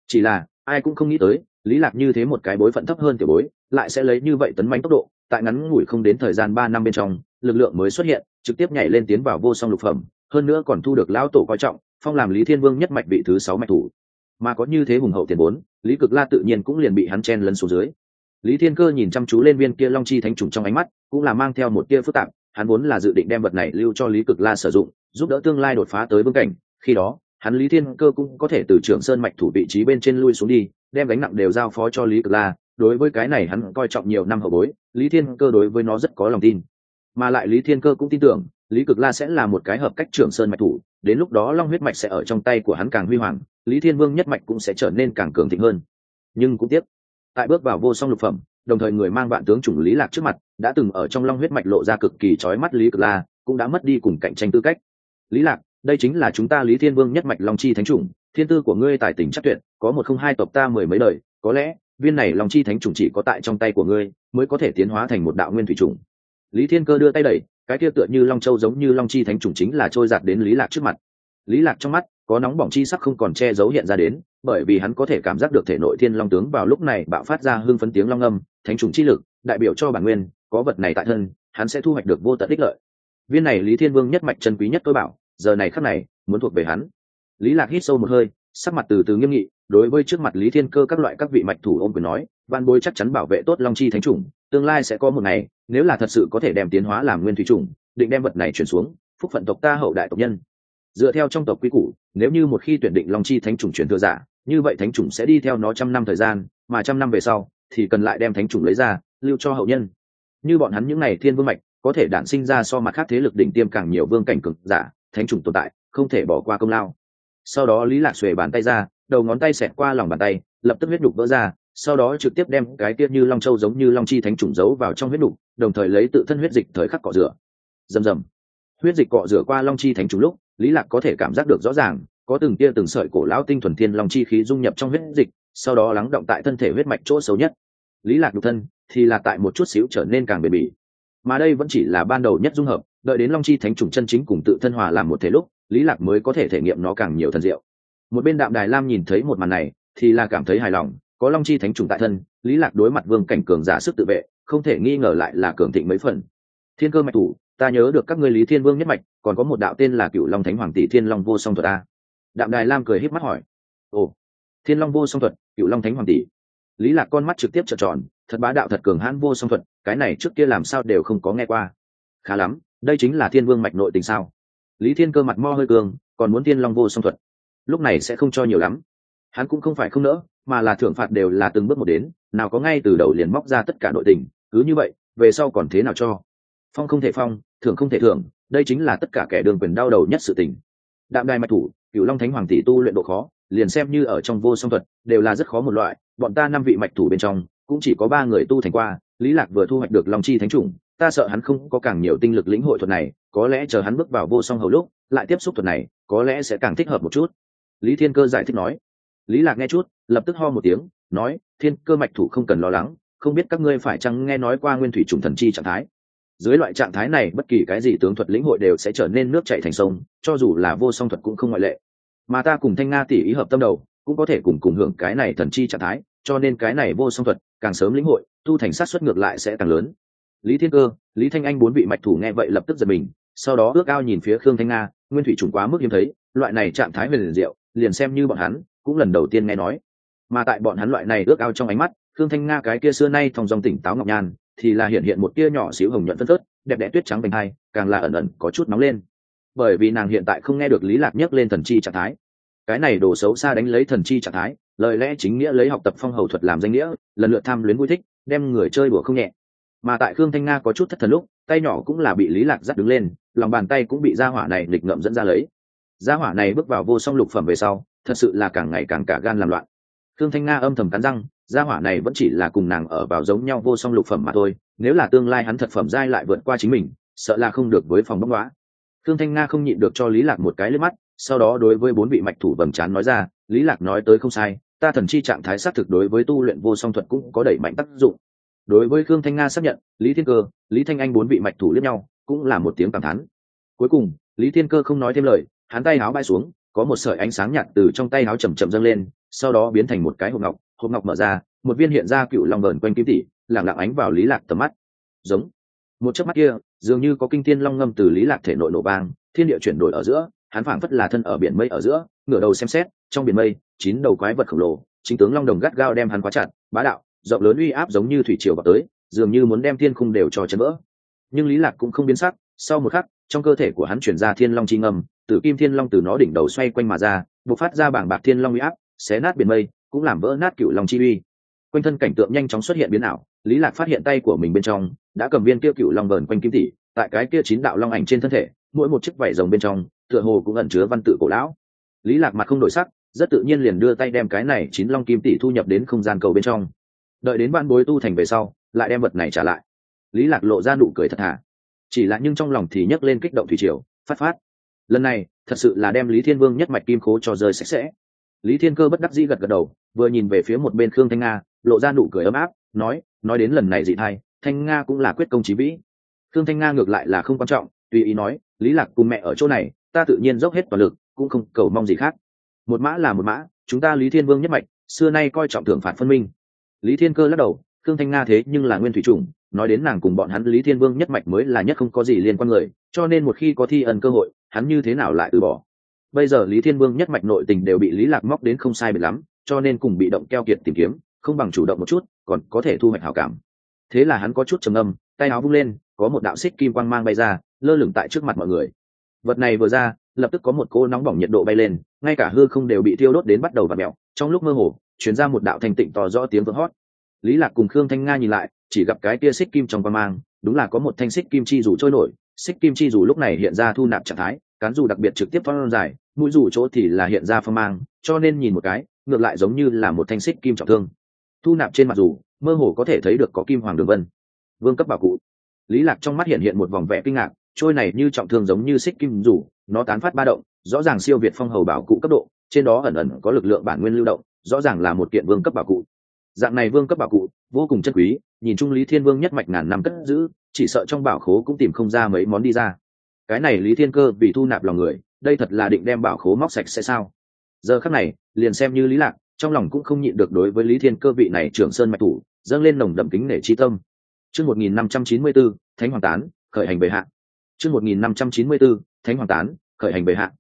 Chỉ là, ai cũng không nghĩ tới, lý lạc như thế một cái bối phận thấp hơn tiểu bối, lại sẽ lấy như vậy tấn manh tốc độ, tại ngắn ngủi không đến thời gian ba năm bên trong, lực lượng mới xuất hiện, trực tiếp nhảy lên tiến vào vô song lục phẩm, hơn nữa còn thu được lão tổ coi trọng, phong làm lý thiên vương nhất mạch vị thứ sáu mạch thủ. Mà có như thế hùng hậu tiền vốn, lý cực la tự nhiên cũng liền bị hắn chen lấn xuống dưới. Lý thiên cơ nhìn chăm chú lên viên kia long chi thánh trùng trong ánh mắt, cũng là mang theo một tia phức tạp, hắn vốn là dự định đem vật này lưu cho lý cực la sử dụng, giúp đỡ tương lai đột phá tới vương cảnh, khi đó hắn lý thiên cơ cũng có thể từ trưởng sơn mạch thủ vị trí bên trên lui xuống đi, đem gánh nặng đều giao phó cho lý cực la. Đối với cái này hắn coi trọng nhiều năm hậu bối, lý thiên cơ đối với nó rất có lòng tin. Mà lại lý thiên cơ cũng tin tưởng, lý cực la sẽ là một cái hợp cách trưởng sơn mạch thủ, đến lúc đó long huyết mạch sẽ ở trong tay của hắn càng huy hoàng, lý thiên vương nhất mạch cũng sẽ trở nên càng cường thịnh hơn. Nhưng cũng tiếc, tại bước vào vô song lục phẩm, đồng thời người mang vạn tướng chủng lý lạc trước mặt, đã từng ở trong long huyết mạch lộ ra cực kỳ chói mắt lý cực la, cũng đã mất đi cùng cạnh tranh tư cách. Lý lạc đây chính là chúng ta lý thiên vương nhất mạch long chi thánh chủng, thiên tư của ngươi tài tình chắc tuyệt, có một không hai tộc ta mười mấy đời, có lẽ, viên này long chi thánh chủng chỉ có tại trong tay của ngươi, mới có thể tiến hóa thành một đạo nguyên thủy chủng. Lý thiên cơ đưa tay đẩy, cái kia tựa như long châu giống như long chi thánh chủng chính là trôi giạt đến lý lạc trước mặt. Lý lạc trong mắt, có nóng bỏng chi sắc không còn che giấu hiện ra đến, bởi vì hắn có thể cảm giác được thể nội thiên long tướng vào lúc này bạo phát ra hưng phấn tiếng long âm, thánh trùng chi lực, đại biểu cho bản nguyên, có vật này tại thân, hắn sẽ thu hoạch được vô tận ích lợi. Viên này lý thiên vương nhất mạch chân quý nhất tôi bảo giờ này khắc này, muốn thuộc về hắn. Lý lạc hít sâu một hơi, sắc mặt từ từ nghiêm nghị, đối với trước mặt lý thiên cơ các loại các vị mạch thủ ôm quyền nói văn bối chắc chắn bảo vệ tốt long chi thánh trùng tương lai sẽ có một ngày, nếu là thật sự có thể đem tiến hóa làm nguyên thủy trùng định đem vật này chuyển xuống, phúc phận tộc ta hậu đại tộc nhân. Dựa theo trong tộc quy củ, nếu như một khi tuyển định long chi thánh trùng chuyển thừa giả, như vậy thánh trùng sẽ đi theo nó trăm năm thời gian, mà trăm năm về sau, thì cần lại đem thánh trùng lấy ra, lưu cho hậu nhân. Như bọn hắn những n à y thiên vương mạch, có thể đản sinh ra so mặt khác thế lực đỉnh tiêm càng nhiều vương cảnh cực giả thánh trùng tồn tại, không thể bỏ qua công lao. Sau đó lý lạc xuề bàn tay ra, đầu ngón tay xẹt qua lòng bàn tay, lập tức huyết đục vỡ ra, sau đó trực tiếp đem cái tiết như long châu giống như long chi thánh trùng giấu vào trong huyết đục đồng thời lấy tự thân huyết dịch thời khắc cọ rửa. Rầm rầm. Huyết dịch cọ rửa qua long chi thánh trùng lúc, lý lạc có thể cảm giác được rõ ràng, có từng tia từng sợi cổ lão tinh thuần thiên long chi khí dung nhập trong huyết dịch, sau đó lắng động tại thân thể huyết mạch chỗ xấu nhất. Lý lạc nhục thân thì là tại một chút xíu trở nên càng bền bỉ. Mà đây vẫn chỉ là ban đầu nhất dung hợp đợi đến long chi thánh trùng chân chính cùng tự thân hòa làm một thể lúc, lý lạc mới có thể thể nghiệm nó càng nhiều thần diệu. Một bên đạm đài lam nhìn thấy một màn này, thì là cảm thấy hài lòng, có long chi thánh trùng tại thân, lý lạc đối mặt vương cảnh cường giả sức tự vệ, không thể nghi ngờ lại là cường thịnh mấy phần. Thiên cơ mạch thủ, ta nhớ được các ngươi lý thiên vương nhất mạch, còn có một đạo tên là cựu long thánh hoàng tỷ thiên long vô song thuật a. Đạm đài lam cười híp mắt hỏi, ồ, thiên long vô song thuật cựu long thánh hoàng tỷ? Lý lạc con mắt trực tiếp trợn tròn, thật bá đạo thật cường hãn vô song thuật, cái này trước kia làm sao đều không có nghe qua. Khá lắm đây chính là thiên vương mạch nội tình sao? Lý thiên cơ mặt mo hơi cường, còn muốn thiên long vô song thuật. Lúc này sẽ không cho nhiều lắm. Hắn cũng không phải không nỡ, mà là thưởng phạt đều là từng bước một đến, nào có ngay từ đầu liền móc ra tất cả nội tình, cứ như vậy, về sau còn thế nào cho? Phong không thể phong, thưởng không thể thưởng, đây chính là tất cả kẻ đường quyền đau đầu nhất sự tình. Đạm đài mạch thủ cựu long thánh hoàng tỷ tu luyện độ khó, liền xem như ở trong vô song thuật, đều là rất khó một loại, bọn ta năm vị mạch thủ bên trong, cũng chỉ có ba người tu thành qua, lý lạc vừa thu hoạch được long chi thánh chủng ta sợ hắn không có càng nhiều tinh lực lĩnh hội thuật này, có lẽ chờ hắn bước vào vô song hầu lúc, lại tiếp xúc thuật này, có lẽ sẽ càng thích hợp một chút. Lý thiên cơ giải thích nói. Lý lạc nghe chút, lập tức ho một tiếng, nói, thiên cơ mạch thủ không cần lo lắng, không biết các ngươi phải chăng nghe nói qua nguyên thủy trùng thần chi trạng thái. Dưới loại trạng thái này, bất kỳ cái gì tướng thuật lĩnh hội đều sẽ trở nên nước chảy thành sông, cho dù là vô song thuật cũng không ngoại lệ. Mà ta cùng thanh nga tỉ ý hợp tâm đầu, cũng có thể cùng cùng hưởng cái này thần chi trạng thái, cho nên cái này vô song thuật càng sớm lĩnh hội, tu thành sát xuất ngược lại sẽ càng lớn lý thiên cơ, lý thanh anh bốn vị mạch thủ nghe vậy lập tức giật mình, sau đó ước ao nhìn phía khương thanh nga, nguyên thủy trùng quá mức hiếm thấy, loại này trạng thái về liền diệu, liền xem như bọn hắn cũng lần đầu tiên nghe nói. Mà tại bọn hắn loại này ước ao trong ánh mắt, khương thanh nga cái kia xưa nay thong dòng tỉnh táo ngọc nhan thì là hiện hiện một tia nhỏ xíu hồng nhuận phân phớt, đẹp đẽ tuyết trắng bành hai, càng là ẩn ẩn có chút nóng lên. Bởi vì nàng hiện tại không nghe được lý lạc nhấc lên thần chi trạng thái. Cái này đồ xấu xa đánh lấy thần chi trạng thái, lời lẽ chính nghĩa lấy học tập phong hầu thuật làm danh nghĩa, lần lượt tham luyến vui thích, đem người chơi đùa không nhẹ mà tại khương thanh nga có chút thất thần lúc, tay nhỏ cũng là bị lý lạc dắt đứng lên, lòng bàn tay cũng bị gia hỏa này lịch ngậm dẫn ra lấy. Gia hỏa này bước vào vô song lục phẩm về sau, thật sự là càng ngày càng cả gan làm loạn. Khương thanh nga âm thầm cắn răng, gia hỏa này vẫn chỉ là cùng nàng ở vào giống nhau vô song lục phẩm mà thôi, nếu là tương lai hắn thật phẩm giai lại vượt qua chính mình, sợ là không được với phòng bóng đoá khương thanh nga không nhịn được cho lý lạc một cái lướt mắt, sau đó đối với bốn vị mạch thủ vầng trán nói ra, lý lạc nói tới không sai, ta thần chi trạng thái xác thực đối với tu luyện vô song thuật cũng có đẩy mạnh tác dụng đối với khương thanh nga xác nhận, lý thiên cơ, lý thanh anh bốn vị mạch thủ lẫn nhau, cũng là một tiếng cảm thán. Cuối cùng, lý thiên cơ không nói thêm lời, hắn tay áo bay xuống, có một sợi ánh sáng nhạt từ trong tay áo chầm chậm dâng lên, sau đó biến thành một cái hộp ngọc hộp ngọc mở ra, một viên hiện ra cựu long vờn quanh kim tỷ lẳng lặng ánh vào lý lạc tầm mắt. Giống. Một chớp mắt kia, dường như có kinh thiên long ngâm từ lý lạc thể nội nổ bang thiên địa chuyển đổi ở giữa, hắn phảng phất là thân ở biển mây ở giữa, ngửa đầu xem xét, trong biển mây, chín đầu quái vật khổng lồ, chính tướng long đồng gắt gao đem hắn quá chặt, bá đạo rộng lớn uy áp giống như thủy triều vào tới, dường như muốn đem thiên khung đều cho chấn vỡ. Nhưng lý lạc cũng không biến sắc, sau một khắc, trong cơ thể của hắn chuyển ra thiên long chi ngầm tử kim thiên long từ nó đỉnh đầu xoay quanh mà ra, bộc phát ra bảng bạc thiên long uy áp, xé nát biển mây, cũng làm vỡ nát cựu long chi uy. Quanh thân cảnh tượng nhanh chóng xuất hiện biến ảo, lý lạc phát hiện tay của mình bên trong, đã cầm viên kia cựu long vờn quanh kim tỷ, tại cái kia chín đạo long ảnh trên thân thể, mỗi một chiếc vảy rồng bên trong, tựa hồ cũng ẩn chứa văn tự cổ lão. Lý lạc mặt không đổi sắc, rất tự nhiên liền đưa tay đem cái này chín long kim tỷ thu nhập đến không gian cầu bên trong đợi đến vạn bối tu thành về sau, lại đem vật này trả lại. Lý lạc lộ ra nụ cười thật thà. Chỉ là nhưng trong lòng thì nhấc lên kích động thủy triều, phát phát. Lần này, thật sự là đem lý thiên vương nhất mạch kim khố cho rơi sạch sẽ. Lý thiên cơ bất đắc dĩ gật gật đầu, vừa nhìn về phía một bên khương thanh nga, lộ ra nụ cười ấm áp, nói nói đến lần này dị thay thanh nga cũng là quyết công trí vĩ. Khương thanh nga ngược lại là không quan trọng, tùy ý nói, lý lạc cùng mẹ ở chỗ này, ta tự nhiên dốc hết toàn lực, cũng không cầu mong gì khác. Một mã là một mã, chúng ta lý thiên vương nhất mạch, xưa nay coi trọng thưởng phạt phân minh lý thiên cơ lắc đầu, khương thanh nga thế nhưng là nguyên thủy chủng, nói đến nàng cùng bọn hắn lý thiên vương nhất mạch mới là nhất không có gì liên quan người, cho nên một khi có thi ẩn cơ hội, hắn như thế nào lại từ bỏ? Bây giờ lý thiên vương nhất mạch nội tình đều bị lý lạc móc đến không sai biệt lắm, cho nên cùng bị động keo kiệt tìm kiếm, không bằng chủ động một chút, còn có thể thu hoạch hảo cảm. Thế là hắn có chút trầm âm tay áo vung lên, có một đạo xích kim quang mang bay ra, lơ lửng tại trước mặt mọi người. Vật này vừa ra, lập tức có một cô nóng bỏng nhiệt độ bay lên, ngay cả hư không đều bị thiêu đốt đến bắt đầu và mẹo trong lúc mơ hồ chuyển ra một đạo thành tịnh to rõ tiếng vỡ hót. Lý lạc cùng khương thanh nga nhìn lại, chỉ gặp cái tia xích kim trong quan mang, đúng là có một thanh xích kim chi dù trôi nổi, xích kim chi dù lúc này hiện ra thu nạp trạng thái, cán dù đặc biệt trực tiếp thoát dài, mũi dù chỗ thì là hiện ra phong mang, cho nên nhìn một cái, ngược lại giống như là một thanh xích kim trọng thương. Thu nạp trên mặt dù, mơ hồ có thể thấy được có kim hoàng đường vân. Vương cấp bảo cụ. Lý lạc trong mắt hiện hiện một vòng vẻ kinh ngạc, trôi này như trọng thương giống như xích kim dù, nó tán phát ba động, rõ ràng siêu việt phong hầu bảo cụ cấp độ, trên đó ẩn ẩn có lực lượng bản nguyên lưu động rõ ràng là một kiện vương cấp bảo cụ. Dạng này vương cấp bảo cụ vô cùng chân quý nhìn chung lý thiên vương nhất mạch ngàn năm cất giữ chỉ sợ trong bảo khố cũng tìm không ra mấy món đi ra. Cái này lý thiên cơ vì thu nạp lòng người đây thật là định đem bảo khố móc sạch sẽ sao? Giờ khắc này liền xem như lý lạc trong lòng cũng không nhịn được đối với lý thiên cơ vị này trưởng sơn mạch thủ dâng lên nồng đậm kính nể chi tâm. Chương một nghìn năm trăm chín mươi 1594, thánh hoàng tán khởi hành bệ hạ. Chương một nghìn năm trăm chín mươi 1594, thánh hoàng tán khởi hành bệ hạ.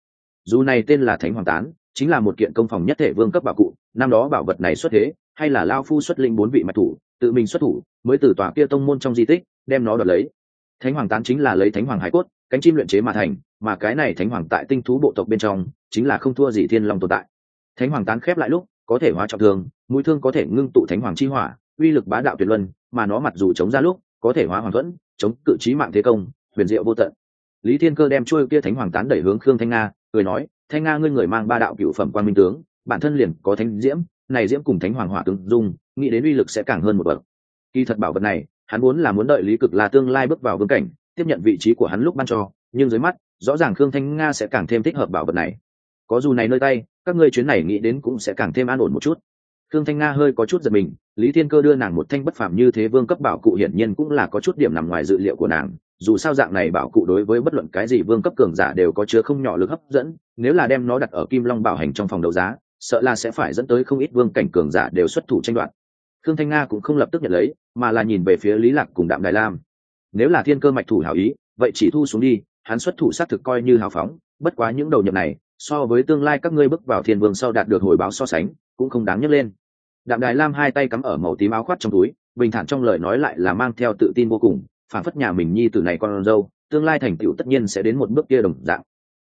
Dù này tên là thánh hoàng tán chính là một kiện công phòng nhất thể vương cấp bảo cụ, năm đó bảo vật này xuất thế, hay là lao phu xuất linh bốn vị mạch thủ, tự mình xuất thủ, mới từ tòa kia tông môn trong di tích, đem nó đoạt lấy. Thánh hoàng tán chính là lấy thánh hoàng hải cốt, cánh chim luyện chế mà thành, mà cái này thánh hoàng tại tinh thú bộ tộc bên trong, chính là không thua gì thiên long tồn tại. Thánh hoàng tán khép lại lúc, có thể hóa trọng thương, mũi thương có thể ngưng tụ thánh hoàng chi hỏa, uy lực bá đạo tuyệt luân, mà nó mặc dù chống ra lúc, có thể hóa hoàng thuẫn, chống cự trí mạng thế công, huyền diệu vô tận. Lý thiên cơ đem trôi kia thánh hoàng tán đẩy hướng khương thanh nga, cười nói thanh nga ngươi người mang ba đạo cựu phẩm quan minh tướng, bản thân liền có thánh diễm, này diễm cùng thánh hoàng hỏa tương dung, nghĩ đến uy lực sẽ càng hơn một bậc. Kỳ thật bảo vật này, hắn muốn là muốn đợi lý cực là tương lai bước vào vương cảnh, tiếp nhận vị trí của hắn lúc ban cho, nhưng dưới mắt, rõ ràng khương thanh nga sẽ càng thêm thích hợp bảo vật này. Có dù này nơi tay, các ngươi chuyến này nghĩ đến cũng sẽ càng thêm an ổn một chút khương thanh nga hơi có chút giật mình, lý thiên cơ đưa nàng một thanh bất phàm như thế vương cấp bảo cụ hiển nhiên cũng là có chút điểm nằm ngoài dự liệu của nàng, dù sao dạng này bảo cụ đối với bất luận cái gì vương cấp cường giả đều có chứa không nhỏ lực hấp dẫn, nếu là đem nó đặt ở kim long bảo hành trong phòng đấu giá, sợ là sẽ phải dẫn tới không ít vương cảnh cường giả đều xuất thủ tranh đoạt. Khương thanh nga cũng không lập tức nhận lấy, mà là nhìn về phía lý lạc cùng đạm đại lam. Nếu là thiên cơ mạch thủ hảo ý, vậy chỉ thu xuống đi, hắn xuất thủ xác thực coi như hào phóng, bất quá những đầu nhập này so với tương lai các ngươi bước vào thiên vương sau đạt được hồi báo so sánh, cũng không đáng nhắc lên. Đạm đài lam hai tay cắm ở màu tím áo khoác trong túi, bình thản trong lời nói lại là mang theo tự tin vô cùng, phản phất nhà mình nhi từ này con dâu, tương lai thành tựu tất nhiên sẽ đến một bước kia đồng dạng.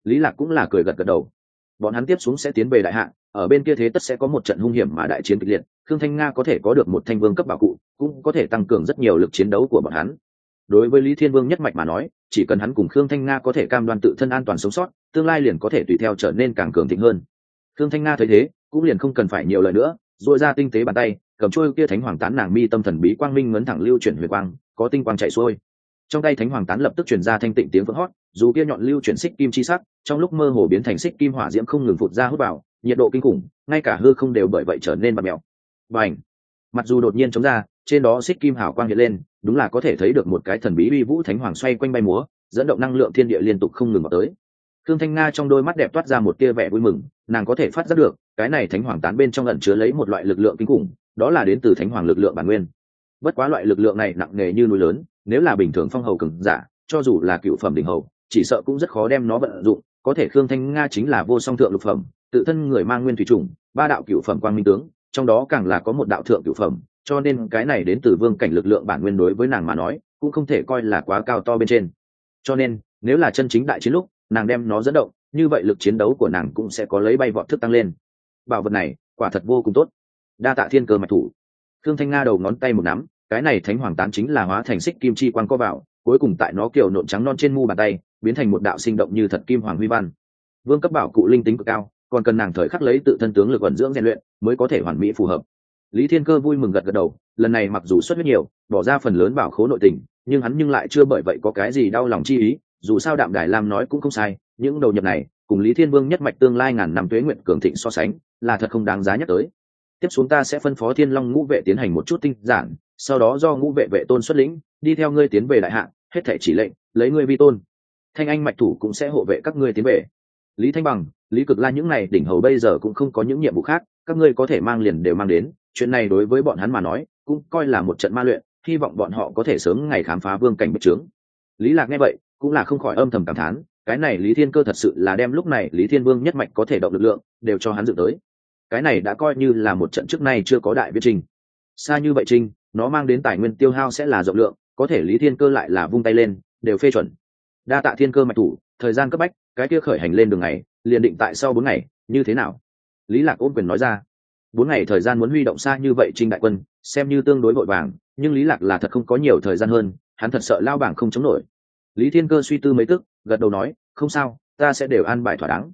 Lý lạc cũng là cười gật gật đầu. Bọn hắn tiếp xuống sẽ tiến về đại hạ, ở bên kia thế tất sẽ có một trận hung hiểm mà đại chiến kịch liệt, khương thanh nga có thể có được một thanh vương cấp bảo cụ, cũng có thể tăng cường rất nhiều lực chiến đấu của bọn hắn đối với lý thiên vương nhất mạch mà nói, chỉ cần hắn cùng khương thanh nga có thể cam đoan tự thân an toàn sống sót, tương lai liền có thể tùy theo trở nên càng cường thịnh hơn. Khương thanh nga thấy thế, cũng liền không cần phải nhiều lời nữa dội ra tinh tế bàn tay, cầm trôi kia thánh hoàng tán nàng mi tâm thần bí quang minh ngấn thẳng lưu chuyển huyền quang, có tinh quang chạy xuôi. Trong tay thánh hoàng tán lập tức chuyển ra thanh tịnh tiếng vỡ hót, dù kia nhọn lưu chuyển xích kim chi sắc, trong lúc mơ hồ biến thành xích kim hỏa diễm không ngừng phụt ra hút vào, nhiệt độ kinh khủng, ngay cả hư không đều bởi vậy trở nên bạt mèo. Và ảnh mặc dù đột nhiên chống ra, trên đó xích kim hảo quang hiện lên đúng là có thể thấy được một cái thần bí uy vũ thánh hoàng xoay quanh bay múa, dẫn động năng lượng thiên địa liên tục không ngừng vào tới. Thương thanh nga trong đôi mắt đẹp toát ra một tia vẻ vui mừng, nàng có thể phát giác được, cái này thánh hoàng tán bên trong ẩn chứa lấy một loại lực lượng kinh khủng, đó là đến từ thánh hoàng lực lượng bản nguyên. Bất quá loại lực lượng này nặng nề như núi lớn, nếu là bình thường phong hầu cường giả, cho dù là cựu phẩm đỉnh hầu, chỉ sợ cũng rất khó đem nó vận dụng, có thể khương thanh nga chính là vô song thượng lục phẩm, tự thân người mang nguyên thủy chủng ba đạo cựu phẩm quang minh tướng, trong đó càng là có một đạo thượng cựu phẩm cho nên cái này đến từ vương cảnh lực lượng bản nguyên đối với nàng mà nói, cũng không thể coi là quá cao to bên trên. Cho nên, nếu là chân chính đại chiến lúc, nàng đem nó dẫn động, như vậy lực chiến đấu của nàng cũng sẽ có lấy bay vọt thức tăng lên. Bảo vật này, quả thật vô cùng tốt. Đa tạ thiên cơ mạch thủ. Thương thanh nga đầu ngón tay một nắm, cái này thánh hoàng tán chính là hóa thành xích kim chi quan co vào, cuối cùng tại nó kiểu nộn trắng non trên mu bàn tay, biến thành một đạo sinh động như thật kim hoàng huy văn. Vương cấp bảo cụ linh tính cực cao, còn cần nàng thời khắc lấy tự thân tướng lực vận dưỡng rèn luyện mới có thể hoàn mỹ phù hợp lý thiên cơ vui mừng gật gật đầu, lần này mặc dù xuất huyết nhiều, bỏ ra phần lớn bảo khố nội tình, nhưng hắn nhưng lại chưa bởi vậy có cái gì đau lòng chi ý, dù sao đạm đài lam nói cũng không sai, những đầu nhập này, cùng lý thiên vương nhất mạch tương lai ngàn năm tuế nguyện cường thịnh so sánh, là thật không đáng giá nhắc tới. Tiếp xuống ta sẽ phân phó thiên long ngũ vệ tiến hành một chút tinh giản, sau đó do ngũ vệ vệ tôn xuất lĩnh, đi theo ngươi tiến về đại hạ, hết thể chỉ lệnh, lấy ngươi vi tôn. Thanh anh mạch thủ cũng sẽ hộ vệ các ngươi tiến về. Lý thanh bằng, lý cực la những này đỉnh hầu bây giờ cũng không có những nhiệm vụ khác, các ngươi có thể mang liền đều mang đến chuyện này đối với bọn hắn mà nói, cũng coi là một trận ma luyện, hy vọng bọn họ có thể sớm ngày khám phá vương cảnh bất trướng. Lý lạc nghe vậy, cũng là không khỏi âm thầm cảm thán, cái này lý thiên cơ thật sự là đem lúc này lý thiên vương nhất mạch có thể động lực lượng, đều cho hắn dựng tới. Cái này đã coi như là một trận trước nay chưa có đại viết trình. Xa như vậy trinh nó mang đến tài nguyên tiêu hao sẽ là rộng lượng, có thể lý thiên cơ lại là vung tay lên, đều phê chuẩn. Đa tạ thiên cơ mạch thủ, thời gian cấp bách, cái kia khởi hành lên đường này, liền định tại sau bốn ngày, như thế nào? Lý lạc ôm quyền nói ra bốn ngày thời gian muốn huy động xa như vậy trinh đại quân, xem như tương đối vội vàng, nhưng lý lạc là thật không có nhiều thời gian hơn, hắn thật sợ lao bảng không chống nổi. Lý thiên cơ suy tư mấy tức, gật đầu nói, không sao, ta sẽ đều an bài thỏa đáng.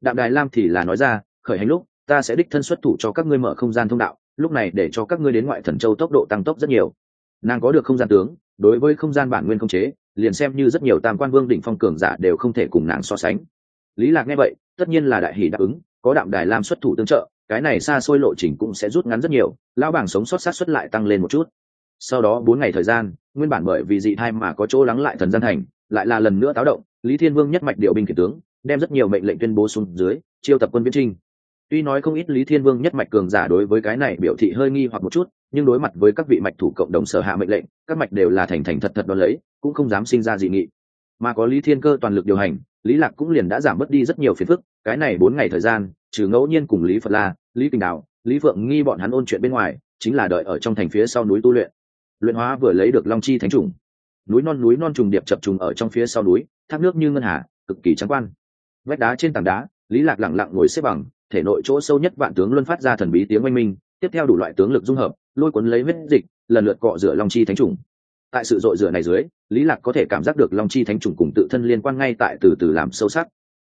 Đạm đài lam thì là nói ra, khởi hành lúc, ta sẽ đích thân xuất thủ cho các ngươi mở không gian thông đạo, lúc này để cho các ngươi đến ngoại thần châu tốc độ tăng tốc rất nhiều. Nàng có được không gian tướng, đối với không gian bản nguyên không chế, liền xem như rất nhiều tam quan vương đỉnh phong cường giả đều không thể cùng nàng so sánh. Lý lạc nghe vậy, tất nhiên là đại hỷ đáp ứng, có đạm đài lam xuất thủ tương trợ cái này xa xôi lộ trình cũng sẽ rút ngắn rất nhiều, lão bảng sống sót sát xuất lại tăng lên một chút. Sau đó bốn ngày thời gian, nguyên bản bởi vì dị thai mà có chỗ lắng lại thần gian thành, lại là lần nữa táo động, lý thiên vương nhất mạch điều binh kể tướng, đem rất nhiều mệnh lệnh tuyên bố xuống dưới, chiêu tập quân viễn trinh. Tuy nói không ít lý thiên vương nhất mạch cường giả đối với cái này biểu thị hơi nghi hoặc một chút, nhưng đối mặt với các vị mạch thủ cộng đồng sở hạ mệnh lệnh, các mạch đều là thành thành thật thật đo lấy, cũng không dám sinh ra dị nghị. Mà có lý thiên cơ toàn lực điều hành lý lạc cũng liền đã giảm bớt đi rất nhiều phiền phức, cái này bốn ngày thời gian, trừ ngẫu nhiên cùng lý phật la, lý kinh đạo, lý phượng nghi bọn hắn ôn chuyện bên ngoài, chính là đợi ở trong thành phía sau núi tu luyện. Luyện hóa vừa lấy được long chi thánh trùng núi non núi non trùng điệp chập trùng ở trong phía sau núi, thác nước như ngân hà, cực kỳ trắng quan. Vách đá trên tảng đá, lý lạc lặng lặng ngồi xếp bằng, thể nội chỗ sâu nhất vạn tướng luân phát ra thần bí tiếng oanh minh, tiếp theo đủ loại tướng lực dung hợp, lôi cuốn lấy vết dịch, lần lượt cọ rửa long chi thánh trùng tại sự dội rửa này dưới lý lạc có thể cảm giác được long chi thánh trùng cùng tự thân liên quan ngay tại từ từ làm sâu sắc.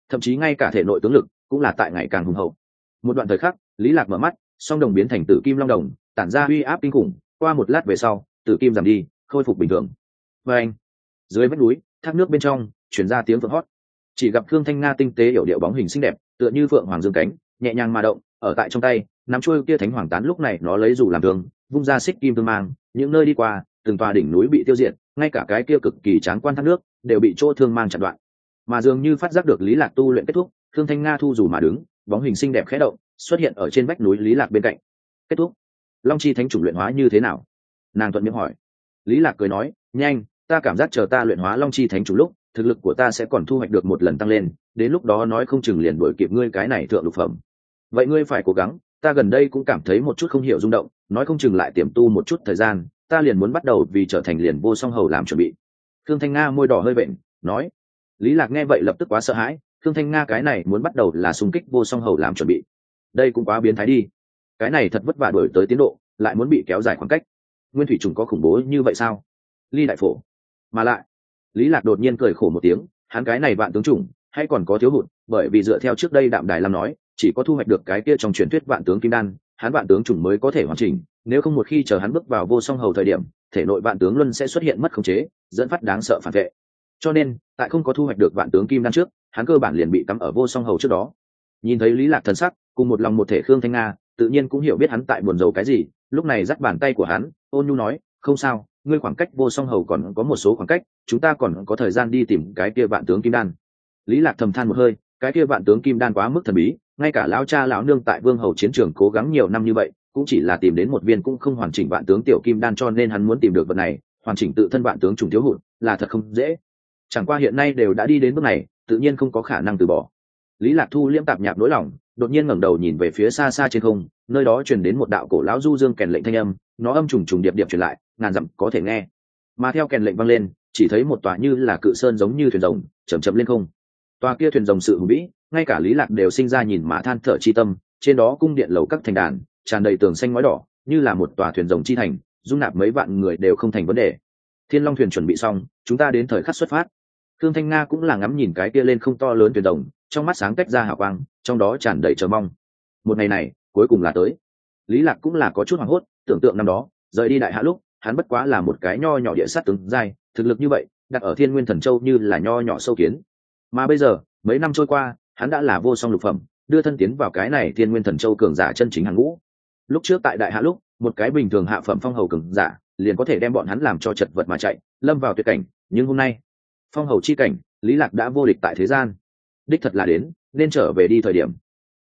Thậm chí ngay cả thể nội tướng lực cũng là tại ngày càng hùng hậu. Một đoạn thời khắc, lý lạc mở mắt, song đồng biến thành tử kim long đồng, tản ra uy áp kinh khủng, qua một lát về sau, tử kim giảm đi, khôi phục bình thường. Và anh, dưới vách núi, thác nước bên trong chuyển ra tiếng phượng hót. Chỉ gặp khương thanh nga tinh tế hiểu điệu bóng hình xinh đẹp, tựa như phượng hoàng dương cánh, nhẹ nhàng mà động, ở tại trong tay, nắm chuôi kia thánh hoàng tán lúc này nó lấy dù làm thường vung ra xích kim tương mang, những nơi đi qua, từng tòa đỉnh núi bị tiêu diệt ngay cả cái kia cực kỳ tráng quan thác nước đều bị chỗ thương mang chặn đoạn. Mà dường như phát giác được lý lạc tu luyện kết thúc, thương thanh nga thu dù mà đứng, bóng hình xinh đẹp khẽ động, xuất hiện ở trên vách núi lý lạc bên cạnh. Kết thúc. Long chi thánh chủng luyện hóa như thế nào? Nàng thuận miệng hỏi. Lý lạc cười nói, nhanh, ta cảm giác chờ ta luyện hóa long chi thánh chủ lúc, thực lực của ta sẽ còn thu hoạch được một lần tăng lên, đến lúc đó nói không chừng liền đuổi kịp ngươi cái này thượng lục phẩm. Vậy ngươi phải cố gắng, ta gần đây cũng cảm thấy một chút không hiểu rung động, nói không chừng lại tiềm tu một chút thời gian ta liền muốn bắt đầu vì trở thành liền vô song hầu làm chuẩn bị. Thương thanh nga môi đỏ hơi bệnh nói, lý lạc nghe vậy lập tức quá sợ hãi thương thanh nga cái này muốn bắt đầu là xung kích vô song hầu làm chuẩn bị. Đây cũng quá biến thái đi. Cái này thật vất vả đổi tới tiến độ, lại muốn bị kéo dài khoảng cách. Nguyên thủy trùng có khủng bố như vậy sao? Ly đại phổ. Mà lại, lý lạc đột nhiên cười khổ một tiếng, hắn cái này vạn tướng trùng hay còn có thiếu hụt, bởi vì dựa theo trước đây đạm đài lam nói, chỉ có thu hoạch được cái kia trong truyền thuyết vạn tướng kim đan hắn vạn tướng chủng mới có thể hoàn chỉnh, nếu không một khi chờ hắn bước vào vô song hầu thời điểm, thể nội vạn tướng luân sẽ xuất hiện mất khống chế, dẫn phát đáng sợ phản vệ. Cho nên, tại không có thu hoạch được vạn tướng kim đan trước, hắn cơ bản liền bị cắm ở vô song hầu trước đó. Nhìn thấy lý lạc thần sắc, cùng một lòng một thể khương thanh nga, tự nhiên cũng hiểu biết hắn tại buồn rầu cái gì, lúc này dắt bàn tay của hắn, ôn nhu nói, không sao, ngươi khoảng cách vô song hầu còn có một số khoảng cách, chúng ta còn có thời gian đi tìm cái kia vạn tướng kim đan. Lý lạc thầm than một hơi cái kia vạn tướng kim đan quá mức thần bí, ngay cả lão cha lão nương tại vương hầu chiến trường cố gắng nhiều năm như vậy, cũng chỉ là tìm đến một viên cũng không hoàn chỉnh vạn tướng tiểu kim đan cho nên hắn muốn tìm được vật này, hoàn chỉnh tự thân vạn tướng trùng thiếu hụt, là thật không dễ. Chẳng qua hiện nay đều đã đi đến bước này, tự nhiên không có khả năng từ bỏ. Lý lạc thu liễm tạp nhạp nỗi lòng, đột nhiên ngẩng đầu nhìn về phía xa xa trên không, nơi đó truyền đến một đạo cổ lão du dương kèn lệnh thanh âm, nó âm trùng trùng điệp điệp truyền lại, ngàn dặm có thể nghe. Mà theo kèn lệnh vang lên, chỉ thấy một tòa như là cự sơn giống như thuyền rồng, chậm chậm lên không tòa kia thuyền rồng sự hùng vĩ ngay cả lý lạc đều sinh ra nhìn mà than thở chi tâm trên đó cung điện lầu các thành đàn tràn đầy tường xanh ngói đỏ như là một tòa thuyền rồng chi thành dung nạp mấy vạn người đều không thành vấn đề. Thiên long thuyền chuẩn bị xong chúng ta đến thời khắc xuất phát. Thương thanh nga cũng là ngắm nhìn cái kia lên không to lớn thuyền rồng trong mắt sáng tách ra hào quang trong đó tràn đầy chờ mong. Một ngày này cuối cùng là tới. Lý lạc cũng là có chút hoảng hốt tưởng tượng năm đó rời đi đại hạ lúc hắn bất quá là một cái nho nhỏ địa sát tướng giai, thực lực như vậy đặt ở thiên nguyên thần châu như là nho nhỏ sâu kiến mà bây giờ, mấy năm trôi qua, hắn đã là vô song lục phẩm, đưa thân tiến vào cái này thiên nguyên thần châu cường giả chân chính hàng ngũ. Lúc trước tại đại hạ lúc, một cái bình thường hạ phẩm phong hầu cường giả, liền có thể đem bọn hắn làm cho chật vật mà chạy, lâm vào tuyệt cảnh, nhưng hôm nay, phong hầu chi cảnh, lý lạc đã vô địch tại thế gian. Đích thật là đến, nên trở về đi thời điểm.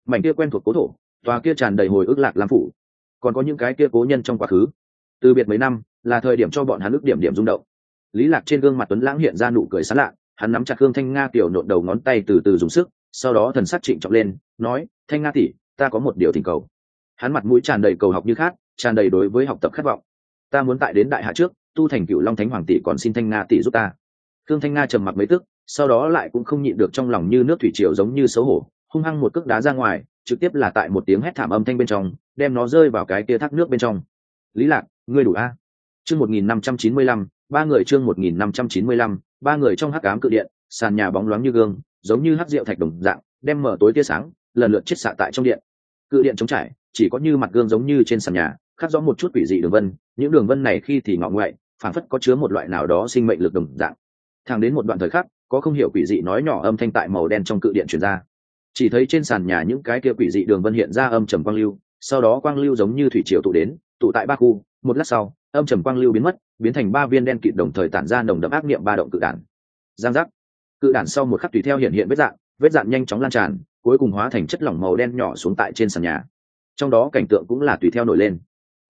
Mảnh kia quen thuộc cố thổ, tòa kia tràn đầy hồi ức lạc lam phủ. Còn có những cái kia cố nhân trong quá khứ. Từ biệt mấy năm, là thời điểm cho bọn hắn ức điểm điểm rung động. Lý lạc trên gương mặt tuấn lãng hiện ra nụ cười sán lạ hắn nắm chặt hương thanh nga tiểu nộn đầu ngón tay từ từ dùng sức, sau đó thần sắc trịnh trọng lên, nói, thanh nga tỷ, ta có một điều thỉnh cầu. Hắn mặt mũi tràn đầy cầu học như khác tràn đầy đối với học tập khát vọng. Ta muốn tại đến đại hạ trước, tu thành cựu long thánh hoàng tỷ còn xin thanh nga tỷ giúp ta. Khương thanh nga trầm mặc mấy tức, sau đó lại cũng không nhịn được trong lòng như nước thủy triều giống như xấu hổ, hung hăng một cước đá ra ngoài, trực tiếp là tại một tiếng hét thảm âm thanh bên trong, đem nó rơi vào cái kia thác nước bên trong. Lý lạc, ngươi đủ a. Chương một nghìn năm trăm chín mươi lăm, ba người chương một nghìn năm trăm chín mươi lăm ba người trong hắc ám cự điện, sàn nhà bóng loáng như gương, giống như hắc rượu thạch đồng dạng, đem mở tối tia sáng, lần lượt chết xạ tại trong điện. Cự điện trống trải, chỉ có như mặt gương giống như trên sàn nhà khắc rõ một chút quỷ dị đường vân, những đường vân này khi thì ngọ ngoại phản phất có chứa một loại nào đó sinh mệnh lực đồng dạng. Thang đến một đoạn thời khắc, có không hiểu quỷ dị nói nhỏ âm thanh tại màu đen trong cự điện truyền ra. Chỉ thấy trên sàn nhà những cái kia quỷ dị đường vân hiện ra âm trầm quang lưu, sau đó quang lưu giống như thủy triều tụ đến, tụ tại ba khu, một lát sau âm trầm quang lưu biến mất, biến thành ba viên đen kịt đồng thời tản ra nồng đậm ác niệm ba động cự đản. Giang giác. Cự đản sau một khắc tùy theo hiện hiện vết dạng vết dạng nhanh chóng lan tràn, cuối cùng hóa thành chất lỏng màu đen nhỏ xuống tại trên sàn nhà. Trong đó cảnh tượng cũng là tùy theo nổi lên.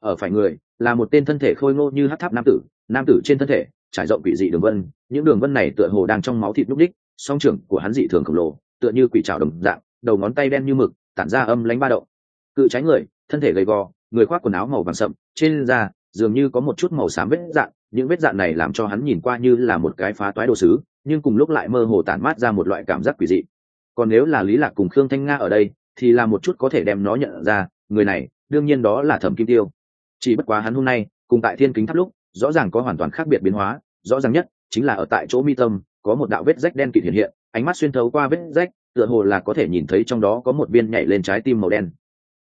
Ở phải người, là một tên thân thể khôi ngô như hát tháp nam tử nam tử trên thân thể, trải rộng quỷ dị đường vân, những đường vân này tựa hồ đang trong máu thịt núc đích song trưởng của hắn dị thường khổng lồ, tựa như quỷ trào đồng dạng, đầu ngón tay đen như mực, tản ra âm lánh ba động. Cự trái người, thân thể gầy gò, người khoác quần áo màu vàng sậm, trên da dường như có một chút màu xám vết dạn, những vết dạn này làm cho hắn nhìn qua như là một cái phá toái đồ sứ, nhưng cùng lúc lại mơ hồ tản mát ra một loại cảm giác quỷ dị. Còn nếu là lý lạc cùng khương thanh nga ở đây, thì là một chút có thể đem nó nhận ra, người này, đương nhiên đó là thẩm kim tiêu. Chỉ bất quá hắn hôm nay, cùng tại thiên kính tháp lúc, rõ ràng có hoàn toàn khác biệt biến hóa, rõ ràng nhất, chính là ở tại chỗ mi tâm, có một đạo vết rách đen kịt hiện hiện, ánh mắt xuyên thấu qua vết rách, tựa hồ là có thể nhìn thấy trong đó có một viên nhảy lên trái tim màu đen.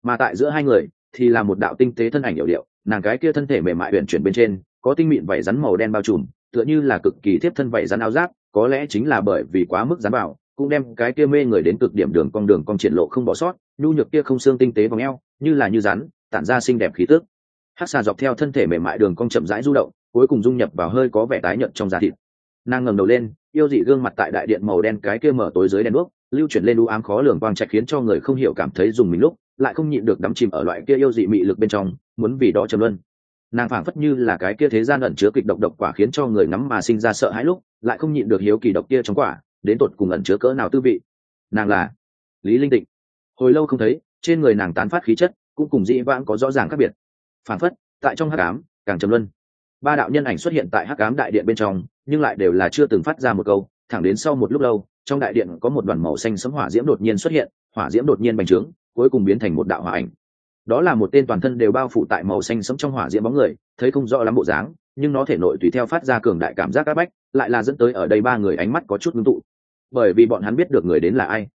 Mà tại giữa hai người, thì là một đạo tinh tế thân ảnh hiệu điệu nàng cái kia thân thể mềm mại huyện chuyển bên trên, có tinh mịn vảy rắn màu đen bao trùm, tựa như là cực kỳ thiếp thân vảy rắn áo giáp, có lẽ chính là bởi vì quá mức rắn bảo, cũng đem cái kia mê người đến cực điểm đường cong đường cong triển lộ không bỏ sót, nhu nhược kia không xương tinh tế vòng eo, như là như rắn, tản ra xinh đẹp khí tước hát xà dọc theo thân thể mềm mại đường cong chậm rãi du động, cuối cùng dung nhập vào hơi có vẻ tái nhợt trong da thịt. Nàng ngẩng đầu lên, yêu dị gương mặt tại đại điện màu đen cái kia mở tối dưới đèn đuốc, lưu chuyển lên u ám khó lường quang trạch khiến cho người không hiểu cảm thấy dùng mình lúc, lại không nhịn được đắm chìm ở loại kia yêu dị mị lực bên trong muốn vì đó trầm luân. Nàng phảng phất như là cái kia thế gian ẩn chứa kịch độc độc quả khiến cho người ngắm mà sinh ra sợ hãi lúc, lại không nhịn được hiếu kỳ độc kia trong quả, đến tột cùng ẩn chứa cỡ nào tư vị. Nàng là lý linh tịnh. Hồi lâu không thấy, trên người nàng tán phát khí chất, cũng cùng dĩ vãng có rõ ràng khác biệt. Phảng phất, tại trong hắc ám, càng trầm luân. Ba đạo nhân ảnh xuất hiện tại hắc ám đại điện bên trong, nhưng lại đều là chưa từng phát ra một câu, thẳng đến sau một lúc lâu, trong đại điện có một đoàn màu xanh sấm hỏa diễm đột nhiên xuất hiện, hỏa diễm đột nhiên bành trướng, cuối cùng biến thành một đạo hỏa ảnh đó là một tên toàn thân đều bao phủ tại màu xanh sẫm trong hỏa diễm bóng người, thấy không rõ lắm bộ dáng, nhưng nó thể nội tùy theo phát ra cường đại cảm giác áp bách, lại là dẫn tới ở đây ba người ánh mắt có chút ngưng tụ. Bởi vì bọn hắn biết được người đến là ai.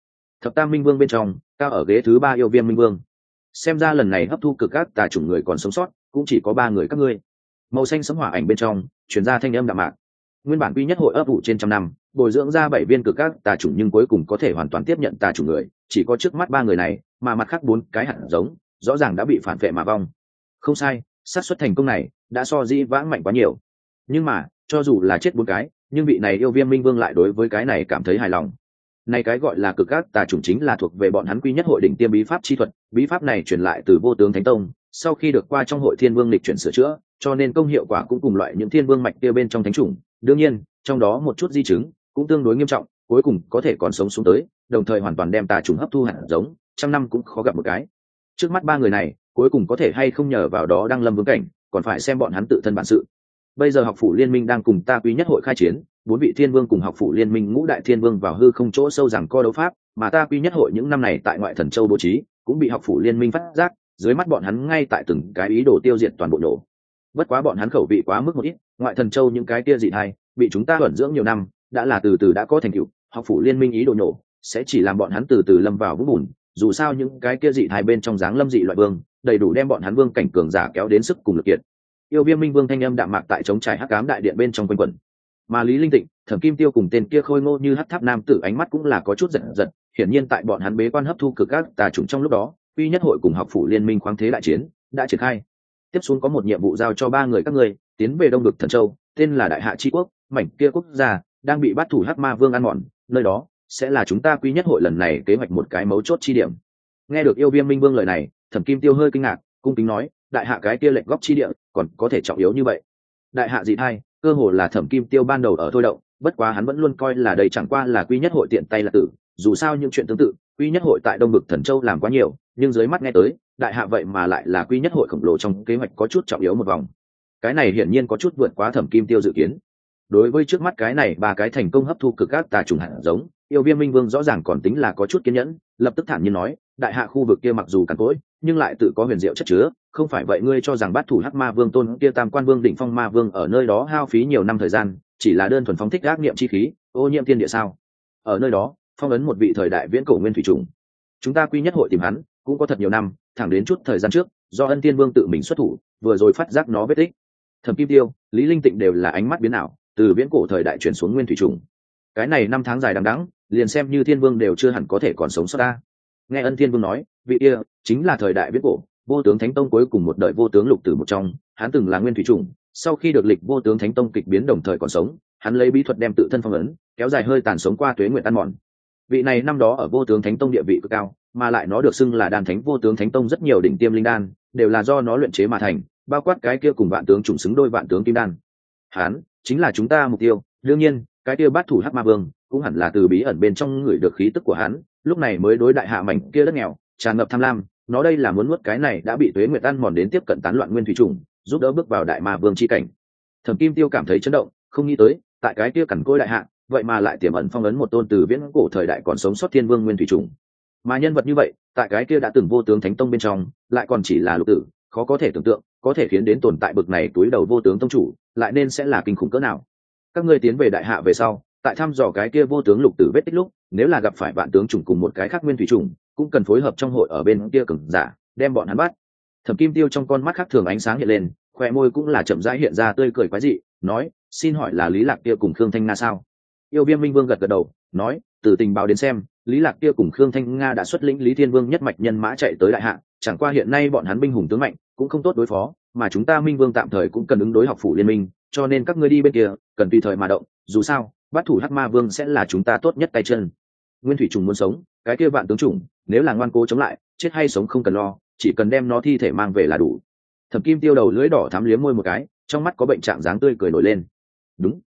Thập tam minh vương bên trong, cao ở ghế thứ ba yêu viên minh vương. Xem ra lần này hấp thu cực các tà chủng người còn sống sót, cũng chỉ có ba người các ngươi. Màu xanh sống hỏa ảnh bên trong chuyển ra thanh âm đạm mạc. Nguyên bản quy nhất hội ấp ủ trên trăm năm, bồi dưỡng ra bảy viên cực các tà chủng nhưng cuối cùng có thể hoàn toàn tiếp nhận tà chủng người, chỉ có trước mắt ba người này, mà mặt khác bốn cái hẳn giống rõ ràng đã bị phản vệ mà vong. Không sai, xác suất thành công này đã so dĩ vãng mạnh quá nhiều. Nhưng mà, cho dù là chết bốn cái, nhưng vị này yêu viêm minh vương lại đối với cái này cảm thấy hài lòng. Này cái gọi là cực các tà chủng chính là thuộc về bọn hắn quy nhất hội đỉnh tiêm bí pháp chi thuật, bí pháp này truyền lại từ vô tướng thánh tông, sau khi được qua trong hội thiên vương lịch chuyển sửa chữa, cho nên công hiệu quả cũng cùng loại những thiên vương mạch kia bên trong thánh chủng. Đương nhiên, trong đó một chút di chứng cũng tương đối nghiêm trọng, cuối cùng có thể còn sống xuống tới, đồng thời hoàn toàn đem tà trùng hấp thu hẳn giống, trăm năm cũng khó gặp một cái trước mắt ba người này, cuối cùng có thể hay không nhờ vào đó đang lâm vương cảnh, còn phải xem bọn hắn tự thân bản sự. Bây giờ học phủ liên minh đang cùng ta quý nhất hội khai chiến, bốn vị thiên vương cùng học phủ liên minh ngũ đại thiên vương vào hư không chỗ sâu rằng co đấu pháp, mà ta quý nhất hội những năm này tại ngoại thần châu bố trí, cũng bị học phủ liên minh phát giác, dưới mắt bọn hắn ngay tại từng cái ý đồ tiêu diệt toàn bộ nổ. Bất quá bọn hắn khẩu vị quá mức một ít, ngoại thần châu những cái kia dị thai, bị chúng ta thuận dưỡng nhiều năm, đã là từ từ đã có thành tựu, học phủ liên minh ý đồ nổ, sẽ chỉ làm bọn hắn từ từ lâm vào vũng bùn dù sao những cái kia dị thai bên trong dáng lâm dị loại vương, đầy đủ đem bọn hắn vương cảnh cường giả kéo đến sức cùng lực kiệt. Yêu viêm minh vương thanh âm đạm mạc tại chống trải hắc cám đại điện bên trong quanh quẩn. Mà lý linh tịnh, thẩm kim tiêu cùng tên kia khôi ngô như hắc tháp nam tử ánh mắt cũng là có chút giật giật, hiển nhiên tại bọn hắn bế quan hấp thu cực các tà trùng trong lúc đó, uy nhất hội cùng học phủ liên minh khoáng thế đại chiến, đã triển khai. Tiếp xuống có một nhiệm vụ giao cho ba người các ngươi, tiến về đông vực thần châu, tên là đại hạ tri quốc, mảnh kia quốc gia, đang bị bắt thủ hắc ma vương ăn mòn, nơi đó sẽ là chúng ta quy nhất hội lần này kế hoạch một cái mấu chốt chi điểm. Nghe được yêu viêm minh vương lời này, thẩm kim tiêu hơi kinh ngạc, cung kính nói, đại hạ cái kia lệnh góc chi địa, còn có thể trọng yếu như vậy? Đại hạ dị thai, cơ hồ là thẩm kim tiêu ban đầu ở thôi động, bất quá hắn vẫn luôn coi là đây chẳng qua là quy nhất hội tiện tay là tử, dù sao những chuyện tương tự quy nhất hội tại đông bực thần châu làm quá nhiều, nhưng dưới mắt nghe tới, đại hạ vậy mà lại là quy nhất hội khổng lồ trong kế hoạch có chút trọng yếu một vòng. Cái này hiển nhiên có chút vượt quá thẩm kim tiêu dự kiến. Đối với trước mắt cái này, ba cái thành công hấp thu cực các tà trùng hạt giống yêu viêm minh vương rõ ràng còn tính là có chút kiên nhẫn, lập tức thản nhiên nói, đại hạ khu vực kia mặc dù cằn cỗi, nhưng lại tự có huyền diệu chất chứa, không phải vậy ngươi cho rằng bát thủ hắc ma vương tôn kia tam quan vương đỉnh phong ma vương ở nơi đó hao phí nhiều năm thời gian, chỉ là đơn thuần phóng thích ác niệm chi khí, ô nhiễm thiên địa sao? Ở nơi đó, phong ấn một vị thời đại viễn cổ nguyên thủy trùng. Chúng ta quy nhất hội tìm hắn, cũng có thật nhiều năm, thẳng đến chút thời gian trước, do ân tiên vương tự mình xuất thủ, vừa rồi phát giác nó vết tích. Thẩm kim tiêu, lý linh tịnh đều là ánh mắt biến ảo, từ viễn cổ thời đại chuyển xuống nguyên thủy trùng cái này năm tháng dài đằng đẵng, liền xem như thiên vương đều chưa hẳn có thể còn sống sót ta. Nghe ân thiên vương nói, vị kia chính là thời đại viết cổ, vô tướng thánh tông cuối cùng một đời vô tướng lục tử một trong, hắn từng là nguyên thủy trùng sau khi được lịch vô tướng thánh tông kịch biến đồng thời còn sống, hắn lấy bí thuật đem tự thân phong ấn, kéo dài hơi tàn sống qua tuế nguyện ăn mòn. Vị này năm đó ở vô tướng thánh tông địa vị cực cao, mà lại nó được xưng là đan thánh vô tướng thánh tông rất nhiều đỉnh tiêm linh đan, đều là do nó luyện chế mà thành, bao quát cái kia cùng vạn tướng trùng xứng đôi vạn tướng kim đan. Hắn chính là chúng ta mục tiêu, đương nhiên cái kia bát thủ hắc ma vương, cũng hẳn là từ bí ẩn bên trong người được khí tức của hắn, lúc này mới đối đại hạ mảnh kia đất nghèo, tràn ngập tham lam, nó đây là muốn nuốt cái này đã bị tuế nguyệt ăn mòn đến tiếp cận tán loạn nguyên thủy trùng, giúp đỡ bước vào đại ma vương chi cảnh. Thẩm kim tiêu cảm thấy chấn động, không nghĩ tới, tại cái kia cằn côi đại hạ, vậy mà lại tiềm ẩn phong ấn một tôn từ viễn cổ thời đại còn sống sót thiên vương nguyên thủy trùng. Mà nhân vật như vậy, tại cái kia đã từng vô tướng thánh tông bên trong, lại còn chỉ là lục tử, khó có thể tưởng tượng, có thể khiến đến tồn tại bực này túi đầu vô tướng tông chủ, lại nên sẽ là kinh khủng cỡ nào các ngươi tiến về đại hạ về sau, tại thăm dò cái kia vô tướng lục tử vết tích lúc, nếu là gặp phải vạn tướng trùng cùng một cái khác nguyên thủy trùng cũng cần phối hợp trong hội ở bên kia cừng giả, đem bọn hắn bắt. Thẩm kim tiêu trong con mắt khác thường ánh sáng hiện lên, khoe môi cũng là chậm rãi hiện ra tươi cười quái dị, nói, xin hỏi là lý lạc kia cùng khương thanh nga sao? Yêu viêm minh vương gật gật đầu, nói, từ tình báo đến xem, lý lạc kia cùng khương thanh nga đã xuất lĩnh lý thiên vương nhất mạch nhân mã chạy tới đại hạ, chẳng qua hiện nay bọn hắn binh hùng tướng mạnh, cũng không tốt đối phó, mà chúng ta minh vương tạm thời cũng cần ứng đối học phủ liên minh cho nên các ngươi đi bên kia, cần tùy thời mà động, dù sao bắt thủ hắc ma vương sẽ là chúng ta tốt nhất tay chân. Nguyên thủy trùng muốn sống, cái kia vạn tướng trùng nếu là ngoan cố chống lại, chết hay sống không cần lo, chỉ cần đem nó thi thể mang về là đủ. Thẩm kim tiêu đầu lưỡi đỏ thắm liếm môi một cái, trong mắt có bệnh trạng dáng tươi cười nổi lên. Đúng.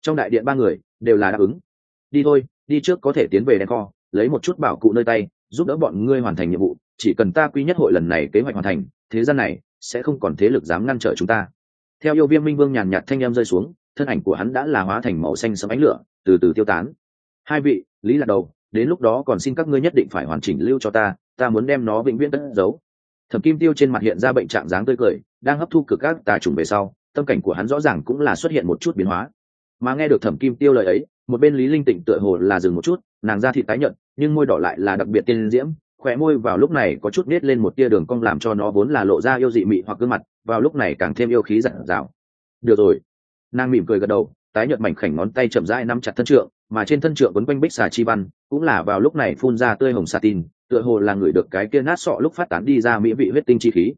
Trong đại điện ba người, đều là đáp ứng. Đi thôi, đi trước có thể tiến về đèn kho, lấy một chút bảo cụ nơi tay, giúp đỡ bọn ngươi hoàn thành nhiệm vụ, chỉ cần ta quy nhất hội lần này kế hoạch hoàn thành, thế gian này, sẽ không còn thế lực dám ngăn trở chúng ta theo yêu viêm minh vương nhàn nhạt thanh em rơi xuống thân ảnh của hắn đã là hóa thành màu xanh sấm ánh lửa từ từ tiêu tán. Hai vị lý là đầu đến lúc đó còn xin các ngươi nhất định phải hoàn chỉnh lưu cho ta ta muốn đem nó vĩnh viễn tất giấu. Thẩm kim tiêu trên mặt hiện ra bệnh trạng dáng tươi cười đang hấp thu cực các tà trùng về sau tâm cảnh của hắn rõ ràng cũng là xuất hiện một chút biến hóa. Mà nghe được thẩm kim tiêu lời ấy một bên lý linh tịnh tựa hồ là dừng một chút nàng ra thịt tái nhận, nhưng môi đỏ lại là đặc biệt tiên diễm khỏe môi vào lúc này có chút nết lên một tia đường cong làm cho nó vốn là lộ ra yêu dị mị hoặc gương mặt, vào lúc này càng thêm yêu khí giận rào. được rồi nàng mỉm cười gật đầu, tái nhợt mảnh khảnh ngón tay chậm rãi nắm chặt thân trượng, mà trên thân trượng quấn quanh bích xà chi văn, cũng là vào lúc này phun ra tươi hồng xà tin, tựa hồ là người được cái kia nát sọ lúc phát tán đi ra mỹ vị huyết tinh chi khí